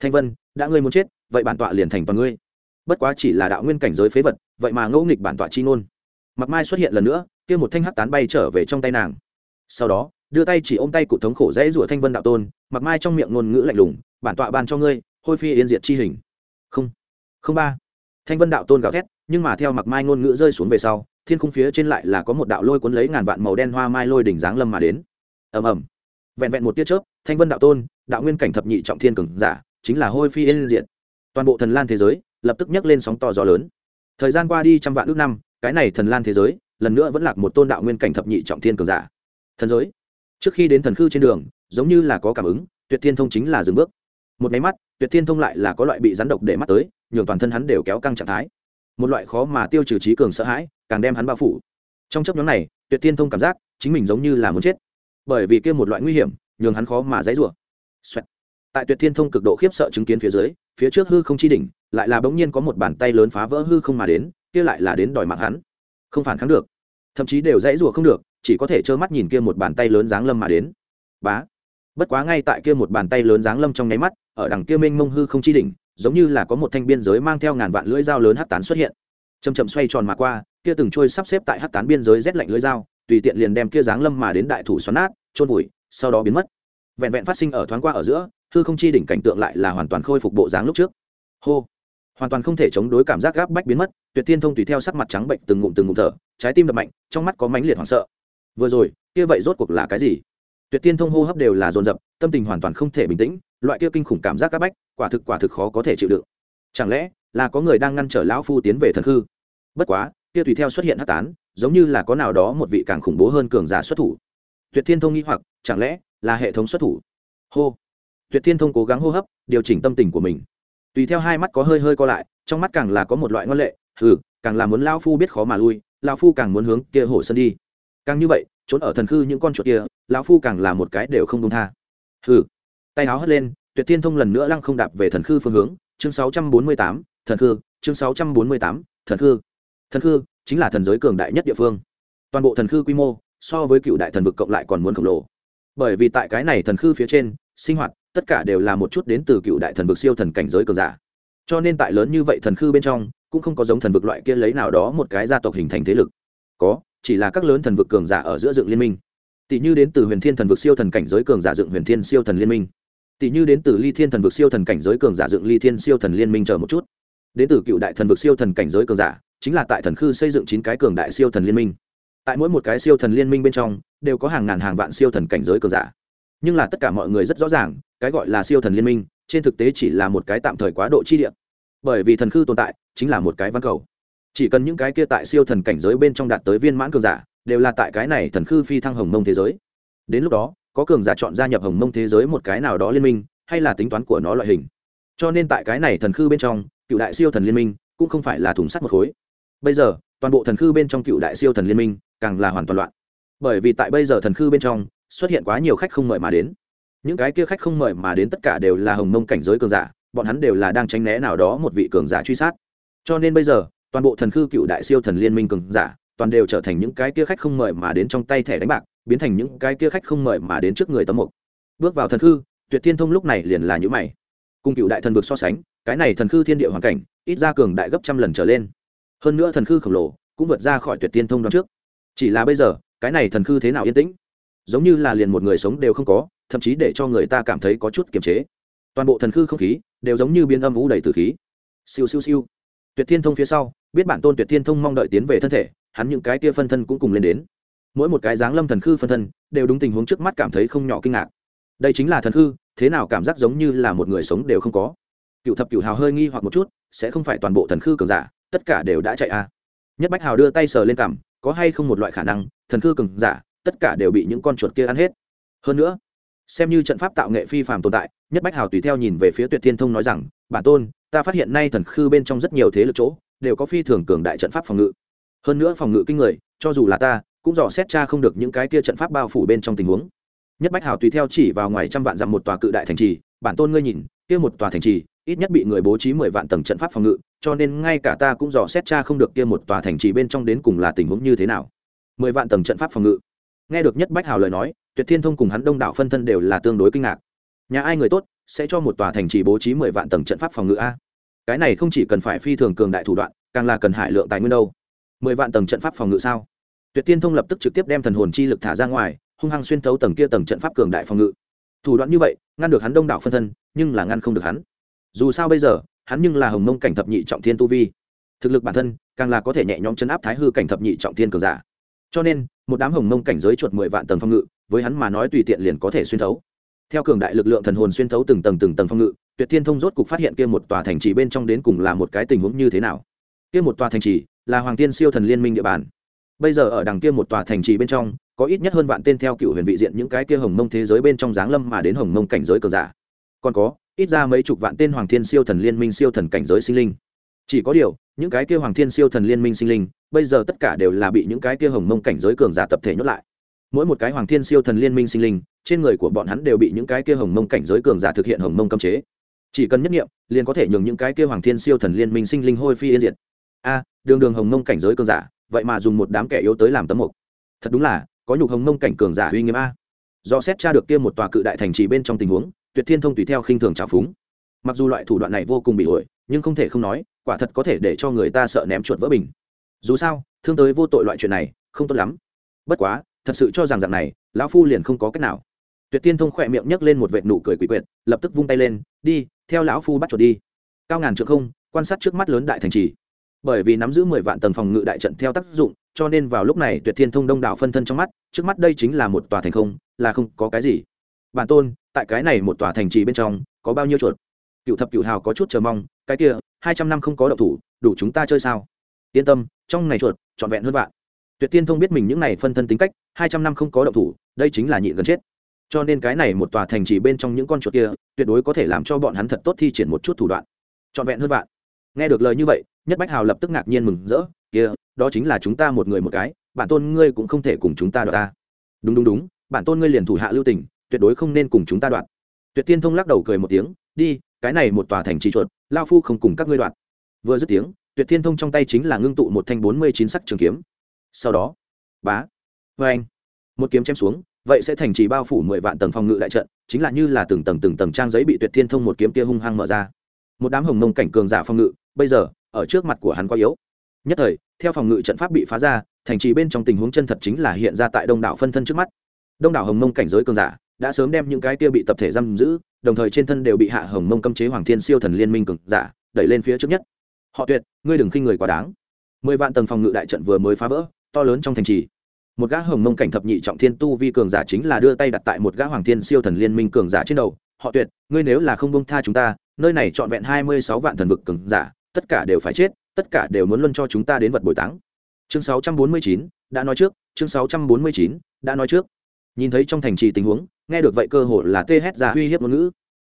Thanh vân, đã ngươi muốn chết, vậy bản tọa liền thành toàn ngươi. Bất quá chỉ là đạo nguyên cảnh giới phế vật, vậy mà ngẫu nghịch bản tọa chi ngôn. Mặc mai xuất hiện lần nữa, kia một thanh hắc tán bay trở về trong tay nàng. Sau đó, đưa tay chỉ ôm tay cụ thống khổ dễ rủa thanh vân đạo tôn, mặc mai trong miệng ngôn ngữ lạnh lùng, bản tọa ban cho ngươi hôi phi yên diệt chi hình. Không không ba. Thanh vân đạo tôn gào thét, nhưng mà theo mặc mai ngôn ngữ rơi xuống về sau, thiên khung phía trên lại là có một đạo lôi cuốn lấy ngàn vạn màu đen hoa mai lôi đỉnh dáng lâm mà đến. Ầm ầm. Vẹn vẹn một tia chớp, thanh vân đạo tôn, đạo nguyên cảnh thập nhị trọng thiên cường giả, chính là hôi phi yên diệt. Toàn bộ thần lan thế giới, lập tức nhấc lên sóng to gió lớn. Thời gian qua đi trăm vạn ước năm, cái này thần lan thế giới, lần nữa vẫn lạc một tôn đạo nguyên cảnh thập nhị trọng thiên cường giả. Thần giới. Trước khi đến thần khư trên đường, giống như là có cảm ứng, tuyệt thiên thông chính là dừng bước. Một máy mắt tuyệt thiên thông lại là có loại bị rắn độc để mắt tới, nhường toàn thân hắn đều kéo căng trạng thái. Một loại khó mà tiêu trừ trí cường sợ hãi, càng đem hắn bao phủ. Trong chấp nhóm này, tuyệt thiên thông cảm giác chính mình giống như là muốn chết. Bởi vì kia một loại nguy hiểm, nhường hắn khó mà dãy rủa. Tại tuyệt thiên thông cực độ khiếp sợ chứng kiến phía dưới, phía trước hư không chi đỉnh, lại là bỗng nhiên có một bàn tay lớn phá vỡ hư không mà đến, kia lại là đến đòi mạng hắn. Không phản kháng được. Thậm chí đều dãy rủa không được, chỉ có thể trơ mắt nhìn kia một bàn tay lớn giáng lâm mà đến. Bá bất quá ngay tại kia một bàn tay lớn giáng lâm trong nháy mắt, ở đằng kia mênh mông hư không chi đỉnh, giống như là có một thanh biên giới mang theo ngàn vạn lưỡi dao lớn hắc tán xuất hiện. Chầm chậm xoay tròn mà qua, kia từng trôi sắp xếp tại hắc tán biên giới rét lạnh lưỡi dao, tùy tiện liền đem kia giáng lâm mà đến đại thủ xoắn nát trôn vùi, sau đó biến mất. Vẹn vẹn phát sinh ở thoáng qua ở giữa, hư không chi đỉnh cảnh tượng lại là hoàn toàn khôi phục bộ dáng lúc trước. Hô! Hoàn toàn không thể chống đối cảm giác gáp bách biến mất, tuyệt thiên thông tùy theo sắc mặt trắng bệnh từng ngụm từng ngụm thở, trái tim đập mạnh, trong mắt có mãnh liệt hoảng sợ. Vừa rồi, kia vậy rốt cuộc là cái gì? Tuyệt thiên thông hô hấp đều là dồn dập, tâm tình hoàn toàn không thể bình tĩnh, loại kia kinh khủng cảm giác gáp bách, quả thực quả thực khó có thể chịu đựng. Chẳng lẽ là có người đang ngăn trở lão phu tiến về thần hư bất quá, kia tùy theo xuất hiện hát tán, giống như là có nào đó một vị càng khủng bố hơn cường giả xuất thủ. Tuyệt thiên thông nghĩ hoặc, chẳng lẽ là hệ thống xuất thủ? Hô. Tuyệt thiên thông cố gắng hô hấp, điều chỉnh tâm tình của mình. Tùy theo hai mắt có hơi hơi co lại, trong mắt càng là có một loại ngoan lệ, hừ, càng là muốn lao phu biết khó mà lui lao phu càng muốn hướng kia hồ sân đi. Càng như vậy, trốn ở thần khư những con chuột kia lão phu càng là một cái đều không đông tha. Hừ. Tay áo hất lên tuyệt thiên thông lần nữa lăng không đạp về thần khư phương hướng. Chương 648, thần khư chương 648, thần khư. Thần khư chính là thần giới cường đại nhất địa phương. Toàn bộ thần khư quy mô so với cựu đại thần vực cộng lại còn muốn khổng lồ. Bởi vì tại cái này thần khư phía trên sinh hoạt tất cả đều là một chút đến từ cựu đại thần vực siêu thần cảnh giới cường giả. Cho nên tại lớn như vậy thần khư bên trong cũng không có giống thần vực loại kia lấy nào đó một cái gia tộc hình thành thế lực. Có chỉ là các lớn thần vực cường giả ở giữa dựng liên minh tỷ như đến từ huyền thiên thần vực siêu thần cảnh giới cường giả dựng huyền thiên siêu thần liên minh tỷ như đến từ ly thiên thần vực siêu thần cảnh giới cường giả dựng ly thiên siêu thần liên minh chờ một chút đến từ cựu đại thần vực siêu thần cảnh giới cường giả chính là tại thần khư xây dựng chín cái cường đại siêu thần liên minh tại mỗi một cái siêu thần liên minh bên trong đều có hàng ngàn hàng vạn siêu thần cảnh giới cường giả nhưng là tất cả mọi người rất rõ ràng cái gọi là siêu thần liên minh trên thực tế chỉ là một cái tạm thời quá độ chi địa bởi vì thần khư tồn tại chính là một cái văn cầu chỉ cần những cái kia tại siêu thần cảnh giới bên trong đạt tới viên mãn cường giả đều là tại cái này thần khư phi thăng hồng mông thế giới. Đến lúc đó, có cường giả chọn gia nhập hồng mông thế giới một cái nào đó liên minh, hay là tính toán của nó loại hình. Cho nên tại cái này thần khư bên trong, cựu đại siêu thần liên minh cũng không phải là thùng sắt một khối. Bây giờ, toàn bộ thần khư bên trong cựu đại siêu thần liên minh càng là hoàn toàn loạn. Bởi vì tại bây giờ thần khư bên trong, xuất hiện quá nhiều khách không mời mà đến. Những cái kia khách không mời mà đến tất cả đều là hồng mông cảnh giới cường giả, bọn hắn đều là đang tránh né nào đó một vị cường giả truy sát. Cho nên bây giờ, toàn bộ thần khư cựu đại siêu thần liên minh cường giả toàn đều trở thành những cái kia khách không mời mà đến trong tay thẻ đánh bạc, biến thành những cái kia khách không mời mà đến trước người tấm mục. Bước vào thần khư, tuyệt thiên thông lúc này liền là những mày. Cùng cựu đại thần vực so sánh, cái này thần khư thiên địa hoàn cảnh, ít ra cường đại gấp trăm lần trở lên. Hơn nữa thần khư khổng lồ, cũng vượt ra khỏi tuyệt thiên thông đón trước. Chỉ là bây giờ, cái này thần khư thế nào yên tĩnh? Giống như là liền một người sống đều không có, thậm chí để cho người ta cảm thấy có chút kiềm chế. Toàn bộ thần khư không khí, đều giống như biến âm vũ đầy từ khí. Siêu siêu siêu. Tuyệt thiên thông phía sau, biết bản tôn tuyệt thiên thông mong đợi tiến về thân thể hắn những cái kia phân thân cũng cùng lên đến. Mỗi một cái dáng lâm thần khư phân thân đều đúng tình huống trước mắt cảm thấy không nhỏ kinh ngạc. Đây chính là thần khư, thế nào cảm giác giống như là một người sống đều không có. Cựu thập cựu hào hơi nghi hoặc một chút, sẽ không phải toàn bộ thần khư cường giả, tất cả đều đã chạy a. À. nhất bách hào đưa tay sờ lên cằm có hay không một loại khả năng, thần khư cường giả, tất cả đều bị những con chuột kia ăn hết. Hơn nữa, xem như trận pháp tạo nghệ phi phàm tồn tại, nhất bách hào tùy theo nhìn về phía tuyệt thiên thông nói rằng, bản tôn, ta phát hiện nay thần khư bên trong rất nhiều thế lực chỗ, đều có phi thường cường đại trận pháp phòng ngự hơn nữa phòng ngự kinh người, cho dù là ta, cũng dò xét cha không được những cái kia trận pháp bao phủ bên trong tình huống. Nhất bách hào tùy theo chỉ vào ngoài trăm vạn dặm một tòa cự đại thành trì, bản tôn ngươi nhìn, kia một tòa thành trì, ít nhất bị người bố trí mười vạn tầng trận pháp phòng ngự, cho nên ngay cả ta cũng dò xét cha không được kia một tòa thành trì bên trong đến cùng là tình huống như thế nào. Mười vạn tầng trận pháp phòng ngự. Nghe được nhất bách hào lời nói, tuyệt thiên thông cùng hắn đông đảo phân thân đều là tương đối kinh ngạc. Nhà ai người tốt, sẽ cho một tòa thành trì bố trí mười vạn tầng trận pháp phòng ngự a? Cái này không chỉ cần phải phi thường cường đại thủ đoạn, càng là cần hải lượng tài nguyên đâu mười vạn tầng trận pháp phòng ngự sao? Tuyệt tiên thông lập tức trực tiếp đem thần hồn chi lực thả ra ngoài, hung hăng xuyên thấu tầng kia tầng trận pháp cường đại phòng ngự. Thủ đoạn như vậy, ngăn được hắn đông đảo phân thân, nhưng là ngăn không được hắn. Dù sao bây giờ, hắn nhưng là hồng mông cảnh thập nhị trọng thiên tu vi. Thực lực bản thân, càng là có thể nhẹ nhõm chấn áp thái hư cảnh thập nhị trọng thiên cường giả. Cho nên, một đám hồng mông cảnh giới chuột mười vạn tầng phòng ngự, với hắn mà nói tùy tiện liền có thể xuyên thấu. Theo cường đại lực lượng thần hồn xuyên thấu từng tầng từng tầng phòng ngự, tuyệt thiên thông rốt cục phát hiện kia một tòa thành trì bên trong đến cùng là một cái tình huống như thế nào. Kia một tòa thành trì là hoàng tiên siêu thần liên minh địa bàn. Bây giờ ở đằng kia một tòa thành trì bên trong, có ít nhất hơn vạn tên theo cựu huyền vị diện những cái kia hồng mông thế giới bên trong giáng lâm mà đến hồng mông cảnh giới cờ giả. Còn có, ít ra mấy chục vạn tên hoàng thiên siêu thần liên minh siêu thần cảnh giới sinh linh. Chỉ có điều, những cái kia hoàng thiên siêu thần liên minh sinh linh, bây giờ tất cả đều là bị những cái kia hồng mông cảnh giới cường giả tập thể nhốt lại. Mỗi một cái hoàng thiên siêu thần liên minh sinh linh, trên người của bọn hắn đều bị những cái kia hồng mông cảnh giới cường giả thực hiện hồng mông cấm chế. Chỉ cần nhất nghiệm, liền có thể nhường những cái kia hoàng thiên siêu thần liên minh sinh linh hôi phi yên diệt. A đường đường hồng mông cảnh giới cường giả, vậy mà dùng một đám kẻ yếu tới làm tấm mục. Thật đúng là, có nhục hồng mông cảnh cường giả uy nghiêm a. Do xét tra được kia một tòa cự đại thành trì bên trong tình huống, tuyệt thiên thông tùy theo khinh thường trào phúng. Mặc dù loại thủ đoạn này vô cùng bị ổi, nhưng không thể không nói, quả thật có thể để cho người ta sợ ném chuột vỡ bình. Dù sao, thương tới vô tội loại chuyện này, không tốt lắm. Bất quá, thật sự cho rằng dạng này, lão phu liền không có cách nào. Tuyệt tiên thông khỏe miệng nhấc lên một vệt nụ cười quỷ quyệt, lập tức vung tay lên, đi, theo lão phu bắt chuột đi. Cao ngàn trượng không, quan sát trước mắt lớn đại thành trì bởi vì nắm giữ mười vạn tầng phòng ngự đại trận theo tác dụng, cho nên vào lúc này tuyệt thiên thông đông đảo phân thân trong mắt, trước mắt đây chính là một tòa thành không, là không có cái gì. Bản tôn, tại cái này một tòa thành trì bên trong, có bao nhiêu chuột? Cựu thập cựu hào có chút chờ mong, cái kia, hai trăm năm không có động thủ, đủ chúng ta chơi sao? Yên tâm, trong này chuột, trọn vẹn hơn vạn. Tuyệt tiên thông biết mình những này phân thân tính cách, hai trăm năm không có động thủ, đây chính là nhịn gần chết. Cho nên cái này một tòa thành trì bên trong những con chuột kia, tuyệt đối có thể làm cho bọn hắn thật tốt thi triển một chút thủ đoạn. Trọn vẹn hơn vạn. Nghe được lời như vậy nhất bách hào lập tức ngạc nhiên mừng rỡ, kia, đó chính là chúng ta một người một cái, bản tôn ngươi cũng không thể cùng chúng ta đoạt ta. Đúng đúng đúng, bản tôn ngươi liền thủ hạ lưu tình, tuyệt đối không nên cùng chúng ta đoạt. Tuyệt tiên thông lắc đầu cười một tiếng, đi, cái này một tòa thành trì chuột lao phu không cùng các ngươi đoạn vừa dứt tiếng, tuyệt tiên thông trong tay chính là ngưng tụ một thanh bốn mươi chín sắc trường kiếm. Sau đó, bá vê anh một kiếm chém xuống, vậy sẽ thành trì bao phủ mười vạn tầng phòng ngự đại trận, chính là như là từng tầng từng tầng trang giấy bị tuyệt thiên thông một kiếm kia hung hăng mở ra. Một đám hồng mông cảnh cường giả phòng ngự, bây giờ ở trước mặt của hắn quá yếu. Nhất thời, theo phòng ngự trận pháp bị phá ra, thành trì bên trong tình huống chân thật chính là hiện ra tại đông đảo phân thân trước mắt. Đông đảo hồng mông cảnh giới cường giả đã sớm đem những cái kia bị tập thể giam giữ, đồng thời trên thân đều bị hạ hồng mông cấm chế hoàng thiên siêu thần liên minh cường giả đẩy lên phía trước nhất. Họ tuyệt, ngươi đừng khinh người quá đáng. Mười vạn tầng phòng ngự đại trận vừa mới phá vỡ, to lớn trong thành trì. Một gã hồng mông cảnh thập nhị trọng thiên tu vi cường giả chính là đưa tay đặt tại một gã hoàng thiên siêu thần liên minh cường giả trên đầu. Họ tuyệt, ngươi nếu là không bông tha chúng ta, nơi này trọn vẹn hai mươi sáu vạn thần vực cường giả tất cả đều phải chết, tất cả đều muốn luân cho chúng ta đến vật bồi táng. Chương sáu trăm bốn mươi chín, đã nói trước, chương sáu trăm bốn mươi chín, đã nói trước. Nhìn thấy trong thành trì tình huống, nghe được vậy cơ hội là tê hét ra uy hiếp ngôn ngữ.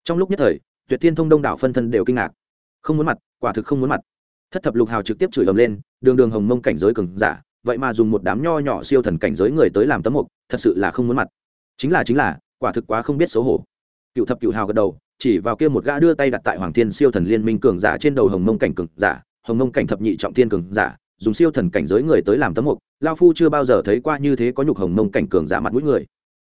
Trong lúc nhất thời, tuyệt thiên thông đông đảo phân thân đều kinh ngạc. Không muốn mặt, quả thực không muốn mặt. Thất thập lục hào trực tiếp chửi ầm lên, đường đường hồng mông cảnh giới cường giả, vậy mà dùng một đám nho nhỏ siêu thần cảnh giới người tới làm tấm mục, thật sự là không muốn mặt. Chính là chính là, quả thực quá không biết xấu hổ. Cựu thập cựu hào gật đầu chỉ vào kia một gã đưa tay đặt tại hoàng thiên siêu thần liên minh cường giả trên đầu hồng mông cảnh cường giả, hồng mông cảnh thập nhị trọng thiên cường giả, dùng siêu thần cảnh giới người tới làm tấm mục, lao phu chưa bao giờ thấy qua như thế có nhục hồng mông cảnh cường giả mặt mũi người.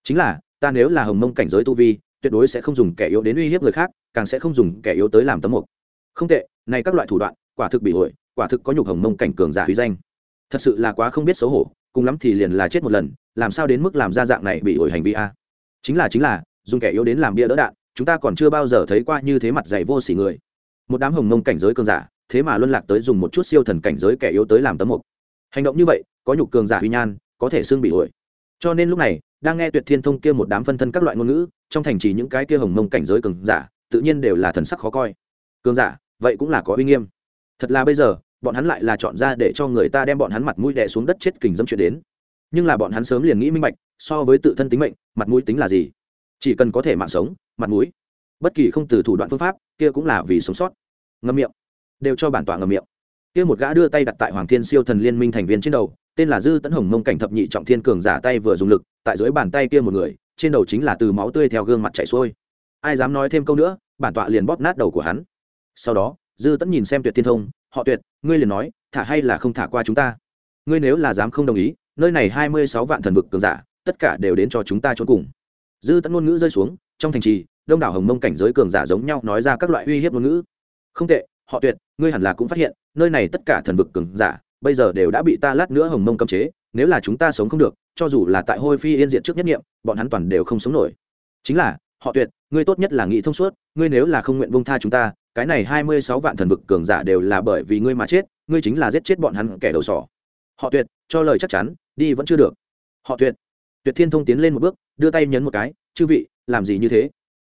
Chính là, ta nếu là hồng mông cảnh giới tu vi, tuyệt đối sẽ không dùng kẻ yếu đến uy hiếp người khác, càng sẽ không dùng kẻ yếu tới làm tấm mục. Không tệ, này các loại thủ đoạn, quả thực bị hội quả thực có nhục hồng mông cảnh cường giả huy danh. Thật sự là quá không biết xấu hổ, cùng lắm thì liền là chết một lần, làm sao đến mức làm ra dạng này bị ổi hành vi a? Chính là chính là, dùng kẻ yếu đến làm bia đỡ đạn chúng ta còn chưa bao giờ thấy qua như thế mặt dày vô sỉ người. Một đám hồng mông cảnh giới cường giả, thế mà luân lạc tới dùng một chút siêu thần cảnh giới kẻ yếu tới làm tấm mục. Hành động như vậy, có nhục cường giả huy nhan, có thể xương bị ổi cho nên lúc này, đang nghe tuyệt thiên thông kia một đám phân thân các loại ngôn ngữ, trong thành trì những cái kia hồng mông cảnh giới cường giả, tự nhiên đều là thần sắc khó coi. Cường giả, vậy cũng là có uy nghiêm. Thật là bây giờ, bọn hắn lại là chọn ra để cho người ta đem bọn hắn mặt mũi đè xuống đất chết kình dâm chuyện đến. Nhưng là bọn hắn sớm liền nghĩ minh bạch, so với tự thân tính mệnh, mặt mũi tính là gì? Chỉ cần có thể mạng sống mặt mũi. Bất kỳ không từ thủ đoạn phương pháp, kia cũng là vì sống sót. Ngâm miệng. Đều cho bản tọa ngâm miệng. Kia một gã đưa tay đặt tại hoàng thiên siêu thần liên minh thành viên trên đầu, tên là dư tấn hồng mông cảnh thập nhị trọng thiên cường giả tay vừa dùng lực, tại dưới bàn tay kia một người, trên đầu chính là từ máu tươi theo gương mặt chảy xuôi. Ai dám nói thêm câu nữa, bản tọa liền bóp nát đầu của hắn. Sau đó, dư tấn nhìn xem tuyệt thiên thông, họ tuyệt, ngươi liền nói, thả hay là không thả qua chúng ta? Ngươi nếu là dám không đồng ý, nơi này hai mươi sáu vạn thần vực cường giả, tất cả đều đến cho chúng ta trốn cùng. Dư tấn ngôn ngữ rơi xuống trong thành trì, đông đảo hồng mông cảnh giới cường giả giống nhau nói ra các loại uy hiếp ngôn ngữ. Không tệ, họ tuyệt, ngươi hẳn là cũng phát hiện, nơi này tất cả thần vực cường giả, bây giờ đều đã bị ta lát nữa hồng mông cấm chế, nếu là chúng ta sống không được, cho dù là tại hôi phi yên diện trước nhất nghiệm bọn hắn toàn đều không sống nổi. Chính là, họ tuyệt, ngươi tốt nhất là nghĩ thông suốt, ngươi nếu là không nguyện bông tha chúng ta, cái này hai mươi sáu vạn thần vực cường giả đều là bởi vì ngươi mà chết, ngươi chính là giết chết bọn hắn kẻ đầu sỏ. Họ tuyệt, cho lời chắc chắn, đi vẫn chưa được. Họ tuyệt. Tuyệt thiên thông tiến lên một bước, đưa tay nhấn một cái, chư vị làm gì như thế?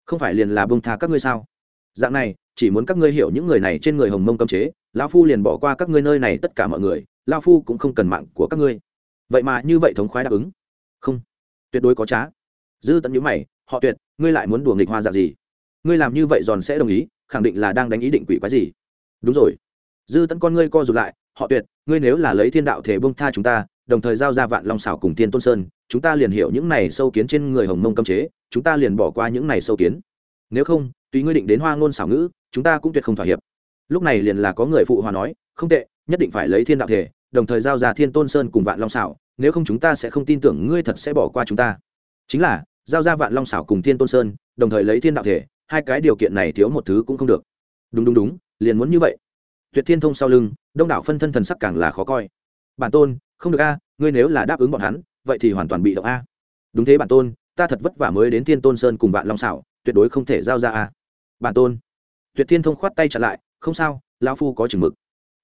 Không phải liền là bông tha các ngươi sao? Dạng này, chỉ muốn các ngươi hiểu những người này trên người hồng mông cấm chế, lão phu liền bỏ qua các ngươi nơi này tất cả mọi người, lão phu cũng không cần mạng của các ngươi. Vậy mà như vậy thống khoái đáp ứng. Không. Tuyệt đối có trá. Dư tận nhữ mày, họ tuyệt, ngươi lại muốn đùa nghịch hoa dạng gì? Ngươi làm như vậy giòn sẽ đồng ý, khẳng định là đang đánh ý định quỷ quái gì? Đúng rồi. Dư tận con ngươi co rụt lại, họ tuyệt, ngươi nếu là lấy thiên đạo thể bông tha chúng ta, đồng thời giao ra vạn long xảo cùng thiên tôn sơn, chúng ta liền hiểu những này sâu kiến trên người hồng mông cấm chế chúng ta liền bỏ qua những này sâu kiến. Nếu không, tùy ngươi định đến hoa ngôn xảo ngữ, chúng ta cũng tuyệt không thỏa hiệp. Lúc này liền là có người phụ hòa nói, không tệ, nhất định phải lấy thiên đạo thể, đồng thời giao ra thiên tôn sơn cùng vạn long xảo, nếu không chúng ta sẽ không tin tưởng ngươi thật sẽ bỏ qua chúng ta. Chính là, giao ra vạn long xảo cùng thiên tôn sơn, đồng thời lấy thiên đạo thể, hai cái điều kiện này thiếu một thứ cũng không được. Đúng đúng đúng, liền muốn như vậy. Tuyệt thiên thông sau lưng, đông đảo phân thân thần sắc càng là khó coi. Bản tôn, không được a, ngươi nếu là đáp ứng bọn hắn, vậy thì hoàn toàn bị động a. Đúng thế bản tôn ta thật vất vả mới đến thiên tôn sơn cùng vạn long xảo, tuyệt đối không thể giao ra a bản tôn. Tuyệt thiên thông khoát tay trả lại, không sao, lão phu có chừng mực.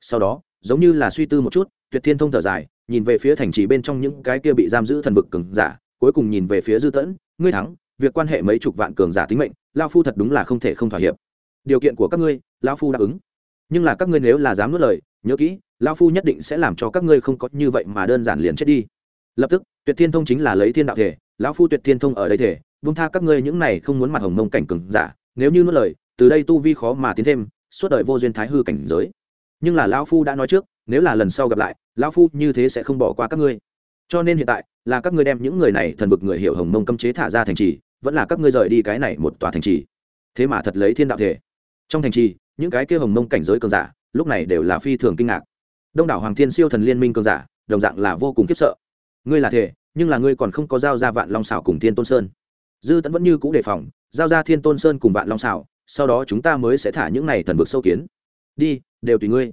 Sau đó, giống như là suy tư một chút, tuyệt thiên thông thở dài, nhìn về phía thành trì bên trong những cái kia bị giam giữ thần vực cường giả, cuối cùng nhìn về phía dư tẫn, ngươi thắng, việc quan hệ mấy chục vạn cường giả tính mệnh lao phu thật đúng là không thể không thỏa hiệp. Điều kiện của các ngươi lao phu đáp ứng. Nhưng là các ngươi nếu là dám nuốt lời, nhớ kỹ lao phu nhất định sẽ làm cho các ngươi không có như vậy mà đơn giản liền chết đi. Lập tức, tuyệt thiên thông chính là lấy thiên đạo thể lão phu tuyệt thiên thông ở đây thể, vung tha các ngươi những này không muốn mặt hồng mông cảnh cường giả, nếu như nuốt lời, từ đây tu vi khó mà tiến thêm, suốt đời vô duyên thái hư cảnh giới. Nhưng là lão phu đã nói trước, nếu là lần sau gặp lại, lão phu như thế sẽ không bỏ qua các ngươi. Cho nên hiện tại, là các ngươi đem những người này thần vực người hiểu hồng mông cấm chế thả ra thành trì, vẫn là các ngươi rời đi cái này một tòa thành trì. Thế mà thật lấy thiên đạo thể. Trong thành trì, những cái kia hồng mông cảnh giới cường giả, lúc này đều là phi thường kinh ngạc. Đông đảo hoàng thiên siêu thần liên minh cường giả, đồng dạng là vô cùng khiếp sợ. Ngươi là thể nhưng là ngươi còn không có giao ra vạn long xảo cùng thiên tôn sơn. Dư tẫn vẫn như cũ đề phòng, giao ra thiên tôn sơn cùng vạn long xảo, sau đó chúng ta mới sẽ thả những này thần vực sâu kiến. Đi, đều tùy ngươi.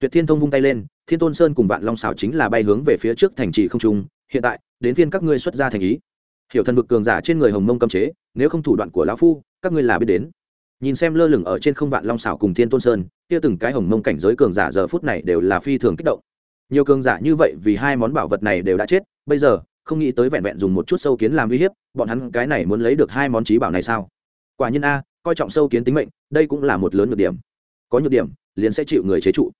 Tuyệt thiên thông vung tay lên, thiên tôn sơn cùng vạn long xảo chính là bay hướng về phía trước thành trì không trung, hiện tại, đến phiên các ngươi xuất ra thành ý. Hiểu thần vực cường giả trên người hồng mông cấm chế, nếu không thủ đoạn của lão phu, các ngươi là biết đến. Nhìn xem lơ lửng ở trên không vạn long xảo cùng thiên tôn sơn, kia từng cái hồng mông cảnh giới cường giả giờ phút này đều là phi thường kích động. Nhiều cường giả như vậy vì hai món bảo vật này đều đã chết, bây giờ không nghĩ tới vẹn vẹn dùng một chút sâu kiến làm uy hiếp, bọn hắn cái này muốn lấy được hai món trí bảo này sao? Quả nhiên a, coi trọng sâu kiến tính mệnh, đây cũng là một lớn nhược điểm. Có nhược điểm, liền sẽ chịu người chế trụ.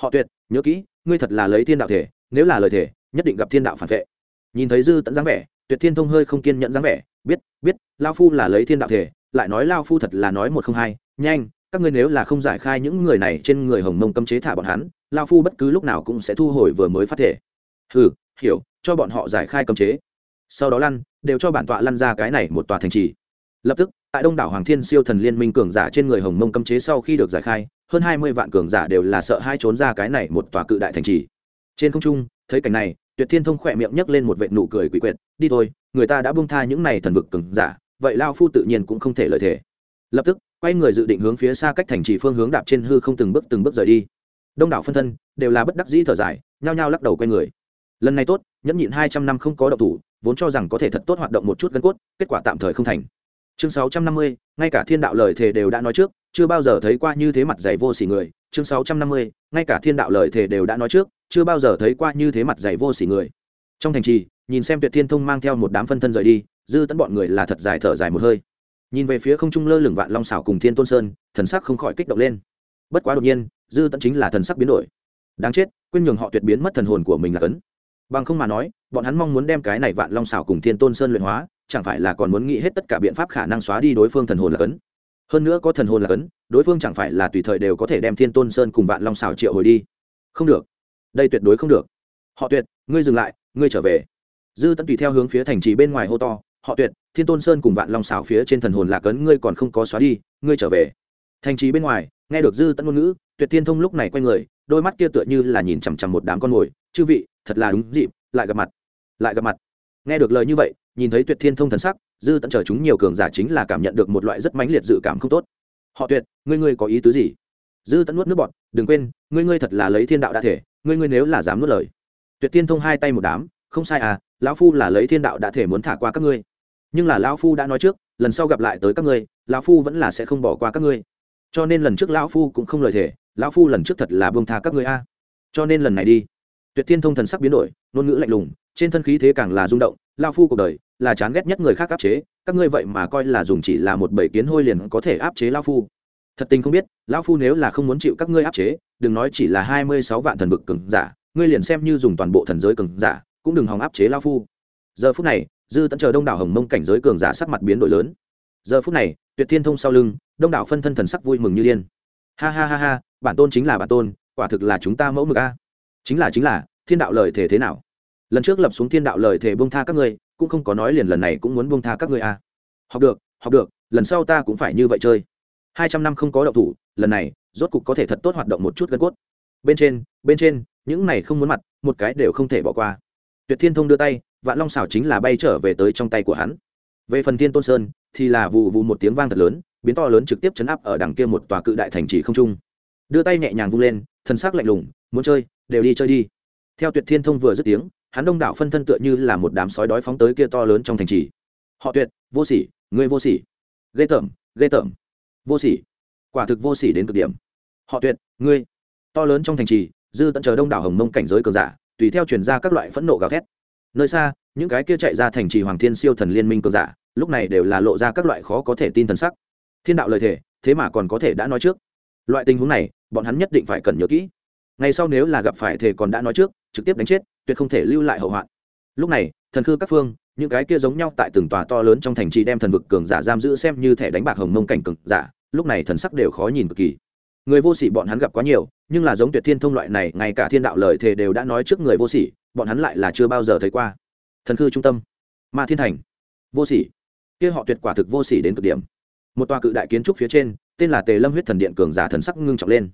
Họ tuyệt, nhớ kỹ, ngươi thật là lấy thiên đạo thể, nếu là lời thể, nhất định gặp thiên đạo phản vệ. Nhìn thấy dư tận dáng vẻ, tuyệt thiên thông hơi không kiên nhẫn dáng vẻ, biết biết, lao phu là lấy thiên đạo thể, lại nói lao phu thật là nói một không hai, nhanh, các ngươi nếu là không giải khai những người này trên người hồng mông cấm chế thả bọn hắn, lao phu bất cứ lúc nào cũng sẽ thu hồi vừa mới phát thể. Ừ hiểu, cho bọn họ giải khai cấm chế. Sau đó lăn, đều cho bản tọa lăn ra cái này một tòa thành trì. Lập tức, tại đông đảo hoàng thiên siêu thần liên minh cường giả trên người hồng mông cấm chế sau khi được giải khai, hơn hai mươi vạn cường giả đều là sợ hai trốn ra cái này một tòa cự đại thành trì. Trên không trung, thấy cảnh này, tuyệt thiên thông khỏe miệng nhấc lên một vệ nụ cười quỷ quyệt, đi thôi, người ta đã bung tha những này thần vực cường giả, vậy lao phu tự nhiên cũng không thể lợi thể. Lập tức, quay người dự định hướng phía xa cách thành trì phương hướng đạp trên hư không từng bước từng bước rời đi. Đông đảo phân thân đều là bất đắc dĩ thở dài, nhao nhao lắc đầu quay người lần này tốt, nhẫn nhịn hai trăm năm không có động thủ, vốn cho rằng có thể thật tốt hoạt động một chút gân cốt, kết quả tạm thời không thành. Chương sáu trăm năm mươi, ngay cả thiên đạo lời thề đều đã nói trước, chưa bao giờ thấy qua như thế mặt dày vô sỉ người. Chương sáu trăm năm mươi, ngay cả thiên đạo lời thề đều đã nói trước, chưa bao giờ thấy qua như thế mặt dày vô sỉ người. Trong thành trì, nhìn xem tuyệt thiên thông mang theo một đám phân thân rời đi, dư tẫn bọn người là thật dài thở dài một hơi. Nhìn về phía không trung lơ lửng vạn long xảo cùng thiên tôn sơn, thần sắc không khỏi kích động lên. Bất quá đột nhiên, dư tẫn chính là thần sắc biến đổi. Đáng chết, quên nhường họ tuyệt biến mất thần hồn của mình là cấn bằng không mà nói, bọn hắn mong muốn đem cái này vạn long xảo cùng thiên tôn sơn luyện hóa, chẳng phải là còn muốn nghĩ hết tất cả biện pháp khả năng xóa đi đối phương thần hồn là cấn. Hơn nữa có thần hồn là cấn, đối phương chẳng phải là tùy thời đều có thể đem thiên tôn sơn cùng vạn long xảo triệu hồi đi. Không được. Đây tuyệt đối không được. Họ tuyệt, ngươi dừng lại, ngươi trở về. Dư tẫn tùy theo hướng phía thành trì bên ngoài hô to, họ tuyệt, thiên tôn sơn cùng vạn long xảo phía trên thần hồn lạc ấn ngươi còn không có xóa đi, ngươi trở về. Thành trì bên ngoài, nghe được dư tẫn ngôn ngữ, tuyệt thiên thông lúc này quay người, đôi mắt kia tựa như là nhìn chằm chằm một đám con mồi, chư vị thật là đúng dịp, lại gặp mặt, lại gặp mặt. Nghe được lời như vậy, nhìn thấy tuyệt thiên thông thần sắc, dư tận chờ chúng nhiều cường giả chính là cảm nhận được một loại rất mãnh liệt dự cảm không tốt. Họ tuyệt, ngươi ngươi có ý tứ gì? Dư tận nuốt nước bọn đừng quên, ngươi ngươi thật là lấy thiên đạo đã thể, ngươi ngươi nếu là dám nuốt lời. Tuyệt thiên thông hai tay một đám, không sai à lão phu là lấy thiên đạo đã thể muốn thả qua các ngươi. Nhưng là lão phu đã nói trước, lần sau gặp lại tới các ngươi, lão phu vẫn là sẽ không bỏ qua các ngươi. Cho nên lần trước lão phu cũng không lời thể, lão phu lần trước thật là bông tha các ngươi a. Cho nên lần này đi tuyệt thiên thông thần sắc biến đổi, ngôn ngữ lạnh lùng, trên thân khí thế càng là rung động, lao phu cuộc đời là chán ghét nhất người khác áp chế, các ngươi vậy mà coi là dùng chỉ là một bầy kiến hôi liền có thể áp chế lao phu. Thật tình không biết Lão phu nếu là không muốn chịu các ngươi áp chế, đừng nói chỉ là hai mươi sáu vạn thần vực cường giả, ngươi liền xem như dùng toàn bộ thần giới cường giả, cũng đừng hòng áp chế lao phu. Giờ phút này, dư tận chờ đông đảo hồng mông cảnh giới cường giả sắc mặt biến đổi lớn. Giờ phút này, tuyệt thiên thông sau lưng, đông đảo phân thân thần sắc vui mừng như điên. Ha ha ha ha, bản tôn chính là bản tôn, quả thực là chúng ta mẫu mực a chính là chính là, thiên đạo lời thể thế nào? Lần trước lập xuống thiên đạo lời thể bông tha các ngươi, cũng không có nói liền lần này cũng muốn bông tha các ngươi à. Học được học được, lần sau ta cũng phải như vậy chơi. Hai trăm năm không có động thủ, lần này, rốt cục có thể thật tốt hoạt động một chút gân cốt. Bên trên bên trên, những này không muốn mặt, một cái đều không thể bỏ qua. Tuyệt thiên thông đưa tay, vạn long xảo chính là bay trở về tới trong tay của hắn. Về phần thiên tôn sơn, thì là vụ vụ một tiếng vang thật lớn, biến to lớn trực tiếp chấn áp ở đằng kia một tòa cự đại thành trì không trung. Đưa tay nhẹ nhàng vung lên thân xác lạnh lùng, muốn chơi đều đi chơi đi. Theo tuyệt thiên thông vừa dứt tiếng, hắn đông đảo phân thân tựa như là một đám sói đói phóng tới kia to lớn trong thành trì. Họ tuyệt, vô sỉ, ngươi vô sỉ. Ghê tởm ghê tởm. Vô sỉ. Quả thực vô sỉ đến cực điểm. Họ tuyệt, ngươi. To lớn trong thành trì, dư tận chờ đông đảo hồng mông cảnh giới cường giả, tùy theo truyền ra các loại phẫn nộ gào thét. Nơi xa, những cái kia chạy ra thành trì hoàng thiên siêu thần liên minh cường giả, lúc này đều là lộ ra các loại khó có thể tin thần sắc. Thiên đạo lời thể thế mà còn có thể đã nói trước. Loại tình huống này, bọn hắn nhất định phải cần nhớ kỹ ngày sau nếu là gặp phải thể còn đã nói trước, trực tiếp đánh chết, tuyệt không thể lưu lại hậu hoạn. Lúc này, thần khư các phương, những cái kia giống nhau tại từng tòa to lớn trong thành trì đem thần vực cường giả giam giữ xem như thẻ đánh bạc hồng mông cảnh cường giả, lúc này thần sắc đều khó nhìn cực kỳ. Người vô sỉ bọn hắn gặp quá nhiều, nhưng là giống tuyệt thiên thông loại này, ngay cả thiên đạo lời thề đều đã nói trước người vô sỉ, bọn hắn lại là chưa bao giờ thấy qua. Thần khư trung tâm, ma thiên thành. Vô sỉ. Kia họ tuyệt quả thực vô sỉ đến cực điểm. Một tòa cự đại kiến trúc phía trên, tên là tề lâm huyết thần điện cường giả thần sắc ngưng trọng lên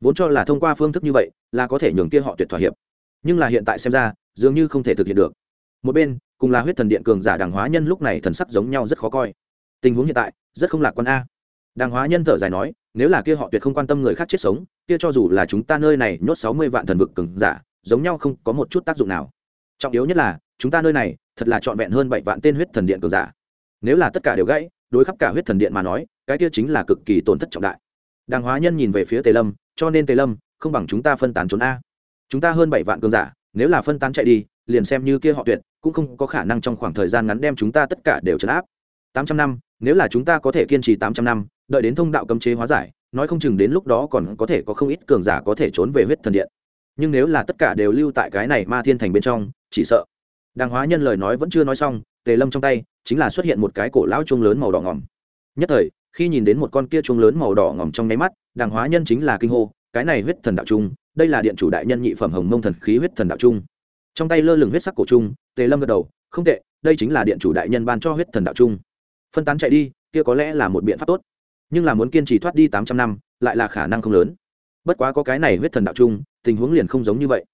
vốn cho là thông qua phương thức như vậy là có thể nhường kia họ tuyệt thỏa hiệp. Nhưng là hiện tại xem ra, dường như không thể thực hiện được. Một bên, cùng là huyết thần điện cường giả đàng hóa nhân lúc này thần sắc giống nhau rất khó coi. Tình huống hiện tại, rất không lạc quan a. Đàng hóa nhân thở dài nói, nếu là kia họ tuyệt không quan tâm người khác chết sống, kia cho dù là chúng ta nơi này nhốt sáu mươi vạn thần vực cường giả, giống nhau không có một chút tác dụng nào. Trọng yếu nhất là, chúng ta nơi này, thật là trọn vẹn hơn bảy vạn tên huyết thần điện cường giả. Nếu là tất cả đều gãy, đối khắp cả huyết thần điện mà nói, cái kia chính là cực kỳ tổn thất trọng đại đàng hóa nhân nhìn về phía tề lâm, cho nên tề lâm, không bằng chúng ta phân tán trốn a. Chúng ta hơn bảy vạn cường giả, nếu là phân tán chạy đi, liền xem như kia họ tuyệt, cũng không có khả năng trong khoảng thời gian ngắn đem chúng ta tất cả đều trấn áp. Tám trăm năm, nếu là chúng ta có thể kiên trì tám trăm năm, đợi đến thông đạo cấm chế hóa giải, nói không chừng đến lúc đó còn có thể có không ít cường giả có thể trốn về huyết thần điện. Nhưng nếu là tất cả đều lưu tại cái này ma thiên thành bên trong, chỉ sợ. Đàng hóa nhân lời nói vẫn chưa nói xong, tề lâm trong tay, chính là xuất hiện một cái cổ lão chuông lớn màu đỏ ngỏm nhất thời khi nhìn đến một con kia chuông lớn màu đỏ ngỏm trong nháy mắt, đàng hóa nhân chính là kinh hô, cái này huyết thần đạo trung, đây là điện chủ đại nhân nhị phẩm hồng mông thần khí huyết thần đạo trung. Trong tay lơ lửng huyết sắc cổ trung, tề lâm gật đầu, không tệ, đây chính là điện chủ đại nhân ban cho huyết thần đạo trung. Phân tán chạy đi, kia có lẽ là một biện pháp tốt. Nhưng là muốn kiên trì thoát đi tám trăm năm, lại là khả năng không lớn. Bất quá có cái này huyết thần đạo trung, tình huống liền không giống như vậy.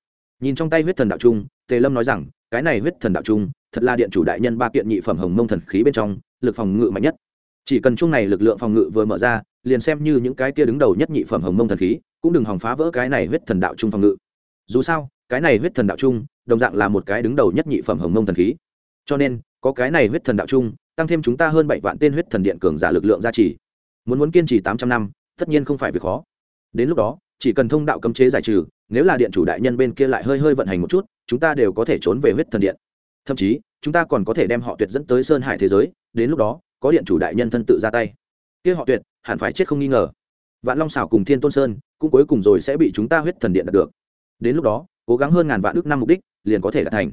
Nhìn trong tay huyết thần đạo trung, tề lâm nói rằng, cái này huyết thần đạo trung, thật là điện chủ đại nhân ba kiện nhị phẩm hồng mông thần khí bên trong, lực phòng ngự mạnh nhất chỉ cần chung này lực lượng phòng ngự vừa mở ra, liền xem như những cái kia đứng đầu nhất nhị phẩm hồng mông thần khí, cũng đừng hòng phá vỡ cái này huyết thần đạo trung phòng ngự. Dù sao, cái này huyết thần đạo trung, đồng dạng là một cái đứng đầu nhất nhị phẩm hồng mông thần khí. Cho nên, có cái này huyết thần đạo trung, tăng thêm chúng ta hơn bảy vạn tên huyết thần điện cường giả lực lượng gia trì. Muốn muốn kiên trì tám trăm năm, tất nhiên không phải việc khó. Đến lúc đó, chỉ cần thông đạo cấm chế giải trừ, nếu là điện chủ đại nhân bên kia lại hơi hơi vận hành một chút, chúng ta đều có thể trốn về huyết thần điện. Thậm chí, chúng ta còn có thể đem họ tuyệt dẫn tới sơn hải thế giới, đến lúc đó có điện chủ đại nhân thân tự ra tay. Kia họ tuyệt hẳn phải chết không nghi ngờ. Vạn long xảo cùng thiên tôn sơn cũng cuối cùng rồi sẽ bị chúng ta huyết thần điện đạt được. Đến lúc đó cố gắng hơn ngàn vạn ước năm mục đích liền có thể đạt thành.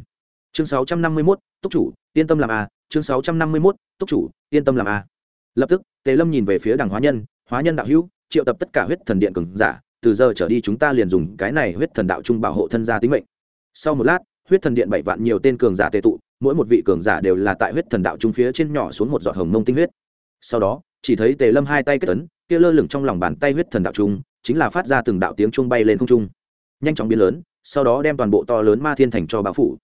Chương sáu trăm năm mươi 651, túc chủ yên tâm làm a chương sáu trăm năm mươi 651, túc chủ yên tâm làm a. Lập tức tề lâm nhìn về phía đằng hóa nhân hóa nhân đạo hữu triệu tập tất cả huyết thần điện cường giả từ giờ trở đi chúng ta liền dùng cái này huyết thần đạo trung bảo hộ thân gia tính mệnh. Sau một lát huyết thần điện bảy vạn nhiều tên cường giả tề tụ mỗi một vị cường giả đều là tại huyết thần đạo trung phía trên nhỏ xuống một giọt hồng mông tinh huyết. Sau đó, chỉ thấy tề lâm hai tay kết tấn kia lơ lửng trong lòng bàn tay huyết thần đạo trung, chính là phát ra từng đạo tiếng trung bay lên không trung. Nhanh chóng biến lớn, sau đó đem toàn bộ to lớn ma thiên thành cho bao phủ.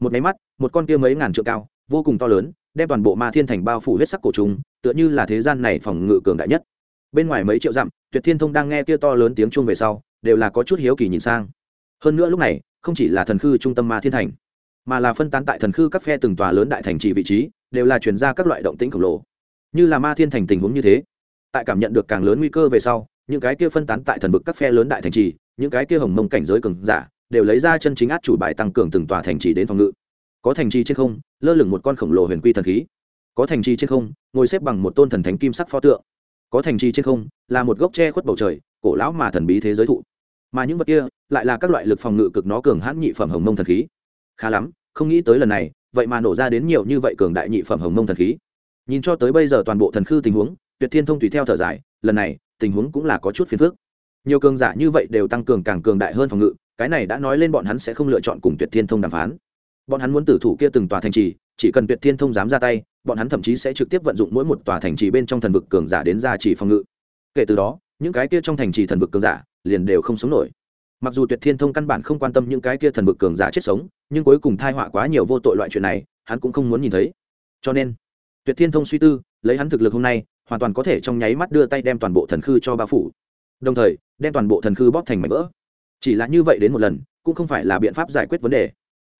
Một máy mắt, một con kia mấy ngàn trượng cao, vô cùng to lớn, đem toàn bộ ma thiên thành bao phủ huyết sắc cổ trùng, tựa như là thế gian này phòng ngự cường đại nhất. Bên ngoài mấy triệu dặm, tuyệt thiên thông đang nghe kia to lớn tiếng chuông về sau, đều là có chút hiếu kỳ nhìn sang. Hơn nữa lúc này, không chỉ là thần khư trung tâm ma thiên thành mà là phân tán tại thần khư các phe từng tòa lớn đại thành trì vị trí, đều là chuyển ra các loại động tĩnh khổng lồ. Như là ma thiên thành tình huống như thế, tại cảm nhận được càng lớn nguy cơ về sau, những cái kia phân tán tại thần vực các phe lớn đại thành trì, những cái kia hồng mông cảnh giới cường giả, đều lấy ra chân chính át chủ bài tăng cường từng tòa thành trì đến phòng ngự. Có thành trì trên không, lơ lửng một con khổng lồ huyền quy thần khí. Có thành trì trên không, ngồi xếp bằng một tôn thần thánh kim sắc pho tượng. Có thành trì trên không, là một gốc tre khuất bầu trời, cổ lão mà thần bí thế giới thụ. Mà những vật kia, lại là các loại lực phòng ngự cực nó cường hãn nhị phẩm hồng mông thần khí khá lắm, không nghĩ tới lần này, vậy mà nổ ra đến nhiều như vậy cường đại nhị phẩm hồng mông thần khí. Nhìn cho tới bây giờ toàn bộ thần khư tình huống, tuyệt thiên thông tùy theo thở dài, lần này, tình huống cũng là có chút phiền phức. Nhiều cường giả như vậy đều tăng cường càng cường đại hơn phòng ngự, cái này đã nói lên bọn hắn sẽ không lựa chọn cùng tuyệt thiên thông đàm phán. Bọn hắn muốn tử thủ kia từng tòa thành trì, chỉ cần tuyệt thiên thông dám ra tay, bọn hắn thậm chí sẽ trực tiếp vận dụng mỗi một tòa thành trì bên trong thần vực cường giả đến ra chỉ phòng ngự. Kể từ đó, những cái kia trong thành trì thần vực cường giả liền đều không sống nổi mặc dù tuyệt thiên thông căn bản không quan tâm những cái kia thần vực cường giả chết sống, nhưng cuối cùng thai họa quá nhiều vô tội loại chuyện này, hắn cũng không muốn nhìn thấy. Cho nên, tuyệt thiên thông suy tư, lấy hắn thực lực hôm nay, hoàn toàn có thể trong nháy mắt đưa tay đem toàn bộ thần khư cho bao phủ. Đồng thời, đem toàn bộ thần khư bóp thành mảnh vỡ. Chỉ là như vậy đến một lần, cũng không phải là biện pháp giải quyết vấn đề.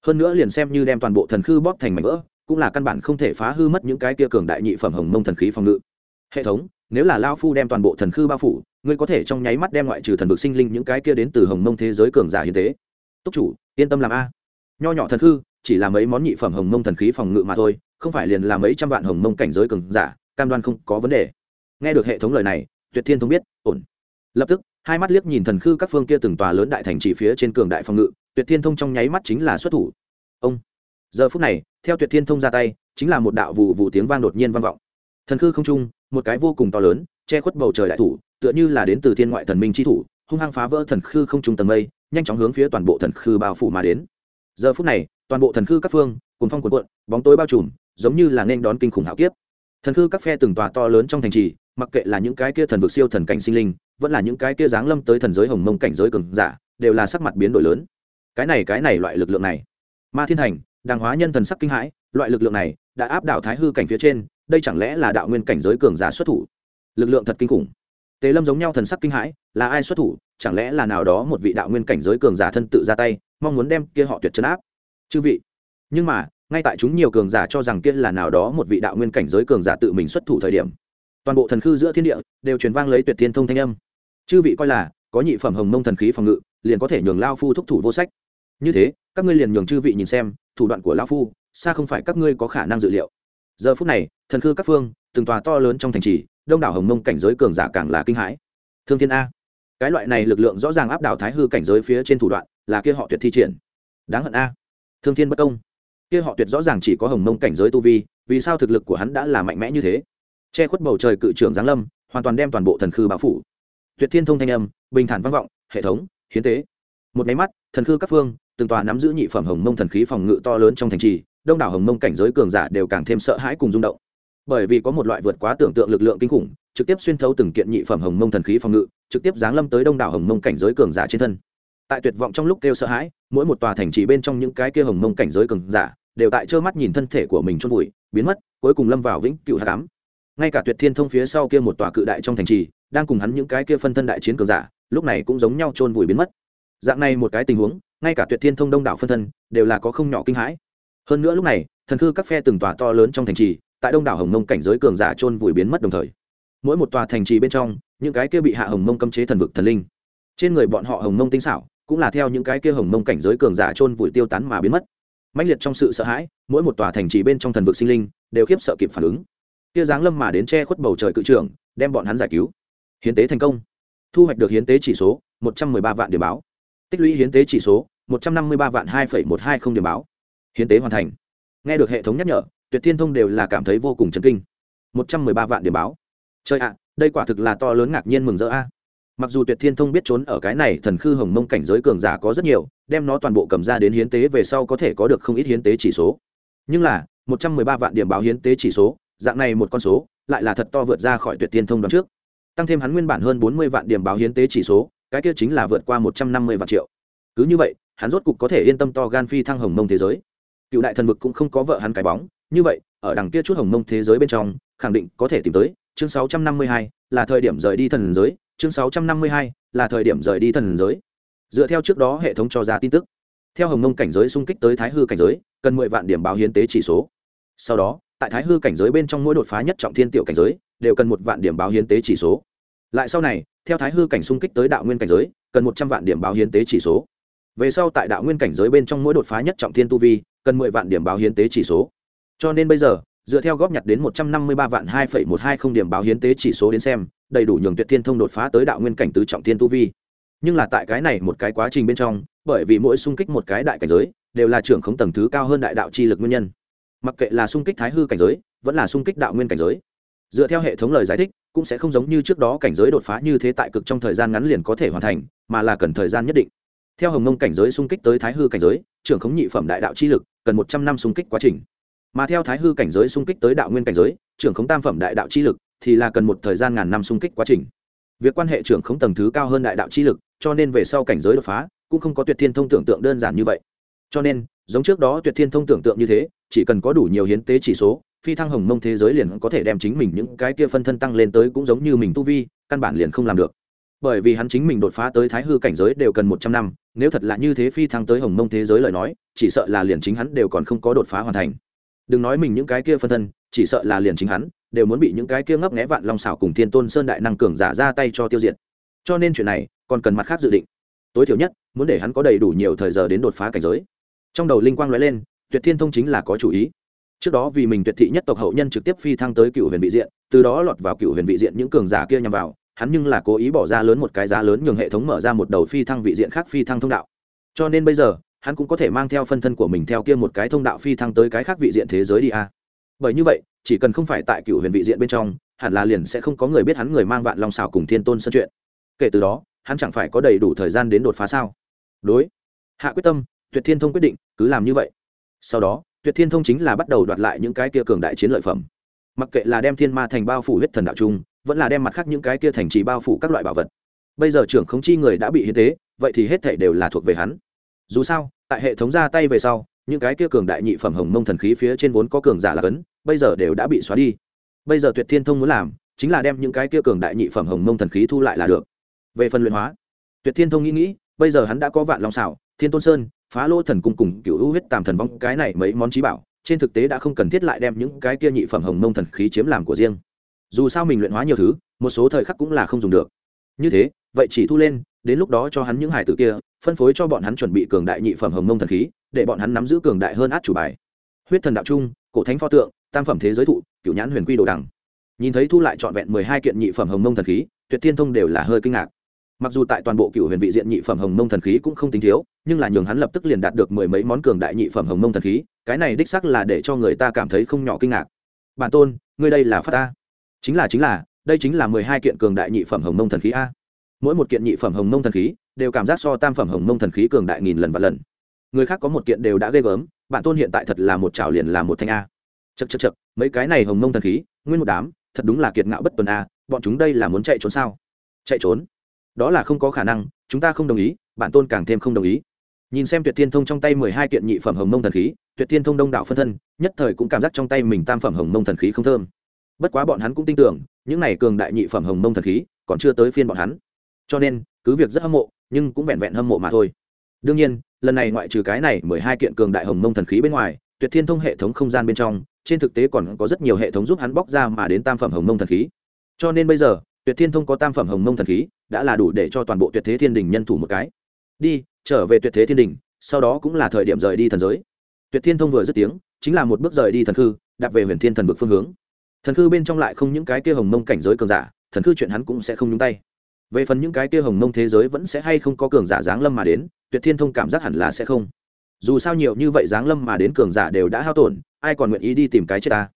Hơn nữa liền xem như đem toàn bộ thần khư bóp thành mảnh vỡ, cũng là căn bản không thể phá hư mất những cái kia cường đại nhị phẩm hồng mông thần khí phòng ngự. Hệ thống, nếu là lao phu đem toàn bộ thần khư bao phủ ngươi có thể trong nháy mắt đem ngoại trừ thần vực sinh linh những cái kia đến từ hồng mông thế giới cường giả hiến tế. Túc chủ, yên tâm làm a. Nho nhỏ thần hư chỉ là mấy món nhị phẩm hồng mông thần khí phòng ngự mà thôi, không phải liền là mấy trăm vạn hồng mông cảnh giới cường giả, cam đoan không có vấn đề. Nghe được hệ thống lời này, tuyệt thiên thống biết, ổn. Lập tức, hai mắt liếc nhìn thần khư các phương kia từng tòa lớn đại thành chỉ phía trên cường đại phòng ngự, tuyệt thiên thông trong nháy mắt chính là xuất thủ. Ông. Giờ phút này, theo tuyệt thiên thông ra tay, chính là một đạo vụ vụ tiếng vang đột nhiên vang vọng. Thần khư không trung, một cái vô cùng to lớn, che khuất bầu trời đại thủ tựa như là đến từ thiên ngoại thần minh chi thủ, hung hăng phá vỡ thần khư không trung tầng mây, nhanh chóng hướng phía toàn bộ thần khư bao phủ mà đến. Giờ phút này, toàn bộ thần khư các phương cùng phong cuộn cuộn, bóng tối bao trùm, giống như là nên đón kinh khủng hạo kiếp. Thần khư các phe từng tòa to lớn trong thành trì, mặc kệ là những cái kia thần vực siêu thần cảnh sinh linh, vẫn là những cái kia giáng lâm tới thần giới hồng mông cảnh giới cường giả, đều là sắc mặt biến đổi lớn. Cái này cái này loại lực lượng này. Ma thiên thành đàng hóa nhân thần sắc kinh hãi, loại lực lượng này đã áp đảo thái hư cảnh phía trên, đây chẳng lẽ là đạo nguyên cảnh giới cường giả xuất thủ? Lực lượng thật kinh khủng tề lâm giống nhau thần sắc kinh hãi, là ai xuất thủ, chẳng lẽ là nào đó một vị đạo nguyên cảnh giới cường giả thân tự ra tay, mong muốn đem kia họ tuyệt chấn áp? Chư vị, nhưng mà, ngay tại chúng nhiều cường giả cho rằng kia là nào đó một vị đạo nguyên cảnh giới cường giả tự mình xuất thủ thời điểm, toàn bộ thần khư giữa thiên địa đều truyền vang lấy tuyệt thiên thông thanh âm. Chư vị coi là, có nhị phẩm hồng mông thần khí phòng ngự, liền có thể nhường lao phu thúc thủ vô sách. Như thế, các ngươi liền nhường chư vị nhìn xem, thủ đoạn của lao phu, xa không phải các ngươi có khả năng dự liệu. Giờ phút này, thần khư các phương, từng tòa to lớn trong thành trì đông đảo hồng mông cảnh giới cường giả càng là kinh hãi. Thương thiên a, cái loại này lực lượng rõ ràng áp đảo thái hư cảnh giới phía trên thủ đoạn, là kia họ tuyệt thi triển. Đáng hận a. Thương thiên bất công. Kia họ tuyệt rõ ràng chỉ có hồng mông cảnh giới tu vi, vì sao thực lực của hắn đã là mạnh mẽ như thế? Che khuất bầu trời cự trưởng giáng lâm, hoàn toàn đem toàn bộ thần khư bao phủ. Tuyệt thiên thông thanh âm, bình thản vang vọng, hệ thống, hiến tế. Một máy mắt, thần khư các phương, từng tòa nắm giữ nhị phẩm hồng mông thần khí phòng ngự to lớn trong thành trì, đông đảo hồng mông cảnh giới cường giả đều càng thêm sợ hãi cùng rung động bởi vì có một loại vượt quá tưởng tượng lực lượng kinh khủng, trực tiếp xuyên thấu từng kiện nhị phẩm hồng mông thần khí phòng ngự, trực tiếp giáng lâm tới đông đảo hồng mông cảnh giới cường giả trên thân. Tại tuyệt vọng trong lúc kêu sợ hãi, mỗi một tòa thành trì bên trong những cái kia hồng mông cảnh giới cường giả đều tại trơ mắt nhìn thân thể của mình chôn vùi, biến mất, cuối cùng lâm vào vĩnh cựu hạ cám ngay cả tuyệt thiên thông phía sau kia một tòa cự đại trong thành trì, đang cùng hắn những cái kia phân thân đại chiến cường giả, lúc này cũng giống nhau chôn vùi biến mất. Dạng này một cái tình huống, ngay cả tuyệt thiên thông đông đảo phân thân đều là có không nhỏ kinh hãi. Hơn nữa lúc này, thần khư các phe từng tòa to lớn trong thành trì tại đông đảo hồng mông cảnh giới cường giả chôn vùi biến mất đồng thời. Mỗi một tòa thành trì bên trong, những cái kia bị hạ hồng mông cấm chế thần vực thần linh. Trên người bọn họ hồng mông tinh xảo, cũng là theo những cái kia hồng mông cảnh giới cường giả chôn vùi tiêu tán mà biến mất. Mãnh liệt trong sự sợ hãi, mỗi một tòa thành trì bên trong thần vực sinh linh đều khiếp sợ kịp phản ứng. Kia giáng lâm mà đến che khuất bầu trời cự trưởng, đem bọn hắn giải cứu. Hiến tế thành công. Thu hoạch được hiến tế chỉ số, một trăm mười ba vạn điểm báo. Tích lũy hiến tế chỉ số, một trăm năm mươi ba vạn hai phẩy một hai không điểm báo. Hiến tế hoàn thành. Nghe được hệ thống nhắc nhở tuyệt thiên thông đều là cảm thấy vô cùng chấn kinh. Một trăm mười ba vạn điểm báo. Chơi ạ, đây quả thực là to lớn ngạc nhiên mừng rỡ a. Mặc dù tuyệt thiên thông biết trốn ở cái này thần khư hồng mông cảnh giới cường giả có rất nhiều, đem nó toàn bộ cầm ra đến hiến tế về sau có thể có được không ít hiến tế chỉ số. Nhưng là, một trăm mười ba vạn điểm báo hiến tế chỉ số, dạng này một con số, lại là thật to vượt ra khỏi tuyệt thiên thông đón trước. Tăng thêm hắn nguyên bản hơn bốn mươi vạn điểm báo hiến tế chỉ số, cái kia chính là vượt qua một trăm năm mươi vạn triệu. Cứ như vậy, hắn rốt cục có thể yên tâm to gan phi thăng hồng mông thế giới. Cựu đại thần vực cũng không có vợ hắn cái bóng như vậy, ở đằng kia chút hồng mông thế giới bên trong, khẳng định có thể tìm tới, chương sáu trăm năm mươi hai là thời điểm rời đi thần giới, chương sáu trăm năm mươi hai là thời điểm rời đi thần giới. Dựa theo trước đó hệ thống cho ra tin tức, theo hồng mông cảnh giới xung kích tới thái hư cảnh giới, cần mười vạn điểm báo hiến tế chỉ số. Sau đó, tại thái hư cảnh giới bên trong mỗi đột phá nhất trọng thiên tiểu cảnh giới, đều cần một vạn điểm báo hiến tế chỉ số. Lại sau này, theo thái hư cảnh xung kích tới đạo nguyên cảnh giới, cần một trăm vạn điểm báo hiến tế chỉ số. Về sau tại đạo nguyên cảnh giới bên trong mỗi đột phá nhất trọng thiên tu vi, cần mười vạn điểm báo hiến tế chỉ số cho nên bây giờ, dựa theo góp nhặt đến một trăm năm mươi ba vạn hai phẩy một hai không điểm báo hiến tế chỉ số đến xem, đầy đủ nhường tuyệt thiên thông đột phá tới đạo nguyên cảnh tứ trọng thiên tu vi. Nhưng là tại cái này một cái quá trình bên trong, bởi vì mỗi xung kích một cái đại cảnh giới, đều là trưởng khống tầng thứ cao hơn đại đạo chi lực nguyên nhân. Mặc kệ là xung kích thái hư cảnh giới, vẫn là xung kích đạo nguyên cảnh giới. Dựa theo hệ thống lời giải thích, cũng sẽ không giống như trước đó cảnh giới đột phá như thế tại cực trong thời gian ngắn liền có thể hoàn thành, mà là cần thời gian nhất định. Theo hồng mông cảnh giới xung kích tới thái hư cảnh giới, trưởng khống nhị phẩm đại đạo chi lực, cần một trăm năm xung kích quá trình mà theo thái hư cảnh giới xung kích tới đạo nguyên cảnh giới, trưởng khống tam phẩm đại đạo chi lực, thì là cần một thời gian ngàn năm xung kích quá trình. Việc quan hệ trưởng khống tầng thứ cao hơn đại đạo chi lực, cho nên về sau cảnh giới đột phá, cũng không có tuyệt thiên thông tưởng tượng đơn giản như vậy. Cho nên, giống trước đó tuyệt thiên thông tưởng tượng như thế, chỉ cần có đủ nhiều hiến tế chỉ số, phi thăng hồng mông thế giới liền có thể đem chính mình những cái kia phân thân tăng lên tới cũng giống như mình tu vi, căn bản liền không làm được. Bởi vì hắn chính mình đột phá tới thái hư cảnh giới đều cần một trăm năm, nếu thật là như thế phi thăng tới hồng mông thế giới lời nói, chỉ sợ là liền chính hắn đều còn không có đột phá hoàn thành đừng nói mình những cái kia phân thân, chỉ sợ là liền chính hắn, đều muốn bị những cái kia ngấp nghé vạn long xảo cùng thiên tôn sơn đại năng cường giả ra tay cho tiêu diệt. Cho nên chuyện này, còn cần mặt khác dự định. Tối thiểu nhất, muốn để hắn có đầy đủ nhiều thời giờ đến đột phá cảnh giới. Trong đầu linh quang nói lên, tuyệt thiên thông chính là có chủ ý. Trước đó vì mình tuyệt thị nhất tộc hậu nhân trực tiếp phi thăng tới cựu huyền vị diện, từ đó lọt vào cựu huyền vị diện những cường giả kia nhằm vào, hắn nhưng là cố ý bỏ ra lớn một cái giá lớn nhường hệ thống mở ra một đầu phi thăng vị diện khác phi thăng thông đạo. Cho nên bây giờ hắn cũng có thể mang theo phân thân của mình theo kia một cái thông đạo phi thăng tới cái khác vị diện thế giới đi a. Bởi như vậy, chỉ cần không phải tại cựu huyền vị diện bên trong, hẳn là liền sẽ không có người biết hắn người mang vạn long xào cùng thiên tôn sân chuyện. Kể từ đó, hắn chẳng phải có đầy đủ thời gian đến đột phá sao? Đối. Hạ quyết tâm, tuyệt thiên thông quyết định, cứ làm như vậy. Sau đó, tuyệt thiên thông chính là bắt đầu đoạt lại những cái kia cường đại chiến lợi phẩm. Mặc kệ là đem thiên ma thành bao phủ huyết thần đạo trung, vẫn là đem mặt khác những cái kia thành trì bao phủ các loại bảo vật. Bây giờ trưởng khống chi người đã bị hiến tế, vậy thì hết thể đều là thuộc về hắn. Dù sao tại hệ thống ra tay về sau, những cái kia cường đại nhị phẩm hồng mông thần khí phía trên vốn có cường giả là cấn, bây giờ đều đã bị xóa đi. Bây giờ tuyệt thiên thông muốn làm, chính là đem những cái kia cường đại nhị phẩm hồng mông thần khí thu lại là được. Về phần luyện hóa, tuyệt thiên thông nghĩ nghĩ, bây giờ hắn đã có vạn long xảo, thiên tôn sơn, phá lỗ thần cung cùng cựu hữu huyết tàm thần vong, cái này mấy món trí bảo, trên thực tế đã không cần thiết lại đem những cái kia nhị phẩm hồng mông thần khí chiếm làm của riêng. Dù sao mình luyện hóa nhiều thứ, một số thời khắc cũng là không dùng được. Như thế, vậy chỉ thu lên đến lúc đó cho hắn những hải tử kia, phân phối cho bọn hắn chuẩn bị cường đại nhị phẩm hồng mông thần khí, để bọn hắn nắm giữ cường đại hơn át chủ bài. Huyết thần đạo trung, cổ thánh pho tượng, tam phẩm thế giới thụ cựu nhãn huyền quy đồ đằng. Nhìn thấy thu lại trọn vẹn mười hai kiện nhị phẩm hồng mông thần khí, tuyệt thiên thông đều là hơi kinh ngạc. Mặc dù tại toàn bộ cựu huyền vị diện nhị phẩm hồng mông thần khí cũng không tính thiếu, nhưng là nhường hắn lập tức liền đạt được mười mấy món cường đại nhị phẩm hồng mông thần khí, cái này đích sắc là để cho người ta cảm thấy không nhỏ kinh ngạc. Bản tôn, ngươi đây là phát ta chính là chính là, đây chính là mười hai kiện cường đại nhị phẩm hồng mông thần khí a mỗi một kiện nhị phẩm hồng mông thần khí đều cảm giác so tam phẩm hồng mông thần khí cường đại nghìn lần và lần. Người khác có một kiện đều đã ghê gớm, bản tôn hiện tại thật là một trào liền là một thanh a. Chật chật chật mấy cái này hồng mông thần khí, nguyên một đám, thật đúng là kiệt ngạo bất tuần a, bọn chúng đây là muốn chạy trốn sao? Chạy trốn? Đó là không có khả năng, chúng ta không đồng ý, bản tôn càng thêm không đồng ý. Nhìn xem tuyệt thiên thông trong tay mười hai kiện nhị phẩm hồng mông thần khí, tuyệt thiên thông đông đạo phân thân, nhất thời cũng cảm giác trong tay mình tam phẩm hồng mông thần khí không thơm. Bất quá bọn hắn cũng tin tưởng, những này cường đại nhị phẩm hồng mông thần khí còn chưa tới phiên bọn hắn cho nên, cứ việc rất hâm mộ, nhưng cũng vẹn vẹn hâm mộ mà thôi. Đương nhiên, lần này ngoại trừ cái này mười hai kiện cường đại hồng mông thần khí bên ngoài, tuyệt thiên thông hệ thống không gian bên trong, trên thực tế còn có rất nhiều hệ thống giúp hắn bóc ra mà đến tam phẩm hồng mông thần khí. Cho nên bây giờ, tuyệt thiên thông có tam phẩm hồng mông thần khí, đã là đủ để cho toàn bộ tuyệt thế thiên đình nhân thủ một cái. Đi, trở về tuyệt thế thiên đình, sau đó cũng là thời điểm rời đi thần giới. Tuyệt thiên thông vừa dứt tiếng, chính là một bước rời đi thần khư, đạp về huyền thiên thần vực phương hướng. Thần khư bên trong lại không những cái kia hồng mông cảnh giới cường giả, thần khư chuyện hắn cũng sẽ không nhúng tay về phần những cái kia hồng mông thế giới vẫn sẽ hay không có cường giả giáng lâm mà đến, tuyệt thiên thông cảm giác hẳn là sẽ không. Dù sao nhiều như vậy giáng lâm mà đến cường giả đều đã hao tổn, ai còn nguyện ý đi tìm cái chết ta?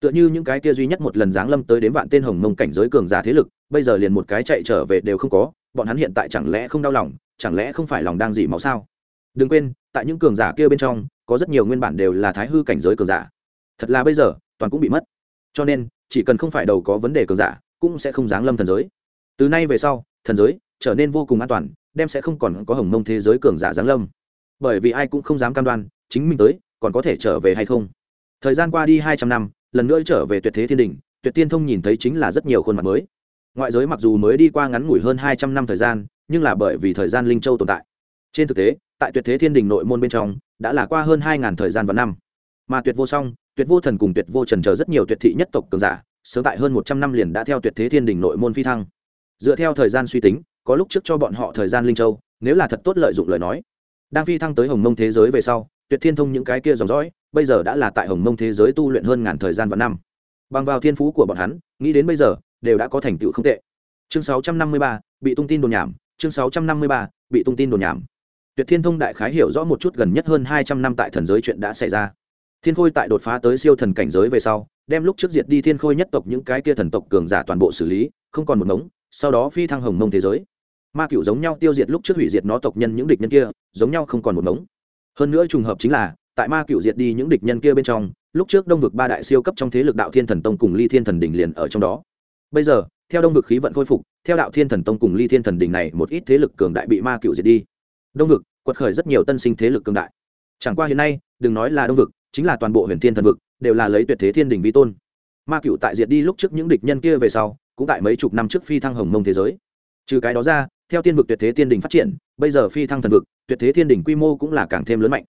Tựa như những cái kia duy nhất một lần giáng lâm tới đến vạn tên hồng mông cảnh giới cường giả thế lực, bây giờ liền một cái chạy trở về đều không có, bọn hắn hiện tại chẳng lẽ không đau lòng, chẳng lẽ không phải lòng đang gì máu sao? Đừng quên, tại những cường giả kia bên trong, có rất nhiều nguyên bản đều là thái hư cảnh giới cường giả. Thật là bây giờ, toàn cũng bị mất. Cho nên, chỉ cần không phải đầu có vấn đề cường giả, cũng sẽ không giáng lâm thần giới từ nay về sau, thần giới trở nên vô cùng an toàn, đem sẽ không còn có hồng mông thế giới cường giả giáng lâm. Bởi vì ai cũng không dám cam đoan, chính mình tới còn có thể trở về hay không. Thời gian qua đi hai trăm năm, lần nữa trở về tuyệt thế thiên đình, tuyệt tiên thông nhìn thấy chính là rất nhiều khuôn mặt mới. Ngoại giới mặc dù mới đi qua ngắn ngủi hơn hai trăm năm thời gian, nhưng là bởi vì thời gian linh châu tồn tại. Trên thực tế, tại tuyệt thế thiên đình nội môn bên trong, đã là qua hơn hai ngàn thời gian và năm. Mà tuyệt vô song, tuyệt vô thần cùng tuyệt vô trần chờ rất nhiều tuyệt thị nhất tộc cường giả, sớm tại hơn một trăm năm liền đã theo tuyệt thế thiên đình nội môn phi thăng dựa theo thời gian suy tính có lúc trước cho bọn họ thời gian linh châu nếu là thật tốt lợi dụng lời nói. Đang phi thăng tới hồng mông thế giới về sau tuyệt thiên thông những cái kia dòng dõi bây giờ đã là tại hồng mông thế giới tu luyện hơn ngàn thời gian và năm. Bằng vào thiên phú của bọn hắn nghĩ đến bây giờ đều đã có thành tựu không tệ. Chương 653, bị tung tin đồn nhảm. Chương 653, bị tung tin đồn nhảm. Tuyệt thiên thông đại khái hiểu rõ một chút gần nhất hơn hai trăm năm tại thần giới chuyện đã xảy ra. Thiên khôi tại đột phá tới siêu thần cảnh giới về sau đem lúc trước diệt đi thiên khôi nhất tộc những cái kia thần tộc cường giả toàn bộ xử lý không còn một ngống sau đó phi thăng hồng mông thế giới. Ma cựu giống nhau tiêu diệt lúc trước hủy diệt nó tộc nhân những địch nhân kia, giống nhau không còn một mống hơn nữa trùng hợp chính là, tại ma cựu diệt đi những địch nhân kia bên trong, lúc trước đông vực ba đại siêu cấp trong thế lực đạo thiên thần tông cùng ly thiên thần đình liền ở trong đó. Bây giờ, theo đông vực khí vận khôi phục, theo đạo thiên thần tông cùng ly thiên thần đình này một ít thế lực cường đại bị ma cựu diệt đi. Đông vực, quật khởi rất nhiều tân sinh thế lực cường đại. Chẳng qua hiện nay, đừng nói là đông vực, chính là toàn bộ huyền thiên thần vực, đều là lấy tuyệt thế thiên đình vi tôn. Ma cựu tại diệt đi lúc trước những địch nhân kia về sau cũng tại mấy chục năm trước phi thăng hồng mông thế giới. Trừ cái đó ra, theo tiên vực tuyệt thế thiên đình phát triển, bây giờ phi thăng thần vực, tuyệt thế thiên đình quy mô cũng là càng thêm lớn mạnh.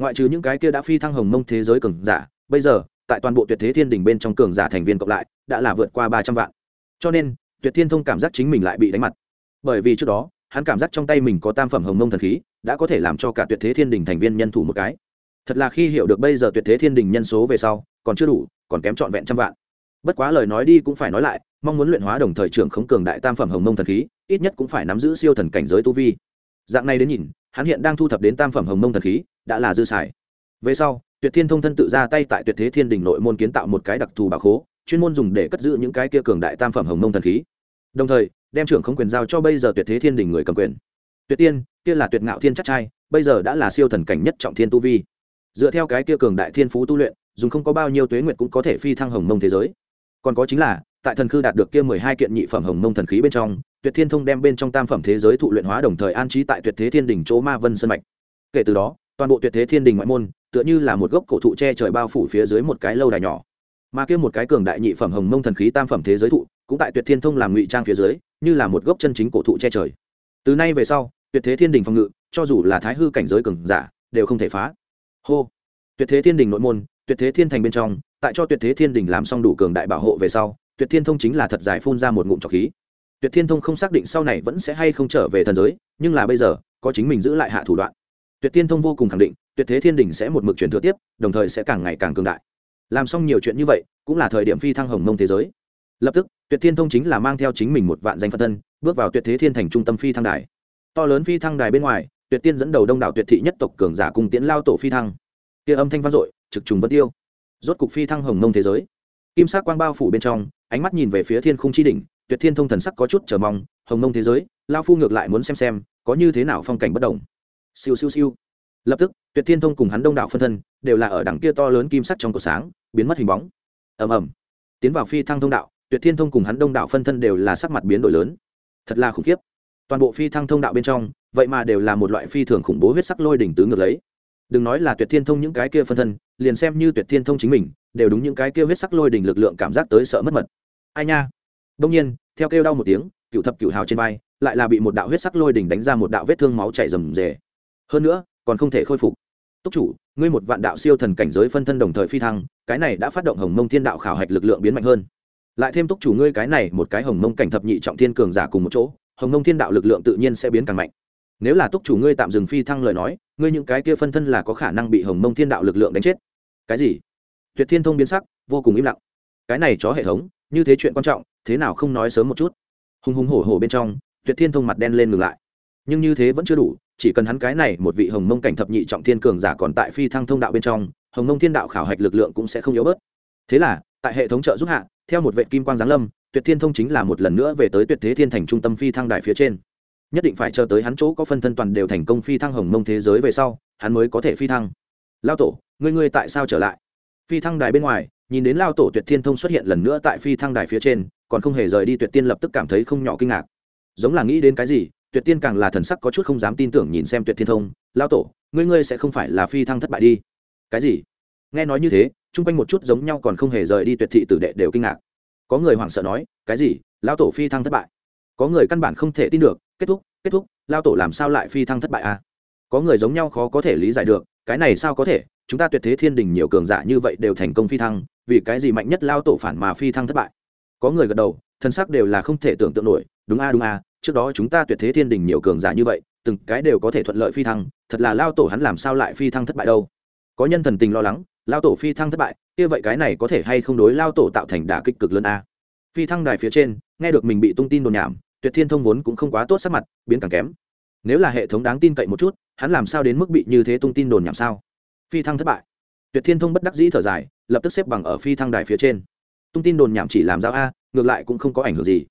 Ngoại trừ những cái kia đã phi thăng hồng mông thế giới cường giả, bây giờ, tại toàn bộ tuyệt thế thiên đình bên trong cường giả thành viên cộng lại, đã là vượt qua ba trăm vạn. Cho nên, tuyệt thiên thông cảm giác chính mình lại bị đánh mặt. Bởi vì trước đó, hắn cảm giác trong tay mình có tam phẩm hồng mông thần khí, đã có thể làm cho cả tuyệt thế thiên đình thành viên nhân thủ một cái. Thật là khi hiểu được bây giờ tuyệt thế thiên đình nhân số về sau, còn chưa đủ, còn kém trọn vẹn trăm vạn bất quá lời nói đi cũng phải nói lại, mong muốn luyện hóa đồng thời trưởng khống cường đại tam phẩm hồng mông thần khí, ít nhất cũng phải nắm giữ siêu thần cảnh giới tu vi. Dạng này đến nhìn, hắn hiện đang thu thập đến tam phẩm hồng mông thần khí, đã là dư xài. Về sau, tuyệt thiên thông thân tự ra tay tại tuyệt thế thiên đình nội môn kiến tạo một cái đặc thù bảo khố, chuyên môn dùng để cất giữ những cái kia cường đại tam phẩm hồng mông thần khí. Đồng thời, đem trưởng không quyền giao cho bây giờ tuyệt thế thiên đình người cầm quyền. Tuyệt tiên, kia là tuyệt ngạo thiên chắc trai, bây giờ đã là siêu thần cảnh nhất trọng thiên tu vi. Dựa theo cái kia cường đại thiên phú tu luyện, dùng không có bao nhiêu tuế nguyệt cũng có thể phi thăng hồng mông thế giới còn có chính là, tại thần khư đạt được kia mười hai kiện nhị phẩm hồng mông thần khí bên trong, tuyệt thiên thông đem bên trong tam phẩm thế giới thụ luyện hóa đồng thời an trí tại tuyệt thế thiên đình chỗ ma vân sân mạch. Kể từ đó, toàn bộ tuyệt thế thiên đình ngoại môn, tựa như là một gốc cổ thụ che trời bao phủ phía dưới một cái lâu đài nhỏ. Mà kia một cái cường đại nhị phẩm hồng mông thần khí tam phẩm thế giới thụ, cũng tại tuyệt thiên thông làm ngụy trang phía dưới, như là một gốc chân chính cổ thụ che trời. Từ nay về sau, tuyệt thế thiên đình phòng ngự, cho dù là thái hư cảnh giới cường giả, đều không thể phá. Hô. Tuyệt thế thiên đình nội môn, tuyệt thế thiên thành bên trong tại cho tuyệt thế thiên đình làm xong đủ cường đại bảo hộ về sau, tuyệt thiên thông chính là thật giải phun ra một ngụm trọc khí. Tuyệt thiên thông không xác định sau này vẫn sẽ hay không trở về thần giới, nhưng là bây giờ, có chính mình giữ lại hạ thủ đoạn. Tuyệt thiên thông vô cùng khẳng định, tuyệt thế thiên đình sẽ một mực truyền thừa tiếp, đồng thời sẽ càng ngày càng cường đại. Làm xong nhiều chuyện như vậy, cũng là thời điểm phi thăng hồng mông thế giới. Lập tức, tuyệt thiên thông chính là mang theo chính mình một vạn danh phân thân, bước vào tuyệt thế thiên thành trung tâm phi thăng đài. To lớn phi thăng đài bên ngoài, tuyệt tiên dẫn đầu đông đảo tuyệt thị nhất tộc cường giả cùng tiễn lao tổ phi thăng. Kia âm thanh vang dội, trực trùng vân tiêu rốt cục phi thăng hồng mông thế giới. Kim sắc quang bao phủ bên trong, ánh mắt nhìn về phía thiên khung chi đỉnh, tuyệt thiên thông thần sắc có chút chờ mong, hồng mông thế giới, lao phu ngược lại muốn xem xem, có như thế nào phong cảnh bất đồng. Siêu siêu siêu. Lập tức, tuyệt thiên thông cùng hắn đông đảo phân thân, đều là ở đằng kia to lớn kim sắc trong cổ sáng, biến mất hình bóng. Ầm ầm. Tiến vào phi thăng thông đạo, tuyệt thiên thông cùng hắn đông đảo phân thân đều là sắc mặt biến đổi lớn. Thật là khủng khiếp. Toàn bộ phi thăng thông đạo bên trong, vậy mà đều là một loại phi thường khủng bố huyết sắc lôi đỉnh tứ ngược lấy đừng nói là tuyệt thiên thông những cái kia phân thân, liền xem như tuyệt thiên thông chính mình, đều đúng những cái kia huyết sắc lôi đỉnh lực lượng cảm giác tới sợ mất mật. Ai nha? Đông nhiên, theo kêu đau một tiếng, cựu thập cựu hào trên vai, lại là bị một đạo huyết sắc lôi đỉnh đánh ra một đạo vết thương máu chảy rầm rề. Hơn nữa, còn không thể khôi phục. Túc chủ, ngươi một vạn đạo siêu thần cảnh giới phân thân đồng thời phi thăng, cái này đã phát động hồng mông thiên đạo khảo hạch lực lượng biến mạnh hơn. Lại thêm túc chủ ngươi cái này một cái hồng mông cảnh thập nhị trọng thiên cường giả cùng một chỗ, hồng mông thiên đạo lực lượng tự nhiên sẽ biến càng mạnh nếu là túc chủ ngươi tạm dừng phi thăng lời nói, ngươi những cái kia phân thân là có khả năng bị hồng mông thiên đạo lực lượng đánh chết. Cái gì? Tuyệt thiên thông biến sắc, vô cùng im lặng. Cái này chó hệ thống, như thế chuyện quan trọng, thế nào không nói sớm một chút? Hùng hùng hổ hổ bên trong, tuyệt thiên thông mặt đen lên ngừng lại. Nhưng như thế vẫn chưa đủ, chỉ cần hắn cái này một vị hồng mông cảnh thập nhị trọng thiên cường giả còn tại phi thăng thông đạo bên trong, hồng mông thiên đạo khảo hạch lực lượng cũng sẽ không yếu bớt. Thế là, tại hệ thống trợ giúp hạ, theo một vệ kim quang giáng lâm, tuyệt thiên thông chính là một lần nữa về tới tuyệt thế thiên thành trung tâm phi thăng đài phía trên nhất định phải chờ tới hắn chỗ có phân thân toàn đều thành công phi thăng hồng mông thế giới về sau, hắn mới có thể phi thăng. Lao tổ, ngươi ngươi tại sao trở lại? Phi thăng đài bên ngoài, nhìn đến lao tổ tuyệt thiên thông xuất hiện lần nữa tại phi thăng đài phía trên, còn không hề rời đi tuyệt tiên lập tức cảm thấy không nhỏ kinh ngạc. Giống là nghĩ đến cái gì, tuyệt tiên càng là thần sắc có chút không dám tin tưởng nhìn xem tuyệt thiên thông, lao tổ, ngươi ngươi sẽ không phải là phi thăng thất bại đi. Cái gì? Nghe nói như thế, chung quanh một chút giống nhau còn không hề rời đi tuyệt thị tử đệ đều kinh ngạc. Có người hoảng sợ nói, cái gì? Lao tổ phi thăng thất bại? Có người căn bản không thể tin được kết thúc kết thúc, lao tổ làm sao lại phi thăng thất bại à? Có người giống nhau khó có thể lý giải được, cái này sao có thể? Chúng ta tuyệt thế thiên đình nhiều cường giả như vậy đều thành công phi thăng, vì cái gì mạnh nhất lao tổ phản mà phi thăng thất bại? Có người gật đầu, thân sắc đều là không thể tưởng tượng nổi, đúng a đúng a, trước đó chúng ta tuyệt thế thiên đình nhiều cường giả như vậy, từng cái đều có thể thuận lợi phi thăng, thật là lao tổ hắn làm sao lại phi thăng thất bại đâu? Có nhân thần tình lo lắng, lao tổ phi thăng thất bại, kia vậy cái này có thể hay không đối lao tổ tạo thành đả kích cực lớn a? Phi thăng đài phía trên, nghe được mình bị tung tin đồn nhảm tuyệt thiên thông vốn cũng không quá tốt sắc mặt, biến càng kém. Nếu là hệ thống đáng tin cậy một chút, hắn làm sao đến mức bị như thế tung tin đồn nhảm sao? Phi thăng thất bại. Tuyệt thiên thông bất đắc dĩ thở dài, lập tức xếp bằng ở phi thăng đài phía trên. Tung tin đồn nhảm chỉ làm giao a, ngược lại cũng không có ảnh hưởng gì.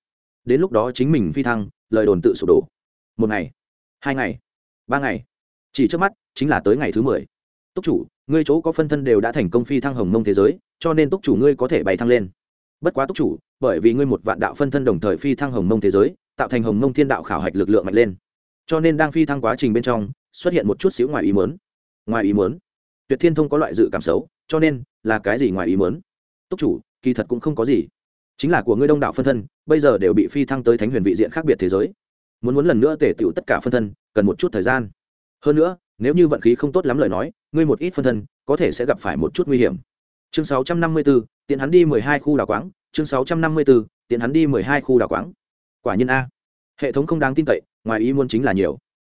Đến lúc đó chính mình phi thăng, lời đồn tự sụp đổ. Một ngày, hai ngày, ba ngày. Chỉ trước mắt, chính là tới ngày thứ mười. Túc chủ, ngươi chỗ có phân thân đều đã thành công phi thăng hồng mông thế giới, cho nên túc chủ ngươi có thể bày thăng lên. Bất quá túc chủ, bởi vì ngươi một vạn đạo phân thân đồng thời phi thăng hồng mông thế giới tạo thành hồng mông thiên đạo khảo hạch lực lượng mạnh lên. Cho nên đang phi thăng quá trình bên trong xuất hiện một chút xíu ngoài ý muốn. Ngoài ý muốn? Tuyệt thiên thông có loại dự cảm xấu cho nên là cái gì ngoài ý muốn? Túc chủ kỳ thật cũng không có gì. Chính là của ngươi đông đạo phân thân bây giờ đều bị phi thăng tới thánh huyền vị diện khác biệt thế giới. Muốn muốn lần nữa tể tựu tất cả phân thân cần một chút thời gian. Hơn nữa nếu như vận khí không tốt lắm lời nói ngươi một ít phân thân có thể sẽ gặp phải một chút nguy hiểm. Chương 654, tiện hắn đi mười hai khu đào quáng chương 654, tiện hắn đi mười hai khu đào quáng quả nhiên a. Hệ thống không đáng tin cậy, ngoài ý muốn chính là nhiều.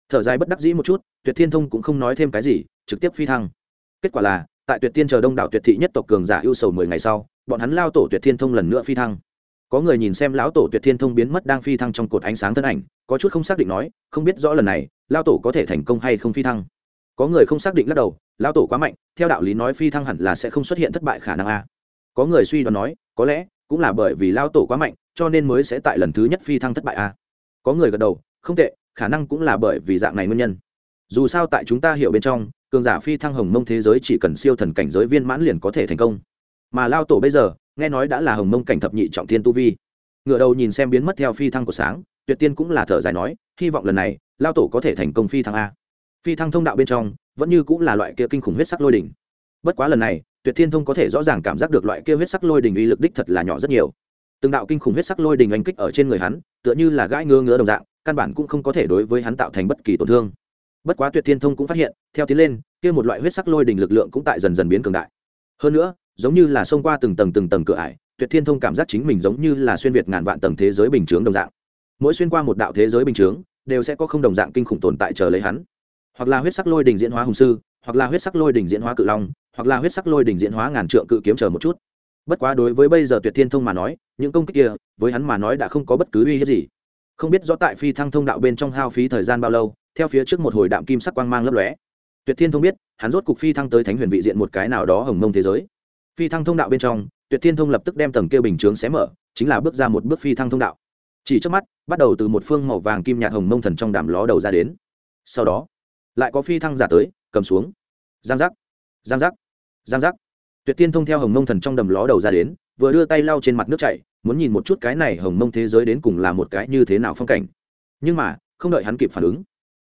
Thở dài bất đắc dĩ một chút, tuyệt thiên thông cũng không nói thêm cái gì, trực tiếp phi thăng. Kết quả là, tại tuyệt tiên chờ đông đảo tuyệt thị nhất tộc cường giả ưu sầu mười ngày sau, bọn hắn lao tổ tuyệt thiên thông lần nữa phi thăng. Có người nhìn xem lão tổ tuyệt thiên thông biến mất đang phi thăng trong cột ánh sáng thân ảnh, có chút không xác định nói, không biết rõ lần này, lao tổ có thể thành công hay không phi thăng. Có người không xác định lắc đầu, lao tổ quá mạnh, theo đạo lý nói phi thăng hẳn là sẽ không xuất hiện thất bại khả năng a. Có người suy đoán nói, có lẽ cũng là bởi vì lao tổ quá mạnh cho nên mới sẽ tại lần thứ nhất phi thăng thất bại a. Có người gật đầu, không tệ, khả năng cũng là bởi vì dạng này nguyên nhân. Dù sao tại chúng ta hiểu bên trong, cường giả phi thăng hồng mông thế giới chỉ cần siêu thần cảnh giới viên mãn liền có thể thành công. Mà lao tổ bây giờ, nghe nói đã là hồng mông cảnh thập nhị trọng thiên tu vi. Ngựa đầu nhìn xem biến mất theo phi thăng của sáng, tuyệt tiên cũng là thở dài nói, hy vọng lần này, lao tổ có thể thành công phi thăng a. Phi thăng thông đạo bên trong, vẫn như cũng là loại kia kinh khủng huyết sắc lôi đỉnh. Bất quá lần này, tuyệt thiên thông có thể rõ ràng cảm giác được loại kia huyết sắc lôi đỉnh uy lực đích thật là nhỏ rất nhiều từng đạo kinh khủng huyết sắc lôi đỉnh oanh kích ở trên người hắn, tựa như là gãi ngứa ngứa đồng dạng, căn bản cũng không có thể đối với hắn tạo thành bất kỳ tổn thương. Bất quá tuyệt thiên thông cũng phát hiện, theo tiến lên, kia một loại huyết sắc lôi đỉnh lực lượng cũng tại dần dần biến cường đại. Hơn nữa, giống như là xông qua từng tầng từng tầng cửa ải, tuyệt thiên thông cảm giác chính mình giống như là xuyên việt ngàn vạn tầng thế giới bình chướng đồng dạng. Mỗi xuyên qua một đạo thế giới bình chướng, đều sẽ có không đồng dạng kinh khủng tồn tại chờ lấy hắn. Hoặc là huyết sắc lôi đỉnh diễn hóa hùng sư, hoặc là huyết sắc lôi đỉnh diễn hóa cự long, hoặc là huyết sắc lôi đỉnh diễn hóa ngàn trượng cự kiếm chờ một chút bất quá đối với bây giờ tuyệt thiên thông mà nói, những công kích kia, với hắn mà nói đã không có bất cứ uy hiếp gì. Không biết rõ tại phi thăng thông đạo bên trong hao phí thời gian bao lâu, theo phía trước một hồi đạm kim sắc quang mang lấp lóe. Tuyệt thiên thông biết, hắn rốt cục phi thăng tới thánh huyền vị diện một cái nào đó hồng mông thế giới. Phi thăng thông đạo bên trong, tuyệt thiên thông lập tức đem tầng kêu bình chướng xé mở, chính là bước ra một bước phi thăng thông đạo. Chỉ trước mắt, bắt đầu từ một phương màu vàng kim nhạt hồng mông thần trong đàm ló đầu ra đến. Sau đó, lại có phi thăng giả tới, cầm xuống. Giang giác. Giang giác. Giang giác tuyệt tiên thông theo hồng mông thần trong đầm ló đầu ra đến, vừa đưa tay lau trên mặt nước chảy, muốn nhìn một chút cái này hồng mông thế giới đến cùng là một cái như thế nào phong cảnh. Nhưng mà, không đợi hắn kịp phản ứng,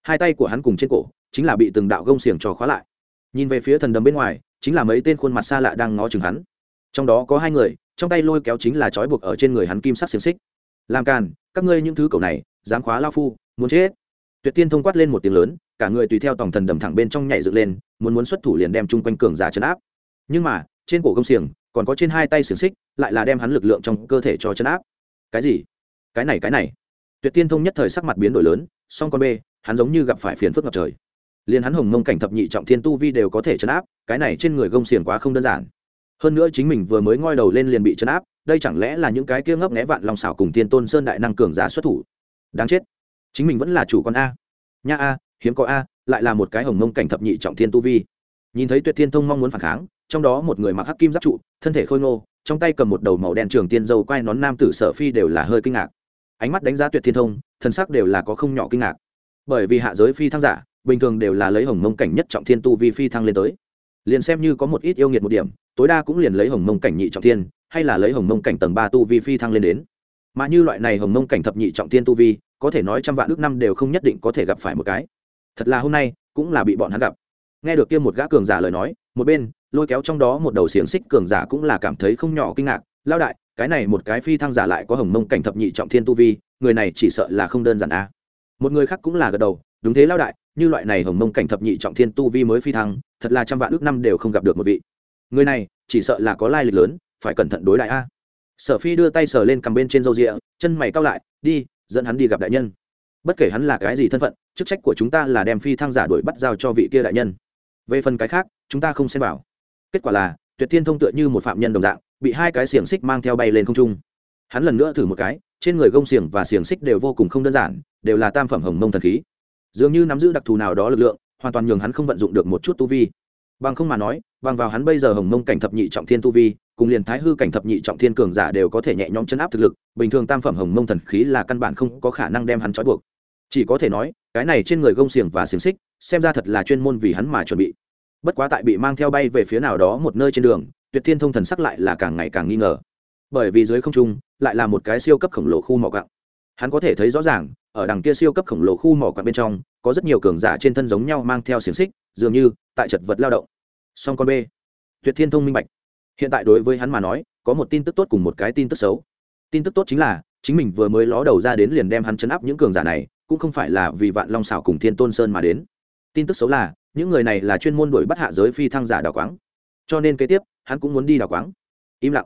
hai tay của hắn cùng trên cổ, chính là bị từng đạo gông xiềng trò khóa lại. Nhìn về phía thần đầm bên ngoài, chính là mấy tên khuôn mặt xa lạ đang ngó chừng hắn. Trong đó có hai người, trong tay lôi kéo chính là trói buộc ở trên người hắn kim sắc xiềng xích. Làm càn, các ngươi những thứ cầu này, dám khóa lao phu, muốn chết? Tuyệt tiên thông quát lên một tiếng lớn, cả người tùy theo tổng thần đầm thẳng bên trong nhảy dựng lên, muốn muốn xuất thủ liền đem chung quanh cường giả chấn áp nhưng mà, trên cổ gông xiềng, còn có trên hai tay xiềng xích, lại là đem hắn lực lượng trong cơ thể cho chấn áp. Cái gì? Cái này cái này. Tuyệt tiên thông nhất thời sắc mặt biến đổi lớn, song con b hắn giống như gặp phải phiền phức ngập trời. Liền hắn hồng mông cảnh thập nhị trọng thiên tu vi đều có thể chấn áp, cái này trên người gông xiềng quá không đơn giản. Hơn nữa chính mình vừa mới ngoi đầu lên liền bị chấn áp, đây chẳng lẽ là những cái kia ngấp nghé vạn lòng xảo cùng tiên tôn sơn đại năng cường giá xuất thủ? Đáng chết. Chính mình vẫn là chủ con a. Nha a, hiếm có a, lại là một cái hồng mông cảnh thập nhị trọng thiên tu vi. Nhìn thấy tuyệt thiên thông mong muốn phản kháng trong đó một người mặc hắc kim giáp trụ, thân thể khôi ngô, trong tay cầm một đầu màu đen trường tiên dâu quai nón nam tử sở phi đều là hơi kinh ngạc. Ánh mắt đánh giá tuyệt thiên thông thân sắc đều là có không nhỏ kinh ngạc. Bởi vì hạ giới phi thăng giả, bình thường đều là lấy hồng mông cảnh nhất trọng thiên tu vi phi thăng lên tới. Liền xem như có một ít yêu nghiệt một điểm, tối đa cũng liền lấy hồng mông cảnh nhị trọng thiên, hay là lấy hồng mông cảnh tầng ba tu vi phi thăng lên đến. Mà như loại này hồng mông cảnh thập nhị trọng thiên tu vi, có thể nói trăm vạn ước năm đều không nhất định có thể gặp phải một cái. Thật là hôm nay, cũng là bị bọn hắn gặp. Nghe được kia một gã cường giả lời nói, một bên lôi kéo trong đó một đầu xiềng xích cường giả cũng là cảm thấy không nhỏ kinh ngạc. Lao đại, cái này một cái phi thăng giả lại có hồng mông cảnh thập nhị trọng thiên tu vi, người này chỉ sợ là không đơn giản a. Một người khác cũng là gật đầu, đúng thế lao đại, như loại này hồng mông cảnh thập nhị trọng thiên tu vi mới phi thăng, thật là trăm vạn ước năm đều không gặp được một vị. Người này, chỉ sợ là có lai lịch lớn, phải cẩn thận đối đại a. Sở phi đưa tay sờ lên cầm bên trên râu rịa, chân mày cao lại, đi, dẫn hắn đi gặp đại nhân. Bất kể hắn là cái gì thân phận, chức trách của chúng ta là đem phi thăng giả đuổi bắt giao cho vị kia đại nhân. Về phần cái khác, chúng ta không xem vào kết quả là, tuyệt thiên thông tựa như một phạm nhân đồng dạng, bị hai cái xiềng xích mang theo bay lên không trung. Hắn lần nữa thử một cái, trên người gông xiềng và xiềng xích đều vô cùng không đơn giản, đều là tam phẩm hồng mông thần khí. Dường như nắm giữ đặc thù nào đó lực lượng, hoàn toàn nhường hắn không vận dụng được một chút tu vi. Bằng không mà nói, bằng vào hắn bây giờ hồng mông cảnh thập nhị trọng thiên tu vi, cùng liền thái hư cảnh thập nhị trọng thiên cường giả đều có thể nhẹ nhõm chấn áp thực lực, bình thường tam phẩm hồng mông thần khí là căn bản không có khả năng đem hắn trói buộc. Chỉ có thể nói, cái này trên người gông xiềng và xiềng xích, xem ra thật là chuyên môn vì hắn mà chuẩn bị bất quá tại bị mang theo bay về phía nào đó một nơi trên đường, tuyệt thiên thông thần sắc lại là càng ngày càng nghi ngờ. Bởi vì dưới không trung, lại là một cái siêu cấp khổng lồ khu mỏ quặng. Hắn có thể thấy rõ ràng, ở đằng kia siêu cấp khổng lồ khu mỏ quặng bên trong, có rất nhiều cường giả trên thân giống nhau mang theo xiềng xích, dường như tại chật vật lao động. Song con b tuyệt thiên thông minh bạch. Hiện tại đối với hắn mà nói, có một tin tức tốt cùng một cái tin tức xấu. Tin tức tốt chính là, chính mình vừa mới ló đầu ra đến liền đem hắn chấn áp những cường giả này, cũng không phải là vì vạn long xảo cùng thiên tôn sơn mà đến. Tin tức xấu là những người này là chuyên môn đuổi bắt hạ giới phi thăng giả đào quáng. Cho nên kế tiếp, hắn cũng muốn đi đào quáng. Im lặng.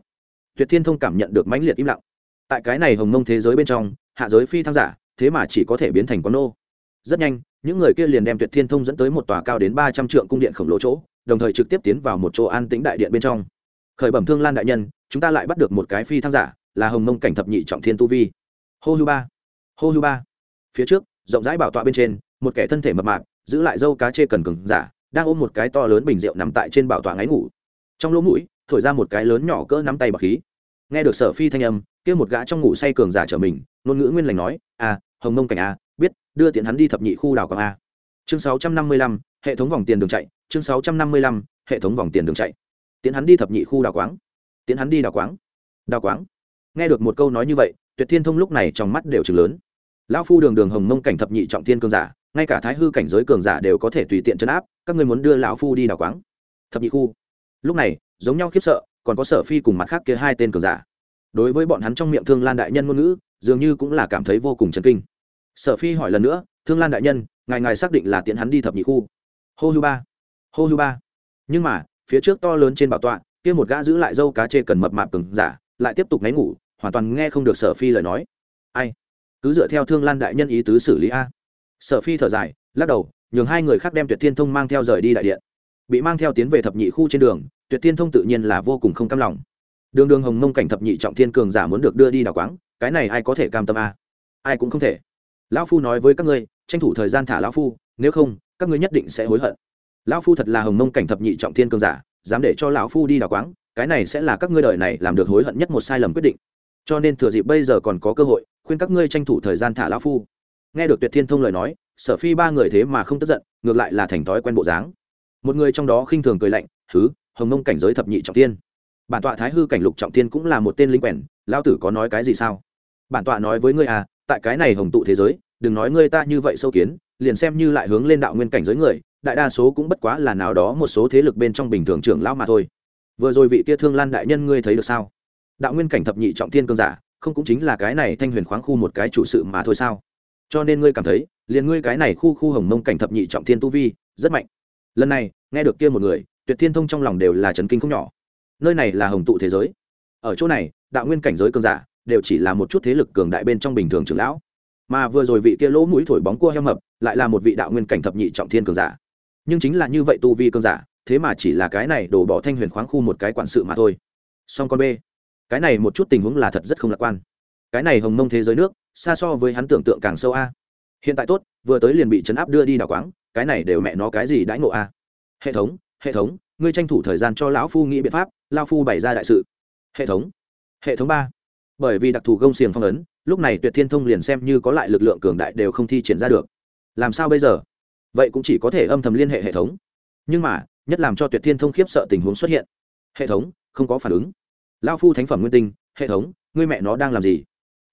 Tuyệt thiên thông cảm nhận được mãnh liệt im lặng. Tại cái này hồng mông thế giới bên trong, hạ giới phi thăng giả, thế mà chỉ có thể biến thành quán nô. Rất nhanh, những người kia liền đem tuyệt thiên thông dẫn tới một tòa cao đến ba trăm trượng cung điện khổng lồ chỗ, đồng thời trực tiếp tiến vào một chỗ an tĩnh đại điện bên trong. Khởi bẩm thương lan đại nhân, chúng ta lại bắt được một cái phi thăng giả, là hồng mông cảnh thập nhị trọng thiên tu vi. Hô hưu ba. Hô hưu ba. Phía trước, rộng rãi bảo tọa bên trên một kẻ thân thể mập mạp, giữ lại dâu cá chê cần cừng giả, đang ôm một cái to lớn bình rượu nằm tại trên bảo tọa ngáy ngủ. Trong lỗ mũi, thổi ra một cái lớn nhỏ cỡ nắm tay bạc khí. Nghe được sở phi thanh âm, kia một gã trong ngủ say cường giả trở mình, ngôn ngữ nguyên lành nói à hồng mông cảnh a biết, đưa tiện hắn đi thập nhị khu đảo quảng a. Chương sáu trăm năm mươi lăm, hệ thống vòng tiền đường chạy, chương sáu trăm năm mươi lăm, hệ thống vòng tiền đường chạy. Tiến hắn đi thập nhị khu đảo quáng tiến hắn đi đảo quáng đào quáng nghe được một câu nói như vậy, tuyệt thiên thông lúc này trong mắt đều chừng lớn. Lão phu đường đường hồng mông cảnh thập nhị trọng thiên cường giả ngay cả thái hư cảnh giới cường giả đều có thể tùy tiện chấn áp, các ngươi muốn đưa lão phu đi đào quáng. Thập nhị khu. Lúc này, giống nhau khiếp sợ, còn có sở phi cùng mặt khác kia hai tên cường giả. Đối với bọn hắn trong miệng thương lan đại nhân ngôn ngữ, dường như cũng là cảm thấy vô cùng chấn kinh. Sở phi hỏi lần nữa, thương lan đại nhân, ngài ngài xác định là tiện hắn đi thập nhị khu? Hô hưu ba. Hô hưu ba. Nhưng mà, phía trước to lớn trên bảo tọa, kia một gã giữ lại dâu cá chê cần mập mạp cứng giả, lại tiếp tục ngáy ngủ, hoàn toàn nghe không được sở phi lời nói. Ai? Cứ dựa theo thương lan đại nhân ý tứ xử lý a sở phi thở dài, lắc đầu, nhường hai người khác đem tuyệt thiên thông mang theo rời đi đại điện. Bị mang theo tiến về thập nhị khu trên đường, tuyệt thiên thông tự nhiên là vô cùng không cam lòng. Đường đường hồng mông cảnh thập nhị trọng thiên cường giả muốn được đưa đi đào quáng, cái này ai có thể cam tâm a? Ai cũng không thể. Lão phu nói với các ngươi, tranh thủ thời gian thả lão phu, nếu không, các ngươi nhất định sẽ hối hận. Lão phu thật là hồng mông cảnh thập nhị trọng thiên cường giả, dám để cho lão phu đi đào quáng, cái này sẽ là các ngươi đời này làm được hối hận nhất một sai lầm quyết định. Cho nên thừa dịp bây giờ còn có cơ hội, khuyên các ngươi tranh thủ thời gian thả lão phu nghe được tuyệt thiên thông lời nói, sở phi ba người thế mà không tức giận, ngược lại là thành thói quen bộ dáng. Một người trong đó khinh thường cười lạnh thứ hồng mông cảnh giới thập nhị trọng tiên bản tọa thái hư cảnh lục trọng tiên cũng là một tên linh quèn lao tử có nói cái gì sao? Bản tọa nói với ngươi à tại cái này hồng tụ thế giới, đừng nói ngươi ta như vậy sâu kiến, liền xem như lại hướng lên đạo nguyên cảnh giới người, đại đa số cũng bất quá là nào đó một số thế lực bên trong bình thường trưởng lão mà thôi. Vừa rồi vị tia thương lan đại nhân ngươi thấy được sao? Đạo nguyên cảnh thập nhị trọng tiên cương giả, không cũng chính là cái này thanh huyền khoáng khu một cái chủ sự mà thôi sao? Cho nên ngươi cảm thấy, liền ngươi cái này khu khu hồng mông cảnh thập nhị trọng thiên tu vi, rất mạnh. Lần này, nghe được kia một người, tuyệt thiên thông trong lòng đều là trấn kinh không nhỏ. Nơi này là hồng tụ thế giới. Ở chỗ này, đạo nguyên cảnh giới cường giả, đều chỉ là một chút thế lực cường đại bên trong bình thường trưởng lão. Mà vừa rồi vị kia lỗ mũi thổi bóng cua heo mập, lại là một vị đạo nguyên cảnh thập nhị trọng thiên cường giả. Nhưng chính là như vậy tu vi cường giả, thế mà chỉ là cái này đổ bỏ thanh huyền khoáng khu một cái quản sự mà thôi. Song con b cái này một chút tình huống là thật rất không lạc quan cái này hồng mông thế giới nước, xa so với hắn tưởng tượng càng sâu a. Hiện tại tốt, vừa tới liền bị chấn áp đưa đi đào quáng, cái này đều mẹ nó cái gì đãi ngộ a. Hệ thống hệ thống, ngươi tranh thủ thời gian cho lão phu nghĩ biện pháp lao phu bày ra đại sự. Hệ thống hệ thống ba. Bởi vì đặc thù gông xiềng phong ấn, lúc này tuyệt thiên thông liền xem như có lại lực lượng cường đại đều không thi triển ra được. Làm sao bây giờ? Vậy cũng chỉ có thể âm thầm liên hệ hệ thống. Nhưng mà, nhất làm cho tuyệt thiên thông khiếp sợ tình huống xuất hiện. Hệ thống, không có phản ứng. Lao phu thánh phẩm nguyên tinh, hệ thống, ngươi mẹ nó đang làm gì?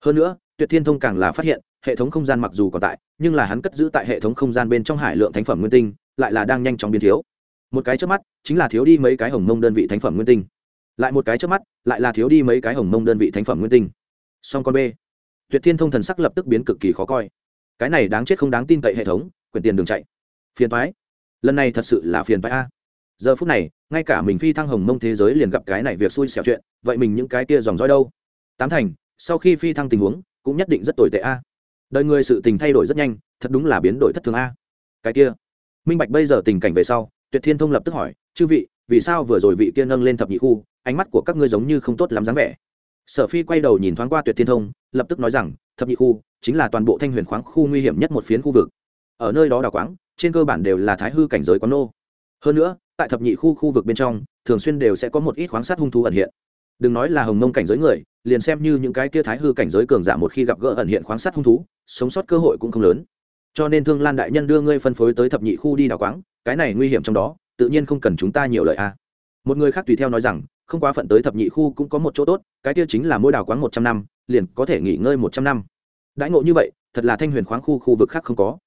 Hơn nữa, tuyệt thiên thông càng là phát hiện, hệ thống không gian mặc dù còn tại, nhưng là hắn cất giữ tại hệ thống không gian bên trong hải lượng thánh phẩm nguyên tinh, lại là đang nhanh chóng biến thiếu. Một cái trước mắt, chính là thiếu đi mấy cái hồng mông đơn vị thánh phẩm nguyên tinh. Lại một cái trước mắt, lại là thiếu đi mấy cái hồng mông đơn vị thánh phẩm nguyên tinh. Song con b, tuyệt thiên thông thần sắc lập tức biến cực kỳ khó coi. Cái này đáng chết không đáng tin cậy hệ thống quyền tiền đường chạy. Phiền thoái lần này thật sự là phiền thoái a. Giờ phút này, ngay cả mình phi thăng hồng mông thế giới liền gặp cái này việc xui xẻo chuyện, vậy mình những cái kia dòng dõi đâu? Tám thành sau khi phi thăng tình huống, cũng nhất định rất tồi tệ a. Đời người sự tình thay đổi rất nhanh, thật đúng là biến đổi thất thường a. Cái kia, minh bạch bây giờ tình cảnh về sau, tuyệt thiên thông lập tức hỏi, chư vị, vì sao vừa rồi vị kia nâng lên thập nhị khu, ánh mắt của các ngươi giống như không tốt lắm dáng vẻ? Sở phi quay đầu nhìn thoáng qua tuyệt thiên thông, lập tức nói rằng, thập nhị khu chính là toàn bộ thanh huyền khoáng khu nguy hiểm nhất một phiến khu vực. Ở nơi đó đào quáng, trên cơ bản đều là thái hư cảnh giới quán nô. Hơn nữa, tại thập nhị khu khu vực bên trong, thường xuyên đều sẽ có một ít khoáng sát hung thú ẩn hiện. Đừng nói là hồng mông cảnh giới người liền xem như những cái kia thái hư cảnh giới cường giả một khi gặp gỡ ẩn hiện khoáng sắt hung thú, sống sót cơ hội cũng không lớn. Cho nên thương lan đại nhân đưa ngươi phân phối tới thập nhị khu đi đào quáng, cái này nguy hiểm trong đó, tự nhiên không cần chúng ta nhiều lời a. À. một người khác tùy theo nói rằng, không quá phận tới thập nhị khu cũng có một chỗ tốt, cái kia chính là mỗi đào quáng một trăm năm, liền có thể nghỉ ngơi một trăm năm. Đãi ngộ như vậy, thật là thanh huyền khoáng khu khu vực khác không có.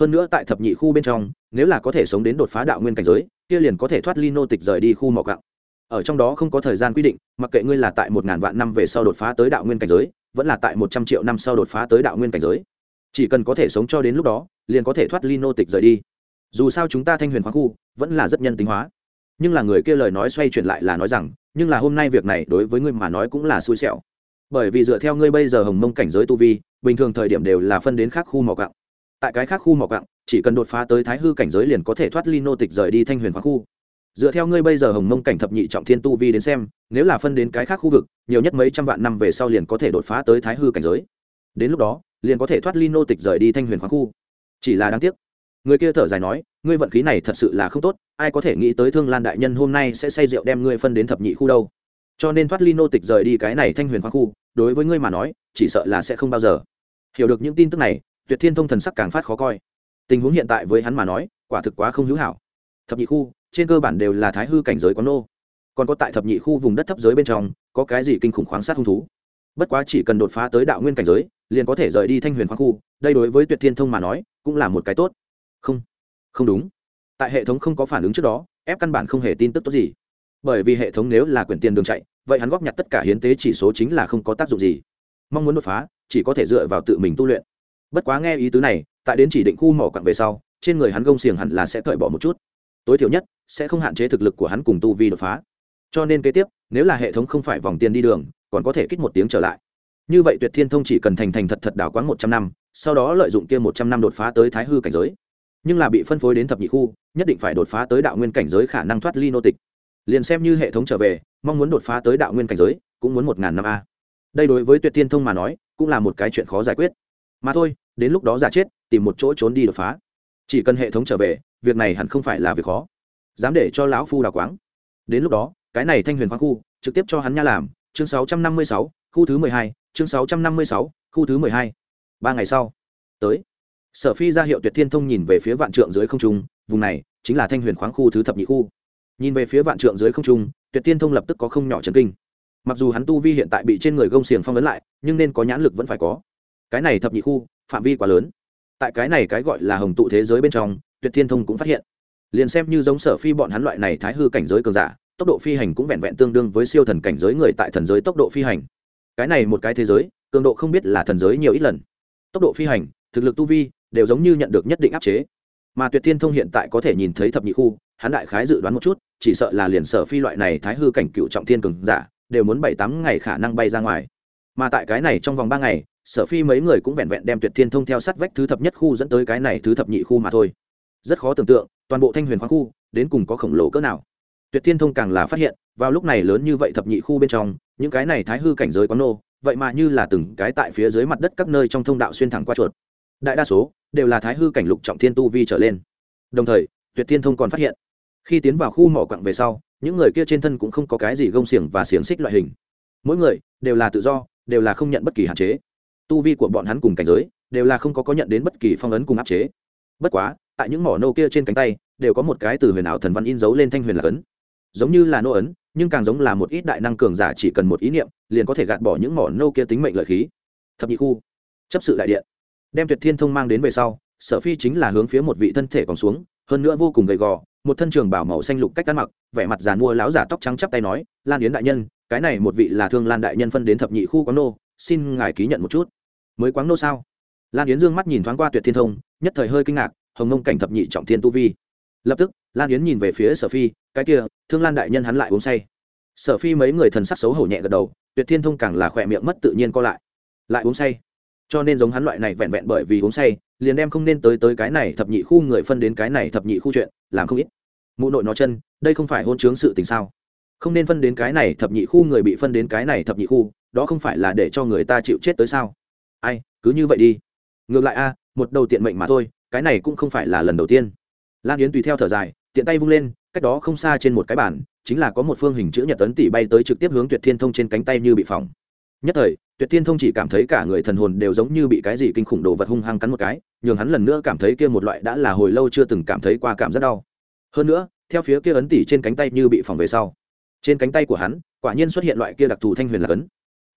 Hơn nữa tại thập nhị khu bên trong, nếu là có thể sống đến đột phá đạo nguyên cảnh giới, kia liền có thể thoát ly nô tịch rời đi khu mỏ cặng ở trong đó không có thời gian quy định, mặc kệ ngươi là tại một ngàn vạn năm về sau đột phá tới đạo nguyên cảnh giới, vẫn là tại một trăm triệu năm sau đột phá tới đạo nguyên cảnh giới. Chỉ cần có thể sống cho đến lúc đó, liền có thể thoát ly nô tịch rời đi. Dù sao chúng ta thanh huyền khoáng khu vẫn là rất nhân tính hóa. Nhưng là người kia lời nói xoay chuyển lại là nói rằng, nhưng là hôm nay việc này đối với ngươi mà nói cũng là xui xẻo. Bởi vì dựa theo ngươi bây giờ hồng mông cảnh giới tu vi, bình thường thời điểm đều là phân đến khác khu mỏ cặng tại cái khác khu mỏ cặng chỉ cần đột phá tới thái hư cảnh giới liền có thể thoát ly nô tịch rời đi thanh huyền khoáng khu dựa theo ngươi bây giờ hồng mông cảnh thập nhị trọng thiên tu vi đến xem, nếu là phân đến cái khác khu vực, nhiều nhất mấy trăm vạn năm về sau liền có thể đột phá tới thái hư cảnh giới. Đến lúc đó, liền có thể thoát ly nô tịch rời đi thanh huyền khoáng khu. Chỉ là đáng tiếc. Người kia thở dài nói, ngươi vận khí này thật sự là không tốt, ai có thể nghĩ tới thương lan đại nhân hôm nay sẽ say rượu đem ngươi phân đến thập nhị khu đâu. Cho nên thoát ly nô tịch rời đi cái này thanh huyền khoáng khu, đối với ngươi mà nói, chỉ sợ là sẽ không bao giờ. Hiểu được những tin tức này, tuyệt thiên thông thần sắc càng phát khó coi. Tình huống hiện tại với hắn mà nói, quả thực quá không hữu hảo. Thập nhị khu trên cơ bản đều là thái hư cảnh giới quán nô. Còn có tại thập nhị khu vùng đất thấp giới bên trong, có cái gì kinh khủng khoáng sát hung thú? Bất quá chỉ cần đột phá tới đạo nguyên cảnh giới, liền có thể rời đi thanh huyền khoáng khu, đây đối với tuyệt thiên thông mà nói, cũng là một cái tốt. Không không đúng. Tại hệ thống không có phản ứng trước đó, ép căn bản không hề tin tức tốt gì. Bởi vì hệ thống nếu là quyển tiền đường chạy, vậy hắn góp nhặt tất cả hiến tế chỉ số chính là không có tác dụng gì. Mong muốn đột phá, chỉ có thể dựa vào tự mình tu luyện. Bất quá nghe ý tứ này, tại đến chỉ định khu mỏ quặng về sau, trên người hắn gông xiềng hẳn là sẽ cởi bỏ một chút. Tối thiểu nhất sẽ không hạn chế thực lực của hắn cùng tu vi đột phá. Cho nên kế tiếp, nếu là hệ thống không phải vòng tiền đi đường, còn có thể kích một tiếng trở lại. Như vậy tuyệt thiên thông chỉ cần thành thành thật thật đảo quán một trăm năm, sau đó lợi dụng kia một trăm năm đột phá tới thái hư cảnh giới. Nhưng là bị phân phối đến thập nhị khu, nhất định phải đột phá tới đạo nguyên cảnh giới khả năng thoát ly nô tịch. Liền xem như hệ thống trở về, mong muốn đột phá tới đạo nguyên cảnh giới, cũng muốn một ngàn năm a. Đây đối với tuyệt thiên thông mà nói, cũng là một cái chuyện khó giải quyết. Mà thôi, đến lúc đó giả chết, tìm một chỗ trốn đi đột phá. Chỉ cần hệ thống trở về, việc này hẳn không phải là việc khó dám để cho lão phu đào quáng. Đến lúc đó cái này thanh huyền khoáng khu trực tiếp cho hắn nha làm. Chương 656, khu thứ 12, chương 656, khu thứ 12. ba ngày sau tới. Sở phi ra hiệu tuyệt thiên thông nhìn về phía vạn trượng dưới không trung vùng này chính là thanh huyền khoáng khu thứ thập nhị khu. Nhìn về phía vạn trượng dưới không trung tuyệt thiên thông lập tức có không nhỏ trần kinh. Mặc dù hắn tu vi hiện tại bị trên người gông xiềng phong vấn lại nhưng nên có nhãn lực vẫn phải có. Cái này thập nhị khu phạm vi quá lớn. Tại cái này cái gọi là hồng tụ thế giới bên trong tuyệt thiên thông cũng phát hiện liền xem như giống sở phi bọn hắn loại này thái hư cảnh giới cường giả, tốc độ phi hành cũng vẹn vẹn tương đương với siêu thần cảnh giới người tại thần giới tốc độ phi hành. Cái này một cái thế giới, cường độ không biết là thần giới nhiều ít lần. Tốc độ phi hành, thực lực tu vi, đều giống như nhận được nhất định áp chế. Mà tuyệt thiên thông hiện tại có thể nhìn thấy thập nhị khu, hắn đại khái dự đoán một chút, chỉ sợ là liền sở phi loại này thái hư cảnh cựu trọng thiên cường giả, đều muốn bảy tám ngày khả năng bay ra ngoài. Mà tại cái này trong vòng ba ngày, sở phi mấy người cũng vẹn vẹn đem tuyệt thiên thông theo sát vách thứ thập nhất khu dẫn tới cái này thứ thập nhị khu mà thôi. Rất khó tưởng tượng toàn bộ thanh huyền khoáng khu, đến cùng có khổng lồ cỡ nào? Tuyệt thiên thông càng là phát hiện, vào lúc này lớn như vậy thập nhị khu bên trong, những cái này thái hư cảnh giới quán nô, vậy mà như là từng cái tại phía dưới mặt đất các nơi trong thông đạo xuyên thẳng qua chuột. Đại đa số đều là thái hư cảnh lục trọng thiên tu vi trở lên. Đồng thời, tuyệt thiên thông còn phát hiện, khi tiến vào khu mỏ quặng về sau, những người kia trên thân cũng không có cái gì gông xiềng và xiềng xích loại hình. Mỗi người đều là tự do, đều là không nhận bất kỳ hạn chế. Tu vi của bọn hắn cùng cảnh giới đều là không có có nhận đến bất kỳ phong ấn cùng áp chế. Bất quá tại những mỏ nô kia trên cánh tay, đều có một cái từ huyền ảo thần văn in dấu lên thanh huyền là ấn. Giống như là nô ấn, nhưng càng giống là một ít đại năng cường giả chỉ cần một ý niệm, liền có thể gạt bỏ những mỏ nô kia tính mệnh lợi khí. Thập nhị khu, chấp sự đại điện. Đem tuyệt thiên thông mang đến về sau, sở phi chính là hướng phía một vị thân thể còn xuống, hơn nữa vô cùng gầy gò, một thân trường bảo màu xanh lục cách ăn mặc, vẻ mặt giàn mua láo giả tóc trắng chắp tay nói, lan yến đại nhân, cái này một vị là thương lan đại nhân phân đến thập nhị khu quán nô, xin ngài ký nhận một chút. Mới quán nô sao? Lan yến dương mắt nhìn thoáng qua tuyệt thiên thông, nhất thời hơi kinh ngạc hồng nông cảnh thập nhị trọng thiên tu vi. Lập tức, lan yến nhìn về phía sở phi, cái kia, thương lan đại nhân hắn lại uống say. Sở phi mấy người thần sắc xấu hổ nhẹ gật đầu, tuyệt thiên thông càng là khỏe miệng mất tự nhiên co lại. Lại uống say? Cho nên giống hắn loại này vẹn vẹn bởi vì uống say, liền đem không nên tới tới cái này thập nhị khu người phân đến cái này thập nhị khu chuyện, làm không ít. Mụ nội nó chân, đây không phải hôn chướng sự tình sao? Không nên phân đến cái này thập nhị khu người bị phân đến cái này thập nhị khu, đó không phải là để cho người ta chịu chết tới sao? Ai, cứ như vậy đi. Ngược lại a, một đầu tiện mệnh mà thôi cái này cũng không phải là lần đầu tiên. Lan yến tùy theo thở dài, tiện tay vung lên, cách đó không xa trên một cái bản chính là có một phương hình chữ nhật tấn tỷ bay tới trực tiếp hướng tuyệt thiên thông trên cánh tay như bị phỏng. Nhất thời, tuyệt thiên thông chỉ cảm thấy cả người thần hồn đều giống như bị cái gì kinh khủng đồ vật hung hăng cắn một cái, nhường hắn lần nữa cảm thấy kia một loại đã là hồi lâu chưa từng cảm thấy qua cảm rất đau. Hơn nữa, theo phía kia ấn tỷ trên cánh tay như bị phỏng về sau, trên cánh tay của hắn, quả nhiên xuất hiện loại kia đặc thù thanh huyền là ấn.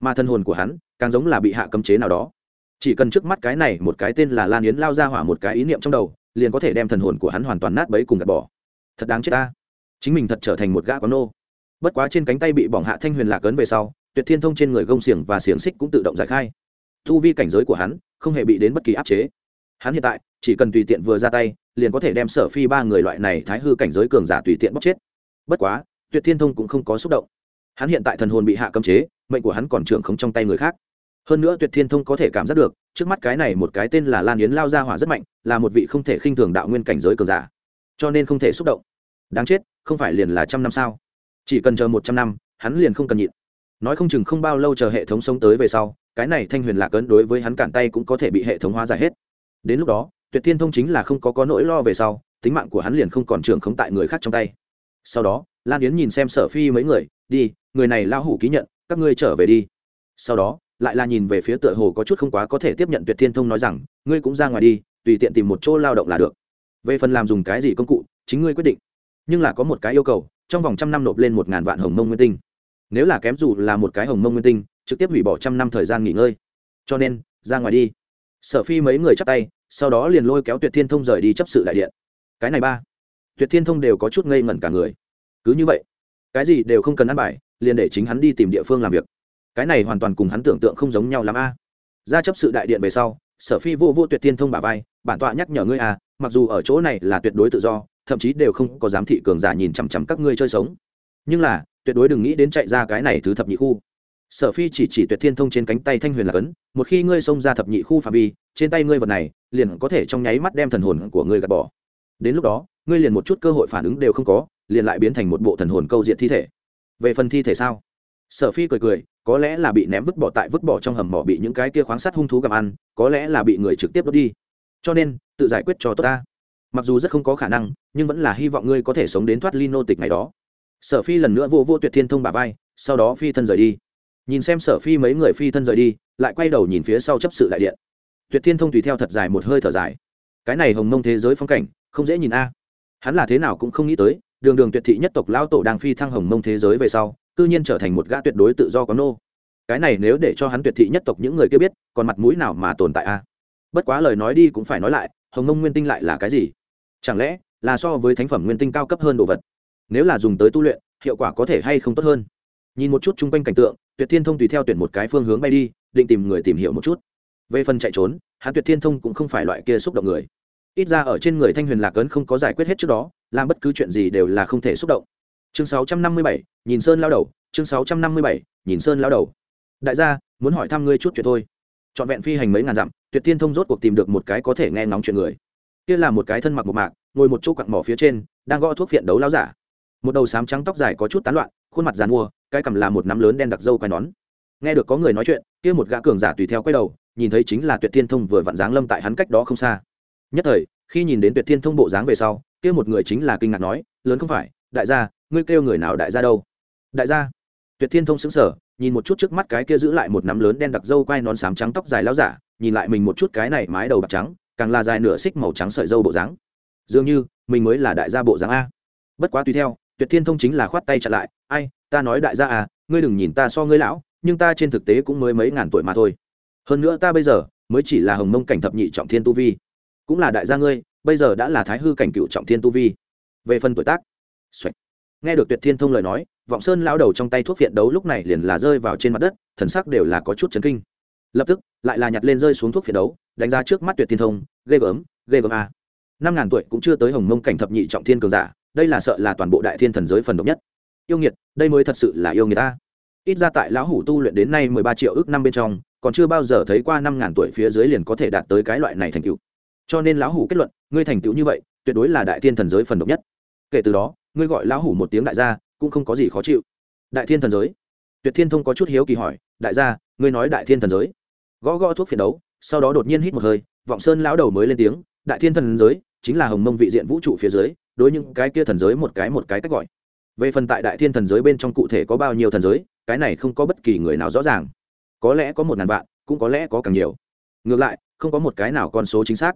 Mà thân hồn của hắn, càng giống là bị hạ cấm chế nào đó chỉ cần trước mắt cái này một cái tên là lan yến lao ra hỏa một cái ý niệm trong đầu, liền có thể đem thần hồn của hắn hoàn toàn nát bấy cùng gạt bỏ. Thật đáng chết ta. Chính mình thật trở thành một gã có nô. Bất quá trên cánh tay bị bỏng hạ thanh huyền lạc ấn về sau, tuyệt thiên thông trên người gông xiềng và xiềng xích cũng tự động giải khai. Thu vi cảnh giới của hắn không hề bị đến bất kỳ áp chế. Hắn hiện tại, chỉ cần tùy tiện vừa ra tay, liền có thể đem sở phi ba người loại này thái hư cảnh giới cường giả tùy tiện bóc chết. Bất quá, tuyệt thiên thông cũng không có xúc động. Hắn hiện tại thần hồn bị hạ cấm chế, mệnh của hắn còn trưởng không trong tay người khác hơn nữa tuyệt thiên thông có thể cảm giác được, trước mắt cái này một cái tên là lan yến lao ra hỏa rất mạnh, là một vị không thể khinh thường đạo nguyên cảnh giới cường giả. Cho nên không thể xúc động. Đáng chết, không phải liền là trăm năm sao? Chỉ cần chờ một trăm năm, hắn liền không cần nhịn. Nói không chừng không bao lâu chờ hệ thống sống tới về sau, cái này thanh huyền lạc ấn đối với hắn cản tay cũng có thể bị hệ thống hóa giải hết. Đến lúc đó, tuyệt thiên thông chính là không có có nỗi lo về sau, tính mạng của hắn liền không còn trường không tại người khác trong tay. Sau đó, lan yến nhìn xem sở phi mấy người, đi, người này lao hủ ký nhận, các ngươi trở về đi. Sau đó lại là nhìn về phía tựa hồ có chút không quá có thể tiếp nhận tuyệt thiên thông nói rằng, ngươi cũng ra ngoài đi, tùy tiện tìm một chỗ lao động là được. Về phần làm dùng cái gì công cụ, chính ngươi quyết định. Nhưng là có một cái yêu cầu, trong vòng trăm năm nộp lên một ngàn vạn hồng mông nguyên tinh. Nếu là kém dù là một cái hồng mông nguyên tinh, trực tiếp hủy bỏ trăm năm thời gian nghỉ ngơi. Cho nên, ra ngoài đi. Sở phi mấy người chắp tay, sau đó liền lôi kéo tuyệt thiên thông rời đi chấp sự đại điện. Cái này ba. Tuyệt thiên thông đều có chút ngây ngẩn cả người. Cứ như vậy, cái gì đều không cần ăn bài, liền để chính hắn đi tìm địa phương làm việc cái này hoàn toàn cùng hắn tưởng tượng không giống nhau l a. Ra chấp sự đại điện về sau, sở phi vô vô tuyệt thiên thông bà vai, bản tọa nhắc nhở ngươi à mặc dù ở chỗ này là tuyệt đối tự do, thậm chí đều không có giám thị cường giả nhìn chằm chằm các ngươi chơi sống. Nhưng là, tuyệt đối đừng nghĩ đến chạy ra cái này thứ thập nhị khu. Sở phi chỉ chỉ tuyệt thiên thông trên cánh tay thanh huyền là cấn, một khi ngươi xông ra thập nhị khu phạm vi, trên tay ngươi vật này, liền có thể trong nháy mắt đem thần hồn của ngươi gạt bỏ. Đến lúc đó, ngươi liền một chút cơ hội phản ứng đều không có, liền lại biến thành một bộ thần hồn câu diện thi thể. Về phần thi thể sao? Sở phi cười cười có lẽ là bị ném vứt bỏ tại vứt bỏ trong hầm mỏ bị những cái kia khoáng sắt hung thú gặm ăn, có lẽ là bị người trực tiếp đốt đi. Cho nên, tự giải quyết cho tốt ta. Mặc dù rất không có khả năng, nhưng vẫn là hy vọng ngươi có thể sống đến thoát ly nô tịch ngày đó. Sở phi lần nữa vô vô tuyệt thiên thông bà vai, sau đó phi thân rời đi. Nhìn xem sở phi mấy người phi thân rời đi, lại quay đầu nhìn phía sau chấp sự đại điện. Tuyệt thiên thông tùy theo thật dài một hơi thở dài. Cái này hồng mông thế giới phong cảnh, không dễ nhìn a. Hắn là thế nào cũng không nghĩ tới, đường đường tuyệt thị nhất tộc lao tổ đang phi thăng hồng mông thế giới về sau cư nhiên trở thành một gã tuyệt đối tự do có nô. Cái này nếu để cho hắn tuyệt thị nhất tộc những người kia biết, còn mặt mũi nào mà tồn tại a? Bất quá lời nói đi cũng phải nói lại, hồng mông nguyên tinh lại là cái gì? Chẳng lẽ là so với thánh phẩm nguyên tinh cao cấp hơn đồ vật? Nếu là dùng tới tu luyện, hiệu quả có thể hay không tốt hơn? Nhìn một chút chung quanh cảnh tượng, tuyệt thiên thông tùy theo tuyển một cái phương hướng bay đi, định tìm người tìm hiểu một chút. Về phần chạy trốn, hắn tuyệt thiên thông cũng không phải loại kia xúc động người. Ít ra ở trên người thanh huyền lạc ấn không có giải quyết hết trước đó, làm bất cứ chuyện gì đều là không thể xúc động chương 657, nhìn sơn lao đầu. Chương 657, nhìn sơn lao đầu. Đại gia muốn hỏi thăm ngươi chút chuyện thôi. Trọn vẹn phi hành mấy ngàn dặm tuyệt thiên thông rốt cuộc tìm được một cái có thể nghe ngóng chuyện người. Kia là một cái thân mặc một mạc ngồi một chỗ quặng mỏ phía trên đang gõ thuốc phiện đấu lao giả. Một đầu sám trắng tóc dài có chút tán loạn khuôn mặt dàn mua cái cầm là một nắm lớn đen đặc dâu quai nón. Nghe được có người nói chuyện kia một gã cường giả tùy theo quay đầu nhìn thấy chính là tuyệt thiên thông vừa vặn dáng lâm tại hắn cách đó không xa. Nhất thời khi nhìn đến tuyệt thiên thông bộ dáng về sau kia một người chính là kinh ngạc nói lớn không phải đại gia ngươi kêu người nào đại gia đâu? Đại gia? Tuyệt thiên thông xứng sở nhìn một chút trước mắt cái kia giữ lại một nắm lớn đen đặc dâu quai nón sám trắng tóc dài lao giả, nhìn lại mình một chút cái này mái đầu bạc trắng, càng là dài nửa xích màu trắng sợi dâu bộ dáng. Dường như, mình mới là đại gia bộ dáng a. Bất quá tùy theo, tuyệt thiên thông chính là khoát tay chặn lại, ai, ta nói đại gia à ngươi đừng nhìn ta so ngươi lão, nhưng ta trên thực tế cũng mới mấy ngàn tuổi mà thôi. Hơn nữa ta bây giờ, mới chỉ là hồng mông cảnh thập nhị trọng thiên tu vi. Cũng là đại gia ngươi, bây giờ đã là thái hư cảnh cựu trọng thiên tu vi. Về phần tuổi tác. Xoạch nghe được tuyệt thiên thông lời nói, vọng sơn lao đầu trong tay thuốc viện đấu lúc này liền là rơi vào trên mặt đất, thần sắc đều là có chút chấn kinh. Lập tức, lại là nhặt lên rơi xuống thuốc phiện đấu, đánh giá trước mắt tuyệt thiên thông, ghê gớm ghê gớm a năm ngàn tuổi cũng chưa tới hồng mông cảnh thập nhị trọng thiên cường giả, đây là sợ là toàn bộ đại thiên thần giới phần độc nhất. Yêu nghiệt, đây mới thật sự là yêu nghiệt ta. Ít ra tại lão hủ tu luyện đến nay mười ba triệu ước năm bên trong, còn chưa bao giờ thấy qua năm ngàn tuổi phía dưới liền có thể đạt tới cái loại này thành tựu. Cho nên lão hủ kết luận, ngươi thành tựu như vậy, tuyệt đối là đại thiên thần giới phần độc nhất. Kể từ đó ngươi gọi lão hủ một tiếng đại gia, cũng không có gì khó chịu. Đại thiên thần giới. Tuyệt thiên thông có chút hiếu kỳ hỏi, đại gia, ngươi nói đại thiên thần giới. Gõ gõ thuốc phiền đấu, sau đó đột nhiên hít một hơi, vọng sơn lão đầu mới lên tiếng, đại thiên thần giới chính là hồng mông vị diện vũ trụ phía dưới, đối những cái kia thần giới một cái một cái cách gọi. Về phần tại đại thiên thần giới bên trong cụ thể có bao nhiêu thần giới, cái này không có bất kỳ người nào rõ ràng. Có lẽ có một ngàn vạn, cũng có lẽ có càng nhiều. Ngược lại, không có một cái nào con số chính xác.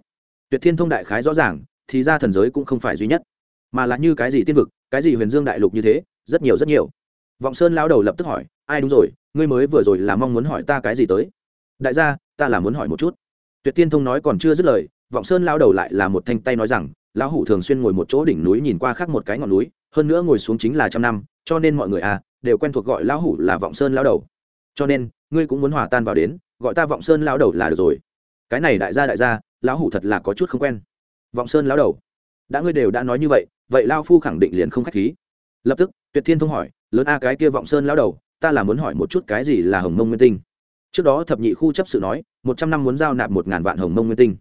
Tuyệt thiên thông đại khái rõ ràng, thì ra thần giới cũng không phải duy nhất mà là như cái gì tiên vực, cái gì huyền dương đại lục như thế, rất nhiều rất nhiều. Vọng sơn lao đầu lập tức hỏi, ai đúng rồi, ngươi mới vừa rồi là mong muốn hỏi ta cái gì tới? Đại gia, ta là muốn hỏi một chút. Tuyệt tiên thông nói còn chưa dứt lời, vọng sơn lao đầu lại là một thanh tay nói rằng, lão hủ thường xuyên ngồi một chỗ đỉnh núi nhìn qua khác một cái ngọn núi, hơn nữa ngồi xuống chính là trăm năm, cho nên mọi người à đều quen thuộc gọi lão hủ là vọng sơn lao đầu. Cho nên, ngươi cũng muốn hòa tan vào đến, gọi ta vọng sơn lao đầu là được rồi. Cái này đại gia đại gia, lão hủ thật là có chút không quen. Vọng sơn lao đầu, đã ngươi đều đã nói như vậy vậy lao phu khẳng định liền không khách khí. Lập tức, tuyệt thiên thông hỏi, lớn a cái kia vọng sơn lao đầu, ta là muốn hỏi một chút cái gì là hồng mông nguyên tinh? Trước đó thập nhị khu chấp sự nói, một trăm năm muốn giao nạp một ngàn vạn hồng mông nguyên tinh.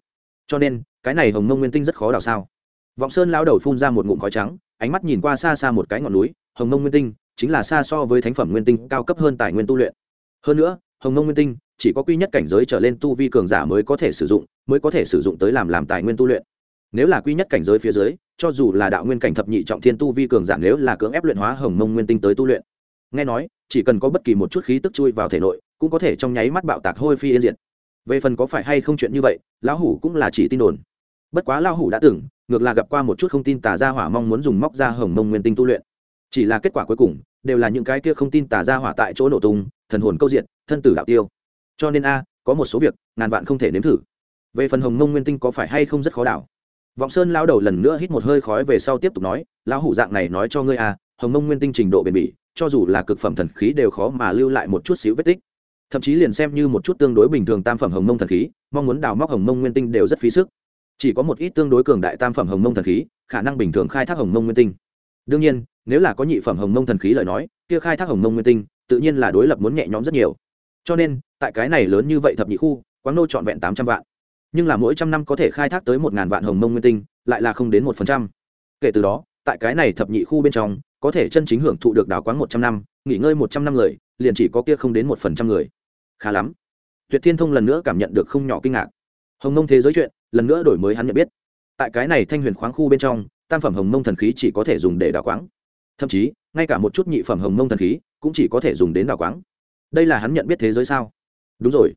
Cho nên, cái này hồng mông nguyên tinh rất khó đào sao? Vọng sơn lao đầu phun ra một ngụm khói trắng, ánh mắt nhìn qua xa xa một cái ngọn núi, hồng mông nguyên tinh chính là xa so với thánh phẩm nguyên tinh cao cấp hơn tài nguyên tu luyện. Hơn nữa, hồng mông nguyên tinh chỉ có quy nhất cảnh giới trở lên tu vi cường giả mới có thể sử dụng, mới có thể sử dụng tới làm làm tài nguyên tu luyện nếu là quy nhất cảnh giới phía dưới, cho dù là đạo nguyên cảnh thập nhị trọng thiên tu vi cường giả nếu là cưỡng ép luyện hóa hồng mông nguyên tinh tới tu luyện. Nghe nói, chỉ cần có bất kỳ một chút khí tức chui vào thể nội, cũng có thể trong nháy mắt bạo tạc hôi phi yên diệt. Về phần có phải hay không chuyện như vậy, lão hủ cũng là chỉ tin đồn. Bất quá lão hủ đã từng, ngược là gặp qua một chút không tin tà gia hỏa mong muốn dùng móc ra hồng mông nguyên tinh tu luyện. Chỉ là kết quả cuối cùng, đều là những cái kia không tin tả gia hỏa tại chỗ nổ tung, thần hồn câu diện thân tử đạo tiêu. Cho nên a, có một số việc, ngàn vạn không thể nếm thử. Về phần hồng mông nguyên tinh có phải hay không rất khó đảo vọng sơn lao đầu lần nữa hít một hơi khói về sau tiếp tục nói, lão hủ dạng này nói cho ngươi a hồng mông nguyên tinh trình độ bền bỉ, cho dù là cực phẩm thần khí đều khó mà lưu lại một chút xíu vết tích. Thậm chí liền xem như một chút tương đối bình thường tam phẩm hồng mông thần khí, mong muốn đào móc hồng mông nguyên tinh đều rất phí sức. Chỉ có một ít tương đối cường đại tam phẩm hồng mông thần khí, khả năng bình thường khai thác hồng mông nguyên tinh. Đương nhiên, nếu là có nhị phẩm hồng mông thần khí lời nói, kia khai thác hồng mông nguyên tinh, tự nhiên là đối lập muốn nhẹ nhõm rất nhiều. Cho nên, tại cái này lớn như vậy thập nhị khu quán nô trọn vẹn tám trăm vạn nhưng là mỗi trăm năm có thể khai thác tới một ngàn vạn hồng mông nguyên tinh, lại là không đến một phần trăm. Kể từ đó, tại cái này thập nhị khu bên trong, có thể chân chính hưởng thụ được đào quán một trăm năm, nghỉ ngơi một trăm năm người, liền chỉ có kia không đến một phần trăm người. Khá lắm. Tuyệt thiên thông lần nữa cảm nhận được không nhỏ kinh ngạc. Hồng mông thế giới chuyện, lần nữa đổi mới hắn nhận biết. Tại cái này thanh huyền khoáng khu bên trong, tam phẩm hồng mông thần khí chỉ có thể dùng để đào quáng. Thậm chí, ngay cả một chút nhị phẩm hồng mông thần khí cũng chỉ có thể dùng đến đào quáng. Đây là hắn nhận biết thế giới sao? Đúng rồi.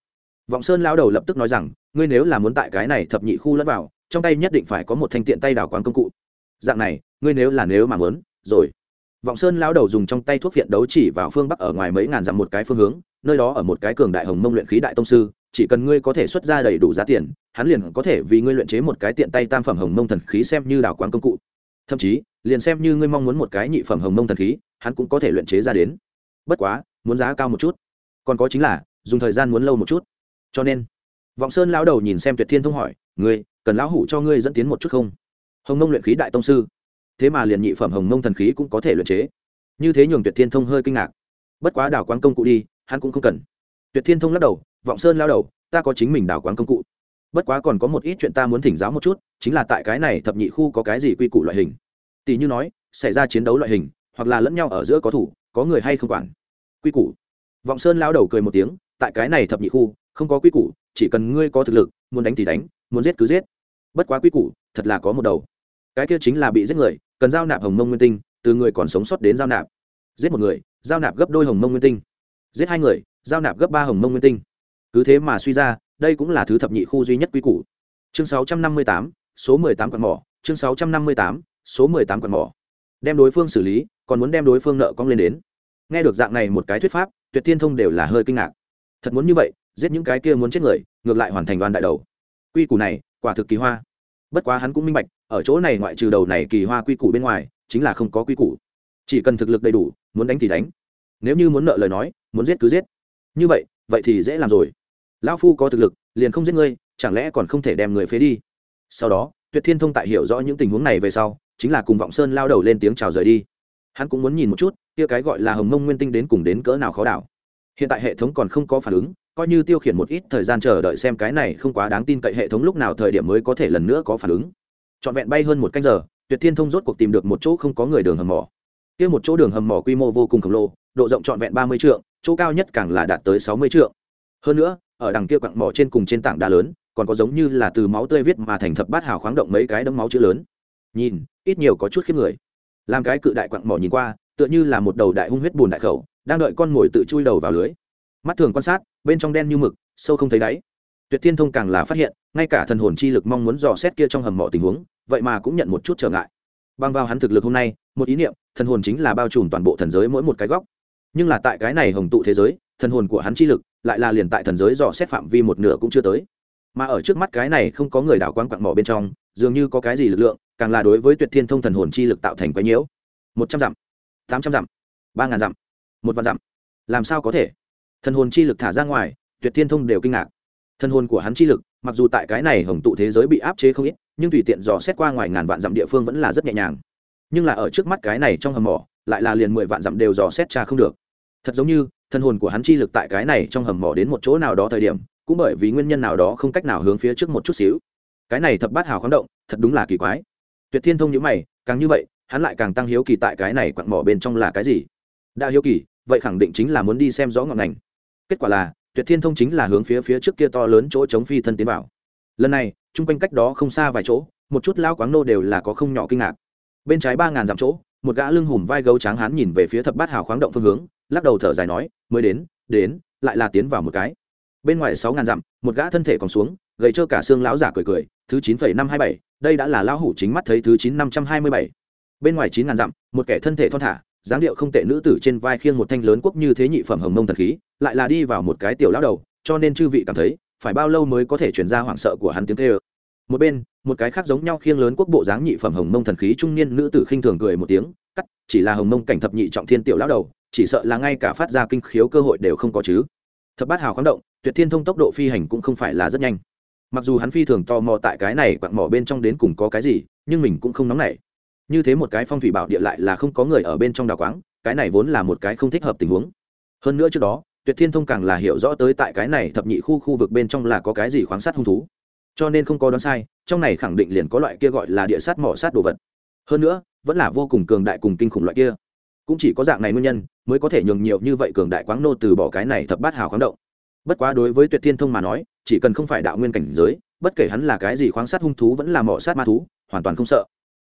Vọng sơn lao đầu lập tức nói rằng ngươi nếu là muốn tại cái này thập nhị khu lẫn vào, trong tay nhất định phải có một thanh tiện tay đào quán công cụ. Dạng này, ngươi nếu là nếu mà muốn, rồi. Vọng sơn lao đầu dùng trong tay thuốc viện đấu chỉ vào phương bắc ở ngoài mấy ngàn dặm một cái phương hướng, nơi đó ở một cái cường đại hồng mông luyện khí đại tông sư, chỉ cần ngươi có thể xuất ra đầy đủ giá tiền, hắn liền có thể vì ngươi luyện chế một cái tiện tay tam phẩm hồng mông thần khí xem như đào quán công cụ. Thậm chí, liền xem như ngươi mong muốn một cái nhị phẩm hồng mông thần khí, hắn cũng có thể luyện chế ra đến. Bất quá, muốn giá cao một chút. Còn có chính là, dùng thời gian muốn lâu một chút. Cho nên vọng sơn lão đầu nhìn xem tuyệt thiên thông hỏi, ngươi, cần lão hủ cho ngươi dẫn tiến một chút không? Hồng Nông luyện khí đại tông sư. Thế mà liền nhị phẩm hồng Nông thần khí cũng có thể luyện chế. Như thế nhường tuyệt thiên thông hơi kinh ngạc. Bất quá đảo quán công cụ đi, hắn cũng không cần. Tuyệt thiên thông lắc đầu, vọng sơn lao đầu, ta có chính mình đảo quán công cụ. Bất quá còn có một ít chuyện ta muốn thỉnh giáo một chút, chính là tại cái này thập nhị khu có cái gì quy củ loại hình? Tỷ như nói, xảy ra chiến đấu loại hình, hoặc là lẫn nhau ở giữa có thủ, có người hay không quản? Quy củ. Vọng sơn lao đầu cười một tiếng, tại cái này thập nhị khu, không có quy củ chỉ cần ngươi có thực lực, muốn đánh thì đánh, muốn giết cứ giết. Bất quá quy củ, thật là có một đầu. Cái kia chính là bị giết người, cần giao nạp hồng mông nguyên tinh, từ người còn sống sót đến giao nạp. Giết một người, giao nạp gấp đôi hồng mông nguyên tinh. Giết hai người, giao nạp gấp ba hồng mông nguyên tinh. Cứ thế mà suy ra, đây cũng là thứ thập nhị khu duy nhất quy củ. Chương sáu trăm năm mươi tám, số mười tám quạt mỏ. Chương sáu trăm năm mươi tám, số mười tám quạt mỏ. Đem đối phương xử lý, còn muốn đem đối phương nợ cong lên đến. Nghe được dạng này một cái thuyết pháp, tuyệt thiên thông đều là hơi kinh ngạc. Thật muốn như vậy giết những cái kia muốn chết người, ngược lại hoàn thành đoàn đại đầu. Quy củ này, quả thực kỳ hoa. Bất quá hắn cũng minh bạch, ở chỗ này ngoại trừ đầu này kỳ hoa quy củ bên ngoài, chính là không có quy củ. Chỉ cần thực lực đầy đủ, muốn đánh thì đánh. Nếu như muốn nợ lời nói, muốn giết cứ giết. Như vậy vậy thì dễ làm rồi. Lão phu có thực lực, liền không giết ngươi, chẳng lẽ còn không thể đem người phế đi? Sau đó, tuyệt thiên thông tại hiểu rõ những tình huống này về sau, chính là cùng vọng sơn lao đầu lên tiếng chào rời đi. Hắn cũng muốn nhìn một chút, kia cái gọi là hồng mông nguyên tinh đến cùng đến cỡ nào khó đảo. Hiện tại hệ thống còn không có phản ứng coi như tiêu khiển một ít thời gian chờ đợi xem cái này không quá đáng tin cậy hệ thống lúc nào thời điểm mới có thể lần nữa có phản ứng. Trọn vẹn bay hơn một canh giờ, tuyệt thiên thông rốt cuộc tìm được một chỗ không có người đường hầm mỏ. Kia một chỗ đường hầm mỏ quy mô vô cùng khổng lồ, độ rộng trọn vẹn ba mươi trượng, chỗ cao nhất càng là đạt tới sáu mươi trượng. Hơn nữa, ở đằng kia quặng mỏ trên cùng trên tảng đá lớn, còn có giống như là từ máu tươi viết mà thành thập bát hào khoáng động mấy cái đấm máu chữ lớn. Nhìn, ít nhiều có chút khiếp người. Làm cái cự đại quặng mỏ nhìn qua, tựa như là một đầu đại hung huyết bùn đại khẩu, đang đợi con mồi tự chui đầu vào lưới. Mắt thường quan sát bên trong đen như mực, sâu không thấy đáy. Tuyệt thiên thông càng là phát hiện, ngay cả thần hồn chi lực mong muốn dò xét kia trong hầm mỏ tình huống, vậy mà cũng nhận một chút trở ngại. Bằng vào hắn thực lực hôm nay, một ý niệm, thần hồn chính là bao trùm toàn bộ thần giới mỗi một cái góc. Nhưng là tại cái này hồng tụ thế giới, thần hồn của hắn chi lực lại là liền tại thần giới dò xét phạm vi một nửa cũng chưa tới. Mà ở trước mắt cái này không có người đảo quang quạng mỏ bên trong, dường như có cái gì lực lượng, càng là đối với tuyệt thiên thông thần hồn chi lực tạo thành quái nhiễu. Một trăm dặm, tám trăm dặm, ba ngàn dặm, một vạn dặm. Làm sao có thể? Thần hồn chi lực thả ra ngoài, tuyệt thiên thông đều kinh ngạc. Thần hồn của hắn chi lực, mặc dù tại cái này hồng tụ thế giới bị áp chế không ít, nhưng tùy tiện dò xét qua ngoài ngàn vạn dặm địa phương vẫn là rất nhẹ nhàng. Nhưng là ở trước mắt cái này trong hầm mỏ, lại là liền mười vạn dặm đều dò xét tra không được. Thật giống như, thần hồn của hắn chi lực tại cái này trong hầm mỏ đến một chỗ nào đó thời điểm, cũng bởi vì nguyên nhân nào đó không cách nào hướng phía trước một chút xíu. Cái này thập bát hào khoáng động, thật đúng là kỳ quái. Tuyệt thiên thông nhữ mày, càng như vậy, hắn lại càng tăng hiếu kỳ tại cái này quặng mỏ bên trong là cái gì? Đã hiếu kỳ, vậy khẳng định chính là muốn đi xem rõ ngọn ngành kết quả là, tuyệt thiên thông chính là hướng phía phía trước kia to lớn chỗ chống phi thân tiến vào. Lần này, chung quanh cách đó không xa vài chỗ, một chút lao quáng nô đều là có không nhỏ kinh ngạc. Bên trái ba ngàn dặm chỗ, một gã lưng hùm vai gấu tráng hán nhìn về phía thập bát hào khoáng động phương hướng, lắc đầu thở dài nói, mới đến đến, lại là tiến vào một cái. Bên ngoài sáu ngàn dặm, một gã thân thể còn xuống, gầy trơ cả xương lão giả cười cười, thứ chín phẩy năm hai bảy, đây đã là lão hủ chính mắt thấy thứ chín năm trăm hai mươi bảy. Bên ngoài chín ngàn dặm, một kẻ thân thể thon thả dáng điệu không tệ nữ tử trên vai khiêng một thanh lớn quốc như thế nhị phẩm hồng mông thần khí, lại là đi vào một cái tiểu lão đầu, cho nên chư vị cảm thấy, phải bao lâu mới có thể chuyển ra hoảng sợ của hắn tiếng kêu. Một bên, một cái khác giống nhau khiêng lớn quốc bộ dáng nhị phẩm hồng mông thần khí trung niên nữ tử khinh thường cười một tiếng, cắt, chỉ là hồng mông cảnh thập nhị trọng thiên tiểu lão đầu, chỉ sợ là ngay cả phát ra kinh khiếu cơ hội đều không có chứ. Thập bát hào khoáng động, tuyệt thiên thông tốc độ phi hành cũng không phải là rất nhanh. Mặc dù hắn phi thường tò mò tại cái này quặng mỏ bên trong đến cùng có cái gì, nhưng mình cũng không nóng nảy như thế một cái phong thủy bảo địa lại là không có người ở bên trong đào quáng, cái này vốn là một cái không thích hợp tình huống. Hơn nữa trước đó, tuyệt thiên thông càng là hiểu rõ tới tại cái này thập nhị khu khu vực bên trong là có cái gì khoáng sát hung thú. Cho nên không có đoán sai, trong này khẳng định liền có loại kia gọi là địa sát mỏ sát đồ vật. Hơn nữa, vẫn là vô cùng cường đại cùng kinh khủng loại kia. Cũng chỉ có dạng này nguyên nhân, mới có thể nhường nhiều như vậy cường đại quáng nô từ bỏ cái này thập bát hào khoáng động. Bất quá đối với tuyệt thiên thông mà nói, chỉ cần không phải đạo nguyên cảnh giới, bất kể hắn là cái gì khoáng sát hung thú vẫn là mỏ sát ma thú, hoàn toàn không sợ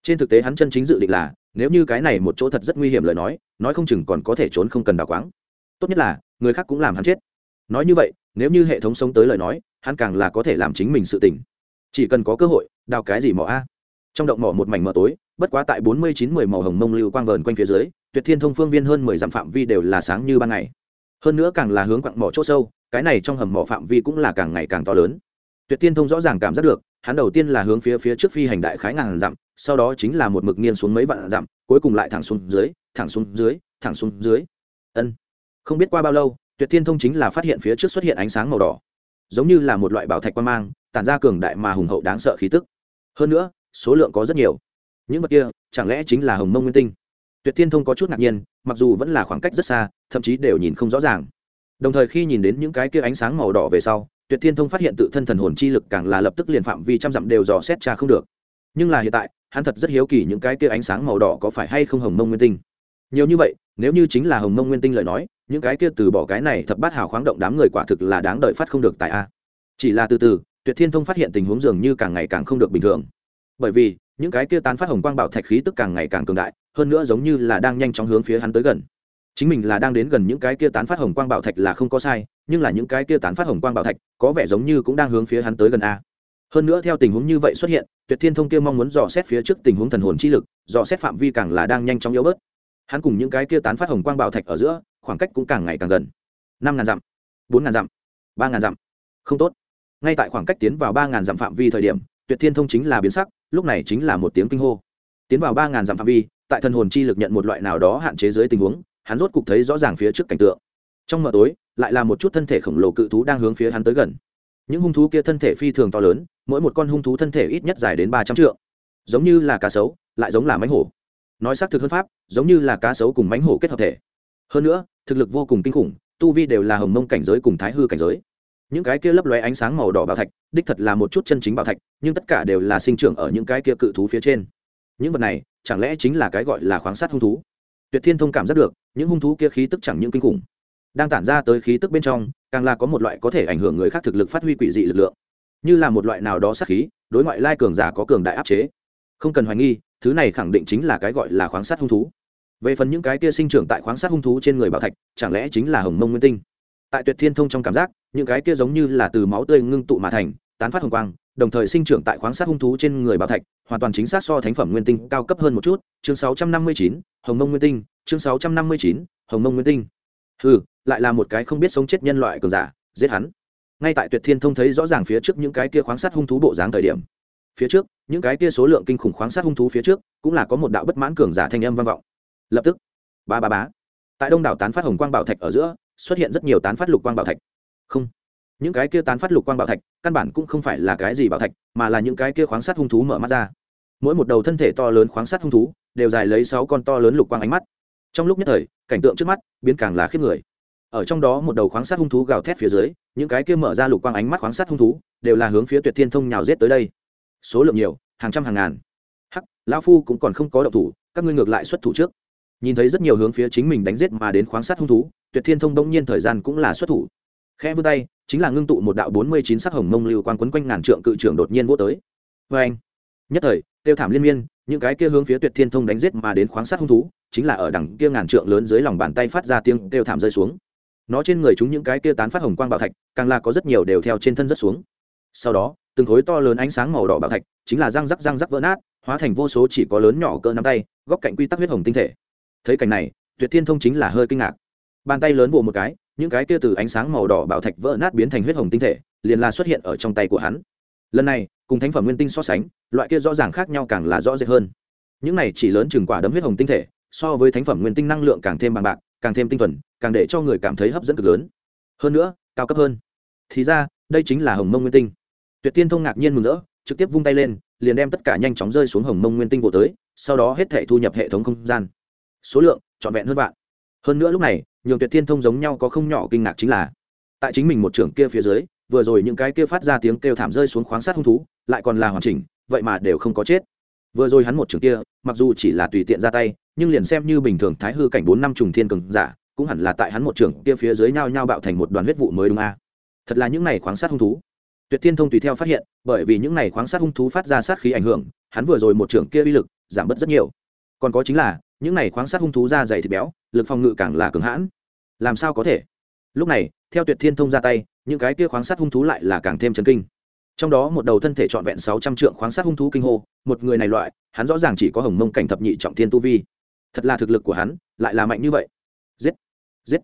trên thực tế hắn chân chính dự định là, nếu như cái này một chỗ thật rất nguy hiểm lời nói nói không chừng còn có thể trốn không cần đào quáng. Tốt nhất là, người khác cũng làm hắn chết. Nói như vậy, nếu như hệ thống sống tới lời nói, hắn càng là có thể làm chính mình sự tỉnh chỉ cần có cơ hội, đào cái gì mỏ a? Trong động mỏ một mảnh mờ tối, bất quá tại bốn mươi chín mười màu hồng mông lưu quang vờn quanh phía dưới, tuyệt thiên thông phương viên hơn mười dặm phạm vi đều là sáng như ban ngày. Hơn nữa càng là hướng quặng mỏ chỗ sâu, cái này trong hầm mỏ phạm vi cũng là càng ngày càng to lớn. Tuyệt thiên thông rõ ràng cảm giác được, hắn đầu tiên là hướng phía phía trước phi hành đại khái ngàn dặm sau đó chính là một mực nghiêng xuống mấy vạn dặm, cuối cùng lại thẳng xuống dưới, thẳng xuống dưới, thẳng xuống dưới. Ân. Không biết qua bao lâu, tuyệt thiên thông chính là phát hiện phía trước xuất hiện ánh sáng màu đỏ. Giống như là một loại bảo thạch quan mang, tản ra cường đại mà hùng hậu đáng sợ khí tức. Hơn nữa, số lượng có rất nhiều. Những vật kia, chẳng lẽ chính là hồng mông nguyên tinh? Tuyệt thiên thông có chút ngạc nhiên, mặc dù vẫn là khoảng cách rất xa, thậm chí đều nhìn không rõ ràng. Đồng thời khi nhìn đến những cái kia ánh sáng màu đỏ về sau, tuyệt thiên thông phát hiện tự thân thần hồn chi lực càng là lập tức liền phạm vi trăm dặm đều dò xét tra không được. Nhưng là hiện tại hắn thật rất hiếu kỳ những cái kia ánh sáng màu đỏ có phải hay không hồng mông nguyên tinh. Nhiều như vậy, nếu như chính là hồng mông nguyên tinh lời nói, những cái kia từ bỏ cái này thập bát hào khoáng động đám người quả thực là đáng đợi phát không được tại a. Chỉ là từ từ, tuyệt thiên thông phát hiện tình huống dường như càng ngày càng không được bình thường. Bởi vì, những cái kia tán phát hồng quang bảo thạch khí tức càng ngày càng cường đại, hơn nữa giống như là đang nhanh chóng hướng phía hắn tới gần. Chính mình là đang đến gần những cái kia tán phát hồng quang bảo thạch là không có sai, nhưng là những cái kia tán phát hồng quang bảo thạch, có vẻ giống như cũng đang hướng phía hắn tới gần a hơn nữa theo tình huống như vậy xuất hiện, tuyệt thiên thông kia mong muốn dò xét phía trước tình huống thần hồn chi lực, dò xét phạm vi càng là đang nhanh chóng yếu bớt. Hắn cùng những cái kia tán phát hồng quang bảo thạch ở giữa, khoảng cách cũng càng ngày càng gần. Năm ngàn dặm, bốn ngàn dặm, ba ngàn dặm. Không tốt. Ngay tại khoảng cách tiến vào ba ngàn dặm phạm vi thời điểm, tuyệt thiên thông chính là biến sắc, lúc này chính là một tiếng kinh hô. Tiến vào ba ngàn dặm phạm vi, tại thần hồn chi lực nhận một loại nào đó hạn chế dưới tình huống, hắn rốt cục thấy rõ ràng phía trước cảnh tượng. Trong mờ tối, lại là một chút thân thể khổng lồ cự thú đang hướng phía hắn tới gần những hung thú kia thân thể phi thường to lớn, mỗi một con hung thú thân thể ít nhất dài đến ba trăm triệu giống như là cá sấu, lại giống là mánh hổ. Nói xác thực hơn pháp, giống như là cá sấu cùng mánh hổ kết hợp thể. Hơn nữa, thực lực vô cùng kinh khủng, tu vi đều là hồng mông cảnh giới cùng thái hư cảnh giới. Những cái kia lấp lóe ánh sáng màu đỏ bảo thạch, đích thật là một chút chân chính bảo thạch, nhưng tất cả đều là sinh trưởng ở những cái kia cự thú phía trên. Những vật này, chẳng lẽ chính là cái gọi là khoáng sát hung thú? Tuyệt thiên thông cảm giác được, những hung thú kia khí tức chẳng những kinh khủng đang tản ra tới khí tức bên trong càng là có một loại có thể ảnh hưởng người khác thực lực phát huy quỷ dị lực lượng. Như là một loại nào đó sát khí đối ngoại lai cường giả có cường đại áp chế. Không cần hoài nghi thứ này khẳng định chính là cái gọi là khoáng sát hung thú. Về phần những cái kia sinh trưởng tại khoáng sát hung thú trên người bảo thạch chẳng lẽ chính là hồng mông nguyên tinh? Tại tuyệt thiên thông trong cảm giác những cái kia giống như là từ máu tươi ngưng tụ mà thành tán phát hồng quang đồng thời sinh trưởng tại khoáng sát hung thú trên người bảo thạch hoàn toàn chính xác so thánh phẩm nguyên tinh cao cấp hơn một chút. Chương 659, hồng mông nguyên tinh. Chương 659, hồng mông nguyên tinh. Ừ lại là một cái không biết sống chết nhân loại cường giả, giết hắn. Ngay tại tuyệt thiên thông thấy rõ ràng phía trước những cái kia khoáng sát hung thú bộ dáng thời điểm, phía trước, những cái kia số lượng kinh khủng khoáng sát hung thú phía trước, cũng là có một đạo bất mãn cường giả thanh âm vang vọng. Lập tức, ba ba bá tại đông đảo tán phát hồng quang bảo thạch ở giữa, xuất hiện rất nhiều tán phát lục quang bảo thạch. Không, những cái kia tán phát lục quang bảo thạch, căn bản cũng không phải là cái gì bảo thạch, mà là những cái kia khoáng sát hung thú mở mắt ra. Mỗi một đầu thân thể to lớn khoáng sát hung thú, đều dài lấy sáu con to lớn lục quang ánh mắt. Trong lúc nhất thời, cảnh tượng trước mắt, biến càng là khiếp người ở trong đó một đầu khoáng sát hung thú gào thét phía dưới, những cái kia mở ra lục quang ánh mắt khoáng sát hung thú, đều là hướng phía tuyệt thiên thông nhào giết tới đây. Số lượng nhiều, hàng trăm hàng ngàn. Hắc, lão phu cũng còn không có động thủ, các ngươi ngược lại xuất thủ trước. Nhìn thấy rất nhiều hướng phía chính mình đánh giết mà đến khoáng sát hung thú, tuyệt thiên thông đông nhiên thời gian cũng là xuất thủ. Khe vươn tay, chính là ngưng tụ một đạo bốn mươi chín sắc hồng mông lưu quan quấn quanh ngàn trượng cự trưởng đột nhiên vô tới. Vê anh, nhất thời, tiêu thảm liên miên, những cái kia hướng phía tuyệt thiên thông đánh giết mà đến khoáng sát hung thú, chính là ở đằng kia ngàn trượng lớn dưới lòng bàn tay phát ra tiếng tiêu thảm rơi xuống nó trên người chúng những cái kia tán phát hồng quang bảo thạch, càng là có rất nhiều đều theo trên thân rất xuống. Sau đó, từng khối to lớn ánh sáng màu đỏ bảo thạch, chính là răng rắc răng rắc vỡ nát, hóa thành vô số chỉ có lớn nhỏ cỡ nắm tay, góc cạnh quy tắc huyết hồng tinh thể. Thấy cảnh này, tuyệt thiên thông chính là hơi kinh ngạc. Bàn tay lớn vỗ một cái, những cái kia từ ánh sáng màu đỏ bảo thạch vỡ nát biến thành huyết hồng tinh thể, liền là xuất hiện ở trong tay của hắn. Lần này, cùng thánh phẩm nguyên tinh so sánh, loại kia rõ ràng khác nhau càng là rõ rệt hơn. Những này chỉ lớn chừng quả đấm huyết hồng tinh thể, so với thánh phẩm nguyên tinh năng lượng càng thêm bằng bạc, càng thêm tinh thuần càng để cho người cảm thấy hấp dẫn cực lớn. Hơn nữa, cao cấp hơn. Thì ra, đây chính là hồng mông nguyên tinh. Tuyệt tiên thông ngạc nhiên mừng rỡ, trực tiếp vung tay lên, liền đem tất cả nhanh chóng rơi xuống hồng mông nguyên tinh vô tới, sau đó hết thể thu nhập hệ thống không gian. Số lượng, trọn vẹn hơn vạn. Hơn nữa lúc này, nhường tuyệt thiên thông giống nhau có không nhỏ kinh ngạc chính là, tại chính mình một trưởng kia phía dưới, vừa rồi những cái kia phát ra tiếng kêu thảm rơi xuống khoáng sát hung thú, lại còn là hoàn chỉnh, vậy mà đều không có chết. Vừa rồi hắn một trưởng kia, mặc dù chỉ là tùy tiện ra tay, nhưng liền xem như bình thường thái hư cảnh bốn năm trùng thiên cường giả cũng hẳn là tại hắn một trưởng kia phía dưới nhau nhau bạo thành một đoàn huyết vụ mới đúng a. À? thật là những này khoáng sát hung thú. Tuyệt thiên thông tùy theo phát hiện, bởi vì những này khoáng sát hung thú phát ra sát khí ảnh hưởng, hắn vừa rồi một trưởng kia uy lực giảm bớt rất nhiều. Còn có chính là, những này khoáng sát hung thú da dày thịt béo, lực phòng ngự càng là cường hãn. Làm sao có thể? Lúc này, theo tuyệt thiên thông ra tay, những cái kia khoáng sát hung thú lại là càng thêm chấn kinh. Trong đó một đầu thân thể trọn vẹn sáu trăm trượng khoáng sát hung thú kinh hô, một người này loại, hắn rõ ràng chỉ có hồng mông cảnh thập nhị trọng thiên tu vi. Thật là thực lực của hắn, lại là mạnh như vậy. Giết! Giết.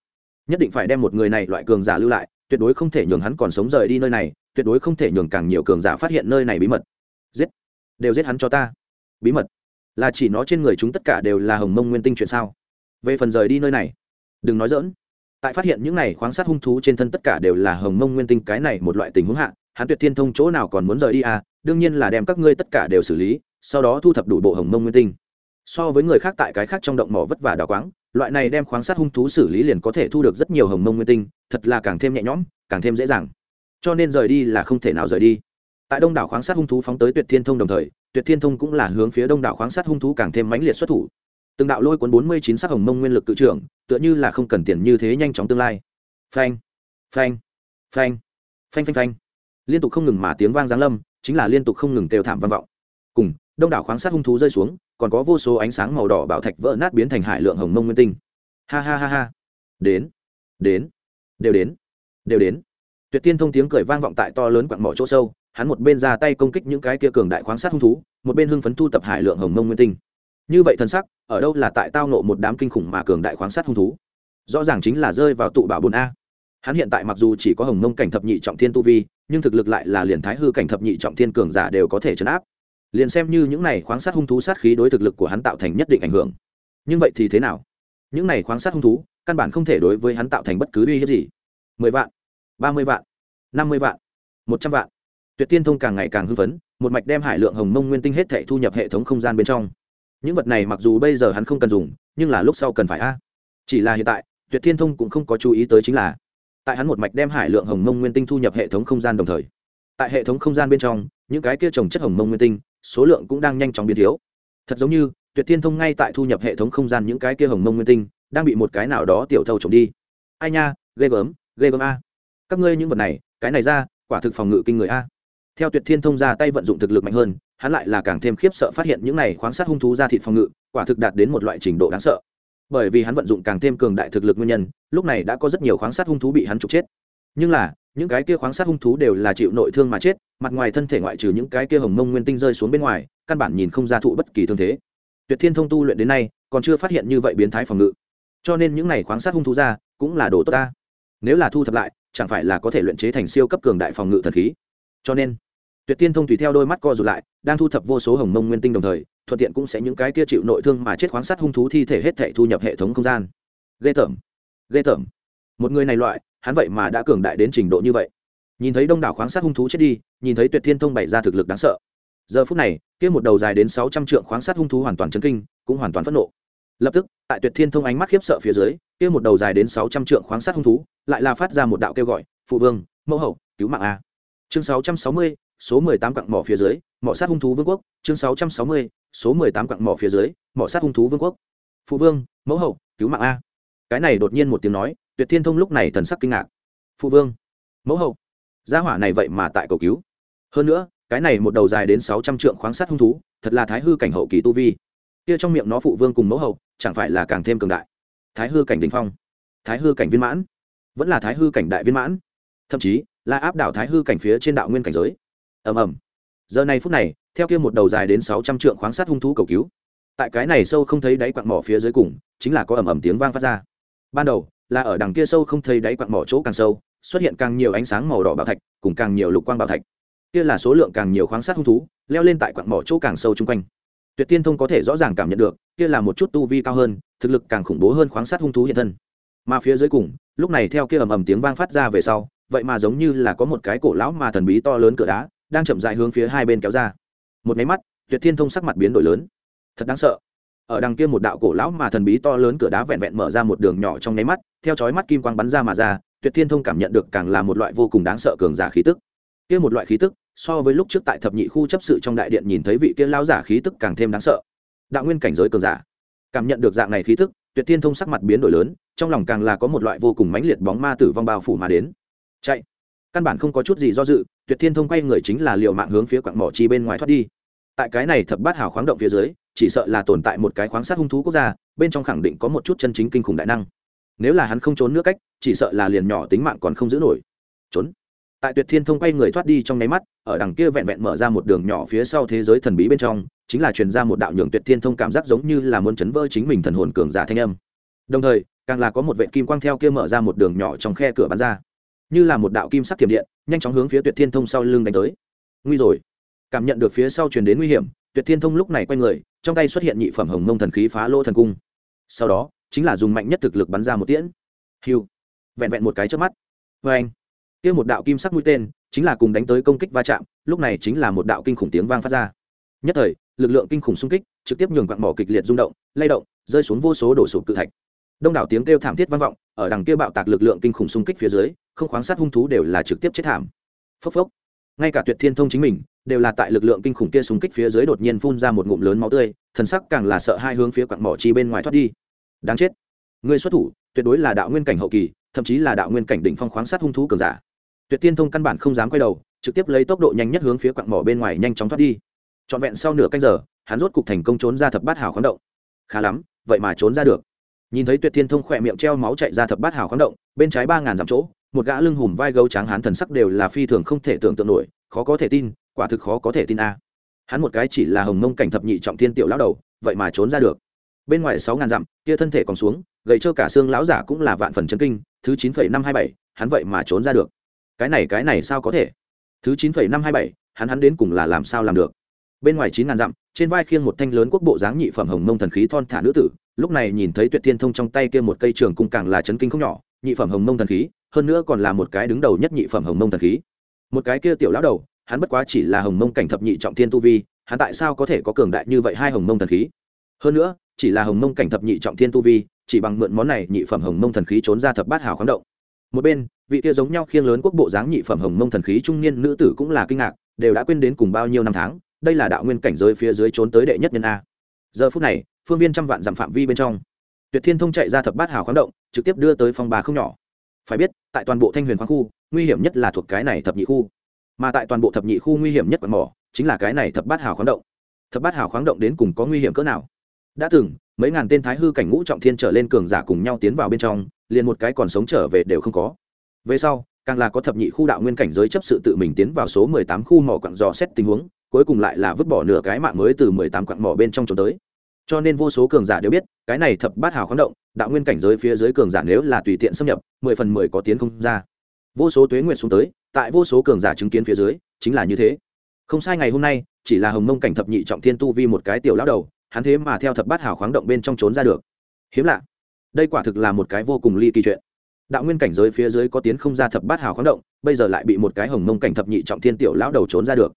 Nhất định phải đem một người này loại cường giả lưu lại, tuyệt đối không thể nhường hắn còn sống rời đi nơi này, tuyệt đối không thể nhường càng nhiều cường giả phát hiện nơi này bí mật. Giết. Đều giết hắn cho ta. Bí mật. Là chỉ nó trên người chúng tất cả đều là hồng mông nguyên tinh chuyện sao? Về phần rời đi nơi này, đừng nói dỡn tại phát hiện những này khoáng sát hung thú trên thân tất cả đều là hồng mông nguyên tinh cái này một loại tình huống hạ, hắn tuyệt thiên thông chỗ nào còn muốn rời đi à? Đương nhiên là đem các ngươi tất cả đều xử lý, sau đó thu thập đủ bộ hồng mông nguyên tinh. So với người khác tại cái khác trong động mỏ vất vả đào quáng loại này đem khoáng sát hung thú xử lý liền có thể thu được rất nhiều hồng mông nguyên tinh, thật là càng thêm nhẹ nhõm, càng thêm dễ dàng. Cho nên rời đi là không thể nào rời đi. Tại đông đảo khoáng sát hung thú phóng tới tuyệt thiên thông đồng thời, tuyệt thiên thông cũng là hướng phía đông đảo khoáng sát hung thú càng thêm mãnh liệt xuất thủ. Từng đạo lôi cuốn bốn mươi chín sắc hồng mông nguyên lực cự trưởng, tựa như là không cần tiền như thế nhanh chóng tương lai. Phanh phanh phanh phanh phanh phanh. Liên tục không ngừng mà tiếng vang giáng lâm, chính là liên tục không ngừng kêu thảm vang vọng. Cùng đông đảo khoáng sát hung thú rơi xuống, còn có vô số ánh sáng màu đỏ bảo thạch vỡ nát biến thành hải lượng hồng mông nguyên tinh. Ha ha ha ha. Đến đến, đều đến đều đến. Tuyệt tiên thông tiếng cười vang vọng tại to lớn quặng mỏ chỗ sâu, hắn một bên ra tay công kích những cái kia cường đại khoáng sát hung thú, một bên hưng phấn thu tập hải lượng hồng mông nguyên tinh. Như vậy thân sắc, ở đâu là tại tao nộ một đám kinh khủng mà cường đại khoáng sát hung thú? Rõ ràng chính là rơi vào tụ bảo bồn a. Hắn hiện tại mặc dù chỉ có hồng mông cảnh thập nhị trọng thiên tu vi, nhưng thực lực lại là liền thái hư cảnh thập nhị trọng thiên cường giả đều có thể chấn áp liền xem như những này khoáng sát hung thú sát khí đối thực lực của hắn tạo thành nhất định ảnh hưởng. Nhưng vậy thì thế nào? Những này khoáng sát hung thú, căn bản không thể đối với hắn tạo thành bất cứ uy hiếp gì. Mười vạn, ba mươi vạn, năm mươi vạn, một trăm vạn. Tuyệt tiên thông càng ngày càng hưng phấn, một mạch đem hải lượng hồng mông nguyên tinh hết thể thu nhập hệ thống không gian bên trong. Những vật này mặc dù bây giờ hắn không cần dùng, nhưng là lúc sau cần phải a. Chỉ là hiện tại, tuyệt thiên thông cũng không có chú ý tới chính là, tại hắn một mạch đem hải lượng hồng mông nguyên tinh thu nhập hệ thống không gian đồng thời, tại hệ thống không gian bên trong, những cái kia trồng chất hồng mông nguyên tinh số lượng cũng đang nhanh chóng biến thiếu. Thật giống như, tuyệt thiên thông ngay tại thu nhập hệ thống không gian những cái kia hồng mông nguyên tinh, đang bị một cái nào đó tiểu thâu trộm đi. Ai nha, ghê gớm ghê gớm a. Các ngươi những vật này, cái này ra, quả thực phòng ngự kinh người a. Theo tuyệt thiên thông ra tay vận dụng thực lực mạnh hơn, hắn lại là càng thêm khiếp sợ phát hiện những này khoáng sát hung thú ra thịt phòng ngự, quả thực đạt đến một loại trình độ đáng sợ. Bởi vì hắn vận dụng càng thêm cường đại thực lực nguyên nhân, lúc này đã có rất nhiều khoáng sát hung thú bị hắn trục chết. Nhưng là những cái kia khoáng sát hung thú đều là chịu nội thương mà chết, mặt ngoài thân thể ngoại trừ những cái kia hồng mông nguyên tinh rơi xuống bên ngoài, căn bản nhìn không ra thụ bất kỳ thương thế. Tuyệt thiên thông tu luyện đến nay, còn chưa phát hiện như vậy biến thái phòng ngự. Cho nên những này khoáng sát hung thú ra, cũng là đồ tốt ta. Nếu là thu thập lại, chẳng phải là có thể luyện chế thành siêu cấp cường đại phòng ngự thần khí. Cho nên, tuyệt tiên thông tùy theo đôi mắt co rụt lại, đang thu thập vô số hồng mông nguyên tinh đồng thời, thuận tiện cũng sẽ những cái kia chịu nội thương mà chết khoáng sát hung thú thi thể hết thể thu nhập hệ thống không gian. Ghê tởm. Ghê tởm. Một người này loại hắn vậy mà đã cường đại đến trình độ như vậy. Nhìn thấy đông đảo khoáng sát hung thú chết đi, nhìn thấy tuyệt thiên thông bày ra thực lực đáng sợ. Giờ phút này, kia một đầu dài đến sáu trăm trượng khoáng sát hung thú hoàn toàn chấn kinh, cũng hoàn toàn phẫn nộ. Lập tức, tại tuyệt thiên thông ánh mắt khiếp sợ phía dưới, kia một đầu dài đến sáu trăm trượng khoáng sát hung thú lại là phát ra một đạo kêu gọi, phụ vương, mẫu hậu, cứu mạng a. Chương sáu trăm sáu mươi, số mười tám quặng mỏ phía dưới, mỏ sát hung thú vương quốc. Chương sáu trăm sáu mươi, số mười tám quặng mỏ phía dưới, mỏ sát hung thú vương quốc. Phụ vương, mẫu hậu, cứu mạng a. Cái này đột nhiên một tiếng nói tuyệt thiên thông lúc này thần sắc kinh ngạc. Phụ vương, mẫu hậu, gia hỏa này vậy mà tại cầu cứu. Hơn nữa, cái này một đầu dài đến sáu trăm trượng khoáng sát hung thú, thật là thái hư cảnh hậu kỳ tu vi. Kia trong miệng nó phụ vương cùng mẫu hậu, chẳng phải là càng thêm cường đại? Thái hư cảnh đình phong, thái hư cảnh viên mãn, vẫn là thái hư cảnh đại viên mãn. Thậm chí, là áp đảo thái hư cảnh phía trên đạo nguyên cảnh giới. Ầm ầm. Giờ này phút này, theo kia một đầu dài đến sáu trăm trượng khoáng sát hung thú cầu cứu, tại cái này sâu không thấy đáy quặng mỏ phía dưới cùng, chính là có ầm ầm tiếng vang phát ra. Ban đầu là ở đằng kia sâu không thấy đáy quặng mỏ chỗ càng sâu, xuất hiện càng nhiều ánh sáng màu đỏ bảo thạch, cùng càng nhiều lục quang bảo thạch. Kia là số lượng càng nhiều khoáng sát hung thú, leo lên tại quặng mỏ chỗ càng sâu chung quanh. Tuyệt tiên thông có thể rõ ràng cảm nhận được, kia là một chút tu vi cao hơn, thực lực càng khủng bố hơn khoáng sát hung thú hiện thân. Mà phía dưới cùng, lúc này theo kia ầm ầm tiếng vang phát ra về sau, vậy mà giống như là có một cái cổ lão mà thần bí to lớn cửa đá, đang chậm dại hướng phía hai bên kéo ra. Một máy mắt, tuyệt thiên thông sắc mặt biến đổi lớn. Thật đáng sợ ở đằng kia một đạo cổ lão mà thần bí to lớn cửa đá vẹn vẹn mở ra một đường nhỏ trong nháy mắt, theo chói mắt kim quang bắn ra mà ra, tuyệt thiên thông cảm nhận được càng là một loại vô cùng đáng sợ cường giả khí tức. Kia một loại khí tức, so với lúc trước tại thập nhị khu chấp sự trong đại điện nhìn thấy vị kia lao giả khí tức càng thêm đáng sợ. Đạo nguyên cảnh giới cường giả. Cảm nhận được dạng này khí tức, tuyệt thiên thông sắc mặt biến đổi lớn, trong lòng càng là có một loại vô cùng mãnh liệt bóng ma tử vong bao phủ mà đến. Chạy. Căn bản không có chút gì do dự, tuyệt thiên thông quay người chính là liều mạng hướng phía quặng mỏ chi bên ngoài thoát đi. Tại cái này thập bát hào khoáng động phía dưới chỉ sợ là tồn tại một cái khoáng sát hung thú quốc gia, bên trong khẳng định có một chút chân chính kinh khủng đại năng. Nếu là hắn không trốn nước cách, chỉ sợ là liền nhỏ tính mạng còn không giữ nổi. Trốn. Tại tuyệt thiên thông quay người thoát đi trong nháy mắt, ở đằng kia vẹn vẹn mở ra một đường nhỏ phía sau thế giới thần bí bên trong, chính là truyền ra một đạo nhường tuyệt thiên thông cảm giác giống như là muốn chấn vỡ chính mình thần hồn cường giả thanh âm. Đồng thời, càng là có một vệ kim quang theo kia mở ra một đường nhỏ trong khe cửa bắn ra. Như là một đạo kim sắc thiểm điện, nhanh chóng hướng phía tuyệt thiên thông sau lưng đánh tới. Nguy rồi. Cảm nhận được phía sau truyền đến nguy hiểm, tuyệt thiên thông lúc này quay người trong tay xuất hiện nhị phẩm hồng mông thần khí phá lô thần cung. Sau đó, chính là dùng mạnh nhất thực lực bắn ra một tiễn. Hiu. Vẹn vẹn một cái trước mắt. Vê anh. Kia một đạo kim sắc mũi tên, chính là cùng đánh tới công kích va chạm, lúc này chính là một đạo kinh khủng tiếng vang phát ra. Nhất thời, lực lượng kinh khủng xung kích, trực tiếp nhường quặng mỏ kịch liệt rung động, lay động, rơi xuống vô số đổ sụp cự thạch. Đông đảo tiếng kêu thảm thiết vang vọng, ở đằng kia bạo tạc lực lượng kinh khủng xung kích phía dưới, không khoáng sát hung thú đều là trực tiếp chết thảm. Phốc phốc. Ngay cả tuyệt thiên thông chính mình đều là tại lực lượng kinh khủng kia xung kích phía dưới đột nhiên phun ra một ngụm lớn máu tươi, thần sắc càng là sợ hai hướng phía quặng mỏ chi bên ngoài thoát đi. Đáng chết. Người xuất thủ, tuyệt đối là đạo nguyên cảnh hậu kỳ, thậm chí là đạo nguyên cảnh đỉnh phong khoáng sát hung thú cường giả. Tuyệt tiên thông căn bản không dám quay đầu, trực tiếp lấy tốc độ nhanh nhất hướng phía quặng mỏ bên ngoài nhanh chóng thoát đi. Trọn vẹn sau nửa canh giờ, hắn rốt cục thành công trốn ra thập bát hào khoáng động. Khá lắm, vậy mà trốn ra được. Nhìn thấy tuyệt thiên thông khỏe miệng treo máu chạy ra thập bát hào khoáng động, bên trái ba ngàn dặm chỗ, một gã lưng hùm vai gấu trắng hắn thần sắc đều là phi thường không thể tưởng tượng nổi, khó có thể tin quả thực khó có thể tin a. Hắn một cái chỉ là hồng mông cảnh thập nhị trọng thiên tiểu lão đầu, vậy mà trốn ra được. Bên ngoài sáu ngàn dặm, kia thân thể còn xuống, gầy trơ cả xương lão giả cũng là vạn phần chân kinh, thứ chín phẩy năm hai bảy, hắn vậy mà trốn ra được. Cái này cái này sao có thể? Thứ chín phẩy năm hai bảy, hắn hắn đến cùng là làm sao làm được? Bên ngoài chín ngàn dặm, trên vai khiêng một thanh lớn quốc bộ dáng nhị phẩm hồng mông thần khí thon thả nữ tử, lúc này nhìn thấy tuyệt thiên thông trong tay kia một cây trường cung càng là chấn kinh không nhỏ, nhị phẩm hồng mông thần khí, hơn nữa còn là một cái đứng đầu nhất nhị phẩm hồng mông thần khí. Một cái kia tiểu lão đầu hắn bất quá chỉ là hồng mông cảnh thập nhị trọng thiên tu vi, hắn tại sao có thể có cường đại như vậy hai hồng mông thần khí? Hơn nữa, chỉ là hồng mông cảnh thập nhị trọng thiên tu vi, chỉ bằng mượn món này nhị phẩm hồng mông thần khí trốn ra thập bát hào khoáng động. Một bên, vị kia giống nhau khiêng lớn quốc bộ dáng nhị phẩm hồng mông thần khí trung niên nữ tử cũng là kinh ngạc, đều đã quên đến cùng bao nhiêu năm tháng, đây là đạo nguyên cảnh giới phía dưới trốn tới đệ nhất nhân a. Giờ phút này, phương viên trăm vạn dặm phạm vi bên trong, tuyệt thiên thông chạy ra thập bát hào khoáng động, trực tiếp đưa tới phòng bà không nhỏ. Phải biết, tại toàn bộ thanh huyền khoáng khu, nguy hiểm nhất là thuộc cái này thập nhị khu mà tại toàn bộ thập nhị khu nguy hiểm nhất quạt mỏ chính là cái này thập bát hào khoáng động. Thập bát hào khoáng động đến cùng có nguy hiểm cỡ nào? Đã từng, mấy ngàn tên thái hư cảnh ngũ trọng thiên trở lên cường giả cùng nhau tiến vào bên trong, liền một cái còn sống trở về đều không có. Về sau, càng là có thập nhị khu đạo nguyên cảnh giới chấp sự tự mình tiến vào số mười tám khu mỏ quặng dò xét tình huống, cuối cùng lại là vứt bỏ nửa cái mạng mới từ mười tám quặng mỏ bên trong trốn tới. Cho nên vô số cường giả đều biết, cái này thập bát hào khoáng động, đạo nguyên cảnh giới phía dưới cường giả nếu là tùy tiện xâm nhập, mười phần mười có tiến không ra. Vô số tuế nguyện xuống tới tại vô số cường giả chứng kiến phía dưới, chính là như thế. Không sai ngày hôm nay, chỉ là hồng mông cảnh thập nhị trọng thiên tu vi một cái tiểu lão đầu, hắn thế mà theo thập bát hào khoáng động bên trong trốn ra được. Hiếm lạ. Đây quả thực là một cái vô cùng ly kỳ chuyện. Đạo nguyên cảnh giới phía dưới có tiến không ra thập bát hào khoáng động, bây giờ lại bị một cái hồng mông cảnh thập nhị trọng thiên tiểu lão đầu trốn ra được.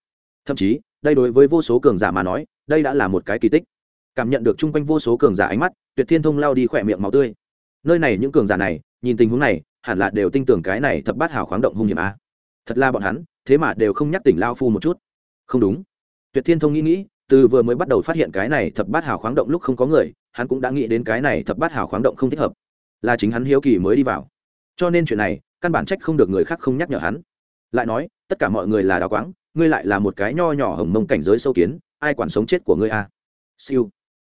Thậm chí, đây đối với vô số cường giả mà nói, đây đã là một cái kỳ tích. Cảm nhận được chung quanh vô số cường giả ánh mắt, tuyệt thiên thông lao đi khỏe miệng máu tươi. Nơi này những cường giả này, nhìn tình huống này, hẳn là đều tin tưởng cái này thập bát hào khoáng động hung hiểm a thật là bọn hắn, thế mà đều không nhắc tỉnh lao phu một chút. Không đúng. Tuyệt thiên thông nghĩ nghĩ, từ vừa mới bắt đầu phát hiện cái này thập bát hào khoáng động lúc không có người, hắn cũng đã nghĩ đến cái này thập bát hào khoáng động không thích hợp. Là chính hắn hiếu kỳ mới đi vào. Cho nên chuyện này, căn bản trách không được người khác không nhắc nhở hắn. Lại nói, tất cả mọi người là đào quáng, ngươi lại là một cái nho nhỏ hồng mông cảnh giới sâu kiến, ai quản sống chết của ngươi a? Siêu.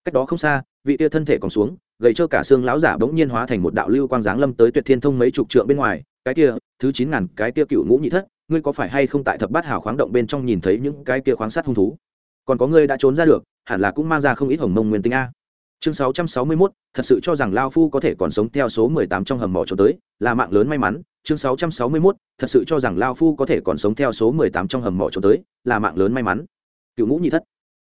Cách đó không xa, vị tia thân thể còn xuống, gầy cho cả xương lão giả bỗng nhiên hóa thành một đạo lưu quang giáng lâm tới tuyệt thiên thông mấy chục trượng bên ngoài cái kia thứ chín ngàn cái kia cựu ngũ nhị thất ngươi có phải hay không tại thập bát hào khoáng động bên trong nhìn thấy những cái kia khoáng sát hung thú? Còn có ngươi đã trốn ra được hẳn là cũng mang ra không ít hồng mông nguyên tinh a. Chương 661, thật sự cho rằng lao phu có thể còn sống theo số 18 trong hầm mỏ cho tới là mạng lớn may mắn. Chương 661, thật sự cho rằng lao phu có thể còn sống theo số 18 trong hầm mỏ cho tới là mạng lớn may mắn. Cựu ngũ nhị thất.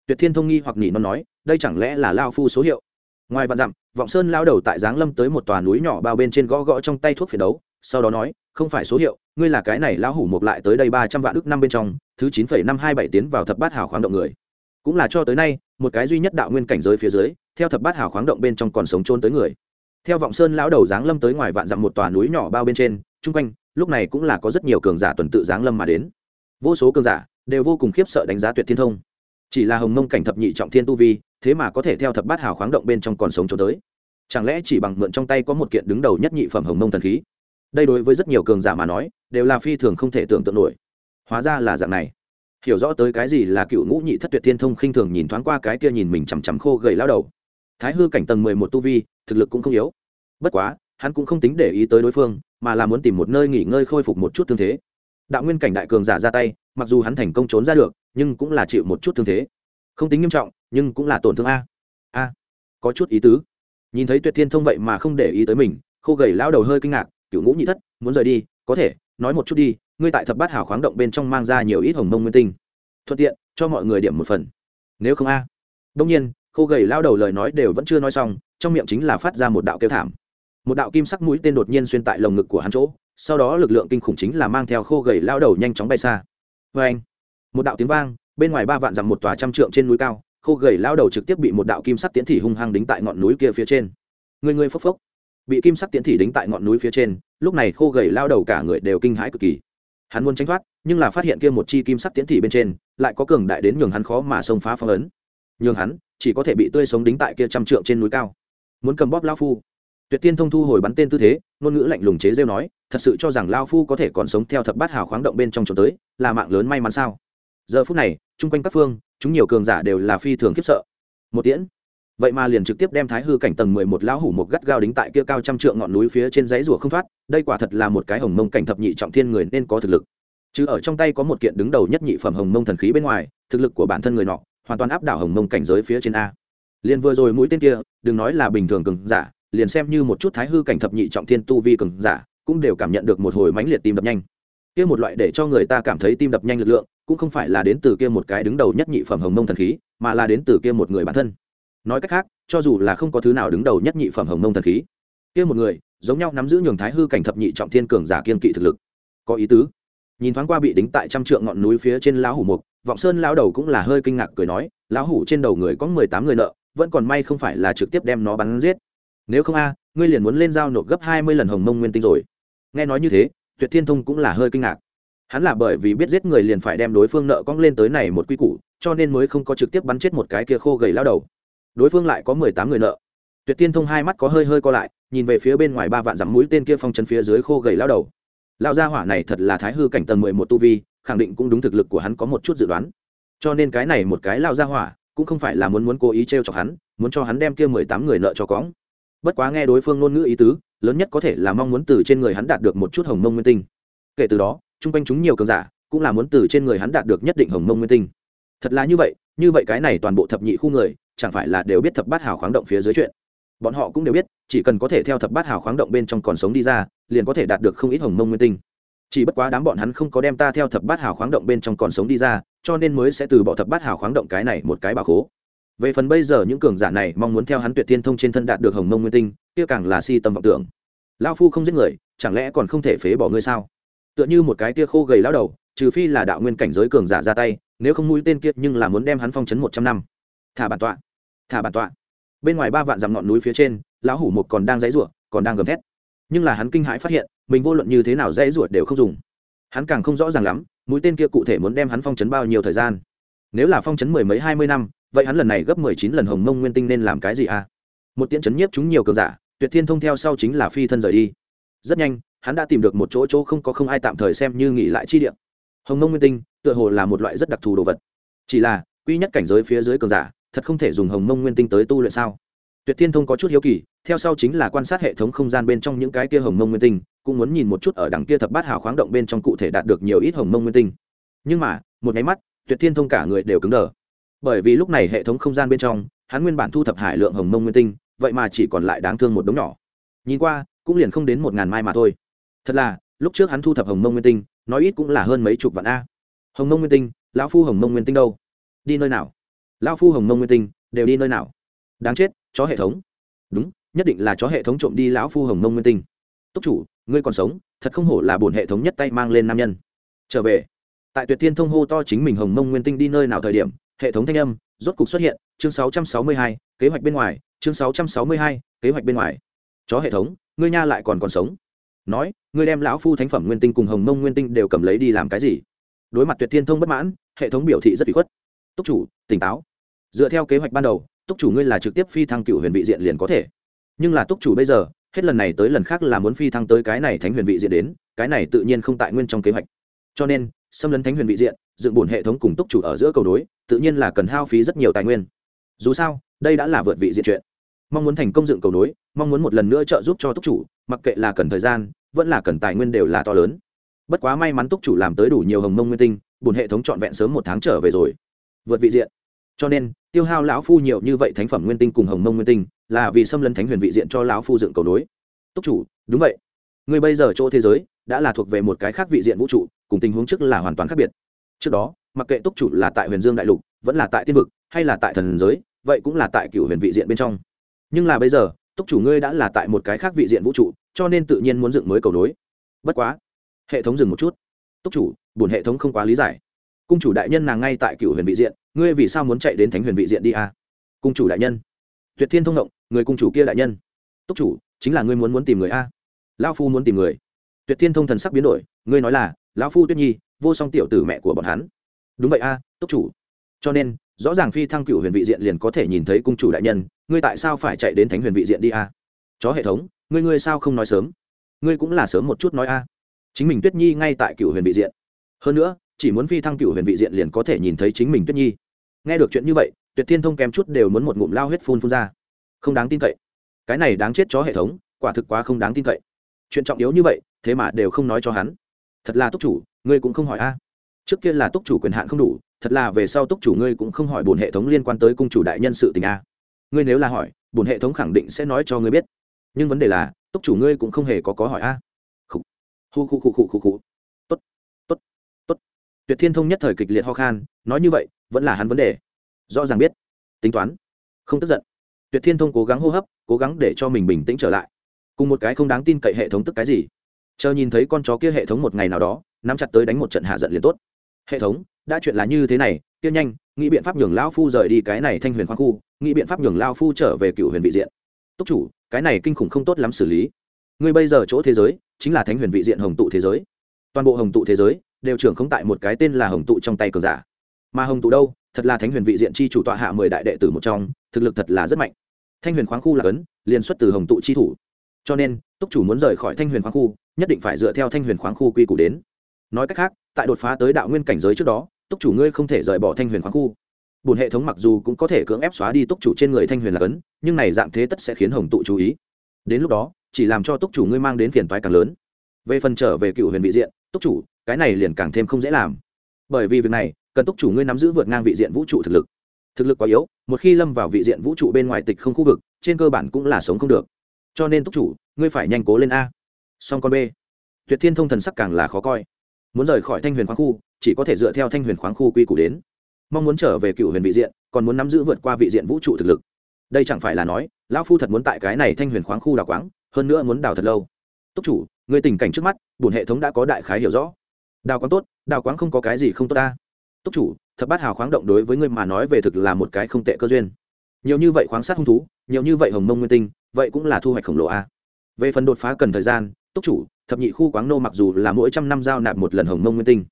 Tuyệt thiên thông nghi hoặc nhị non nói đây chẳng lẽ là lao phu số hiệu? Ngoài vạn dặm vọng sơn lao đầu tại giáng lâm tới một tòa núi nhỏ bao bên trên gõ gõ trong tay thuốc phiền đấu sau đó nói, không phải số hiệu, ngươi là cái này lão hủ mục lại tới đây ba trăm vạn ước năm bên trong, thứ chín phẩy năm hai bảy tiến vào thập bát hào khoáng động người. Cũng là cho tới nay, một cái duy nhất đạo nguyên cảnh giới phía dưới, theo thập bát hào khoáng động bên trong còn sống trôn tới người. Theo vọng sơn lão đầu giáng lâm tới ngoài vạn dặm một tòa núi nhỏ bao bên trên, chung quanh, lúc này cũng là có rất nhiều cường giả tuần tự giáng lâm mà đến. Vô số cường giả đều vô cùng khiếp sợ đánh giá tuyệt thiên thông. Chỉ là hồng mông cảnh thập nhị trọng thiên tu vi, thế mà có thể theo thập bát hào khoáng động bên trong còn sống trốn tới. Chẳng lẽ chỉ bằng mượn trong tay có một kiện đứng đầu nhất nhị phẩm hồng mông thần khí? Đây đối với rất nhiều cường giả mà nói, đều là phi thường không thể tưởng tượng nổi. Hóa ra là dạng này. Hiểu rõ tới cái gì là cựu ngũ nhị thất tuyệt thiên thông khinh thường nhìn thoáng qua cái kia nhìn mình chằm chằm khô gầy lao đầu. Thái hư cảnh tầng mười một tu vi, thực lực cũng không yếu. Bất quá, hắn cũng không tính để ý tới đối phương, mà là muốn tìm một nơi nghỉ ngơi khôi phục một chút thương thế. Đạo nguyên cảnh đại cường giả ra tay, mặc dù hắn thành công trốn ra được, nhưng cũng là chịu một chút thương thế. Không tính nghiêm trọng, nhưng cũng là tổn thương a. A. Có chút ý tứ. Nhìn thấy tuyệt thiên thông vậy mà không để ý tới mình, khô gầy lao đầu hơi kinh ngạc cựu ngũ nhị thất, muốn rời đi, có thể, nói một chút đi, ngươi tại thập bát hào khoáng động bên trong mang ra nhiều ít hồng mông nguyên tinh. Thuận tiện, cho mọi người điểm một phần. Nếu không a. Đông nhiên, khô gầy lao đầu lời nói đều vẫn chưa nói xong, trong miệng chính là phát ra một đạo kêu thảm. Một đạo kim sắc mũi tên đột nhiên xuyên tại lồng ngực của hắn chỗ, sau đó lực lượng kinh khủng chính là mang theo khô gầy lao đầu nhanh chóng bay xa. Vê anh, một đạo tiếng vang, bên ngoài ba vạn dặm một tòa trăm trượng trên núi cao, khô gầy lao đầu trực tiếp bị một đạo kim sắc tiến thị hung hăng đính tại ngọn núi kia phía trên. Người người phốc phốc bị kim sắc tiến thị đính tại ngọn núi phía trên, lúc này khô gầy lao đầu cả người đều kinh hãi cực kỳ. Hắn muốn tránh thoát, nhưng là phát hiện kia một chi kim sắc tiến thị bên trên, lại có cường đại đến nhường hắn khó mà xông phá phong ấn. Nhường hắn, chỉ có thể bị tươi sống đính tại kia trăm trượng trên núi cao. Muốn cầm bóp lao phu. Tuyệt tiên thông thu hồi bắn tên tư thế, ngôn ngữ lạnh lùng chế rêu nói, thật sự cho rằng lao phu có thể còn sống theo thập bát hào khoáng động bên trong chỗ tới, là mạng lớn may mắn sao? Giờ phút này, chung quanh các phương, chúng nhiều cường giả đều là phi thường khiếp sợ. Một tiễn vậy mà liền trực tiếp đem thái hư cảnh tầng mười một lão hủ một gắt gao đính tại kia cao trăm trượng ngọn núi phía trên dãy rùa không thoát, đây quả thật là một cái hồng mông cảnh thập nhị trọng thiên người nên có thực lực. Chứ ở trong tay có một kiện đứng đầu nhất nhị phẩm hồng mông thần khí bên ngoài, thực lực của bản thân người nọ hoàn toàn áp đảo hồng mông cảnh giới phía trên a. Liền vừa rồi mũi tên kia, đừng nói là bình thường cường giả, liền xem như một chút thái hư cảnh thập nhị trọng thiên tu vi cường giả, cũng đều cảm nhận được một hồi mãnh liệt tim đập nhanh. Kia một loại để cho người ta cảm thấy tim đập nhanh lực lượng, cũng không phải là đến từ kia một cái đứng đầu nhất nhị phẩm hồng mông thần khí, mà là đến từ kia một người bản thân nói cách khác, cho dù là không có thứ nào đứng đầu nhất nhị phẩm hồng mông thần khí, kia một người, giống nhau nắm giữ nhường thái hư cảnh thập nhị trọng thiên cường giả kiên kỵ thực lực. Có ý tứ. Nhìn thoáng qua bị đính tại trăm trượng ngọn núi phía trên lão hủ mục, vọng sơn lão đầu cũng là hơi kinh ngạc cười nói, lão hủ trên đầu người có mười tám người nợ, vẫn còn may không phải là trực tiếp đem nó bắn giết. Nếu không a, ngươi liền muốn lên giao nộp gấp hai mươi lần hồng mông nguyên tinh rồi. Nghe nói như thế, tuyệt thiên thông cũng là hơi kinh ngạc. Hắn là bởi vì biết giết người liền phải đem đối phương nợ cong lên tới này một quy củ, cho nên mới không có trực tiếp bắn chết một cái kia khô gầy lao đầu đối phương lại có mười tám người nợ. Tuyệt tiên thông hai mắt có hơi hơi co lại, nhìn về phía bên ngoài ba vạn dặm mũi tên kia phong chân phía dưới khô gầy lao đầu. Lao gia hỏa này thật là thái hư cảnh tầng mười một tu vi, khẳng định cũng đúng thực lực của hắn có một chút dự đoán. Cho nên cái này một cái lao gia hỏa, cũng không phải là muốn muốn cố ý t r e o chọc hắn, muốn cho hắn đem kia mười tám người nợ cho cóng bất quá nghe đối phương ngôn ngữ ý tứ, lớn nhất có thể là mong muốn từ trên người hắn đạt được một chút hồng mông nguyên tinh. Kể từ đó, chung quanh chúng nhiều cường giả, cũng là muốn từ trên người hắn đạt được nhất định hồng mông nguyên tinh. Thật là như vậy như vậy cái này toàn bộ thập nhị khu người chẳng phải là đều biết thập bát hào khoáng động phía dưới chuyện. Bọn họ cũng đều biết, chỉ cần có thể theo thập bát hào khoáng động bên trong còn sống đi ra, liền có thể đạt được không ít hồng mông nguyên tinh. Chỉ bất quá đám bọn hắn không có đem ta theo thập bát hào khoáng động bên trong còn sống đi ra, cho nên mới sẽ từ bỏ thập bát hào khoáng động cái này một cái bà khố. Về phần bây giờ những cường giả này mong muốn theo hắn tuyệt thiên thông trên thân đạt được hồng mông nguyên tinh, kia càng là si tâm vọng tưởng. Lao phu không giết người, chẳng lẽ còn không thể phế bỏ ngươi sao? Tựa như một cái tia khô gầy lao đầu, trừ phi là đạo nguyên cảnh giới cường giả ra tay, nếu không mũi tên kiệt nhưng là muốn đem hắn phong chấn một trăm năm. Thả bản tọa thả bản tọa. Bên ngoài ba vạn dặm ngọn núi phía trên, lão hủ một còn đang dãy rủa, còn đang gầm thét. Nhưng là hắn kinh hãi phát hiện, mình vô luận như thế nào dãy rủa đều không dùng. Hắn càng không rõ ràng lắm, mũi tên kia cụ thể muốn đem hắn phong chấn bao nhiêu thời gian. Nếu là phong chấn mười mấy, hai mươi năm, vậy hắn lần này gấp mười chín lần hồng mông nguyên tinh nên làm cái gì à? Một tiễn chấn nhiếp chúng nhiều cường giả, tuyệt thiên thông theo sau chính là phi thân rời đi. Rất nhanh, hắn đã tìm được một chỗ chỗ không có không ai tạm thời xem như nghỉ lại chi địa. Hồng mông nguyên tinh tựa hồ là một loại rất đặc thù đồ vật. Chỉ là, quy nhất cảnh giới phía dưới cường giả thật không thể dùng hồng mông nguyên tinh tới tu luyện sao? Tuyệt thiên thông có chút hiếu kỳ, theo sau chính là quan sát hệ thống không gian bên trong những cái kia hồng mông nguyên tinh, cũng muốn nhìn một chút ở đằng kia thập bát hào khoáng động bên trong cụ thể đạt được nhiều ít hồng mông nguyên tinh. Nhưng mà, một nháy mắt, tuyệt thiên thông cả người đều cứng đờ. Bởi vì lúc này hệ thống không gian bên trong, hắn nguyên bản thu thập hải lượng hồng mông nguyên tinh, vậy mà chỉ còn lại đáng thương một đống nhỏ. Nhìn qua, cũng liền không đến một ngàn mai mà thôi. Thật là, lúc trước hắn thu thập hồng mông nguyên tinh, nói ít cũng là hơn mấy chục vạn a. Hồng mông nguyên tinh, lão phu hồng mông nguyên tinh đâu? Đi nơi nào? Lão phu hồng mông nguyên tinh đều đi nơi nào? Đáng chết chó hệ thống. Đúng nhất định là chó hệ thống trộm đi lão phu hồng mông nguyên tinh. Túc chủ ngươi còn sống thật không hổ là bổn hệ thống nhất tay mang lên nam nhân. Trở về. Tại tuyệt thiên thông hô to chính mình hồng mông nguyên tinh đi nơi nào thời điểm hệ thống thanh âm rốt cục xuất hiện chương 662, kế hoạch bên ngoài chương 662, kế hoạch bên ngoài. Chó hệ thống ngươi nha lại còn còn sống. Nói ngươi đem lão phu thánh phẩm nguyên tinh cùng hồng mông nguyên tinh đều cầm lấy đi làm cái gì? Đối mặt tuyệt thiên thông bất mãn hệ thống biểu thị rất bị khuất túc chủ, tỉnh táo. Dựa theo kế hoạch ban đầu, túc chủ ngươi là trực tiếp phi thăng cựu huyền vị diện liền có thể. Nhưng là túc chủ bây giờ, hết lần này tới lần khác là muốn phi thăng tới cái này thánh huyền vị diện đến, cái này tự nhiên không tại nguyên trong kế hoạch. Cho nên, xâm lấn thánh huyền vị diện, dựng bổn hệ thống cùng túc chủ ở giữa cầu đối, tự nhiên là cần hao phí rất nhiều tài nguyên. Dù sao, đây đã là vượt vị diện chuyện. Mong muốn thành công dựng cầu đối mong muốn một lần nữa trợ giúp cho túc chủ, mặc kệ là cần thời gian, vẫn là cần tài nguyên đều là to lớn. Bất quá may mắn túc chủ làm tới đủ nhiều hồng mông nguyên tinh bùn hệ thống trọn vẹn sớm một tháng trở về rồi vượt vị diện. Cho nên, tiêu hao lão phu nhiều như vậy thánh phẩm nguyên tinh cùng hồng mông nguyên tinh, là vì xâm lấn thánh huyền vị diện cho lão phu dựng cầu nối. Túc chủ, đúng vậy. Người bây giờ chỗ thế giới đã là thuộc về một cái khác vị diện vũ trụ, cùng tình huống trước là hoàn toàn khác biệt. Trước đó, mặc kệ túc chủ là tại huyền dương đại lục, vẫn là tại tiên vực, hay là tại thần giới, vậy cũng là tại cựu huyền vị diện bên trong. Nhưng là bây giờ, túc chủ ngươi đã là tại một cái khác vị diện vũ trụ, cho nên tự nhiên muốn dựng mới cầu nối. Bất quá, hệ thống dừng một chút. Túc chủ, buồn hệ thống không quá lý giải cung chủ đại nhân nàng ngay tại cựu huyền vị diện, ngươi vì sao muốn chạy đến thánh huyền vị diện đi a cung chủ đại nhân. Tuyệt thiên thông động người cung chủ kia đại nhân. Túc chủ, chính là ngươi muốn muốn tìm người a. Lao phu muốn tìm người. Tuyệt thiên thông thần sắc biến đổi, ngươi nói là, lão phu tuyết nhi, vô song tiểu tử mẹ của bọn hắn. Đúng vậy a, túc chủ. Cho nên, rõ ràng phi thăng cựu huyền vị diện liền có thể nhìn thấy cung chủ đại nhân, ngươi tại sao phải chạy đến thánh huyền vị diện đi a? Chó hệ thống, ngươi ngươi sao không nói sớm? Ngươi cũng là sớm một chút nói a. Chính mình tuyết nhi ngay tại cựu huyền vị diện. Hơn nữa chỉ muốn phi thăng cựu huyền vị diện liền có thể nhìn thấy chính mình tuyết nhi. Nghe được chuyện như vậy, tuyệt thiên thông kém chút đều muốn một ngụm lao huyết phun phun ra. Không đáng tin cậy. Cái này đáng chết chó hệ thống, quả thực quá không đáng tin cậy. Chuyện trọng yếu như vậy, thế mà đều không nói cho hắn. Thật là túc chủ, ngươi cũng không hỏi a. À. Trước kia là túc chủ quyền hạn không đủ, thật là về sau túc chủ ngươi cũng không hỏi bổn hệ thống liên quan tới cung chủ đại nhân sự tình a. À. Ngươi nếu là hỏi, bổn hệ thống khẳng định sẽ nói cho ngươi biết. Nhưng vấn đề là, túc chủ ngươi cũng không hề có có hỏi a. Khu khu khu khu khu khu tuyệt thiên thông nhất thời kịch liệt ho khan, nói như vậy, vẫn là hắn vấn đề. Rõ ràng biết. Tính toán. Không tức giận. Tuyệt thiên thông cố gắng hô hấp, cố gắng để cho mình bình tĩnh trở lại. Cùng một cái không đáng tin cậy hệ thống tức cái gì? Chờ nhìn thấy con chó kia hệ thống một ngày nào đó, nắm chặt tới đánh một trận hạ giận liền tốt. Hệ thống, đã chuyện là như thế này tiêu nhanh, nghĩ biện pháp nhường lao phu rời đi cái này thanh huyền khoa khu, nghĩ biện pháp nhường lao phu trở về cựu huyền vị diện. Túc chủ, cái này kinh khủng không tốt lắm xử lý. Ngươi bây giờ chỗ thế giới, chính là thánh huyền vị diện hồng tụ thế giới. Toàn bộ hồng tụ thế giới đều trưởng không tại một cái tên là hồng tụ trong tay cường giả. Mà hồng tụ đâu? Thật là thánh huyền vị diện chi chủ tọa hạ mười đại đệ tử một trong, thực lực thật là rất mạnh. Thanh huyền khoáng khu là cấn, liền xuất từ hồng tụ chi thủ. Cho nên, túc chủ muốn rời khỏi thanh huyền khoáng khu, nhất định phải dựa theo thanh huyền khoáng khu quy củ đến. Nói cách khác, tại đột phá tới đạo nguyên cảnh giới trước đó, túc chủ ngươi không thể rời bỏ thanh huyền khoáng khu. Bùn hệ thống mặc dù cũng có thể cưỡng ép xóa đi túc chủ trên người thanh huyền là cấn, nhưng này dạng thế tất sẽ khiến hồng tụ chú ý. Đến lúc đó, chỉ làm cho túc chủ ngươi mang đến phiền toái càng lớn. Về phần trở về cựu huyền vị diện, túc chủ cái này liền càng thêm không dễ làm. Bởi vì việc này, cần túc chủ ngươi nắm giữ vượt ngang vị diện vũ trụ thực lực. Thực lực quá yếu, một khi lâm vào vị diện vũ trụ bên ngoài tịch không khu vực, trên cơ bản cũng là sống không được. Cho nên túc chủ, ngươi phải nhanh cố lên a. Song con b. Tuyệt thiên thông thần sắc càng là khó coi. Muốn rời khỏi thanh huyền khoáng khu, chỉ có thể dựa theo thanh huyền khoáng khu quy củ đến. Mong muốn trở về cựu huyền vị diện, còn muốn nắm giữ vượt qua vị diện vũ trụ thực lực. Đây chẳng phải là nói, lão phu thật muốn tại cái này thanh huyền khoáng khu đào quáng, hơn nữa muốn đào thật lâu. Túc chủ người tình cảnh trước mắt bùn hệ thống đã có đại khái hiểu rõ đào quáng tốt, đào quáng không có cái gì không tốt ta. Túc chủ, thập bát hào khoáng động đối với ngươi mà nói về thực là một cái không tệ cơ duyên. Nhiều như vậy khoáng sát hung thú, nhiều như vậy hồng mông nguyên tinh, vậy cũng là thu hoạch khổng lồ a. Về phần đột phá cần thời gian, túc chủ, thập nhị khu quáng nô mặc dù là mỗi trăm năm giao nạp một lần hồng mông nguyên tinh,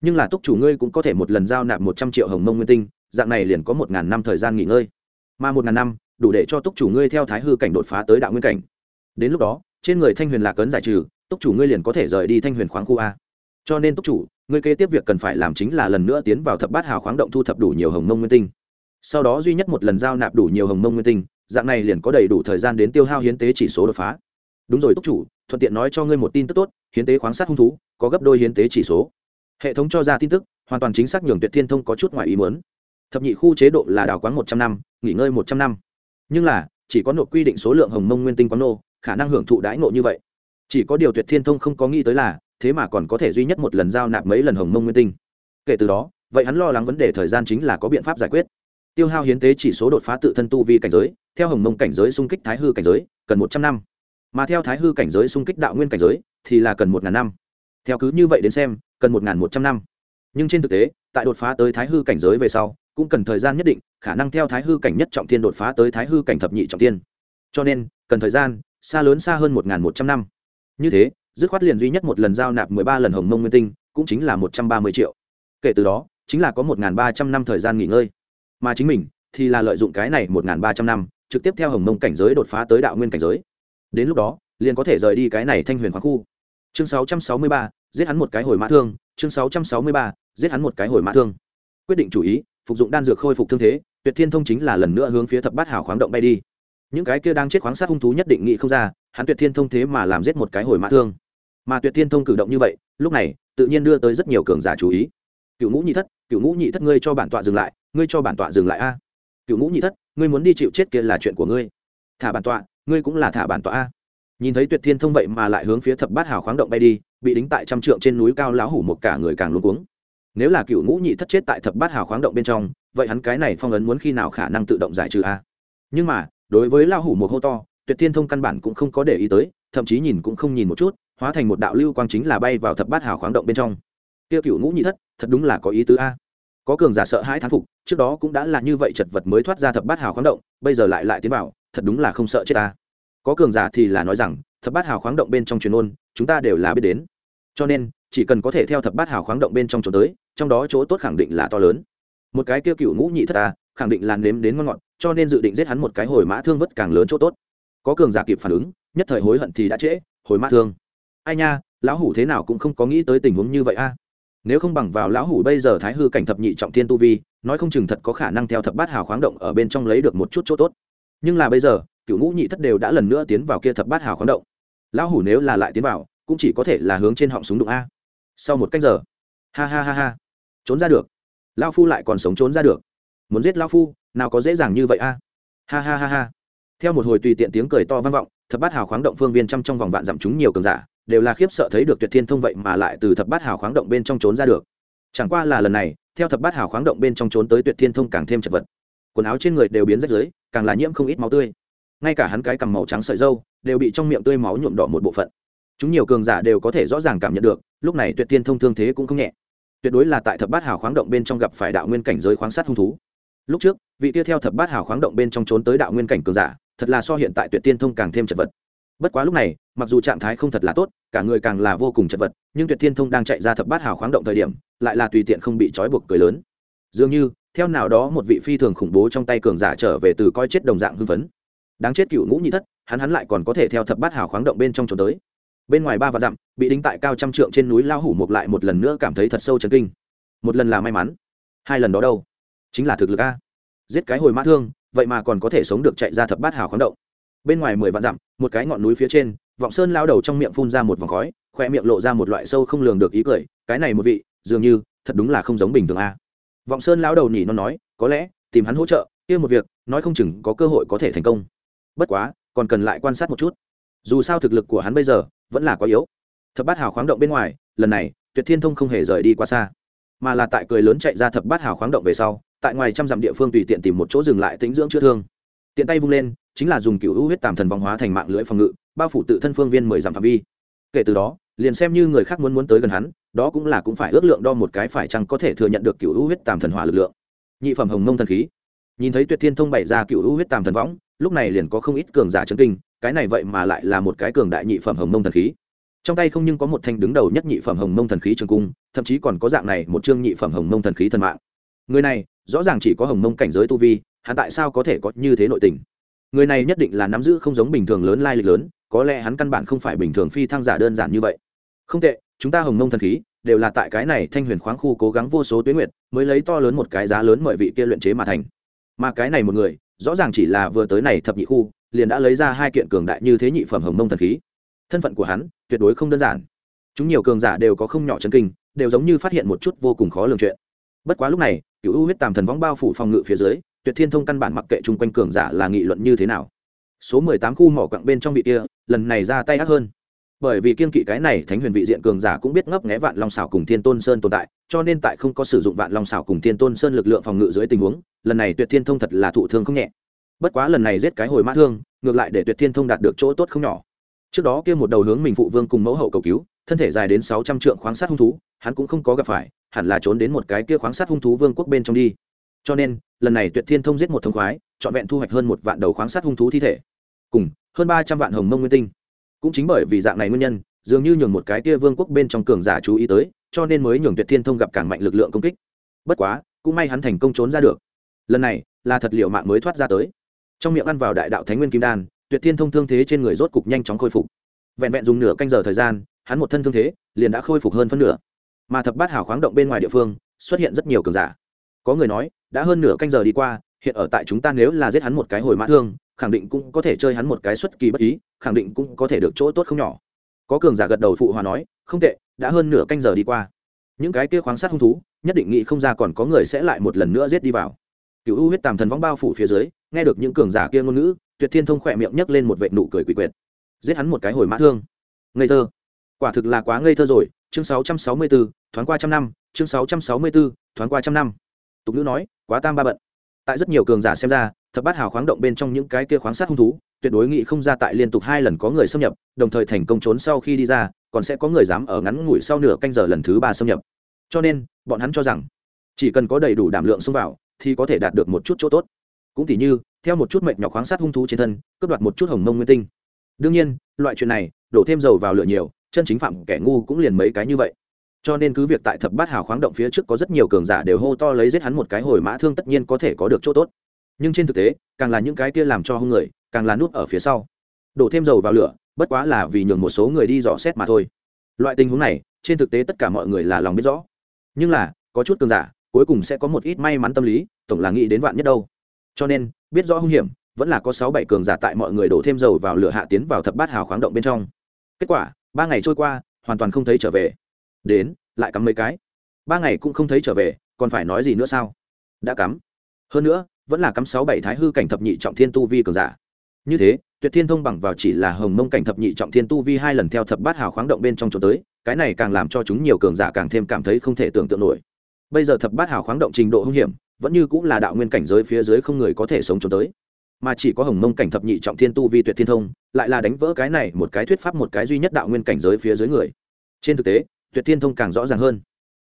nhưng là túc chủ ngươi cũng có thể một lần giao nạp một trăm triệu hồng mông nguyên tinh, dạng này liền có một ngàn năm thời gian nghỉ ngơi. Mà một ngàn năm, đủ để cho túc chủ ngươi theo thái hư cảnh đột phá tới đạo nguyên cảnh. Đến lúc đó, trên người thanh huyền lạc ấn giải trừ, túc chủ ngươi liền có thể rời đi thanh huyền khoáng khu a cho nên túc chủ, ngươi kế tiếp việc cần phải làm chính là lần nữa tiến vào thập bát hào khoáng động thu thập đủ nhiều hồng mông nguyên tinh. Sau đó duy nhất một lần giao nạp đủ nhiều hồng mông nguyên tinh, dạng này liền có đầy đủ thời gian đến tiêu hao hiến tế chỉ số đột phá. Đúng rồi túc chủ, thuận tiện nói cho ngươi một tin tức tốt, hiến tế khoáng sát hung thú, có gấp đôi hiến tế chỉ số. Hệ thống cho ra tin tức, hoàn toàn chính xác nhường tuyệt thiên thông có chút ngoài ý muốn. Thập nhị khu chế độ là đào quáng một trăm năm, nghỉ ngơi một trăm năm. Nhưng là, chỉ có nộp quy định số lượng hồng mông nguyên tinh quán nô, khả năng hưởng thụ đãi ngộ như vậy. Chỉ có điều tuyệt thiên thông không có nghĩ tới là thế mà còn có thể duy nhất một lần giao nạp mấy lần hồng mông nguyên tinh. Kể từ đó, vậy hắn lo lắng vấn đề thời gian chính là có biện pháp giải quyết. Tiêu hao hiến tế chỉ số đột phá tự thân tu vi cảnh giới, theo hồng mông cảnh giới xung kích thái hư cảnh giới, cần một trăm năm. Mà theo thái hư cảnh giới xung kích đạo nguyên cảnh giới, thì là cần một ngàn năm. Theo cứ như vậy đến xem, cần một ngàn một trăm năm. Nhưng trên thực tế, tại đột phá tới thái hư cảnh giới về sau, cũng cần thời gian nhất định, khả năng theo thái hư cảnh nhất trọng tiên đột phá tới thái hư cảnh thập nhị trọng tiên cho nên, cần thời gian, xa lớn xa hơn một ngàn một trăm năm. Như thế dứt khoát liền duy nhất một lần giao nạp mười ba lần hồng mông nguyên tinh, cũng chính là một trăm ba mươi triệu. Kể từ đó, chính là có một ba trăm năm thời gian nghỉ ngơi. Mà chính mình thì là lợi dụng cái này một ba trăm năm, trực tiếp theo hồng mông cảnh giới đột phá tới đạo nguyên cảnh giới. Đến lúc đó, liền có thể rời đi cái này thanh huyền khoáng khu. Chương sáu trăm sáu mươi ba, giết hắn một cái hồi mã thương. Chương sáu trăm sáu mươi ba, giết hắn một cái hồi mã thương. Quyết định chủ ý, phục dụng đan dược khôi phục thương thế, tuyệt thiên thông chính là lần nữa hướng phía thập bát hào khoáng động bay đi. Những cái kia đang chết khoáng sát hung thú nhất định nghĩ không ra, hắn tuyệt thiên thông thế mà làm giết một cái hồi mã thương mà tuyệt thiên thông cử động như vậy, lúc này, tự nhiên đưa tới rất nhiều cường giả chú ý. Cựu ngũ nhị thất, cựu ngũ nhị thất ngươi cho bản tọa dừng lại, ngươi cho bản tọa dừng lại a. Cựu ngũ nhị thất, ngươi muốn đi chịu chết kia là chuyện của ngươi. Thả bản tọa, ngươi cũng là thả bản tọa a. Nhìn thấy tuyệt thiên thông vậy mà lại hướng phía thập bát hào khoáng động bay đi, bị đính tại trăm trượng trên núi cao lão hủ một cả người càng luống cuống. Nếu là cựu ngũ nhị thất chết tại thập bát hào khoáng động bên trong, vậy hắn cái này phong ấn muốn khi nào khả năng tự động giải trừ a? Nhưng mà, đối với lão hủ một hô to, tuyệt thiên thông căn bản cũng không có để ý tới, thậm chí nhìn cũng không nhìn một chút hóa thành một đạo lưu quang chính là bay vào thập bát hào khoáng động bên trong. Tiêu cựu ngũ nhị thất, thật đúng là có ý tứ a. Có cường giả sợ hãi thán phục, trước đó cũng đã là như vậy chật vật mới thoát ra thập bát hào khoáng động, bây giờ lại lại tiến vào, thật đúng là không sợ chết ta. Có cường giả thì là nói rằng, thập bát hào khoáng động bên trong truyền ôn, chúng ta đều là biết đến. Cho nên, chỉ cần có thể theo thập bát hào khoáng động bên trong chỗ tới, trong đó chỗ tốt khẳng định là to lớn. Một cái kia cựu ngũ nhị thất ta khẳng định là nếm đến ngon ngọt, cho nên dự định giết hắn một cái hồi mã thương vất càng lớn chỗ tốt. Có cường giả kịp phản ứng, nhất thời hối hận thì đã trễ, hồi mã thương ai nha, lão hủ thế nào cũng không có nghĩ tới tình huống như vậy a. Nếu không bằng vào lão hủ bây giờ thái hư cảnh thập nhị trọng thiên tu vi, nói không chừng thật có khả năng theo thập bát hào khoáng động ở bên trong lấy được một chút chỗ tốt. Nhưng là bây giờ, cựu ngũ nhị thất đều đã lần nữa tiến vào kia thập bát hào khoáng động. Lão hủ nếu là lại tiến vào, cũng chỉ có thể là hướng trên họng súng đụng a. Sau một cách giờ, ha ha ha ha, trốn ra được. Lão phu lại còn sống trốn ra được. Muốn giết lão phu, nào có dễ dàng như vậy a. Ha ha ha ha. Theo một hồi tùy tiện tiếng cười to vang vọng, thập bát hào khoáng động phương viên trăm trong vòng vạn dặm chúng nhiều cường giả đều là khiếp sợ thấy được tuyệt thiên thông vậy mà lại từ thập bát hào khoáng động bên trong trốn ra được. Chẳng qua là lần này, theo thập bát hào khoáng động bên trong trốn tới tuyệt thiên thông càng thêm chật vật. Quần áo trên người đều biến rách dưới càng là nhiễm không ít máu tươi. Ngay cả hắn cái cằm màu trắng sợi dâu đều bị trong miệng tươi máu nhuộm đỏ một bộ phận. Chúng nhiều cường giả đều có thể rõ ràng cảm nhận được, lúc này tuyệt thiên thông thương thế cũng không nhẹ. Tuyệt đối là tại thập bát hào khoáng động bên trong gặp phải đạo nguyên cảnh giới khoáng sát hung thú. Lúc trước, vị kia theo thập bát hào khoáng động bên trong trốn tới đạo nguyên cảnh cường giả, thật là so hiện tại tuyệt tiên thông càng thêm chật vật. Bất quá lúc này mặc dù trạng thái không thật là tốt, cả người càng là vô cùng chật vật, nhưng tuyệt thiên thông đang chạy ra thập bát hào khoáng động thời điểm, lại là tùy tiện không bị trói buộc cười lớn. Dường như, theo nào đó một vị phi thường khủng bố trong tay cường giả trở về từ coi chết đồng dạng hưng phấn. Đáng chết cựu ngũ nhị thất, hắn hắn lại còn có thể theo thập bát hào khoáng động bên trong trốn tới. Bên ngoài ba và dặm, bị đính tại cao trăm trượng trên núi lao hủ mộc lại một lần nữa cảm thấy thật sâu chấn kinh. Một lần là may mắn, hai lần đó đâu? Chính là thực lực a. Giết cái hồi mã thương, vậy mà còn có thể sống được chạy ra thập bát hào khoáng động. Bên ngoài mười vạn dặm, một cái ngọn núi phía trên vọng sơn lao đầu trong miệng phun ra một vòng khói, khoe miệng lộ ra một loại sâu không lường được ý cười, cái này một vị, dường như, thật đúng là không giống bình thường a. Vọng sơn lao đầu nhỉ nó nói, có lẽ, tìm hắn hỗ trợ, kia một việc, nói không chừng có cơ hội có thể thành công. Bất quá, còn cần lại quan sát một chút. Dù sao thực lực của hắn bây giờ, vẫn là quá yếu. Thập bát hào khoáng động bên ngoài, lần này, tuyệt thiên thông không hề rời đi quá xa. Mà là tại cười lớn chạy ra thập bát hào khoáng động về sau, tại ngoài trăm dặm địa phương tùy tiện tìm một chỗ dừng lại tính dưỡng chữa thương. Tiện tay vung lên, chính là dùng cựu hữu huyết tàm thần vòng hóa thành mạng lưỡi phòng ngự bao phủ tự thân phương viên mười dặm phạm vi. Kể từ đó, liền xem như người khác muốn muốn tới gần hắn, đó cũng là cũng phải ước lượng đo một cái phải chăng có thể thừa nhận được cựu hữu huyết tàm thần hỏa lực lượng. Nhị phẩm hồng mông thần khí. Nhìn thấy tuyệt thiên thông bày ra cựu hữu huyết tàm thần võng, lúc này liền có không ít cường giả chấn kinh, cái này vậy mà lại là một cái cường đại nhị phẩm hồng mông thần khí. Trong tay không nhưng có một thanh đứng đầu nhất nhị phẩm hồng mông thần khí trường cung, thậm chí còn có dạng này một chương nhị phẩm hồng mông thần khí thần mạng. Người này, rõ ràng chỉ có hồng mông cảnh giới tu vi, hắn tại sao có thể có như thế nội tình? Người này nhất định là nắm giữ không giống bình thường lớn lai lịch lớn có lẽ hắn căn bản không phải bình thường phi thăng giả đơn giản như vậy. Không tệ, chúng ta hồng mông thần khí, đều là tại cái này thanh huyền khoáng khu cố gắng vô số tuyến nguyệt, mới lấy to lớn một cái giá lớn mọi vị kia luyện chế mà thành. Mà cái này một người, rõ ràng chỉ là vừa tới này thập nhị khu, liền đã lấy ra hai kiện cường đại như thế nhị phẩm hồng mông thần khí. Thân phận của hắn, tuyệt đối không đơn giản. Chúng nhiều cường giả đều có không nhỏ chân kinh, đều giống như phát hiện một chút vô cùng khó lường chuyện. Bất quá lúc này, cựu u huyết tàm thần võng bao phủ phòng ngự phía dưới, tuyệt thiên thông căn bản mặc kệ chung quanh cường giả là nghị luận như thế nào số mười tám khu mỏ quặng bên trong vị kia, lần này ra tay ác hơn. Bởi vì kiên kỵ cái này thánh huyền vị diện cường giả cũng biết ngấp nghé vạn long xảo cùng thiên tôn sơn tồn tại, cho nên tại không có sử dụng vạn long xảo cùng thiên tôn sơn lực lượng phòng ngự dưới tình huống, lần này tuyệt thiên thông thật là thụ thương không nhẹ. Bất quá lần này giết cái hồi mã thương, ngược lại để tuyệt thiên thông đạt được chỗ tốt không nhỏ. Trước đó kia một đầu hướng mình phụ vương cùng mẫu hậu cầu cứu, thân thể dài đến sáu trăm trượng khoáng sát hung thú, hắn cũng không có gặp phải, hẳn là trốn đến một cái kia khoáng sát hung thú vương quốc bên trong đi. Cho nên, lần này tuyệt thiên thông giết một thông khoái, trọn vẹn thu hoạch hơn một vạn đầu khoáng sát hung thú thi thể cùng, hơn ba trăm vạn hồng mông nguyên tinh. Cũng chính bởi vì dạng này nguyên nhân, dường như nhường một cái kia vương quốc bên trong cường giả chú ý tới, cho nên mới nhường tuyệt thiên thông gặp càng mạnh lực lượng công kích. Bất quá, cũng may hắn thành công trốn ra được. Lần này, là thật liệu mạng mới thoát ra tới. Trong miệng ăn vào đại đạo thánh nguyên kim đan, tuyệt thiên thông thương thế trên người rốt cục nhanh chóng khôi phục. Vẹn vẹn dùng nửa canh giờ thời gian, hắn một thân thương thế, liền đã khôi phục hơn phân nửa. Mà thập bát hào khoáng động bên ngoài địa phương, xuất hiện rất nhiều cường giả. Có người nói, đã hơn nửa canh giờ đi qua, hiện ở tại chúng ta nếu là giết hắn một cái hồi mã thương khẳng định cũng có thể chơi hắn một cái xuất kỳ bất ý khẳng định cũng có thể được chỗ tốt không nhỏ. Có cường giả gật đầu phụ hòa nói không tệ đã hơn nửa canh giờ đi qua. Những cái kia khoáng sát hung thú nhất định nghĩ không ra còn có người sẽ lại một lần nữa giết đi vào. Cựu u huyết tàm thần vong bao phủ phía dưới nghe được những cường giả kia ngôn ngữ tuyệt thiên thông khỏe miệng nhấc lên một vệ nụ cười quỷ quyệt. Giết hắn một cái hồi mã thương. Ngây thơ. Quả thực là quá ngây thơ rồi. Chương 664, thoáng qua trăm năm. Chương 664, thoáng qua trăm năm. Tục ngữ nói quá tam ba bận. Tại rất nhiều cường giả xem ra thập bát hào khoáng động bên trong những cái kia khoáng sát hung thú, tuyệt đối nghĩ không ra tại liên tục hai lần có người xâm nhập, đồng thời thành công trốn sau khi đi ra, còn sẽ có người dám ở ngắn ngủi sau nửa canh giờ lần thứ ba xâm nhập. Cho nên, bọn hắn cho rằng, chỉ cần có đầy đủ đảm lượng xông vào, thì có thể đạt được một chút chỗ tốt. Cũng tỉ như, theo một chút mệnh nhỏ khoáng sát hung thú trên thân, cướp đoạt một chút hồng mông nguyên tinh. Đương nhiên, loại chuyện này, đổ thêm dầu vào lửa nhiều, chân chính phạm kẻ ngu cũng liền mấy cái như vậy. Cho nên cứ việc tại thập bát hào khoáng động phía trước có rất nhiều cường giả đều hô to lấy giết hắn một cái hồi mã thương tất nhiên có thể có được chỗ tốt nhưng trên thực tế, càng là những cái kia làm cho hung người, càng là nút ở phía sau. Đổ thêm dầu vào lửa, bất quá là vì nhường một số người đi dò xét mà thôi. Loại tình huống này, trên thực tế tất cả mọi người là lòng biết rõ. Nhưng là, có chút cường giả, cuối cùng sẽ có một ít may mắn tâm lý, tổng là nghĩ đến vạn nhất đâu. Cho nên, biết rõ hung hiểm, vẫn là có sáu bảy cường giả tại mọi người đổ thêm dầu vào lửa hạ tiến vào thập bát hào khoáng động bên trong. Kết quả, ba ngày trôi qua, hoàn toàn không thấy trở về. Đến, lại cắm mấy cái. Ba ngày cũng không thấy trở về, còn phải nói gì nữa sao? Đã cắm. Hơn nữa vẫn là cắm sáu bảy thái hư cảnh thập nhị trọng thiên tu vi cường giả. Như thế, tuyệt thiên thông bằng vào chỉ là hồng mông cảnh thập nhị trọng thiên tu vi hai lần theo thập bát hào khoáng động bên trong chỗ tới, cái này càng làm cho chúng nhiều cường giả càng thêm cảm thấy không thể tưởng tượng nổi. Bây giờ thập bát hào khoáng động trình độ hung hiểm, vẫn như cũng là đạo nguyên cảnh giới phía dưới không người có thể sống trốn tới. Mà chỉ có hồng mông cảnh thập nhị trọng thiên tu vi tuyệt thiên thông, lại là đánh vỡ cái này một cái thuyết pháp một cái duy nhất đạo nguyên cảnh giới phía dưới người. Trên thực tế, tuyệt thiên thông càng rõ ràng hơn.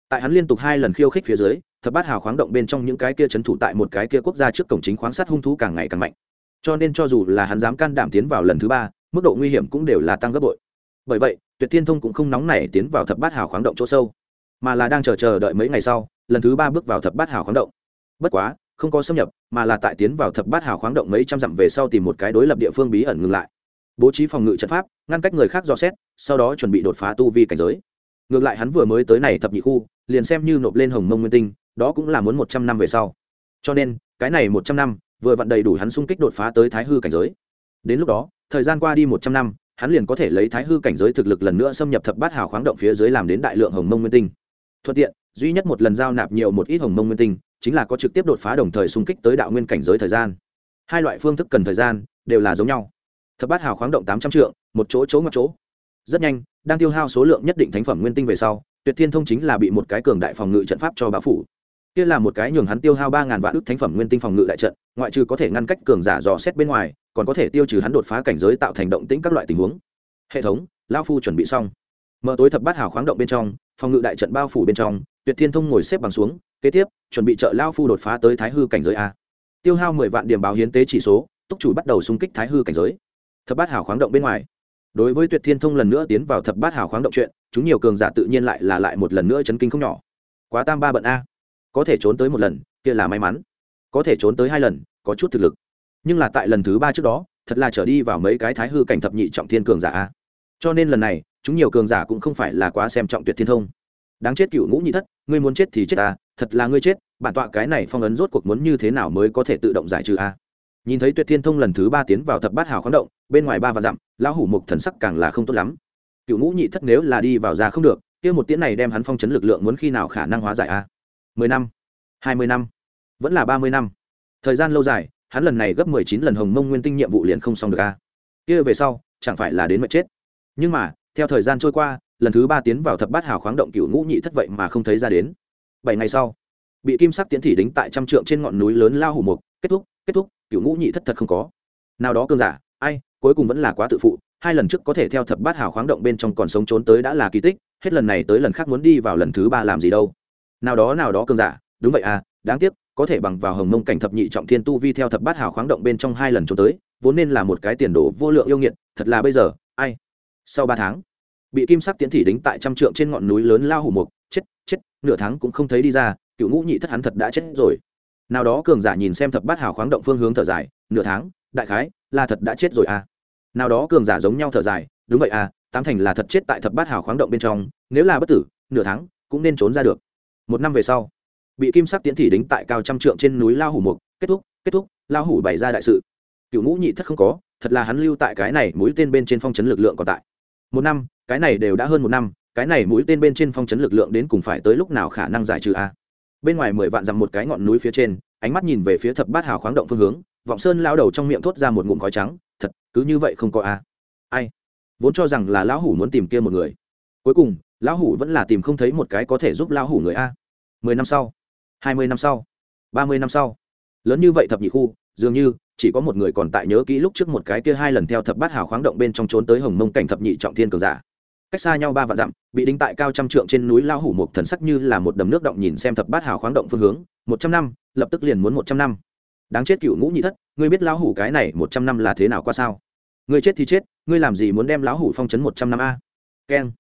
Tại hắn liên tục hai lần khiêu khích phía dưới thập bát hào khoáng động bên trong những cái kia trấn thủ tại một cái kia quốc gia trước cổng chính khoáng sát hung thú càng ngày càng mạnh. Cho nên cho dù là hắn dám can đảm tiến vào lần thứ ba, mức độ nguy hiểm cũng đều là tăng gấp bội. Bởi vậy, tuyệt thiên thông cũng không nóng nảy tiến vào thập bát hào khoáng động chỗ sâu, mà là đang chờ chờ đợi mấy ngày sau, lần thứ ba bước vào thập bát hào khoáng động. Bất quá, không có xâm nhập, mà là tại tiến vào thập bát hào khoáng động mấy trăm dặm về sau tìm một cái đối lập địa phương bí ẩn ngừng lại. Bố trí phòng ngự trận pháp, ngăn cách người khác dò xét, sau đó chuẩn bị đột phá tu vi cảnh giới. Ngược lại hắn vừa mới tới này thập nhị khu, liền xem như nộp lên hồng mông nguyên tinh đó cũng là muốn một trăm năm về sau. Cho nên, cái này một trăm năm, vừa vặn đầy đủ hắn sung kích đột phá tới thái hư cảnh giới. Đến lúc đó, thời gian qua đi một trăm năm, hắn liền có thể lấy thái hư cảnh giới thực lực lần nữa xâm nhập thập bát hào khoáng động phía dưới làm đến đại lượng hồng mông nguyên tinh. Thuận tiện, duy nhất một lần giao nạp nhiều một ít hồng mông nguyên tinh, chính là có trực tiếp đột phá đồng thời xung kích tới đạo nguyên cảnh giới thời gian. Hai loại phương thức cần thời gian, đều là giống nhau. Thập bát hào khoáng động tám trăm trượng, một chỗ chỗ ngọc chỗ. Rất nhanh, đang tiêu hao số lượng nhất định thánh phẩm nguyên tinh về sau, tuyệt thiên thông chính là bị một cái cường đại phòng ngự trận pháp cho bá phủ kia là một cái nhường hắn tiêu hao ba ngàn vạn ước thánh phẩm nguyên tinh phòng ngự đại trận, ngoại trừ có thể ngăn cách cường giả dò xét bên ngoài, còn có thể tiêu trừ hắn đột phá cảnh giới tạo thành động tĩnh các loại tình huống. Hệ thống lao phu chuẩn bị xong. Mở tối thập bát hào khoáng động bên trong, phòng ngự đại trận bao phủ bên trong, tuyệt thiên thông ngồi xếp bằng xuống, kế tiếp, chuẩn bị trợ lao phu đột phá tới thái hư cảnh giới a. Tiêu hao mười vạn điểm báo hiến tế chỉ số, túc chủ bắt đầu xung kích thái hư cảnh giới. Thập bát hào khoáng động bên ngoài. Đối với tuyệt thiên thông lần nữa tiến vào thập bát hào khoáng động chuyện, chúng nhiều cường giả tự nhiên lại là lại một lần nữa chấn kinh không nhỏ. Quá tam ba bận a có thể trốn tới một lần, kia là may mắn. Có thể trốn tới hai lần, có chút thực lực. Nhưng là tại lần thứ ba trước đó, thật là trở đi vào mấy cái thái hư cảnh thập nhị trọng thiên cường giả a. Cho nên lần này, chúng nhiều cường giả cũng không phải là quá xem trọng tuyệt thiên thông. Đáng chết cựu ngũ nhị thất, ngươi muốn chết thì chết ta, thật là ngươi chết, bản tọa cái này phong ấn rốt cuộc muốn như thế nào mới có thể tự động giải trừ a? Nhìn thấy tuyệt thiên thông lần thứ ba tiến vào thập bát hào khoáng động, bên ngoài ba và dặm, lão hủ mục thần sắc càng là không tốt lắm. Cựu ngũ nhị thất nếu là đi vào ra không được, kia một tiễn này đem hắn phong chấn lực lượng muốn khi nào khả năng hóa giải a? Mười năm, hai mươi năm, vẫn là ba mươi năm. Thời gian lâu dài, hắn lần này gấp mười chín lần hồng mông nguyên tinh nhiệm vụ liền không xong được a. Kia về sau, chẳng phải là đến mệt chết. Nhưng mà, theo thời gian trôi qua, lần thứ ba tiến vào thập bát hào khoáng động cựu ngũ nhị thất vậy mà không thấy ra đến. Bảy ngày sau, bị kim sắc tiến thị đính tại trăm trượng trên ngọn núi lớn lao hủ mục kết thúc kết thúc cựu ngũ nhị thất thật không có. Nào đó cơn giả, ai, cuối cùng vẫn là quá tự phụ, hai lần trước có thể theo thập bát hào khoáng động bên trong còn sống trốn tới đã là kỳ tích, hết lần này tới lần khác muốn đi vào lần thứ ba làm gì đâu nào đó nào đó cường giả. Đúng vậy à đáng tiếc, có thể bằng vào hồng mông cảnh thập nhị trọng thiên tu vi theo thập bát hào khoáng động bên trong hai lần trốn tới, vốn nên là một cái tiền đồ vô lượng yêu nghiệt, thật là bây giờ, ai? Sau ba tháng, bị kim sắc tiến thị đính tại trăm trượng trên ngọn núi lớn lao hủ mục, chết chết, nửa tháng cũng không thấy đi ra, cựu ngũ nhị thất hắn thật đã chết rồi. Nào đó cường giả nhìn xem thập bát hào khoáng động phương hướng thở dài, nửa tháng, đại khái, là thật đã chết rồi à. Nào đó cường giả giống nhau thở dài, đúng vậy à tám thành là thật chết tại thập bát hào khoáng động bên trong, nếu là bất tử, nửa tháng, cũng nên trốn ra được một năm về sau, bị kim sắc tiến thị đính tại cao trăm trượng trên núi lao hủ mục kết thúc kết thúc lao hủ bày ra đại sự. Cựu ngũ nhị thất không có, thật là hắn lưu tại cái này mũi tên bên trên phong trấn lực lượng còn tại. Một năm, cái này đều đã hơn một năm, cái này mũi tên bên trên phong trấn lực lượng đến cùng phải tới lúc nào khả năng giải trừ a? Bên ngoài mười vạn dặm một cái ngọn núi phía trên, ánh mắt nhìn về phía thập bát hào khoáng động phương hướng, vọng sơn lao đầu trong miệng thốt ra một ngụm khói trắng, thật, cứ như vậy không có a? Ai? Vốn cho rằng là lão hủ muốn tìm kia một người. Cuối cùng, lão hủ vẫn là tìm không thấy một cái có thể giúp lão hủ người a mười năm sau, hai mươi năm sau, ba mươi năm sau. Lớn như vậy thập nhị khu, dường như chỉ có một người còn tại nhớ kỹ lúc trước một cái kia hai lần theo thập bát hào khoáng động bên trong trốn tới hồng mông cảnh thập nhị trọng thiên cường giả. Cách xa nhau ba vạn dặm, bị đính tại cao trăm trượng trên núi lao hủ một thần sắc như là một đầm nước động nhìn xem thập bát hào khoáng động phương hướng, một trăm năm, lập tức liền muốn một trăm năm. Đáng chết cựu ngũ nhị thất, ngươi biết lão hủ cái này một trăm năm là thế nào qua sao? Ngươi chết thì chết, ngươi làm gì muốn đem lão hủ phong chấn một trăm năm a? Keng.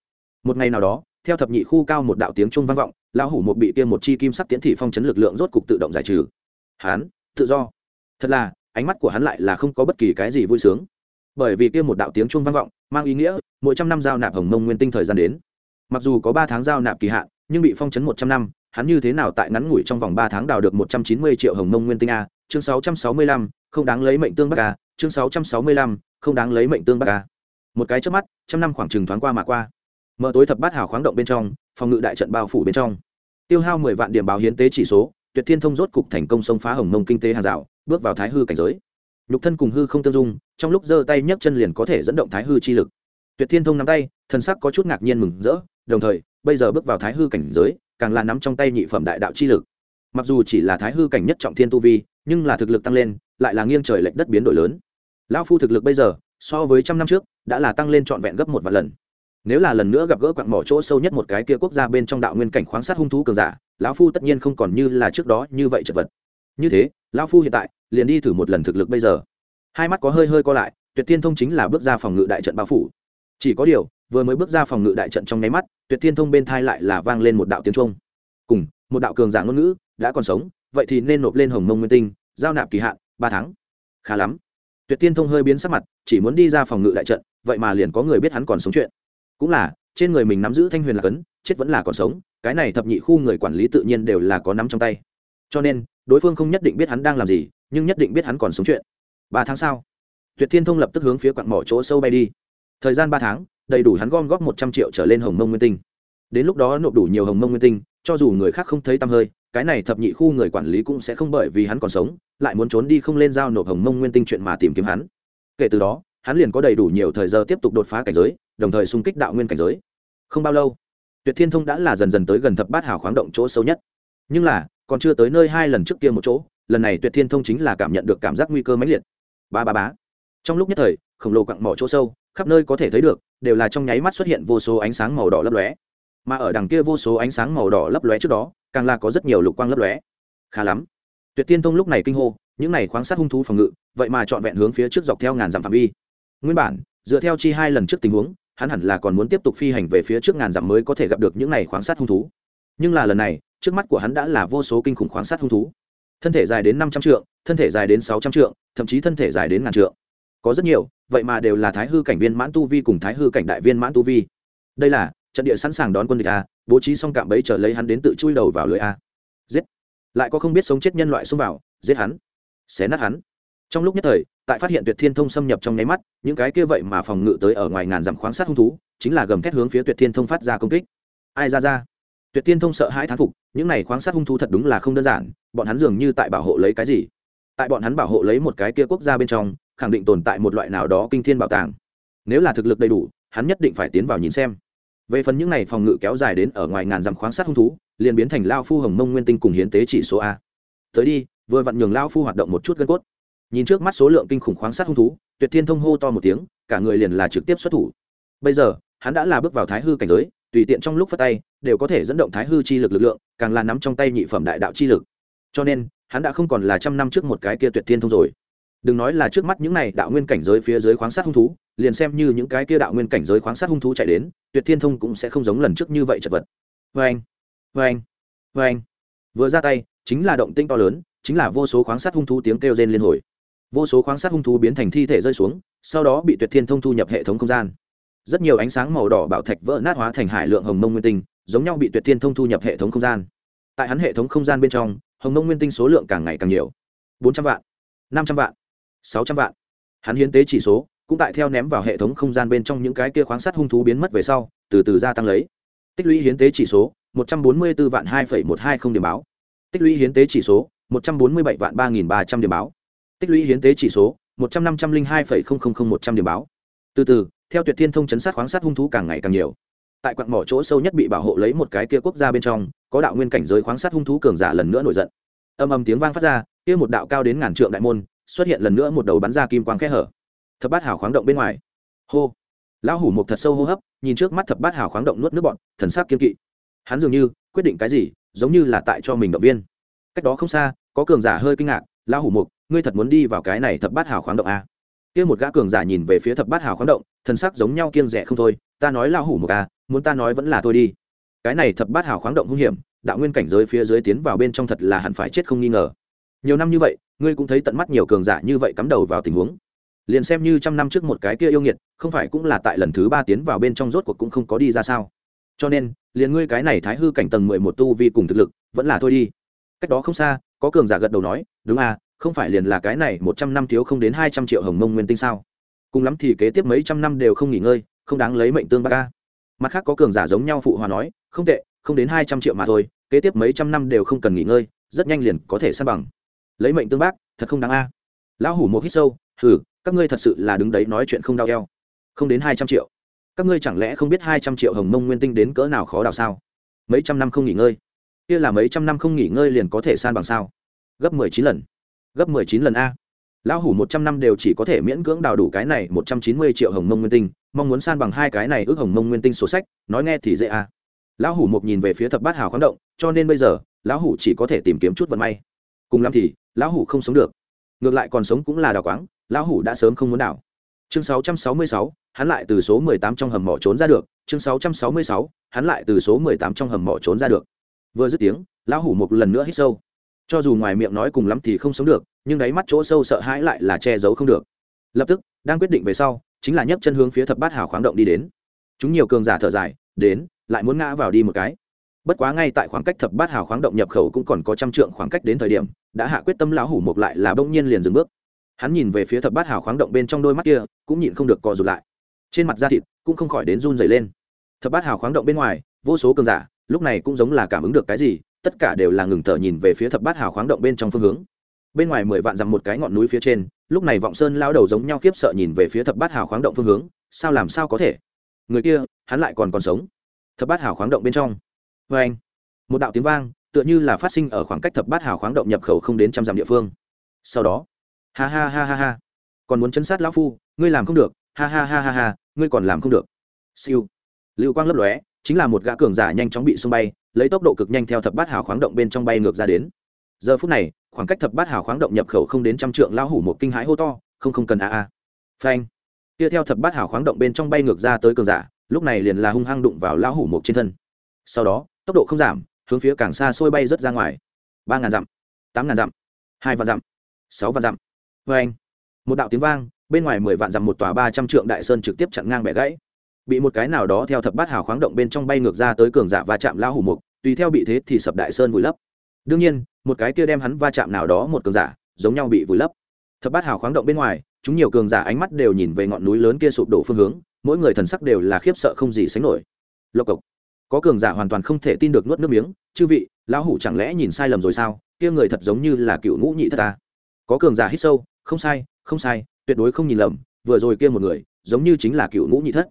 Một ngày nào đó, theo thập nhị khu cao một đạo tiếng trung vang vọng lão hủ một bị kia một chi kim sắc tiến thị phong chấn lực lượng rốt cục tự động giải trừ. Hán tự do. Thật là, ánh mắt của hắn lại là không có bất kỳ cái gì vui sướng. Bởi vì kia một đạo tiếng chuông vang vọng, mang ý nghĩa, mỗi trăm năm giao nạp hồng mông nguyên tinh thời gian đến. Mặc dù có ba tháng giao nạp kỳ hạn, nhưng bị phong chấn một trăm năm, hắn như thế nào tại ngắn ngủi trong vòng ba tháng đào được một trăm chín mươi triệu hồng mông nguyên tinh a, chương sáu trăm sáu mươi lăm, không đáng lấy mệnh tương bắc a, chương sáu trăm sáu mươi lăm, không đáng lấy mệnh tương bắc a. Một cái trước mắt, trăm năm khoảng chừng thoáng qua mà qua. Mở tối thập bát hào khoáng động bên trong phòng ngự đại trận bao phủ bên trong. Tiêu hao mười vạn điểm báo hiến tế chỉ số, tuyệt thiên thông rốt cục thành công xông phá hồng mông kinh tế hàng rào, bước vào thái hư cảnh giới. Nhục thân cùng hư không tương dung, trong lúc giơ tay nhấc chân liền có thể dẫn động thái hư chi lực. Tuyệt thiên thông nắm tay, thần sắc có chút ngạc nhiên mừng rỡ, đồng thời, bây giờ bước vào thái hư cảnh giới, càng là nắm trong tay nhị phẩm đại đạo chi lực. Mặc dù chỉ là thái hư cảnh nhất trọng thiên tu vi, nhưng là thực lực tăng lên, lại là nghiêng trời lệch đất biến đổi lớn. Lão phu thực lực bây giờ, so với trăm năm trước, đã là tăng lên trọn vẹn gấp một vạn lần nếu là lần nữa gặp gỡ quặng mỏ chỗ sâu nhất một cái kia quốc gia bên trong đạo nguyên cảnh khoáng sát hung thú cường giả, lão phu tất nhiên không còn như là trước đó như vậy chật vật. Như thế, lão phu hiện tại liền đi thử một lần thực lực bây giờ. Hai mắt có hơi hơi co lại, tuyệt thiên thông chính là bước ra phòng ngự đại trận bao phủ. Chỉ có điều, vừa mới bước ra phòng ngự đại trận trong nháy mắt, tuyệt thiên thông bên thai lại là vang lên một đạo tiếng trung cùng, một đạo cường giả ngôn ngữ, đã còn sống, vậy thì nên nộp lên hồng mông nguyên tinh, giao nạp kỳ hạn, ba tháng. Khá lắm. Tuyệt thiên thông hơi biến sắc mặt, chỉ muốn đi ra phòng ngự đại trận, vậy mà liền có người biết hắn còn sống chuyện cũng là, trên người mình nắm giữ thanh huyền là cấn, chết vẫn là còn sống, cái này thập nhị khu người quản lý tự nhiên đều là có nắm trong tay. Cho nên, đối phương không nhất định biết hắn đang làm gì, nhưng nhất định biết hắn còn sống chuyện. Ba tháng sau, tuyệt thiên thông lập tức hướng phía quặng mỏ chỗ sâu bay đi. Thời gian ba tháng, đầy đủ hắn gom góp một trăm triệu trở lên hồng mông nguyên tinh. Đến lúc đó nộp đủ nhiều hồng mông nguyên tinh, cho dù người khác không thấy tăm hơi, cái này thập nhị khu người quản lý cũng sẽ không bởi vì hắn còn sống, lại muốn trốn đi không lên giao nộp hồng mông nguyên tinh chuyện mà tìm kiếm hắn. Kể từ đó hắn liền có đầy đủ nhiều thời giờ tiếp tục đột phá cảnh giới, đồng thời xung kích đạo nguyên cảnh giới. Không bao lâu, tuyệt thiên thông đã là dần dần tới gần thập bát hào khoáng động chỗ sâu nhất. Nhưng là, còn chưa tới nơi hai lần trước kia một chỗ, lần này tuyệt thiên thông chính là cảm nhận được cảm giác nguy cơ mãnh liệt. Ba ba bá trong lúc nhất thời, khổng lồ quặng mỏ chỗ sâu, khắp nơi có thể thấy được, đều là trong nháy mắt xuất hiện vô số ánh sáng màu đỏ lấp lóe. Mà ở đằng kia vô số ánh sáng màu đỏ lấp lóe trước đó, càng là có rất nhiều lục quang lấp lóe. Khá lắm. Tuyệt tiên thông lúc này kinh hô, những này khoáng sát hung thú phòng ngự, vậy mà trọn vẹn hướng phía trước dọc theo ngàn dặm phạm vi nguyên bản, dựa theo chi hai lần trước tình huống, hắn hẳn là còn muốn tiếp tục phi hành về phía trước ngàn dặm mới có thể gặp được những này khoáng sát hung thú. Nhưng là lần này, trước mắt của hắn đã là vô số kinh khủng khoáng sát hung thú. Thân thể dài đến năm trăm trượng, thân thể dài đến sáu trăm trượng, thậm chí thân thể dài đến ngàn trượng. Có rất nhiều, vậy mà đều là thái hư cảnh viên mãn tu vi cùng thái hư cảnh đại viên mãn tu vi. Đây là, trận địa sẵn sàng đón quân địch a, bố trí xong cạm bẫy chờ lấy hắn đến tự chui đầu vào lưới a. Giết. Lại có không biết sống chết nhân loại xông vào, giết hắn. Xé nát hắn trong lúc nhất thời, tại phát hiện tuyệt thiên thông xâm nhập trong nháy mắt, những cái kia vậy mà phòng ngự tới ở ngoài ngàn dặm khoáng sát hung thú, chính là gầm thét hướng phía tuyệt thiên thông phát ra công kích. Ai ra ra? Tuyệt thiên thông sợ hãi thán phục, những này khoáng sát hung thú thật đúng là không đơn giản, bọn hắn dường như tại bảo hộ lấy cái gì? Tại bọn hắn bảo hộ lấy một cái kia quốc gia bên trong, khẳng định tồn tại một loại nào đó kinh thiên bảo tàng. Nếu là thực lực đầy đủ, hắn nhất định phải tiến vào nhìn xem. Về phần những này phòng ngự kéo dài đến ở ngoài ngàn dặm khoáng sát hung thú, liền biến thành lao phu hồng mông nguyên tinh cùng hiến tế chỉ số a. Tới đi, vừa vặn nhường lao phu hoạt động một chút gân cốt nhìn trước mắt số lượng kinh khủng khoáng sát hung thú, tuyệt thiên thông hô to một tiếng, cả người liền là trực tiếp xuất thủ. Bây giờ, hắn đã là bước vào thái hư cảnh giới, tùy tiện trong lúc phát tay, đều có thể dẫn động thái hư chi lực lực lượng, càng là nắm trong tay nhị phẩm đại đạo chi lực. Cho nên, hắn đã không còn là trăm năm trước một cái kia tuyệt thiên thông rồi. Đừng nói là trước mắt những này đạo nguyên cảnh giới phía dưới khoáng sát hung thú, liền xem như những cái kia đạo nguyên cảnh giới khoáng sát hung thú chạy đến, tuyệt thiên thông cũng sẽ không giống lần trước như vậy chật vật. Vê anh vê anh vê anh vừa ra tay, chính là động tinh to lớn, chính là vô số khoáng sát hung thú tiếng kêu rên liên hồi vô số khoáng sát hung thú biến thành thi thể rơi xuống, sau đó bị tuyệt thiên thông thu nhập hệ thống không gian. Rất nhiều ánh sáng màu đỏ bảo thạch vỡ nát hóa thành hải lượng hồng mông nguyên tinh, giống nhau bị tuyệt thiên thông thu nhập hệ thống không gian. Tại hắn hệ thống không gian bên trong, hồng mông nguyên tinh số lượng càng ngày càng nhiều. Bốn trăm vạn, năm trăm vạn, sáu trăm vạn. Hắn hiến tế chỉ số, cũng tại theo ném vào hệ thống không gian bên trong những cái kia khoáng sắt hung thú biến mất về sau, từ từ gia tăng lấy. Tích lũy hiến tế chỉ số, một trăm bốn mươi bốn vạn hai một hai không điểm báo. Tích lũy hiến tế chỉ số, một trăm bốn mươi bảy vạn ba nghìn ba trăm điểm báo tích lũy hiến tế chỉ số, một trăm năm trăm linh hai một trăm điểm báo. Từ từ, theo tuyệt thiên thông chấn sát khoáng sát hung thú càng ngày càng nhiều. Tại quặng mỏ chỗ sâu nhất bị bảo hộ lấy một cái kia quốc gia bên trong, có đạo nguyên cảnh giới khoáng sát hung thú cường giả lần nữa nổi giận. Âm âm tiếng vang phát ra, kia một đạo cao đến ngàn trượng đại môn, xuất hiện lần nữa một đầu bắn ra kim quang khe hở. Thập bát hào khoáng động bên ngoài. Hô. Lão hủ một thật sâu hô hấp, nhìn trước mắt thập bát hào khoáng động nuốt nước bọn thần sắc kiên kỵ. Hắn dường như quyết định cái gì, giống như là tại cho mình động viên. Cách đó không xa, có cường giả hơi kinh ngạc, lão hủ mục ngươi thật muốn đi vào cái này thập bát hào khoáng động a kia một gã cường giả nhìn về phía thập bát hào khoáng động thân sắc giống nhau kiêng rẻ không thôi, ta nói lao hủ một a muốn ta nói vẫn là thôi đi. Cái này thập bát hào khoáng động hung hiểm, đạo nguyên cảnh giới phía dưới tiến vào bên trong thật là hẳn phải chết không nghi ngờ. Nhiều năm như vậy, ngươi cũng thấy tận mắt nhiều cường giả như vậy cắm đầu vào tình huống. Liền xem như trăm năm trước một cái kia yêu nghiệt, không phải cũng là tại lần thứ ba tiến vào bên trong rốt cuộc cũng không có đi ra sao. Cho nên, liền ngươi cái này thái hư cảnh tầng mười một tu vi cùng thực lực, vẫn là thôi đi. Cách đó không xa, có cường giả gật đầu nói, đúng à không phải liền là cái này một trăm năm thiếu không đến hai trăm triệu hồng mông nguyên tinh sao? Cùng lắm thì kế tiếp mấy trăm năm đều không nghỉ ngơi, không đáng lấy mệnh tương bạc ca mặt khác có cường giả giống nhau phụ hòa nói, không tệ, không đến hai trăm triệu mà thôi, kế tiếp mấy trăm năm đều không cần nghỉ ngơi, rất nhanh liền có thể san bằng. Lấy mệnh tương bác thật không đáng a. Lão hủ một hít sâu, hừ, các ngươi thật sự là đứng đấy nói chuyện không đau eo. Không đến hai trăm triệu. Các ngươi chẳng lẽ không biết hai trăm triệu hồng mông nguyên tinh đến cỡ nào khó đào sao? Mấy trăm năm không nghỉ ngơi. Kia là mấy trăm năm không nghỉ ngơi liền có thể san bằng sao? Gấp mười chín lần gấp mười chín lần a. Lão hủ một trăm năm đều chỉ có thể miễn cưỡng đào đủ cái này một trăm chín mươi triệu hồng mông nguyên tinh mong muốn san bằng hai cái này ước hồng mông nguyên tinh sổ sách nói nghe thì dễ a. Lão hủ một nhìn về phía thập bát hào khoáng động cho nên bây giờ lão hủ chỉ có thể tìm kiếm chút vận may. Cùng lắm thì lão hủ không sống được. Ngược lại còn sống cũng là đào quáng lão hủ đã sớm không muốn đào. Chương 666, hắn lại từ số 18 trong hầm mỏ trốn ra được. Chương 666, hắn lại từ số 18 trong hầm mỏ trốn ra được. Vừa dứt tiếng lão hủ một lần nữa hít sâu cho dù ngoài miệng nói cùng lắm thì không sống được, nhưng đáy mắt chỗ sâu sợ hãi lại là che giấu không được. Lập tức, đang quyết định về sau, chính là nhấc chân hướng phía thập bát hào khoáng động đi đến. Chúng nhiều cường giả thở dài, đến, lại muốn ngã vào đi một cái. Bất quá ngay tại khoảng cách thập bát hào khoáng động nhập khẩu cũng còn có trăm trượng khoảng cách đến thời điểm, đã hạ quyết tâm lão hủ mộc lại là bỗng nhiên liền dừng bước. Hắn nhìn về phía thập bát hào khoáng động bên trong đôi mắt kia, cũng nhịn không được cò rụt lại. Trên mặt da thịt cũng không khỏi đến run dày lên. Thập bát hào khoáng động bên ngoài, vô số cường giả, lúc này cũng giống là cảm ứng được cái gì tất cả đều là ngừng thở nhìn về phía thập bát hào khoáng động bên trong phương hướng. Bên ngoài mười vạn dặm một cái ngọn núi phía trên, lúc này vọng sơn lao đầu giống nhau khiếp sợ nhìn về phía thập bát hào khoáng động phương hướng, sao làm sao có thể? Người kia, hắn lại còn còn sống. Thập bát hào khoáng động bên trong. Vê anh. Một đạo tiếng vang, tựa như là phát sinh ở khoảng cách thập bát hào khoáng động nhập khẩu không đến trăm dặm địa phương. Sau đó, ha ha ha ha ha. Còn muốn chấn sát lão phu, ngươi làm không được. Ha ha ha ha ha, ngươi còn làm không được. Siêu. Lưu quang lấp lóe, chính là một gã cường giả nhanh chóng bị xung bay lấy tốc độ cực nhanh theo thập bát hào khoáng động bên trong bay ngược ra đến. Giờ phút này, khoảng cách thập bát hào khoáng động nhập khẩu không đến trăm trượng lão hủ một kinh hãi hô to, không không cần a a. Phanh. Kia theo thập bát hào khoáng động bên trong bay ngược ra tới cường giả, lúc này liền là hung hăng đụng vào lão hủ một trên thân. Sau đó, tốc độ không giảm, hướng phía càng xa xôi bay rớt ra ngoài. Ba ngàn dặm, tám ngàn dặm, hai vạn dặm, sáu vạn dặm. Vê anh một đạo tiếng vang, bên ngoài mười vạn dặm một tòa ba trăm trượng đại sơn trực tiếp chặn ngang bẻ gãy bị một cái nào đó theo thập bát hào khoáng động bên trong bay ngược ra tới cường giả va chạm lao hủ mục, tùy theo bị thế thì sập đại sơn vùi lấp. Đương nhiên, một cái kia đem hắn va chạm nào đó một cường giả, giống nhau bị vùi lấp. Thập bát hào khoáng động bên ngoài, chúng nhiều cường giả ánh mắt đều nhìn về ngọn núi lớn kia sụp đổ phương hướng, mỗi người thần sắc đều là khiếp sợ không gì sánh nổi. Lộc cộc. Có cường giả hoàn toàn không thể tin được nuốt nước miếng, chư vị, lão hủ chẳng lẽ nhìn sai lầm rồi sao? Kia người thật giống như là cựu ngũ nhị thất ta. Có cường giả hít sâu, không sai không sai, tuyệt đối không nhìn lầm, vừa rồi kia một người, giống như chính là cựu ngũ nhị thất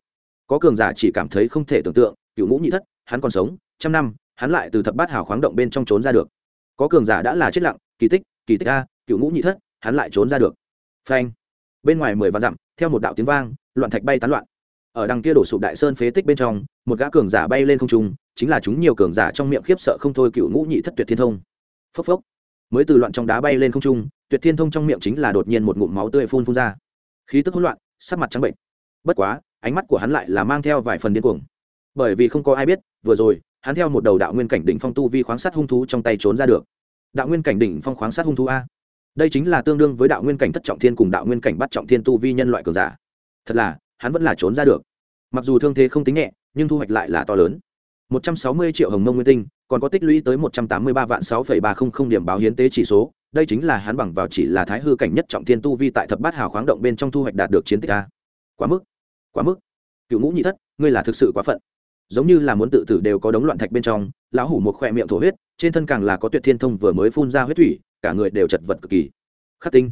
có cường giả chỉ cảm thấy không thể tưởng tượng, cựu ngũ nhị thất, hắn còn sống, trăm năm, hắn lại từ thập bát hào khoáng động bên trong trốn ra được. Có cường giả đã là chết lặng, kỳ tích kỳ tích a, cựu ngũ nhị thất, hắn lại trốn ra được. Phanh. Bên ngoài mười vạn dặm, theo một đạo tiếng vang, loạn thạch bay tán loạn. Ở đằng kia đổ sụp đại sơn phế tích bên trong, một gã cường giả bay lên không trung, chính là chúng nhiều cường giả trong miệng khiếp sợ không thôi cựu ngũ nhị thất tuyệt thiên thông. Phốc phốc. Mới từ loạn trong đá bay lên không trung, tuyệt thiên thông trong miệng chính là đột nhiên một ngụm máu tươi phun phun ra. Khí tức hỗn loạn, sắc mặt trắng bệnh. Bất quá ánh mắt của hắn lại là mang theo vài phần điên cuồng. Bởi vì không có ai biết, vừa rồi, hắn theo một đầu đạo nguyên cảnh đỉnh phong tu vi khoáng sát hung thú trong tay trốn ra được. Đạo nguyên cảnh đỉnh phong khoáng sát hung thú a. Đây chính là tương đương với đạo nguyên cảnh thất trọng thiên cùng đạo nguyên cảnh bắt trọng thiên tu vi nhân loại cường giả. Thật là, hắn vẫn là trốn ra được. Mặc dù thương thế không tính nhẹ, nhưng thu hoạch lại là to lớn. Một trăm sáu mươi triệu hồng mông nguyên tinh, còn có tích lũy tới một trăm tám mươi ba vạn sáu phẩy ba không không điểm báo hiến tế chỉ số. Đây chính là hắn bằng vào chỉ là thái hư cảnh nhất trọng thiên tu vi tại thập bát hào khoáng động bên trong thu hoạch đạt được chiến tích a. Quá mức quá mức. Cựu ngũ nhị thất, ngươi là thực sự quá phận. Giống như là muốn tự tử đều có đống loạn thạch bên trong, lão hủ một khoe miệng thổ huyết, trên thân càng là có tuyệt thiên thông vừa mới phun ra huyết thủy, cả người đều chật vật cực kỳ. Khắc tinh.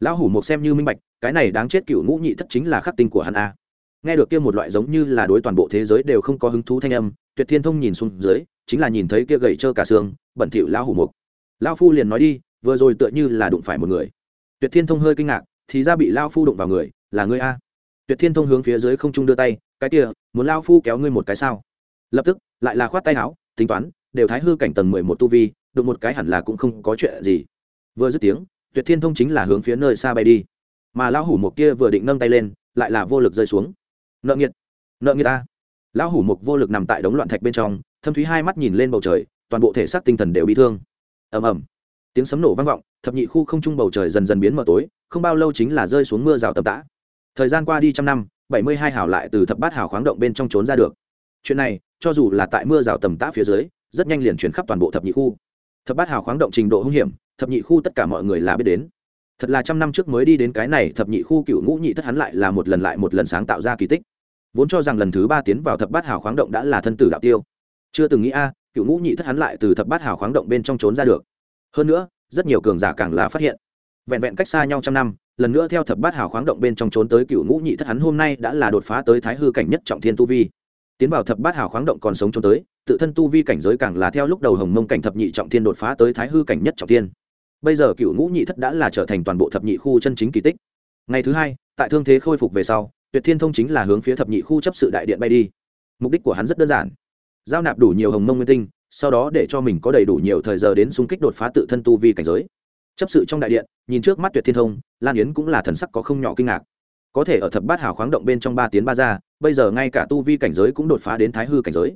Lão hủ một xem như minh bạch, cái này đáng chết cựu ngũ nhị thất chính là khắc tinh của hắn a. Nghe được kia một loại giống như là đối toàn bộ thế giới đều không có hứng thú thanh âm, tuyệt thiên thông nhìn xuống dưới, chính là nhìn thấy kia gậy trơ cả xương, bẩn thỉu lão hủ mục lão phu liền nói đi, vừa rồi tựa như là đụng phải một người. Tuyệt thiên thông hơi kinh ngạc, thì ra bị lão phu đụng vào người, là ngươi a tuyệt thiên thông hướng phía dưới không trung đưa tay, cái kia, muốn lao phu kéo ngươi một cái sao? Lập tức, lại là khoát tay áo, tính toán, đều thái hư cảnh tầng mười một tu vi, đụng một cái hẳn là cũng không có chuyện gì. Vừa dứt tiếng, tuyệt thiên thông chính là hướng phía nơi xa bay đi. Mà lão hủ Mục kia vừa định nâng tay lên, lại là vô lực rơi xuống. Nợ nghiệt nợ nghiệt ta. Lão hủ mục vô lực nằm tại đống loạn thạch bên trong, thâm thúy hai mắt nhìn lên bầu trời, toàn bộ thể xác tinh thần đều bị thương. Ầm ầm. Tiếng sấm nổ vang vọng, thập nhị khu không trung bầu trời dần dần biến mờ tối, không bao lâu chính là rơi xuống mưa rào tầm tã thời gian qua đi trăm năm, bảy mươi hai hào lại từ thập bát hào khoáng động bên trong trốn ra được. Chuyện này, cho dù là tại mưa rào tầm tã phía dưới, rất nhanh liền chuyển khắp toàn bộ thập nhị khu. Thập bát hào khoáng động trình độ hung hiểm, thập nhị khu tất cả mọi người là biết đến. Thật là trăm năm trước mới đi đến cái này thập nhị khu cựu ngũ nhị thất hắn lại là một lần lại một lần sáng tạo ra kỳ tích. Vốn cho rằng lần thứ ba tiến vào thập bát hào khoáng động đã là thân tử đạo tiêu. Chưa từng nghĩ a, cựu ngũ nhị thất hắn lại từ thập bát hào khoáng động bên trong trốn ra được. Hơn nữa, rất nhiều cường giả càng là phát hiện vẹn vẹn cách xa nhau trăm năm, lần nữa theo thập bát hào khoáng động bên trong trốn tới cựu ngũ nhị thất hắn hôm nay đã là đột phá tới thái hư cảnh nhất trọng thiên tu vi. Tiến vào thập bát hào khoáng động còn sống trốn tới, tự thân tu vi cảnh giới càng là theo lúc đầu hồng mông cảnh thập nhị trọng thiên đột phá tới thái hư cảnh nhất trọng thiên. Bây giờ cựu ngũ nhị thất đã là trở thành toàn bộ thập nhị khu chân chính kỳ tích. Ngày thứ hai, tại thương thế khôi phục về sau, tuyệt thiên thông chính là hướng phía thập nhị khu chấp sự đại điện bay đi. Mục đích của hắn rất đơn giản. Giao nạp đủ nhiều hồng mông nguyên tinh, sau đó để cho mình có đầy đủ nhiều thời giờ đến xung kích đột phá tự thân tu vi cảnh giới chấp sự trong đại điện, nhìn trước mắt tuyệt thiên thông, lan yến cũng là thần sắc có không nhỏ kinh ngạc. Có thể ở thập bát hào khoáng động bên trong ba tiến ba ra, bây giờ ngay cả tu vi cảnh giới cũng đột phá đến thái hư cảnh giới.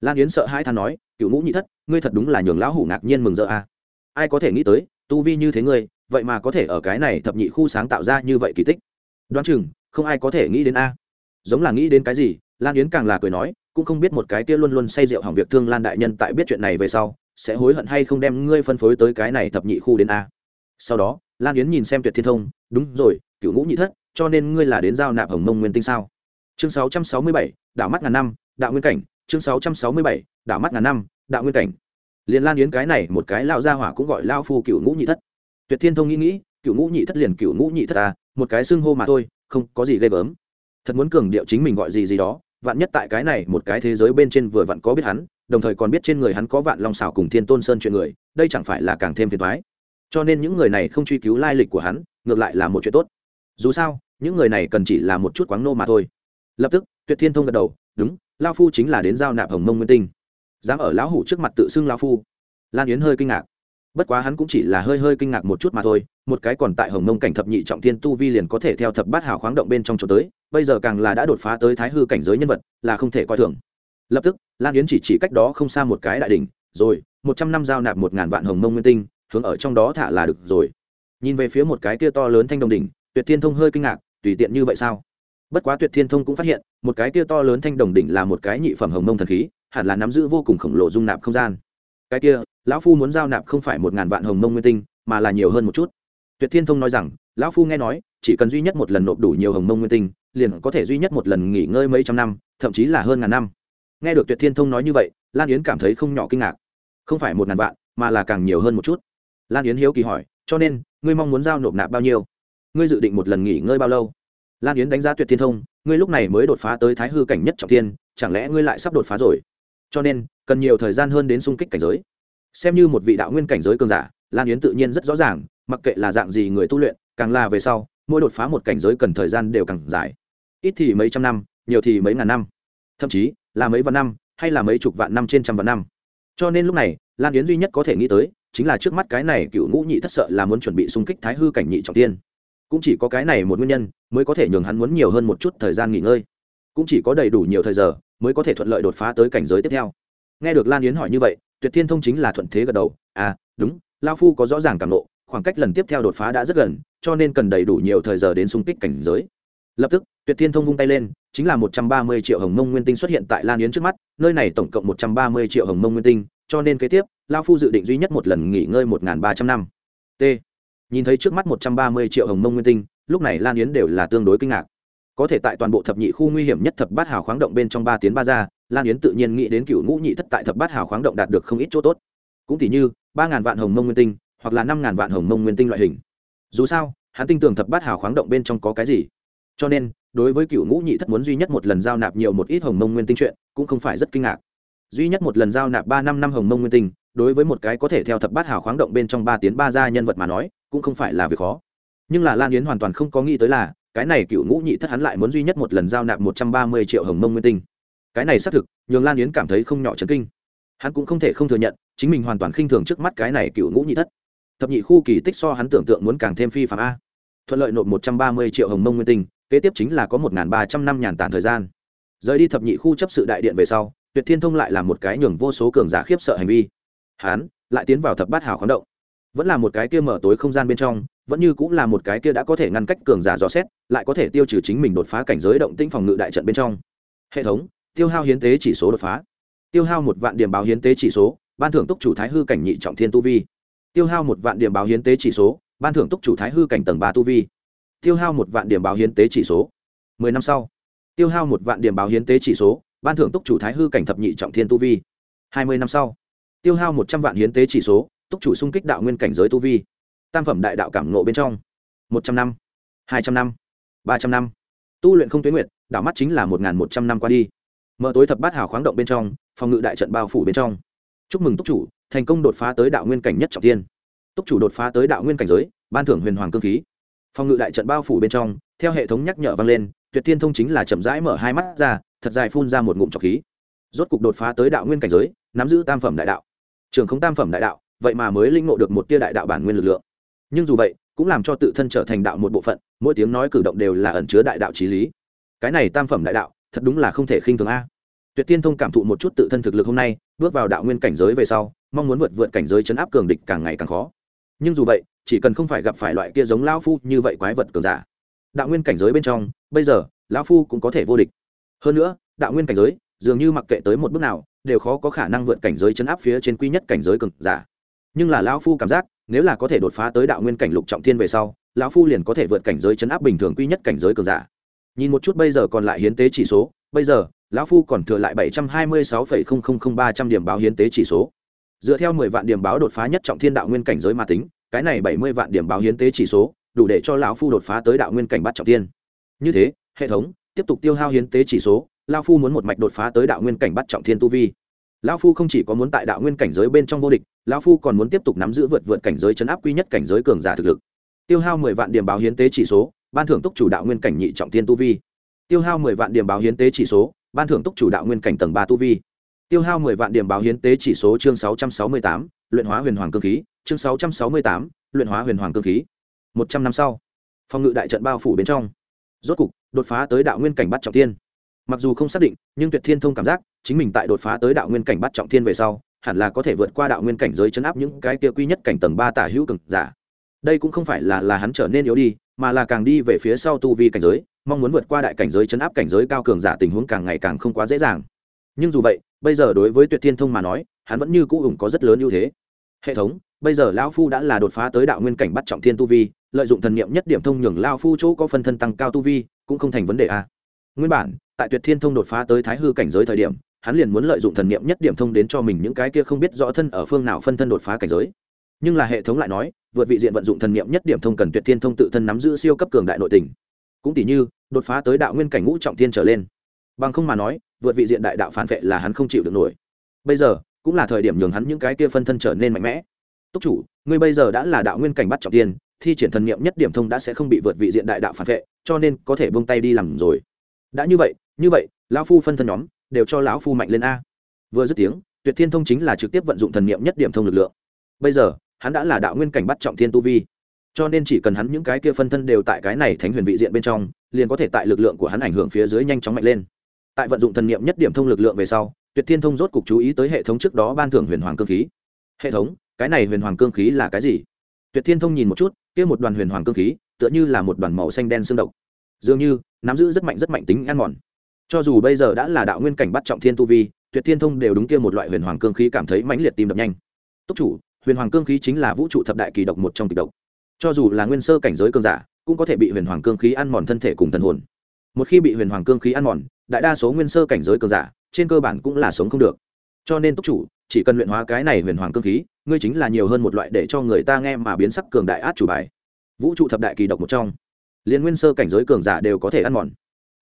Lan yến sợ hai than nói cựu ngũ nhị thất, ngươi thật đúng là nhường lão hủ ngạc nhiên mừng rỡ a. À. ai có thể nghĩ tới, tu vi như thế ngươi, vậy mà có thể ở cái này thập nhị khu sáng tạo ra như vậy kỳ tích. Đoán chừng, không ai có thể nghĩ đến a. Giống là nghĩ đến cái gì, lan yến càng là cười nói, cũng không biết một cái kia luôn luôn say rượu hỏng việc thương lan đại nhân tại biết chuyện này về sau, sẽ hối hận hay không đem ngươi phân phối tới cái này thập nhị khu đến a sau đó lan yến nhìn xem tuyệt thiên thông đúng rồi cựu ngũ nhị thất cho nên ngươi là đến giao nạp hồng mông nguyên tinh sao? Chương 667, đảo mắt ngàn năm đạo nguyên cảnh. Chương 667, đảo mắt ngàn năm đạo nguyên cảnh. Liền lan yến cái này một cái lao gia hỏa cũng gọi lao phu cựu ngũ nhị thất. Tuyệt thiên thông nghĩ nghĩ cựu ngũ nhị thất liền cựu ngũ nhị thất à một cái xưng hô mà thôi không có gì ghê gớm. Thật muốn cường điệu chính mình gọi gì gì đó vạn nhất tại cái này một cái thế giới bên trên vừa vặn có biết hắn đồng thời còn biết trên người hắn có vạn long xảo cùng thiên tôn sơn chuyện người đây chẳng phải là càng thêm phiền thoái cho nên những người này không truy cứu lai lịch của hắn, ngược lại là một chuyện tốt. Dù sao, những người này cần chỉ là một chút quáng nô mà thôi. Lập tức, tuyệt thiên thông gật đầu, đúng lao phu chính là đến giao nạp hồng mông nguyên tinh. Dám ở lão hủ trước mặt tự xưng lao phu. Lan yến hơi kinh ngạc. Bất quá hắn cũng chỉ là hơi hơi kinh ngạc một chút mà thôi, một cái còn tại hồng mông cảnh thập nhị trọng thiên tu vi liền có thể theo thập bát hào khoáng động bên trong chỗ tới, bây giờ càng là đã đột phá tới thái hư cảnh giới nhân vật, là không thể coi thường. Lập tức, lan yến chỉ chỉ cách đó không xa một cái đại đ ỉ n h rồi, một trăm năm giao nạp một ngàn vạn hồng mông nguyên tinh hướng ở trong đó thả là được rồi. Nhìn về phía một cái kia to lớn thanh đồng đỉnh, tuyệt thiên thông hơi kinh ngạc, tùy tiện như vậy sao? Bất quá tuyệt thiên thông cũng phát hiện, một cái kia to lớn thanh đồng đỉnh là một cái nhị phẩm hồng mông thần khí, hẳn là nắm giữ vô cùng khổng lồ dung nạp không gian. Cái kia, lão phu muốn giao nạp không phải một ngàn vạn hồng mông nguyên tinh, mà là nhiều hơn một chút. Tuyệt thiên thông nói rằng, lão phu nghe nói, chỉ cần duy nhất một lần nộp đủ nhiều hồng mông nguyên tinh, liền có thể duy nhất một lần nghỉ ngơi mấy trăm năm, thậm chí là hơn ngàn năm. Nghe được tuyệt thiên thông nói như vậy, lan yến cảm thấy không nhỏ kinh ngạc. Không phải một ngàn vạn, mà là càng nhiều hơn một chút lan yến hiếu kỳ hỏi, cho nên, ngươi mong muốn giao nộp nạp bao nhiêu? Ngươi dự định một lần nghỉ ngơi bao lâu? Lan yến đánh giá tuyệt thiên thông, ngươi lúc này mới đột phá tới thái hư cảnh nhất trọng thiên, chẳng lẽ ngươi lại sắp đột phá rồi? Cho nên, cần nhiều thời gian hơn đến xung kích cảnh giới. Xem như một vị đạo nguyên cảnh giới cường giả, lan yến tự nhiên rất rõ ràng, mặc kệ là dạng gì người tu luyện, càng là về sau, mỗi đột phá một cảnh giới cần thời gian đều càng dài. Ít thì mấy trăm năm, nhiều thì mấy ngàn năm, thậm chí là mấy vạn năm, hay là mấy chục vạn năm trên trăm vạn năm. Cho nên lúc này, lan yến duy nhất có thể nghĩ tới chính là trước mắt cái này cựu ngũ nhị thất sợ là muốn chuẩn bị xung kích thái hư cảnh nhị trọng tiên. Cũng chỉ có cái này một nguyên nhân, mới có thể nhường hắn muốn nhiều hơn một chút thời gian nghỉ ngơi. Cũng chỉ có đầy đủ nhiều thời giờ, mới có thể thuận lợi đột phá tới cảnh giới tiếp theo. Nghe được lan yến hỏi như vậy, tuyệt thiên thông chính là thuận thế gật đầu à đúng lao phu có rõ ràng cảm lộ khoảng cách lần tiếp theo đột phá đã rất gần, cho nên cần đầy đủ nhiều thời giờ đến xung kích cảnh giới. Lập tức, tuyệt thiên thông vung tay lên, chính là một trăm ba mươi triệu hồng mông nguyên tinh xuất hiện tại lan yến trước mắt, nơi này tổng cộng một trăm ba mươi triệu hồng mông nguyên tinh cho nên kế tiếp, lao phu dự định duy nhất một lần nghỉ ngơi một ba trăm năm. T. Nhìn thấy trước mắt một trăm ba mươi triệu hồng mông nguyên tinh, lúc này lan yến đều là tương đối kinh ngạc. Có thể tại toàn bộ thập nhị khu nguy hiểm nhất thập bát hào khoáng động bên trong ba tiến ba ra, lan yến tự nhiên nghĩ đến cựu ngũ nhị thất tại thập bát hào khoáng động đạt được không ít chỗ tốt. Cũng tỷ như, ba ngàn vạn hồng mông nguyên tinh, hoặc là năm ngàn vạn hồng mông nguyên tinh loại hình. Dù sao, hắn tin tưởng thập bát hào khoáng động bên trong có cái gì. Cho nên, đối với cựu ngũ nhị thất muốn duy nhất một lần giao nạp nhiều một ít hồng mông nguyên tinh chuyện, cũng không phải rất kinh ngạc duy nhất một lần giao nạp ba năm năm hồng mông nguyên tinh, đối với một cái có thể theo thập bát hào khoáng động bên trong ba tiến ba gia nhân vật mà nói, cũng không phải là việc khó. Nhưng là lan yến hoàn toàn không có nghĩ tới là, cái này cựu ngũ nhị thất hắn lại muốn duy nhất một lần giao nạp một trăm ba mươi triệu hồng mông nguyên tinh. Cái này xác thực, nhường lan yến cảm thấy không nhỏ chấn kinh. Hắn cũng không thể không thừa nhận, chính mình hoàn toàn khinh thường trước mắt cái này cựu ngũ nhị thất. Thập nhị khu kỳ tích so hắn tưởng tượng muốn càng thêm phi phạm a. Thuận lợi nộp một trăm ba mươi triệu hồng mông nguyên tinh, kế tiếp chính là có một ba trăm năm nhàn tản thời gian. Rời đi thập nhị khu chấp sự đại điện về sau tuyệt thiên thông lại là một cái nhường vô số cường giả khiếp sợ hành vi. Hắn lại tiến vào thập bát hào khoáng động. Vẫn là một cái kia mở tối không gian bên trong, vẫn như cũng là một cái kia đã có thể ngăn cách cường giả dò xét, lại có thể tiêu trừ chính mình đột phá cảnh giới động tĩnh phòng ngự đại trận bên trong. Hệ thống, tiêu hao hiến tế chỉ số đột phá. Tiêu hao một vạn điểm báo hiến tế chỉ số, ban thưởng túc chủ thái hư cảnh nhị trọng thiên tu vi. Tiêu hao một vạn điểm báo hiến tế chỉ số, ban thưởng túc chủ thái hư cảnh tầng ba tu vi. Tiêu hao một vạn điểm báo hiến tế chỉ số. Mười năm sau, tiêu hao một vạn điểm báo hiến tế chỉ số ban thưởng túc chủ thái hư cảnh thập nhị trọng thiên tu vi. Hai mươi năm sau, tiêu hao một trăm vạn hiến tế chỉ số, túc chủ xung kích đạo nguyên cảnh giới tu vi. Tam phẩm đại đạo cảm nộ bên trong, một trăm năm, hai trăm năm, ba trăm năm. Tu luyện không tuyến nguyện đảo mắt chính là một một trăm năm qua đi. Mở tối thập bát hào khoáng động bên trong, phòng ngự đại trận bao phủ bên trong. Chúc mừng túc chủ, thành công đột phá tới đạo nguyên cảnh nhất trọng tiên túc chủ đột phá tới đạo nguyên cảnh giới, ban thưởng huyền hoàng cơ khí. Phòng ngự đại trận bao phủ bên trong, theo hệ thống nhắc nhở vang lên, tuyệt thiên thông chính là chậm rãi mở hai mắt ra thật dài phun ra một ngụm trọc khí. Rốt cục đột phá tới đạo nguyên cảnh giới, nắm giữ tam phẩm đại đạo. Trường không tam phẩm đại đạo, vậy mà mới linh ngộ được một tia đại đạo bản nguyên lực lượng. Nhưng dù vậy, cũng làm cho tự thân trở thành đạo một bộ phận, mỗi tiếng nói cử động đều là ẩn chứa đại đạo trí lý. Cái này tam phẩm đại đạo, thật đúng là không thể khinh thường a. Tuyệt tiên thông cảm thụ một chút tự thân thực lực hôm nay, bước vào đạo nguyên cảnh giới về sau, mong muốn vượt vượt cảnh giới chấn áp cường địch càng ngày càng khó. Nhưng dù vậy, chỉ cần không phải gặp phải loại kia giống lão phu như vậy quái vật cường giả. Đạo nguyên cảnh giới bên trong, bây giờ, lão phu cũng có thể vô địch hơn nữa, đạo nguyên cảnh giới, dường như mặc kệ tới một bước nào, đều khó có khả năng vượt cảnh giới chấn áp phía trên quy nhất cảnh giới cường giả. Nhưng là lão phu cảm giác, nếu là có thể đột phá tới đạo nguyên cảnh lục trọng thiên về sau, lão phu liền có thể vượt cảnh giới chấn áp bình thường quy nhất cảnh giới cường giả. Nhìn một chút bây giờ còn lại hiến tế chỉ số, bây giờ, lão phu còn thừa lại bảy trăm hai mươi sáu phẩy không không không ba trăm điểm báo hiến tế chỉ số. Dựa theo mười vạn điểm báo đột phá nhất trọng thiên đạo nguyên cảnh giới ma tính, cái này bảy mươi vạn điểm báo hiến tế chỉ số, đủ để cho lão phu đột phá tới đạo nguyên cảnh bắt trọng thiên. Như thế, hệ thống tiếp tục tiêu hao hiến tế chỉ số lão phu muốn một mạch đột phá tới đạo nguyên cảnh bắt trọng thiên tu vi. Lão phu không chỉ có muốn tại đạo nguyên cảnh giới bên trong vô địch lão phu còn muốn tiếp tục nắm giữ vượt vượt cảnh giới chấn áp quy nhất cảnh giới cường giả thực lực. Tiêu hao mười vạn điểm báo hiến tế chỉ số, ban thưởng túc chủ đạo nguyên cảnh nhị trọng thiên tu vi. Tiêu hao mười vạn điểm báo hiến tế chỉ số, ban thưởng túc chủ đạo nguyên cảnh tầng ba tu vi. Tiêu hao mười vạn điểm báo hiến tế chỉ số chương sáu trăm sáu mươi tám, luyện hóa huyền hoàng cơ khí. Chương sáu trăm sáu mươi tám, luyện hóa huyền hoàng cơ khí. Một trăm năm sau, phòng ngự đại trận bao phủ bên trong rốt cục, đột phá tới đạo nguyên cảnh bắt trọng thiên. Mặc dù không xác định, nhưng tuyệt thiên thông cảm giác, chính mình tại đột phá tới đạo nguyên cảnh bắt trọng thiên về sau, hẳn là có thể vượt qua đạo nguyên cảnh giới chấn áp những cái kia quy nhất cảnh tầng ba tả hữu cực giả. Đây cũng không phải là là hắn trở nên yếu đi, mà là càng đi về phía sau tu vi cảnh giới, mong muốn vượt qua đại cảnh giới chấn áp cảnh giới cao cường giả tình huống càng ngày càng không quá dễ dàng. Nhưng dù vậy, bây giờ đối với tuyệt thiên thông mà nói, hắn vẫn như cũ ủng có rất lớn ưu thế. Hệ thống, bây giờ lão phu đã là đột phá tới đạo nguyên cảnh bắt trọng thiên tu vi lợi dụng thần niệm nhất điểm thông nhường lao phu chỗ có phân thân tăng cao tu vi, cũng không thành vấn đề a nguyên bản, tại tuyệt thiên thông đột phá tới thái hư cảnh giới thời điểm, hắn liền muốn lợi dụng thần niệm nhất điểm thông đến cho mình những cái kia không biết rõ thân ở phương nào phân thân đột phá cảnh giới. Nhưng là hệ thống lại nói, vượt vị diện vận dụng thần niệm nhất điểm thông cần tuyệt thiên thông tự thân nắm giữ siêu cấp cường đại nội tình. Cũng tỷ như, đột phá tới đạo nguyên cảnh ngũ trọng thiên trở lên. Bằng không mà nói, vượt vị diện đại đạo phản vệ là hắn không chịu được nổi. Bây giờ, cũng là thời điểm nhường hắn những cái kia phân thân trở nên mạnh mẽ. Túc chủ, ngươi bây giờ đã là đạo nguyên cảnh bắt trọng tiên thi triển thần niệm nhất điểm thông đã sẽ không bị vượt vị diện đại đạo phản vệ, cho nên có thể buông tay đi làm rồi. Đã như vậy như vậy, lão phu phân thân nhóm đều cho lão phu mạnh lên a. Vừa dứt tiếng, tuyệt thiên thông chính là trực tiếp vận dụng thần niệm nhất điểm thông lực lượng. Bây giờ, hắn đã là đạo nguyên cảnh bắt trọng thiên tu vi, cho nên chỉ cần hắn những cái kia phân thân đều tại cái này thánh huyền vị diện bên trong, liền có thể tại lực lượng của hắn ảnh hưởng phía dưới nhanh chóng mạnh lên. Tại vận dụng thần niệm nhất điểm thông lực lượng về sau, tuyệt thiên thông rốt cục chú ý tới hệ thống trước đó ban thưởng huyền hoàng cơ khí. Hệ thống, cái này huyền hoàng cương khí là cái gì? Tuyệt thiên thông nhìn một chút, kia một đoàn huyền hoàng cương khí, tựa như là một đoàn màu xanh đen xương độc. Dường như, nắm giữ rất mạnh rất mạnh tính ăn mòn. Cho dù bây giờ đã là đạo nguyên cảnh bắt trọng thiên tu vi, tuyệt thiên thông đều đúng kia một loại huyền hoàng cương khí cảm thấy mãnh liệt tim đập nhanh. Túc chủ, huyền hoàng cương khí chính là vũ trụ thập đại kỳ độc một trong kỳ độc. Cho dù là nguyên sơ cảnh giới cương giả, cũng có thể bị huyền hoàng cương khí ăn mòn thân thể cùng thần hồn. Một khi bị huyền hoàng cương khí ăn mòn, đại đa số nguyên sơ cảnh giới cương giả, trên cơ bản cũng là sống không được. Cho nên túc chủ, chỉ cần luyện hóa cái này huyền hoàng cương khí ngươi chính là nhiều hơn một loại để cho người ta nghe mà biến sắc cường đại át chủ bài. Vũ trụ thập đại kỳ độc một trong. Liên nguyên sơ cảnh giới cường giả đều có thể ăn mòn.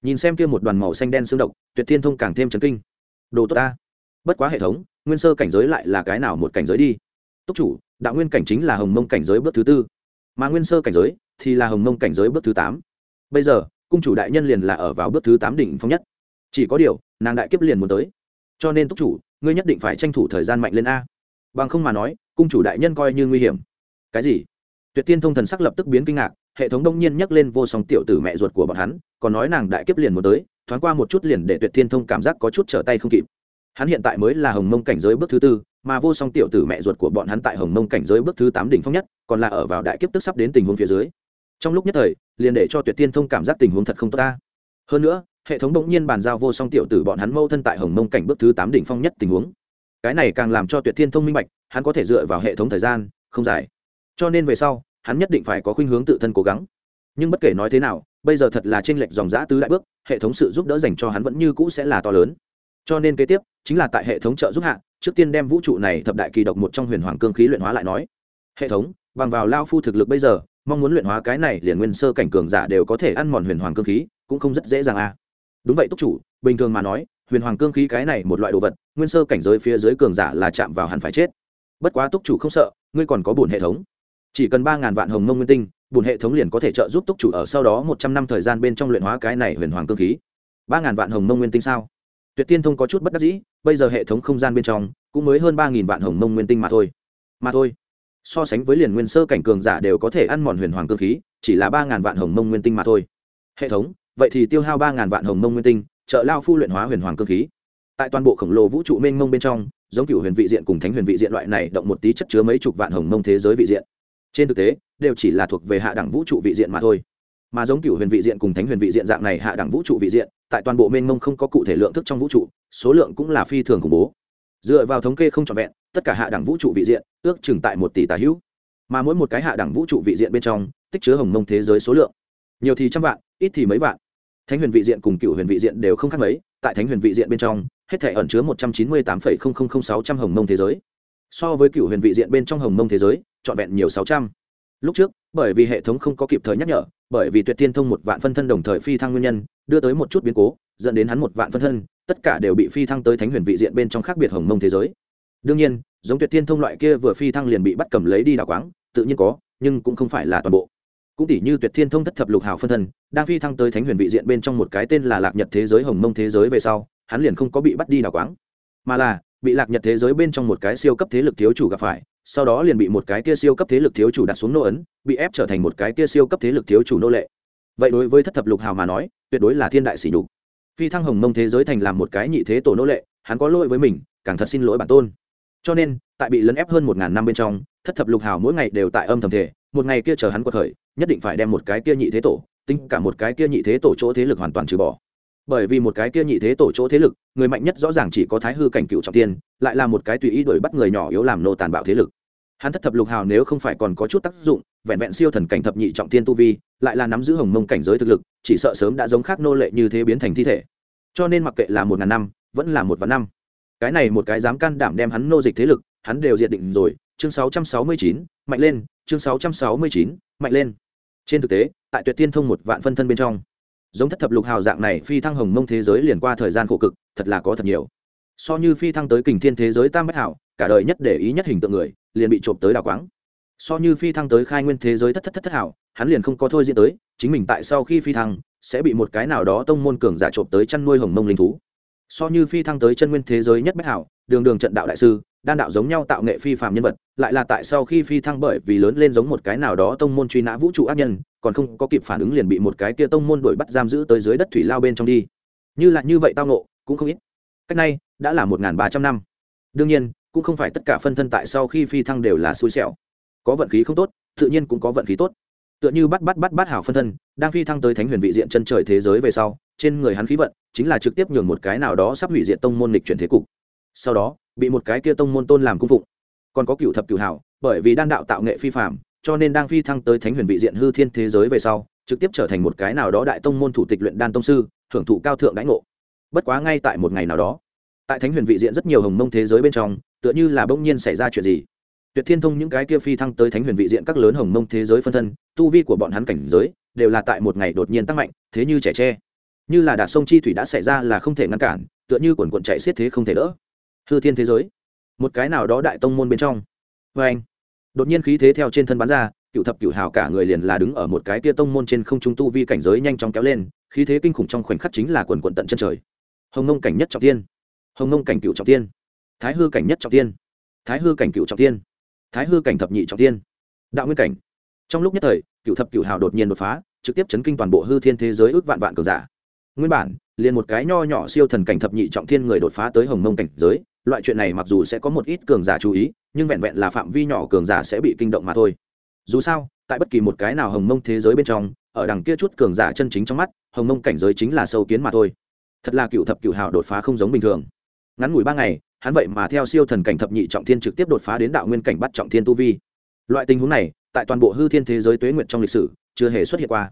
Nhìn xem kia một đoàn màu xanh đen xương độc, tuyệt thiên thông càng thêm chấn kinh. Đồ tốt ta. Bất quá hệ thống, nguyên sơ cảnh giới lại là cái nào một cảnh giới đi? Túc chủ, đạo nguyên cảnh chính là hồng mông cảnh giới bước thứ tư. Mà nguyên sơ cảnh giới thì là hồng mông cảnh giới bước thứ tám. Bây giờ, cung chủ đại nhân liền là ở vào bước thứ tám đỉnh phong nhất. Chỉ có điều, nàng đại kiếp liền muốn tới. Cho nên túc chủ, ngươi nhất định phải tranh thủ thời gian mạnh lên a bằng không mà nói, cung chủ đại nhân coi như nguy hiểm. Cái gì? Tuyệt tiên thông thần sắc lập tức biến kinh ngạc, hệ thống đông nhiên nhắc lên vô song tiểu tử mẹ ruột của bọn hắn, còn nói nàng đại kiếp liền muốn tới, thoáng qua một chút liền để tuyệt thiên thông cảm giác có chút trở tay không kịp. Hắn hiện tại mới là hồng mông cảnh giới bước thứ tư, mà vô song tiểu tử mẹ ruột của bọn hắn tại hồng mông cảnh giới bước thứ tám đỉnh phong nhất, còn là ở vào đại kiếp tức sắp đến tình huống phía dưới. Trong lúc nhất thời, liền để cho tuyệt tiên thông cảm giác tình huống thật không tốt ta. Hơn nữa, hệ thống bỗng nhiên bàn giao vô song tiểu tử bọn hắn mâu thân tại hồng mông cảnh bước thứ tám đỉnh phong nhất tình huống cái này càng làm cho tuyệt thiên thông minh bạch hắn có thể dựa vào hệ thống thời gian, không dài. Cho nên về sau, hắn nhất định phải có khuynh hướng tự thân cố gắng. Nhưng bất kể nói thế nào, bây giờ thật là t r ê n lệch dòng giã tứ đại bước, hệ thống sự giúp đỡ dành cho hắn vẫn như cũ sẽ là to lớn. Cho nên kế tiếp, chính là tại hệ thống trợ giúp hạ, trước tiên đem vũ trụ này thập đại kỳ độc một trong huyền hoàng cương khí luyện hóa lại nói. Hệ thống, bằng vào lao phu thực lực bây giờ, mong muốn luyện hóa cái này liền nguyên sơ cảnh cường giả đều có thể ăn mòn huyền hoàng cương khí, cũng không rất dễ dàng a à. đúng vậy túc chủ, bình thường mà nói huyền hoàng cương khí cái này một loại đồ vật, nguyên sơ cảnh giới phía dưới cường giả là chạm vào hẳn phải chết. Bất quá túc chủ không sợ, ngươi còn có bổn hệ thống. Chỉ cần ba ngàn vạn hồng mông nguyên tinh bùn hệ thống liền có thể trợ giúp túc chủ ở sau đó một trăm năm thời gian bên trong luyện hóa cái này huyền hoàng Cương khí. Ba ngàn vạn hồng mông nguyên tinh sao? Tuyệt tiên thông có chút bất đắc dĩ, bây giờ hệ thống không gian bên trong cũng mới hơn ba nghìn vạn hồng mông nguyên tinh mà thôi. Mà thôi, so sánh với liền nguyên sơ cảnh cường giả đều có thể ăn mòn huyền hoàng Cương khí, chỉ là ba ngàn vạn hồng mông nguyên tinh mà thôi. Hệ thống, vậy thì tiêu hao ba ngàn vạn hồng mông nguyên tinh trợ lao phu luyện hóa huyền hoàng cơ khí. Tại toàn bộ khổng lồ vũ trụ mênh mông bên trong, giống cựu huyền vị diện cùng thánh huyền vị diện loại này động một tí chất chứa mấy chục vạn hồng mông thế giới vị diện. Trên thực tế, đều chỉ là thuộc về hạ đẳng vũ trụ vị diện mà thôi. Mà giống cựu huyền vị diện cùng thánh huyền vị diện dạng này hạ đẳng vũ trụ vị diện, tại toàn bộ mênh mông không có cụ thể lượng thức trong vũ trụ, số lượng cũng là phi thường khủng bố. Dựa vào thống kê không trọn vẹn, tất cả hạ đẳng vũ trụ vị diện ước chừng tại một tỷ tà hữu. Mà mỗi một cái hạ đẳng vũ trụ vị diện bên trong, tích chứa hồng mông thế giới số lượng, nhiều thì trăm vạn, ít thì mấy vạn thánh huyền vị diện cùng cựu huyền vị diện đều không khác mấy, tại thánh huyền vị diện bên trong, hết thể ẩn chứa một trăm chín mươi tám sáu trăm hồng mông thế giới. So với cựu huyền vị diện bên trong hồng mông thế giới, trọn vẹn nhiều sáu trăm. Lúc trước, bởi vì hệ thống không có kịp thời nhắc nhở, bởi vì tuyệt tiên thông một vạn phân thân đồng thời phi thăng nguyên nhân, đưa tới một chút biến cố, dẫn đến hắn một vạn phân thân, tất cả đều bị phi thăng tới thánh huyền vị diện bên trong khác biệt hồng mông thế giới. Đương nhiên, giống tuyệt tiên thông loại kia vừa phi thăng liền bị bắt cầm lấy đi đào quáng, tự nhiên có, nhưng cũng không phải là toàn bộ cũng tỷ như tuyệt thiên thông thất thập lục hào phân thân, đang phi thăng tới thánh huyền vị diện bên trong một cái tên là lạc nhật thế giới hồng mông thế giới về sau, hắn liền không có bị bắt đi đào quáng. Mà là, bị lạc nhật thế giới bên trong một cái siêu cấp thế lực thiếu chủ gặp phải, sau đó liền bị một cái kia siêu cấp thế lực thiếu chủ đặt xuống nô ấn, bị ép trở thành một cái kia siêu cấp thế lực thiếu chủ nô lệ. Vậy đối với thất thập lục hào mà nói, tuyệt đối là thiên đại sỉ nhục. Phi thăng hồng mông thế giới thành làm một cái nhị thế tổ nô lệ, hắn có lỗi với mình, càng thật xin lỗi bản tôn. Cho nên tại bị lấn ép hơn một ngàn năm bên trong, thất thập lục hào mỗi ngày đều tại âm thầm thể một ngày kia chờ hắn quật khởi, nhất định phải đem một cái kia nhị thế tổ, tính cả một cái kia nhị thế tổ chỗ thế lực hoàn toàn trừ bỏ. Bởi vì một cái kia nhị thế tổ chỗ thế lực, người mạnh nhất rõ ràng chỉ có thái hư cảnh cựu trọng tiên, lại là một cái tùy ý đuổi bắt người nhỏ yếu làm nô tàn bạo thế lực. Hắn thất thập lục hào nếu không phải còn có chút tác dụng, vẹn vẹn siêu thần cảnh thập nhị trọng tiên tu vi, lại là nắm giữ hồng mông cảnh giới thực lực, chỉ sợ sớm đã giống khác nô lệ như thế biến thành thi thể. Cho nên mặc kệ là một ngàn năm, vẫn là một vạn năm. Cái này một cái dám can đảm đem hắn nô dịch thế lực hắn đều diệt định rồi chương 669, mạnh lên chương 669, mạnh lên. Trên thực tế tại tuyệt tiên thông một vạn phân thân bên trong giống thất thập lục hào dạng này phi thăng hồng mông thế giới liền qua thời gian khổ cực thật là có thật nhiều. So như phi thăng tới kình thiên thế giới tam bách hảo cả đời nhất để ý nhất hình tượng người liền bị trộm tới đào quáng. So như phi thăng tới khai nguyên thế giới thất thất thất thất hảo hắn liền không có thôi diễn tới chính mình tại sau khi phi thăng sẽ bị một cái nào đó tông môn cường giả trộm tới chăn nuôi hồng mông linh thú. So như phi thăng tới chân nguyên thế giới nhất bách hảo đường đường trận đạo đại sư đan đạo giống nhau tạo nghệ phi phàm nhân vật, lại là tại sau khi phi thăng bởi vì lớn lên giống một cái nào đó tông môn truy nã vũ trụ ác nhân, còn không có kịp phản ứng liền bị một cái kia tông môn đuổi bắt giam giữ tới dưới đất thủy lao bên trong đi. Như là như vậy tao nộ cũng không ít. Cách này đã là một ba trăm năm. Đương nhiên, cũng không phải tất cả phân thân tại sau khi phi thăng đều là xui xẻo. Có vận khí không tốt, tự nhiên cũng có vận khí tốt. Tựa như bắt bắt bắt bắt hảo phân thân, đang phi thăng tới thánh huyền vị diện chân trời thế giới về sau, trên người hắn khí vận, chính là trực tiếp nhường một cái nào đó sắp hủy diện tông môn lịch chuyển thế cục sau đó, bị một cái kia tông môn tôn làm cung phụng. Còn có cựu thập cựu hảo, bởi vì đan đạo tạo nghệ phi phạm cho nên đang phi thăng tới thánh huyền vị diện hư thiên thế giới về sau, trực tiếp trở thành một cái nào đó đại tông môn thủ tịch luyện đan tông sư hưởng thụ cao thượng đãi ngộ. Bất quá ngay tại một ngày nào đó, tại thánh huyền vị diện rất nhiều hồng mông thế giới bên trong, tựa như là bỗng nhiên xảy ra chuyện gì. Tuyệt thiên thông những cái kia phi thăng tới thánh huyền vị diện các lớn hồng mông thế giới phân thân, tu vi của bọn hắn cảnh giới, đều là tại một ngày đột nhiên tăng mạnh, thế như trẻ tre. Như là đạt sông chi thủy đã xảy ra là không thể ngăn cản, tựa như quần quận chạy xiết thế không thể đỡ hư thiên thế giới. Một cái nào đó đại tông môn bên trong. Vê anh, đột nhiên khí thế theo trên thân bắn ra cựu thập cựu hào cả người liền là đứng ở một cái tia tông môn trên không trung tu vi cảnh giới nhanh chóng kéo lên, khí thế kinh khủng trong khoảnh khắc chính là quần quận tận chân trời. Hồng nông cảnh nhất trọng tiên hồng nông cảnh cựu trọng tiên thái hư cảnh nhất trọng tiên thái hư cảnh cựu trọng tiên thái hư cảnh thập nhị trọng tiên đạo nguyên cảnh. Trong lúc nhất thời cựu thập cựu hào đột nhiên đột phá, trực tiếp chấn kinh toàn bộ hư thiên thế giới ước vạn vạn cường giả. Nguyên bản liền một cái nho nhỏ siêu thần cảnh thập nhị trọng thiên người đột phá tới hồng mông cảnh giới, loại chuyện này mặc dù sẽ có một ít cường giả chú ý, nhưng vẹn vẹn là phạm vi nhỏ cường giả sẽ bị kinh động mà thôi. Dù sao, tại bất kỳ một cái nào hồng mông thế giới bên trong, ở đằng kia chút cường giả chân chính trong mắt, hồng mông cảnh giới chính là sâu kiến mà thôi. Thật là cựu thập cựu hào đột phá không giống bình thường. Ngắn ngủi ba ngày, hắn vậy mà theo siêu thần cảnh thập nhị trọng thiên trực tiếp đột phá đến đạo nguyên cảnh bắt trọng thiên tu vi. Loại tình huống này, tại toàn bộ hư thiên thế giới tuế nguyện trong lịch sử, chưa hề xuất hiện qua.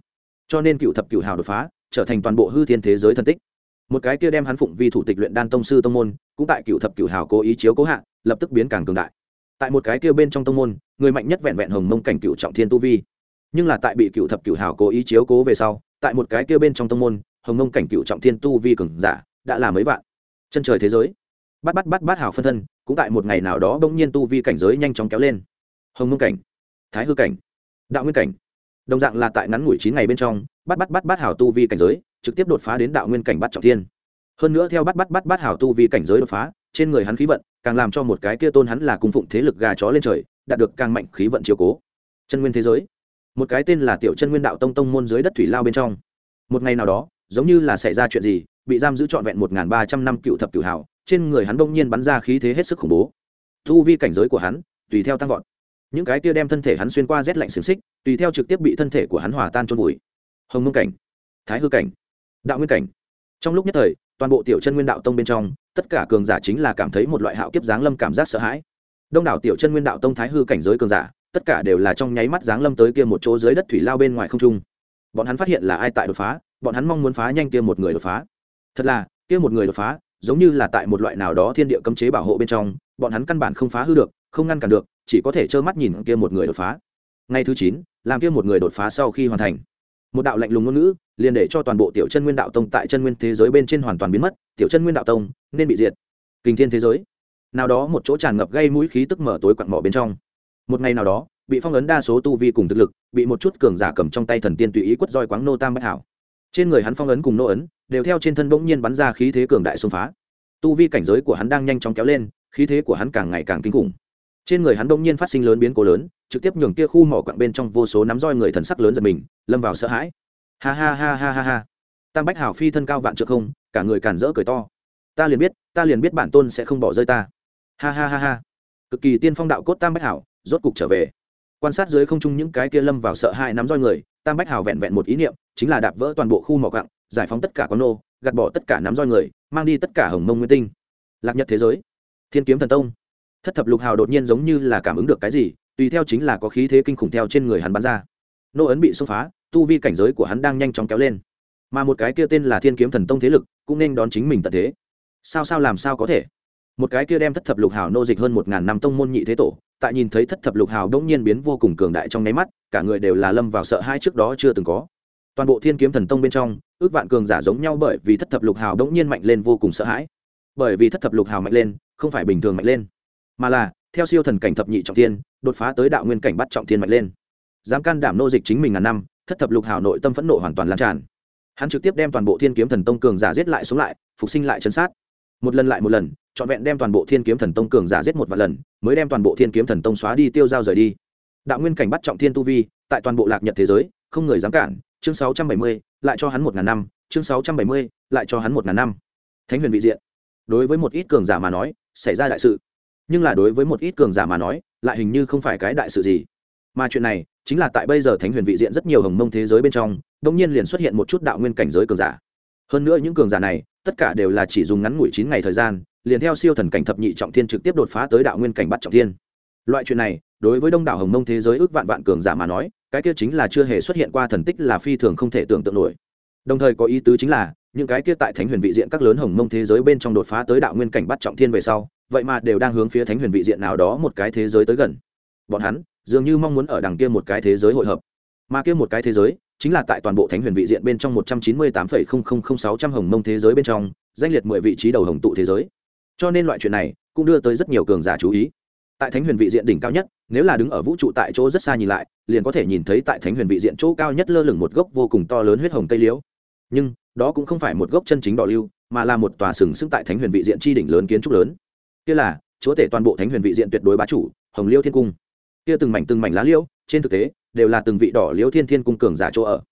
Cho nên cựu thập cựu hào đột phá trở thành toàn bộ hư thiên thế giới thần tích. Một cái kia đem hắn phụng vi thủ tịch luyện đan tông sư tông môn, cũng tại cựu thập cựu hào cố ý chiếu cố hạ, lập tức biến càng cường đại. Tại một cái kia bên trong tông môn, người mạnh nhất vẹn vẹn hồng mông cảnh cựu trọng thiên tu vi. Nhưng là tại bị cựu thập cựu hào cố ý chiếu cố về sau, tại một cái kia bên trong tông môn, hồng mông cảnh cựu trọng thiên tu vi cường giả đã là mấy vạn. Chân trời thế giới. Bắt bắt bắt bắt hào phân thân, cũng tại một ngày nào đó bỗng nhiên tu vi cảnh giới nhanh chóng kéo lên. Hồng mông cảnh, thái hư cảnh, đạo nguyên cảnh đồng dạng là tại ngắn ngủi chín ngày bên trong, bắt bắt bắt bắt hảo tu vi cảnh giới, trực tiếp đột phá đến đạo nguyên cảnh bắt trọng thiên. Hơn nữa theo bắt bắt bắt bắt hảo tu vi cảnh giới đột phá, trên người hắn khí vận, càng làm cho một cái kia tôn hắn là cung phụng thế lực gà chó lên trời, đạt được càng mạnh khí vận chiếu cố. Chân nguyên thế giới. Một cái tên là tiểu chân nguyên đạo tông tông môn dưới đất thủy lao bên trong. Một ngày nào đó, giống như là xảy ra chuyện gì, bị giam giữ trọn vẹn một ba trăm năm cựu thập cựu hảo trên người hắn đông nhiên bắn ra khí thế hết sức khủng bố. Tu vi cảnh giới của hắn, tùy theo tăng vọt những cái kia đem thân thể hắn xuyên qua rét lạnh xiềng xích, tùy theo trực tiếp bị thân thể của hắn hòa tan trôn vùi. Hồng mông cảnh, thái hư cảnh, đạo nguyên cảnh. Trong lúc nhất thời, toàn bộ tiểu chân nguyên đạo tông bên trong, tất cả cường giả chính là cảm thấy một loại hạo kiếp giáng lâm cảm giác sợ hãi. Đông đảo tiểu chân nguyên đạo tông thái hư cảnh giới cường giả, tất cả đều là trong nháy mắt giáng lâm tới kia một chỗ dưới đất thủy lao bên ngoài không trung. Bọn hắn phát hiện là ai tại đột phá, bọn hắn mong muốn phá nhanh kia một người đột phá. Thật là, kia một người đột phá, giống như là tại một loại nào đó thiên địa cấm chế bảo hộ bên trong, bọn hắn căn bản không phá hư được, không ngăn cản được chỉ có thể trơ mắt nhìn kia một người đột phá. Ngày thứ chín, làm kia một người đột phá sau khi hoàn thành. Một đạo lạnh lùng ngôn ngữ, liền để cho toàn bộ tiểu chân nguyên đạo tông tại chân nguyên thế giới bên trên hoàn toàn biến mất, tiểu chân nguyên đạo tông nên bị diệt. Kinh thiên thế giới. Nào đó một chỗ tràn ngập gây mũi khí tức mở tối quặn mỏ bên trong. Một ngày nào đó, bị phong ấn đa số tu vi cùng thực lực, bị một chút cường giả cầm trong tay thần tiên tùy ý quất roi quáng nô tam bách hảo. Trên người hắn phong ấn cùng nô ấn, đều theo trên thân bỗng nhiên bắn ra khí thế cường đại xông phá. Tu vi cảnh giới của hắn đang nhanh chóng kéo lên, khí thế của hắn càng ngày càng kinh khủng trên người hắn đông nhiên phát sinh lớn biến cố lớn, trực tiếp nhường kia khu mỏ quặng bên trong vô số nắm roi người thần sắc lớn giật mình, lâm vào sợ hãi. Ha ha ha ha ha ha. Tam bách hảo phi thân cao vạn trượng không, cả người càn rỡ cười to. Ta liền biết, ta liền biết bản tôn sẽ không bỏ rơi ta. Ha ha ha ha. Cực kỳ tiên phong đạo cốt tam bách hảo, rốt cục trở về. Quan sát dưới không trung những cái kia lâm vào sợ hãi nắm roi người, tam bách hảo vẹn vẹn một ý niệm, chính là đạp vỡ toàn bộ khu mỏ cặng giải phóng tất cả con nô, gạt bỏ tất cả nắm roi người, mang đi tất cả hồng mông nguyên tinh. Lạc nhật thế giới. Thiên kiếm thần tông thất thập lục hào đột nhiên giống như là cảm ứng được cái gì, tùy theo chính là có khí thế kinh khủng theo trên người hắn bắn ra. Nô ấn bị xông phá, tu vi cảnh giới của hắn đang nhanh chóng kéo lên. Mà một cái kia tên là thiên kiếm thần tông thế lực cũng nên đón chính mình tận thế. Sao sao làm sao có thể? Một cái kia đem thất thập lục hào nô dịch hơn một ngàn năm tông môn nhị thế tổ, tại nhìn thấy thất thập lục hào đông nhiên biến vô cùng cường đại trong nháy mắt, cả người đều là lâm vào sợ hai trước đó chưa từng có. Toàn bộ thiên kiếm thần tông bên trong, ước vạn cường giả giống nhau bởi vì thất thập lục hào đông nhiên mạnh lên vô cùng sợ hãi. Bởi vì thất thập lục hào mạnh lên, không phải bình thường mạnh lên mà là, theo siêu thần cảnh thập nhị trọng thiên, đột phá tới đạo nguyên cảnh bắt trọng thiên mạnh lên. Dám can đảm nô dịch chính mình ngàn năm, thất thập lục hào nội tâm phẫn nộ hoàn toàn lan tràn. Hắn trực tiếp đem toàn bộ thiên kiếm thần tông cường giả giết lại xuống lại, phục sinh lại chân sát. Một lần lại một lần, trọn vẹn đem toàn bộ thiên kiếm thần tông cường giả giết một vài lần, mới đem toàn bộ thiên kiếm thần tông xóa đi tiêu dao rời đi. Đạo nguyên cảnh bắt trọng thiên tu vi, tại toàn bộ lạc nhật thế giới, không người dám cản, chương sáu trăm bảy mươi, lại cho hắn một ngàn năm, chương sáu trăm bảy mươi, lại cho hắn một ngàn năm. Thánh huyền vị diện. Đối với một ít cường giả mà nói, xảy ra đại sự nhưng là đối với một ít cường giả mà nói, lại hình như không phải cái đại sự gì. Mà chuyện này chính là tại bây giờ thánh huyền vị diện rất nhiều hồng mông thế giới bên trong đông nhiên liền xuất hiện một chút đạo nguyên cảnh giới cường giả. Hơn nữa những cường giả này, tất cả đều là chỉ dùng ngắn ngủi chín ngày thời gian, liền theo siêu thần cảnh thập nhị trọng thiên trực tiếp đột phá tới đạo nguyên cảnh bắt trọng thiên. Loại chuyện này, đối với đông đảo hồng mông thế giới ước vạn vạn cường giả mà nói, cái kia chính là chưa hề xuất hiện qua thần tích là phi thường không thể tưởng tượng nổi. Đồng thời có ý tứ chính là, những cái kia tại thánh huyền vị diện các lớn hồng mông thế giới bên trong đột phá tới đạo nguyên cảnh bắt trọng thiên về sau vậy mà đều đang hướng phía thánh huyền vị diện nào đó một cái thế giới tới gần. Bọn hắn dường như mong muốn ở đằng kia một cái thế giới hội hợp. Mà kia một cái thế giới chính là tại toàn bộ thánh huyền vị diện bên trong một trăm chín mươi tám phẩy không không không sáu trăm hồng mông thế giới bên trong, danh liệt mười vị trí đầu hồng tụ thế giới. Cho nên loại chuyện này cũng đưa tới rất nhiều cường giả chú ý. Tại thánh huyền vị diện đỉnh cao nhất, nếu là đứng ở vũ trụ tại chỗ rất xa nhìn lại, liền có thể nhìn thấy tại thánh huyền vị diện chỗ cao nhất lơ lửng một gốc vô cùng to lớn huyết hồng cây liễu. Nhưng, đó cũng không phải một gốc chân chính đỏ lưu, mà là một tòa sừng sững tại thánh huyền vị diện tri đỉnh lớn kiến trúc lớn kia là, chúa tể toàn bộ thánh huyền vị diện tuyệt đối bá chủ, hồng liêu thiên cung. Kia từng mảnh từng mảnh lá liễu trên thực tế, đều là từng vị đỏ liễu thiên thiên cung cường giả chỗ ở.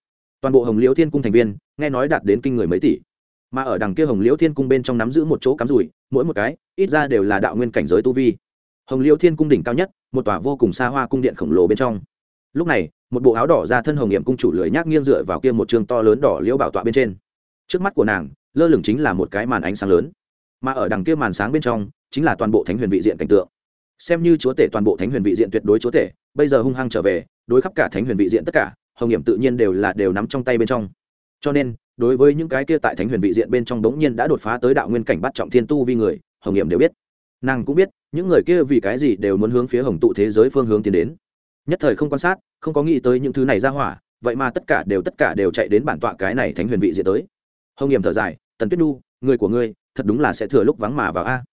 Toàn bộ hồng liêu thiên cung thành viên, nghe nói đạt đến kinh người mấy tỷ. Mà ở đằng kia hồng liêu thiên cung bên trong nắm giữ một chỗ cắm rủi, mỗi một cái, ít ra đều là đạo nguyên cảnh giới tu vi. Hồng liêu thiên cung đỉnh cao nhất, một tòa vô cùng xa hoa cung điện khổng lồ bên trong. Lúc này, một bộ áo đỏ ra thân hồng nghiệm cung chủ lưỡi nhác nghiêng dựa vào kia một trường to lớn đỏ liễu bảo tọa bên trên. Trước mắt của nàng, lơ lửng chính là một cái màn ánh sáng lớn. Mà ở đằng kia màn sáng bên trong chính là toàn bộ thánh huyền vị diện cảnh tượng. Xem như chúa tể toàn bộ thánh huyền vị diện tuyệt đối chúa tể, bây giờ hung hăng trở về, đối khắp cả thánh huyền vị diện tất cả, hồng hiểm tự nhiên đều là đều nắm trong tay bên trong. Cho nên, đối với những cái kia tại thánh huyền vị diện bên trong đống nhiên đã đột phá tới đạo nguyên cảnh bắt trọng thiên tu vi người, hồng hiểm đều biết. Nàng cũng biết, những người kia vì cái gì đều muốn hướng phía hồng tụ thế giới phương hướng tiến đến. Nhất thời không quan sát, không có nghĩ tới những thứ này ra hỏa, vậy mà tất cả đều tất cả đều chạy đến bản tọa cái này thánh huyền vị diện tới. Hồng hiểm thở dài, tần tuyết nu người của ngươi, thật đúng là sẽ thừa lúc vắng mà vào a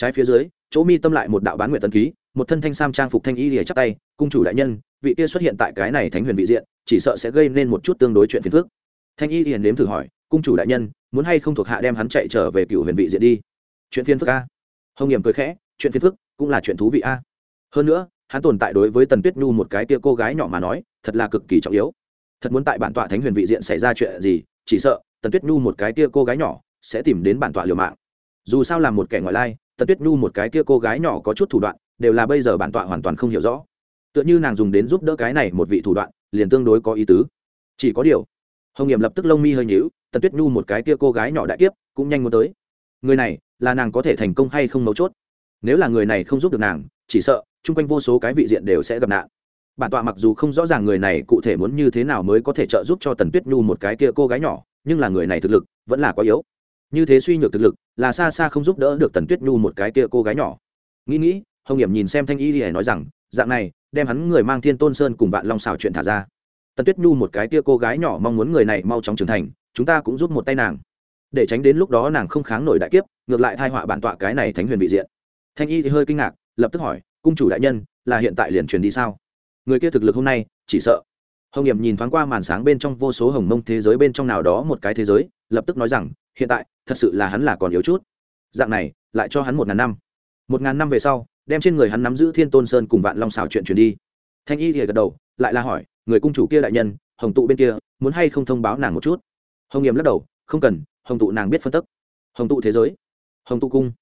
trái phía dưới, chỗ mi tâm lại một đạo bán nguyện tân ký, một thân thanh sam trang phục thanh y lìa chắp tay, cung chủ đại nhân, vị kia xuất hiện tại cái này thánh huyền vị diện, chỉ sợ sẽ gây nên một chút tương đối chuyện phiền phức. Thanh y lìa nếm thử hỏi, cung chủ đại nhân, muốn hay không thuộc hạ đem hắn chạy trở về cựu huyền vị diện đi? Chuyện phiền phức a. Hồng nghiệm cười khẽ, chuyện phiền phức cũng là chuyện thú vị a. Hơn nữa, hắn tồn tại đối với tần tuyết nhu một cái tia cô gái nhỏ mà nói, thật là cực kỳ trọng yếu. Thật muốn tại bản tọa thánh huyền vị diện xảy ra chuyện gì, chỉ sợ tần tuyết nhu một cái tia cô gái nhỏ sẽ tìm đến bản tọa liều mạng. Dù sao là một kẻ ngoại lai tần tuyết nhu một cái kia cô gái nhỏ có chút thủ đoạn, đều là bây giờ bản tọa hoàn toàn không hiểu rõ. Tựa như nàng dùng đến giúp đỡ cái này một vị thủ đoạn, liền tương đối có ý tứ. Chỉ có điều, hồng nghiệm lập tức lông mi hơi nhíu, tần tuyết nhu một cái kia cô gái nhỏ đại kiếp, cũng nhanh muốn tới. Người này, là nàng có thể thành công hay không mấu chốt? Nếu là người này không giúp được nàng, chỉ sợ, chung quanh vô số cái vị diện đều sẽ gặp nạn. Bản tọa mặc dù không rõ ràng người này cụ thể muốn như thế nào mới có thể trợ giúp cho tần tuyết nhu một cái kia cô gái nhỏ, nhưng là người này thực lực, vẫn là quá yếu như thế suy nhược thực lực, là xa xa không giúp đỡ được tần tuyết nhu một cái kia cô gái nhỏ. Nghĩ nghĩ, hồng nghiệm nhìn xem thanh y thì nói rằng, dạng này, đem hắn người mang thiên tôn sơn cùng vạn long xào chuyện thả ra. Tần tuyết nhu một cái tia cô gái nhỏ mong muốn người này mau chóng trưởng thành, chúng ta cũng giúp một tay nàng. Để tránh đến lúc đó nàng không kháng nổi đại kiếp, ngược lại thai họa bản tọa cái này thánh huyền vị diện. Thanh y thì hơi kinh ngạc, lập tức hỏi, cung chủ đại nhân, là hiện tại liền truyền đi sao? Người kia thực lực hôm nay, chỉ sợ hồng nghiệm nhìn thoáng qua màn sáng bên trong vô số hồng mông thế giới bên trong nào đó một cái thế giới, lập tức nói rằng, hiện tại, thật sự là hắn là còn yếu chút. Dạng này, lại cho hắn một ngàn năm. Một ngàn năm về sau, đem trên người hắn nắm giữ thiên tôn sơn cùng vạn long xào chuyện chuyển đi. Thanh y thì gật đầu, lại là hỏi, người cung chủ kia đại nhân, hồng tụ bên kia, muốn hay không thông báo nàng một chút? Hồng nghiệm lắc đầu, không cần, hồng tụ nàng biết phân tức. Hồng tụ thế giới. Hồng tụ cung.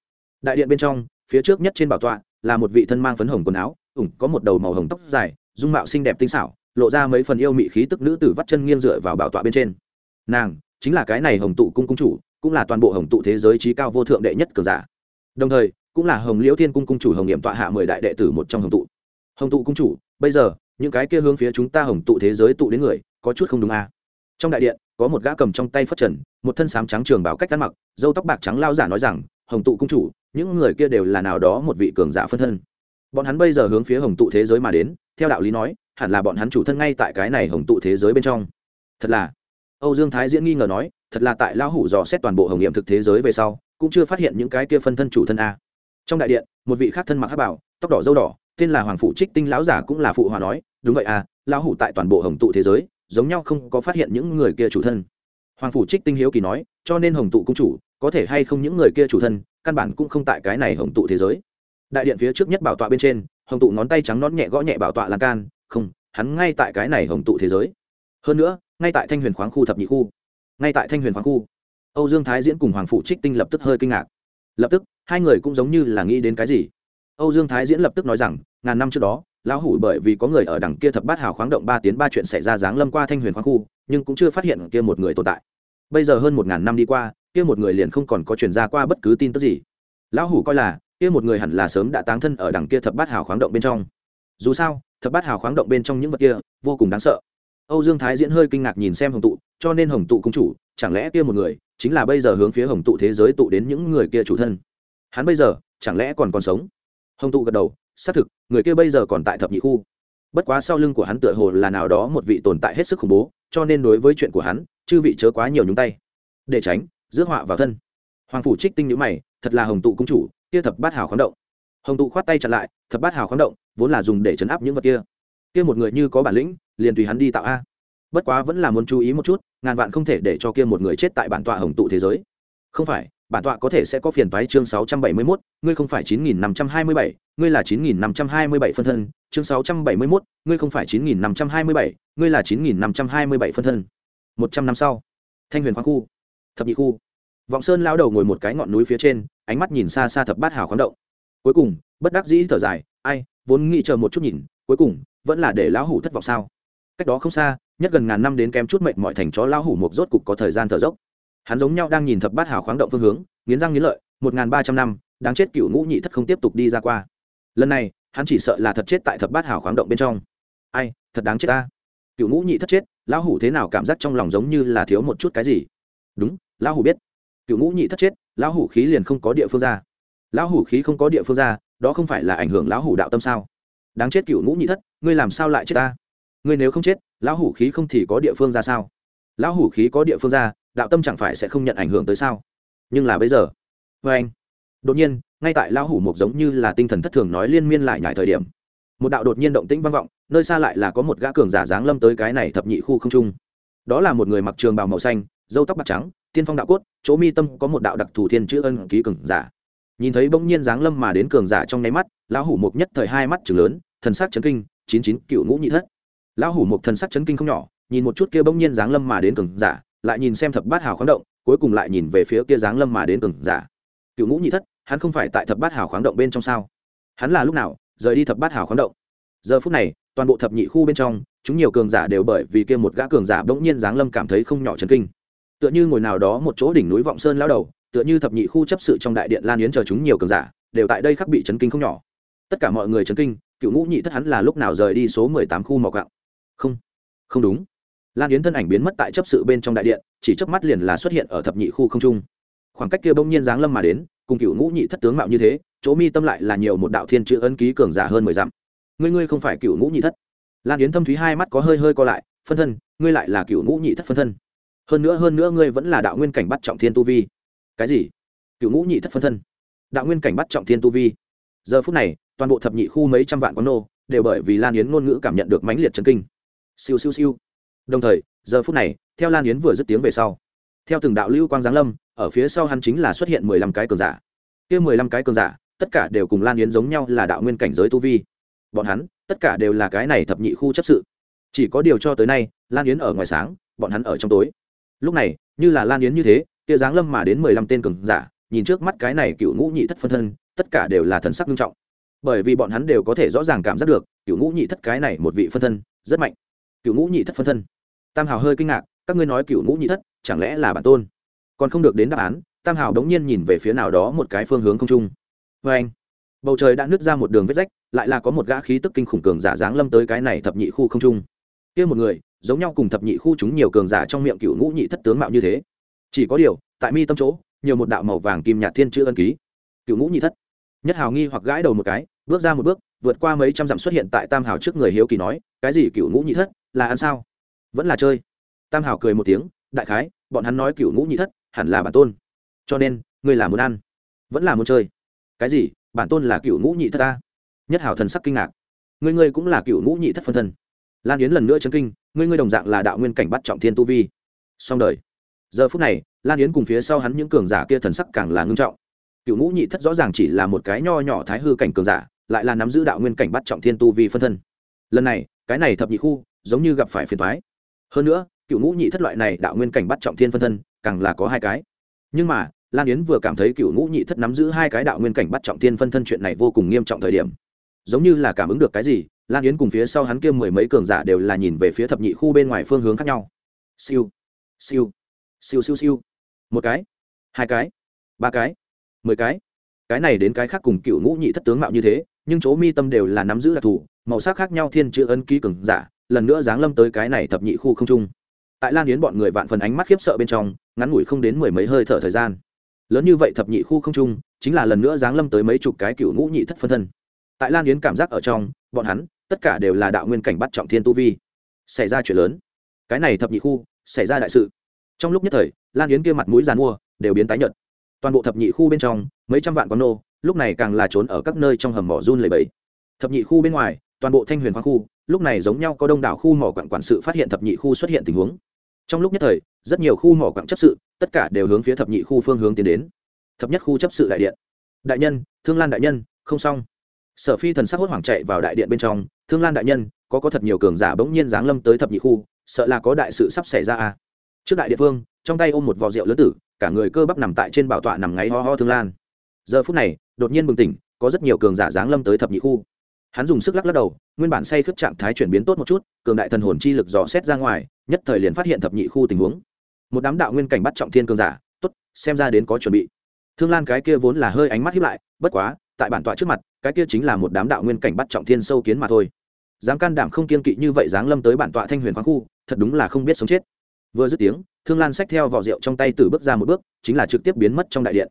Đại điện bên trong, phía trước nhất trên bảo tọa, là một vị thân mang phấn hồng quần áo, ủng có một đầu màu hồng tóc dài, dung mạo xinh đẹp tinh xảo lộ ra mấy phần yêu mị khí tức nữ tử vắt chân nghiêng dựa vào bảo tọa bên trên. Nàng, chính là cái này hồng tụ cung cung chủ, cũng là toàn bộ hồng tụ thế giới trí cao vô thượng đệ nhất cường giả. Đồng thời, cũng là hồng liễu thiên cung cung chủ hồng nghiệm tọa hạ mười đại đệ tử một trong hồng tụ. Hồng tụ cung chủ, bây giờ, những cái kia hướng phía chúng ta hồng tụ thế giới tụ đến người, có chút không đúng à. trong đại điện, có một gã cầm trong tay phất trần, một thân sám trắng trường bảo cách ăn mặc dâu tóc bạc trắng lao giả nói rằng, hồng tụ cung chủ, những người kia đều là nào đó một vị cường giả phân thân. Bọn hắn bây giờ hướng phía hồng tụ thế giới mà đến, theo đạo lý nói hẳn là bọn hắn chủ thân ngay tại cái này hồng tụ thế giới bên trong. Thật là. Âu dương thái diễn nghi ngờ nói, thật là tại lão hủ dò xét toàn bộ hồng nghiệm thực thế giới về sau, cũng chưa phát hiện những cái kia phân thân chủ thân a. Trong đại điện, một vị khác thân mặc hát bảo, tóc đỏ dâu đỏ, tên là hoàng phụ trích tinh lão giả cũng là phụ hòa nói, đúng vậy à lão hủ tại toàn bộ hồng tụ thế giới, giống nhau không có phát hiện những người kia chủ thân. Hoàng phủ trích tinh hiếu kỳ nói, cho nên hồng tụ cung chủ, có thể hay không những người kia chủ thân, căn bản cũng không tại cái này hồng tụ thế giới. Đại điện phía trước nhất bảo tọa bên trên, hồng tụ ngón tay trắng nón nhẹ gõ nhẹ bảo tọa lan can không, hắn ngay tại cái này hồng tụ thế giới. Hơn nữa, ngay tại thanh huyền khoáng khu thập nhị khu. Ngay tại thanh huyền khoáng khu, âu dương thái diễn cùng hoàng phụ trích tinh lập tức hơi kinh ngạc. Lập tức, hai người cũng giống như là nghĩ đến cái gì. Âu dương thái diễn lập tức nói rằng, ngàn năm trước đó, lão hủ bởi vì có người ở đằng kia thập bát hào khoáng động ba tiến ba chuyện xảy ra giáng lâm qua thanh huyền khoáng khu, nhưng cũng chưa phát hiện kia một người tồn tại. Bây giờ hơn một ngàn năm đi qua, kia một người liền không còn có chuyển ra qua bất cứ tin tức gì. Lão hủ coi là, kia một người hẳn là sớm đã táng thân ở đằng kia thập bát hào khoáng động bên trong dù sao, thập bát hào khoáng động bên trong những vật kia, vô cùng đáng sợ. Âu dương thái diễn hơi kinh ngạc nhìn xem hồng tụ, cho nên hồng tụ cung chủ, chẳng lẽ kia một người, chính là bây giờ hướng phía hồng tụ thế giới tụ đến những người kia chủ thân? Hắn bây giờ, chẳng lẽ còn còn sống? Hồng tụ gật đầu, xác thực, người kia bây giờ còn tại thập nhị khu. Bất quá sau lưng của hắn tựa hồ là nào đó một vị tồn tại hết sức khủng bố, cho nên đối với chuyện của hắn, chư vị chớ quá nhiều nhúng tay. Để tránh, rước họa vào thân. Hoàng phủ trích tinh nhữ mày, thật là hồng tụ cung chủ, kia thập bát hào khoáng động hồng tụ khoát tay chặn lại thập bát hào khoáng động vốn là dùng để chấn áp những vật kia kia một người như có bản lĩnh liền tùy hắn đi tạo a bất quá vẫn là muốn chú ý một chút ngàn vạn không thể để cho kia một người chết tại bản tọa hồng tụ thế giới không phải bản tọa có thể sẽ có phiền toái chương 671, ngươi không phải 9527, ngươi là 9527 phân thân, chương 671, ngươi không phải 9527, ngươi là 9527 phân thân. 100 năm sau, Thanh Huyền khoáng khu, thập nhị khu. Vọng Sơn lão đầu ngồi một cái ngọn núi phía trên, ánh mắt nhìn xa xa thập bát hào khoáng động. Cuối cùng, bất đắc dĩ thở dài, ai, vốn nghĩ chờ một chút nhìn, cuối cùng vẫn là để lão hủ thất vọng sao? Cách đó không xa, nhất gần ngàn năm đến kém chút mệnh mọi thành chó lão hủ một rốt cục có thời gian thở dốc. Hắn giống nhau đang nhìn thập bát hào khoáng động phương hướng nghiến răng nghiến lợi một n g h n ba trăm năm đáng chết cựu ngũ nhị thất không tiếp tục đi ra qua. Lần này hắn chỉ sợ là thật chết tại thập bát hào khoáng động bên trong. Ai thật đáng chết ta. Cựu ngũ nhị thất chết lão hủ thế nào cảm giác trong lòng giống như là thiếu một chút cái gì? Đúng lão hủ biết. Cựu ngũ nhị thất chết lão hủ khí liền không có địa phương ra lão hủ khí không có địa phương ra, đó không phải là ảnh hưởng lão hủ đạo tâm sao? Đáng chết cựu ngũ nhị thất, ngươi làm sao lại chết ta? Ngươi nếu không chết, lão hủ khí không thì có địa phương ra sao? Lão hủ khí có địa phương ra, đạo tâm chẳng phải sẽ không nhận ảnh hưởng tới sao? Nhưng là bây giờ vê anh. Đột nhiên, ngay tại lão hủ mục giống như là tinh thần thất thường nói liên miên lại nhải thời điểm, một đạo đột nhiên động tĩnh vang vọng, nơi xa lại là có một gã cường giả dáng lâm tới cái này thập nhị khu không trung. Đó là một người mặc trường bào màu xanh dâu tóc bạc trắng, tiên phong đạo cốt, chỗ mi tâm có một đạo đặc thù thiên chữ ân ký cường giả nhìn thấy bỗng nhiên dáng lâm mà đến cường giả trong nháy mắt, lão hủ mục nhất thời hai mắt chừng lớn, thần sắc chấn kinh, chín chín cựu ngũ nhị thất. Lão hủ mục thần sắc chấn kinh không nhỏ, nhìn một chút kia bỗng nhiên dáng lâm mà đến cường giả, lại nhìn xem thập bát hào khoáng động, cuối cùng lại nhìn về phía kia giáng lâm mà đến cường giả. Cựu ngũ nhị thất, hắn không phải tại thập bát hào khoáng động bên trong sao? Hắn là lúc nào rời đi thập bát hào khoáng động? Giờ phút này, toàn bộ thập nhị khu bên trong, chúng nhiều cường giả đều bởi vì kia một gã cường giả bỗng nhiên giáng lâm cảm thấy không nhỏ chấn kinh. Tựa như ngồi nào đó một chỗ đỉnh núi vọng sơn lao đầu tựa như thập nhị khu chấp sự trong đại điện lan yến chờ chúng nhiều cường giả, đều tại đây khắc bị chấn kinh không nhỏ. Tất cả mọi người chấn kinh, cựu ngũ nhị thất hắn là lúc nào rời đi số mười tám khu mỏ gạo không không đúng. Lan yến thân ảnh biến mất tại chấp sự bên trong đại điện, chỉ chớp mắt liền là xuất hiện ở thập nhị khu không trung. Khoảng cách kia bỗng nhiên giáng lâm mà đến, cùng cựu ngũ nhị thất tướng mạo như thế, chỗ mi tâm lại là nhiều một đạo thiên chữ ấn ký cường giả hơn mười dặm. Ngươi ngươi không phải cựu ngũ nhị thất. Lan yến thâm thúy hai mắt có hơi hơi co lại, phân thân, ngươi lại là cựu ngũ nhị thất phân thân. Hơn nữa hơn nữa ngươi vẫn là đạo nguyên cảnh bắt trọng thiên tu vi cái gì? Cựu ngũ nhị thất phân thân. Đạo nguyên cảnh bắt trọng thiên tu vi. Giờ phút này, toàn bộ thập nhị khu mấy trăm vạn quán nô đều bởi vì lan yến ngôn ngữ cảm nhận được mãnh liệt chấn kinh. Siêu siêu siêu. Đồng thời, giờ phút này, theo lan yến vừa dứt tiếng về sau, theo từng đạo lưu quang giáng lâm, ở phía sau hắn chính là xuất hiện mười lăm cái cường giả. Kia mười lăm cái cường giả, tất cả đều cùng lan yến giống nhau là đạo nguyên cảnh giới tu vi. Bọn hắn, tất cả đều là cái này thập nhị khu chấp sự. Chỉ có điều cho tới nay, lan yến ở ngoài sáng, bọn hắn ở trong tối. Lúc này, như là lan yến như thế kia giáng lâm mà đến mười lăm tên cường giả, nhìn trước mắt cái này cựu ngũ nhị thất phân thân, tất cả đều là thần sắc nghiêm trọng. Bởi vì bọn hắn đều có thể rõ ràng cảm giác được, cựu ngũ nhị thất cái này một vị phân thân, rất mạnh. Cựu ngũ nhị thất phân thân. Tam hào hơi kinh ngạc, các ngươi nói cựu ngũ nhị thất, chẳng lẽ là bản tôn? Còn không được đến đáp án, tam hào đống nhiên nhìn về phía nào đó một cái phương hướng không trung. Vê anh, bầu trời đã nứt ra một đường vết rách, lại là có một gã khí tức kinh khủng cường giả dáng lâm tới cái này thập nhị khu không trung. Kia một người, giống nhau cùng thập nhị khu chúng nhiều cường giả trong miệng cựu ngũ nhị thất tướng mạo như thế chỉ có điều, tại mi tâm chỗ, nhiều một đạo màu vàng kim nhạt thiên chữ ân ký. Cựu ngũ nhị thất. Nhất hào nghi hoặc gãi đầu một cái, bước ra một bước, vượt qua mấy trăm dặm xuất hiện tại tam hào trước người hiếu kỳ nói, cái gì cựu ngũ nhị thất, là ăn sao? Vẫn là chơi. Tam hào cười một tiếng, đại khái, bọn hắn nói cựu ngũ nhị thất, hẳn là bản tôn. Cho nên, ngươi là muốn ăn, vẫn là muốn chơi. Cái gì? Bản tôn là cựu ngũ nhị thất ta? Nhất hào thần sắc kinh ngạc. Ngươi ngươi cũng là cựu ngũ nhị thất phân thân. Lan yến lần nữa chấn kinh, ngươi ngươi đồng dạng là đạo nguyên cảnh bắt trọng thiên tu vi. Xong đời giờ phút này, lan yến cùng phía sau hắn những cường giả kia thần sắc càng là ngưng trọng. Cựu ngũ nhị thất rõ ràng chỉ là một cái nho nhỏ thái hư cảnh cường giả, lại là nắm giữ đạo nguyên cảnh bắt trọng thiên tu vi phân thân. Lần này, cái này thập nhị khu, giống như gặp phải phiền thoái hơn nữa, cựu ngũ nhị thất loại này đạo nguyên cảnh bắt trọng thiên phân thân, càng là có hai cái. Nhưng mà, lan yến vừa cảm thấy cựu ngũ nhị thất nắm giữ hai cái đạo nguyên cảnh bắt trọng thiên phân thân chuyện này vô cùng nghiêm trọng thời điểm. Giống như là cảm ứng được cái gì, lan yến cùng phía sau hắn kia mười mấy cường giả đều là nhìn về phía thập nhị khu bên ngoài phương hướng khác nhau. Siêu siêu siêu siêu siêu. Một cái, hai cái, ba cái, mười cái. Cái này đến cái khác cùng cựu ngũ nhị thất tướng mạo như thế, nhưng chỗ mi tâm đều là nắm giữ đặc thù, màu sắc khác nhau thiên chữ ân ký cường giả, lần nữa giáng lâm tới cái này thập nhị khu không trung. Tại lan yến bọn người vạn phần ánh mắt khiếp sợ bên trong, ngắn ngủi không đến mười mấy hơi thở thời gian. Lớn như vậy thập nhị khu không trung, chính là lần nữa giáng lâm tới mấy chục cái cựu ngũ nhị thất phân thân. Tại lan yến cảm giác ở trong, bọn hắn, tất cả đều là đạo nguyên cảnh bắt trọng thiên tu vi. Xảy ra chuyện lớn. Cái này thập nhị khu, xảy ra đại sự trong lúc nhất thời, lan yến kia mặt mũi giàn mua, đều biến tái nhợt. Toàn bộ thập nhị khu bên trong, mấy trăm vạn con nô, lúc này càng là trốn ở các nơi trong hầm mỏ run lầy bẫy. Thập nhị khu bên ngoài, toàn bộ thanh huyền khoáng khu, lúc này giống nhau có đông đảo khu mỏ quặng quản sự phát hiện thập nhị khu xuất hiện tình huống. Trong lúc nhất thời, rất nhiều khu mỏ quặng chấp sự, tất cả đều hướng phía thập nhị khu phương hướng tiến đến. Thập nhất khu chấp sự đại điện. Đại nhân, thương lan đại nhân, không xong. Sở phi thần sắc hốt hoảng chạy vào đại điện bên trong, thương lan đại nhân, có có thật nhiều cường giả bỗng nhiên giáng lâm tới thập nhị khu, sợ là có đại sự sắp xảy ra à? Trước đại địa phương, trong tay ôm một vò rượu lớn tử, cả người cơ bắp nằm tại trên bảo tọa nằm ngáy ho ho thương lan. Giờ phút này, đột nhiên bừng tỉnh, có rất nhiều cường giả giáng lâm tới thập nhị khu. Hắn dùng sức lắc lắc đầu, nguyên bản say khướp trạng thái chuyển biến tốt một chút, cường đại thần hồn chi lực dò xét ra ngoài, nhất thời liền phát hiện thập nhị khu tình huống. Một đám đạo nguyên cảnh bắt trọng thiên cường giả, tốt, xem ra đến có chuẩn bị. Thương lan cái kia vốn là hơi ánh mắt hiếp lại, bất quá, tại bản tọa trước mặt, cái kia chính là một đám đạo nguyên cảnh bắt trọng thiên sâu kiến mà thôi. Dám can đảm không kiên kỵ như vậy dáng lâm tới bản tọa thanh huyền khoáng khu, thật đúng là không biết sống chết vừa dứt tiếng, thương lan xách theo vỏ rượu trong tay từ bước ra một bước, chính là trực tiếp biến mất trong đại điện.